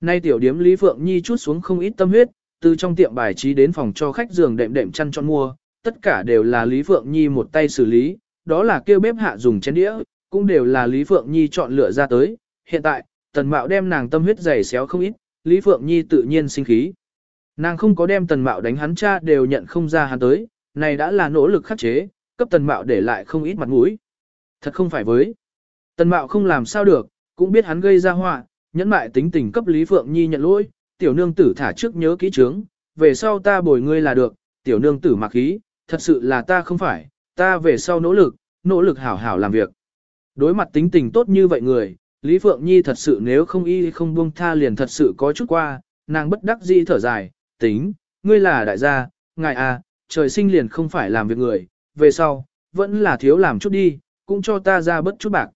Nay tiểu điếm Lý Phượng Nhi chút xuống không ít tâm huyết, từ trong tiệm bài trí đến phòng cho khách giường đệm đệm chăn cho mua, tất cả đều là Lý Phượng Nhi một tay xử lý, đó là kêu bếp hạ dùng chén đĩa, cũng đều là Lý Phượng Nhi chọn lựa ra tới. Hiện tại, Tần Mạo đem nàng tâm huyết dày xéo không ít, Lý Phượng Nhi tự nhiên sinh khí. Nàng không có đem Tần Mạo đánh hắn cha đều nhận không ra hắn tới, này đã là nỗ lực khắc chế, cấp Tần Mạo để lại không ít mặt mũi. Thật không phải với. Tần Mạo không làm sao được, cũng biết hắn gây ra họa, nhẫn mại tính tình cấp Lý Phượng Nhi nhận lỗi, tiểu nương tử thả trước nhớ kỹ trướng, về sau ta bồi ngươi là được, tiểu nương tử mặc ý thật sự là ta không phải, ta về sau nỗ lực, nỗ lực hảo hảo làm việc. Đối mặt tính tình tốt như vậy người, Lý Phượng Nhi thật sự nếu không y không buông tha liền thật sự có chút qua, nàng bất đắc dĩ thở dài, tính, ngươi là đại gia, ngài à, trời sinh liền không phải làm việc người, về sau, vẫn là thiếu làm chút đi, cũng cho ta ra bất chút bạc.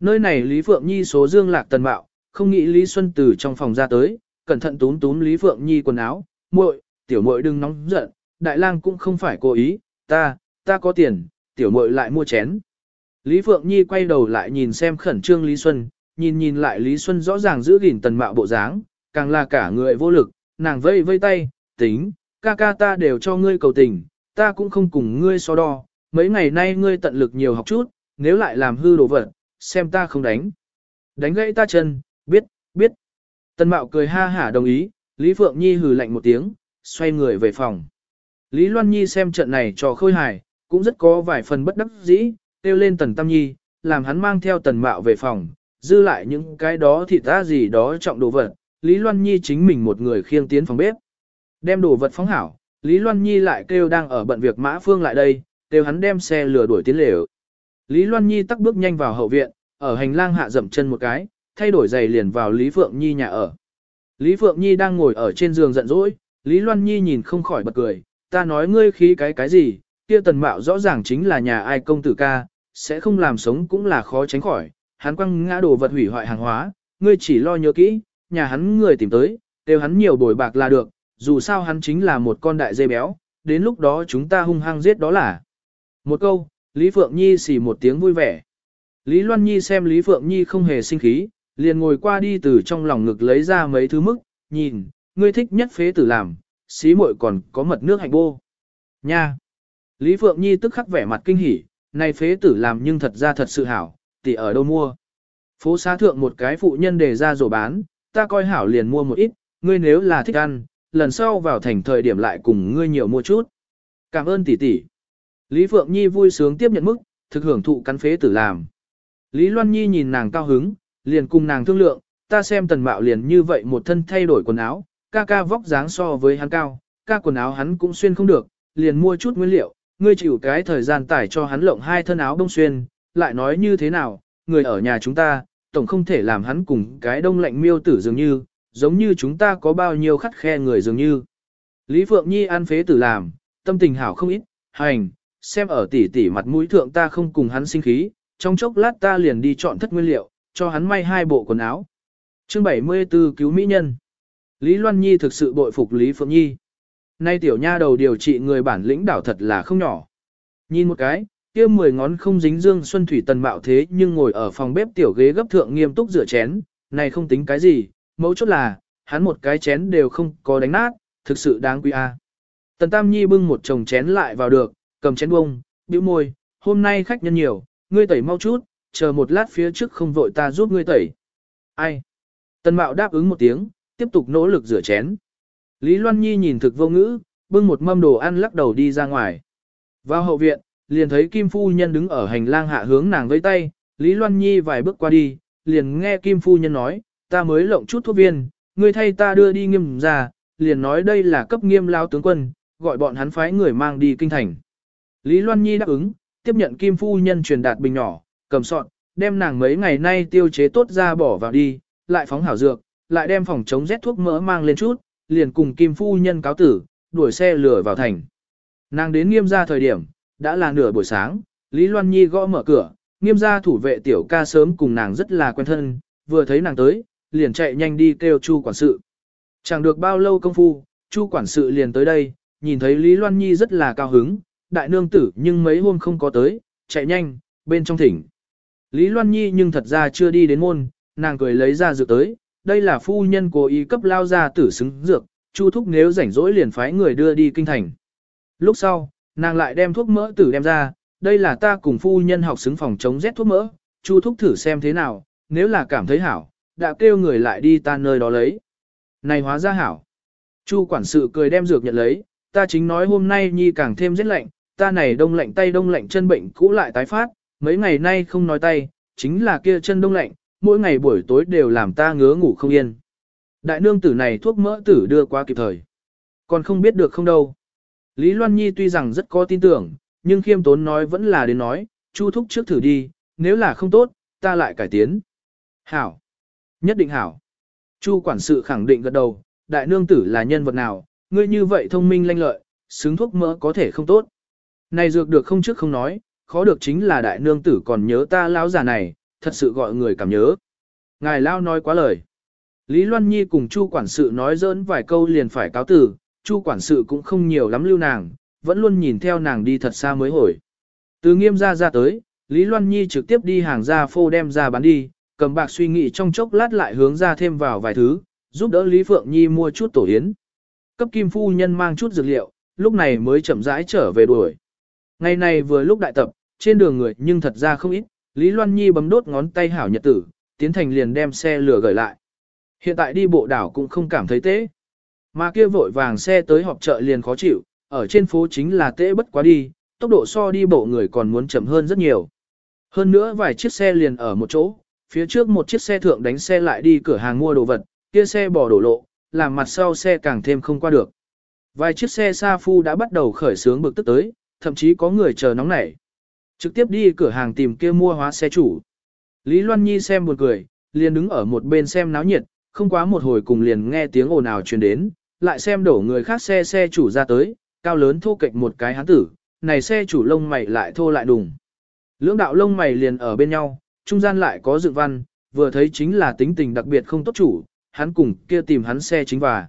Nơi này Lý Phượng Nhi số dương lạc tần bạo, không nghĩ Lý Xuân từ trong phòng ra tới, cẩn thận túm túm Lý Phượng Nhi quần áo, muội, tiểu muội đừng nóng giận, đại lang cũng không phải cố ý, ta, ta có tiền, tiểu muội lại mua chén. Lý Phượng Nhi quay đầu lại nhìn xem khẩn trương Lý Xuân, nhìn nhìn lại Lý Xuân rõ ràng giữ gìn tần mạo bộ dáng, càng là cả người vô lực, nàng vây vây tay, tính, ca ca ta đều cho ngươi cầu tình, ta cũng không cùng ngươi so đo, mấy ngày nay ngươi tận lực nhiều học chút, nếu lại làm hư đồ vật, xem ta không đánh. Đánh gãy ta chân, biết, biết. Tần mạo cười ha hả đồng ý, Lý Phượng Nhi hừ lạnh một tiếng, xoay người về phòng. Lý Loan Nhi xem trận này cho khôi hài, cũng rất có vài phần bất đắc dĩ, kêu lên Tần Tam Nhi, làm hắn mang theo Tần Mạo về phòng, dư lại những cái đó thì ta gì đó trọng đồ vật. Lý Loan Nhi chính mình một người khiêng tiến phòng bếp. Đem đồ vật phóng hảo, Lý Loan Nhi lại kêu đang ở bận việc Mã Phương lại đây, kêu hắn đem xe lừa đuổi tiến lều. Lý Loan Nhi tắc bước nhanh vào hậu viện, ở hành lang hạ dậm chân một cái, thay đổi giày liền vào Lý Phượng Nhi nhà ở. Lý Phượng Nhi đang ngồi ở trên giường giận dỗi, Lý Loan Nhi nhìn không khỏi bật cười, ta nói ngươi khí cái cái gì, kia tần mạo rõ ràng chính là nhà ai công tử ca, sẽ không làm sống cũng là khó tránh khỏi, hắn quăng ngã đồ vật hủy hoại hàng hóa, ngươi chỉ lo nhớ kỹ, nhà hắn người tìm tới, đều hắn nhiều bồi bạc là được, dù sao hắn chính là một con đại dê béo, đến lúc đó chúng ta hung hăng giết đó là. Một câu, Lý Phượng Nhi xì một tiếng vui vẻ. Lý Loan Nhi xem Lý Phượng Nhi không hề sinh khí, liền ngồi qua đi từ trong lòng ngực lấy ra mấy thứ mức, nhìn, ngươi thích nhất phế tử làm, xí muội còn có mật nước hạnh bô. Nha! Lý Phượng Nhi tức khắc vẻ mặt kinh hỉ, này phế tử làm nhưng thật ra thật sự hảo, tỷ ở đâu mua. Phố xá thượng một cái phụ nhân đề ra rổ bán, ta coi hảo liền mua một ít, ngươi nếu là thích ăn, lần sau vào thành thời điểm lại cùng ngươi nhiều mua chút. Cảm ơn tỷ tỷ. Lý Phượng Nhi vui sướng tiếp nhận mức, thực hưởng thụ cắn phế tử làm. Lý Loan Nhi nhìn nàng cao hứng, liền cùng nàng thương lượng, ta xem tần mạo liền như vậy một thân thay đổi quần áo, ca ca vóc dáng so với hắn cao, ca quần áo hắn cũng xuyên không được, liền mua chút nguyên liệu, ngươi chịu cái thời gian tải cho hắn lộng hai thân áo đông xuyên, lại nói như thế nào, người ở nhà chúng ta, tổng không thể làm hắn cùng cái đông lạnh miêu tử dường như, giống như chúng ta có bao nhiêu khắt khe người dường như. Lý Phượng Nhi ăn phế tử làm, tâm tình hảo không ít, hành, xem ở tỉ tỉ mặt mũi thượng ta không cùng hắn sinh khí, trong chốc lát ta liền đi chọn thất nguyên liệu, cho hắn may hai bộ quần áo. Chương 74 cứu mỹ nhân. Lý Loan Nhi thực sự bội phục Lý Phượng Nhi. Nay tiểu nha đầu điều trị người bản lĩnh đảo thật là không nhỏ. Nhìn một cái, kia mười ngón không dính dương xuân thủy tần mạo thế nhưng ngồi ở phòng bếp tiểu ghế gấp thượng nghiêm túc rửa chén, này không tính cái gì, mấu chốt là, hắn một cái chén đều không có đánh nát, thực sự đáng quý a. Tần Tam Nhi bưng một chồng chén lại vào được, cầm chén bông, bĩu môi, hôm nay khách nhân nhiều, ngươi tẩy mau chút, chờ một lát phía trước không vội ta giúp ngươi tẩy. Ai? Tần Mạo đáp ứng một tiếng, tiếp tục nỗ lực rửa chén. Lý Loan Nhi nhìn thực vô ngữ, bưng một mâm đồ ăn lắc đầu đi ra ngoài. Vào hậu viện, liền thấy Kim Phu Nhân đứng ở hành lang hạ hướng nàng vẫy tay, Lý Loan Nhi vài bước qua đi, liền nghe Kim Phu Nhân nói, ta mới lộng chút thuốc viên, ngươi thay ta đưa đi nghiêm ra, liền nói đây là cấp nghiêm lao tướng quân, gọi bọn hắn phái người mang đi kinh thành. Lý Loan Nhi đáp ứng, tiếp nhận Kim Phu Nhân truyền đạt bình nhỏ, cầm sọn, đem nàng mấy ngày nay tiêu chế tốt ra bỏ vào đi, lại phóng hảo dược, lại đem phòng chống rét thuốc mỡ mang lên chút, liền cùng Kim Phu Nhân cáo tử, đuổi xe lửa vào thành. Nàng đến nghiêm ra thời điểm, đã là nửa buổi sáng, Lý Loan Nhi gõ mở cửa, nghiêm ra thủ vệ tiểu ca sớm cùng nàng rất là quen thân, vừa thấy nàng tới, liền chạy nhanh đi kêu Chu quản sự. Chẳng được bao lâu công phu, Chu quản sự liền tới đây, nhìn thấy Lý Loan Nhi rất là cao hứng, đại nương tử nhưng mấy hôm không có tới, chạy nhanh, bên trong thỉnh. Lý Loan Nhi nhưng thật ra chưa đi đến môn, nàng cười lấy ra dược tới, đây là phu nhân cố ý cấp lao ra tử xứng dược, Chu thúc nếu rảnh rỗi liền phái người đưa đi kinh thành. Lúc sau, nàng lại đem thuốc mỡ tử đem ra, đây là ta cùng phu nhân học xứng phòng chống rét thuốc mỡ, Chu thúc thử xem thế nào, nếu là cảm thấy hảo, đã kêu người lại đi ta nơi đó lấy. Này hóa ra hảo. Chu quản sự cười đem dược nhận lấy, ta chính nói hôm nay nhi càng thêm rất lạnh, ta này đông lạnh tay đông lạnh chân bệnh cũ lại tái phát, mấy ngày nay không nói tay, chính là kia chân đông lạnh, mỗi ngày buổi tối đều làm ta ngứa ngủ không yên. Đại nương tử này thuốc mỡ tử đưa qua kịp thời. Còn không biết được không đâu. Lý Loan Nhi tuy rằng rất có tin tưởng, nhưng khiêm tốn nói vẫn là đến nói, chu thúc trước thử đi, nếu là không tốt, ta lại cải tiến. Hảo. Nhất định hảo. Chu quản sự khẳng định gật đầu, đại nương tử là nhân vật nào, ngươi như vậy thông minh lanh lợi, xứng thuốc mỡ có thể không tốt. Này dược được không trước không nói, khó được chính là đại nương tử còn nhớ ta lão già này, thật sự gọi người cảm nhớ. Ngài lao nói quá lời. Lý Loan Nhi cùng Chu quản sự nói dỡn vài câu liền phải cáo tử, Chu quản sự cũng không nhiều lắm lưu nàng, vẫn luôn nhìn theo nàng đi thật xa mới hồi. Từ nghiêm ra ra tới, Lý Loan Nhi trực tiếp đi hàng ra phô đem ra bán đi, cầm bạc suy nghĩ trong chốc lát lại hướng ra thêm vào vài thứ, giúp đỡ Lý Phượng Nhi mua chút tổ yến. Cấp kim phu nhân mang chút dược liệu, lúc này mới chậm rãi trở về đuổi. Ngày này vừa lúc đại tập, trên đường người nhưng thật ra không ít, Lý Loan Nhi bấm đốt ngón tay hảo nhật tử, tiến thành liền đem xe lửa gửi lại. Hiện tại đi bộ đảo cũng không cảm thấy tế. Mà kia vội vàng xe tới họp chợ liền khó chịu, ở trên phố chính là tế bất quá đi, tốc độ so đi bộ người còn muốn chậm hơn rất nhiều. Hơn nữa vài chiếc xe liền ở một chỗ, phía trước một chiếc xe thượng đánh xe lại đi cửa hàng mua đồ vật, kia xe bỏ đổ lộ, làm mặt sau xe càng thêm không qua được. Vài chiếc xe xa phu đã bắt đầu khởi sướng bực tức tới, thậm chí có người chờ nóng nảy. Trực tiếp đi cửa hàng tìm kia mua hóa xe chủ. Lý Loan Nhi xem buồn cười, liền đứng ở một bên xem náo nhiệt, không quá một hồi cùng liền nghe tiếng ồn ào truyền đến, lại xem đổ người khác xe xe chủ ra tới, cao lớn thô kệch một cái hán tử, này xe chủ lông mày lại thô lại đùng. Lưỡng đạo lông mày liền ở bên nhau, trung gian lại có dựng văn, vừa thấy chính là tính tình đặc biệt không tốt chủ, hắn cùng kia tìm hắn xe chính và.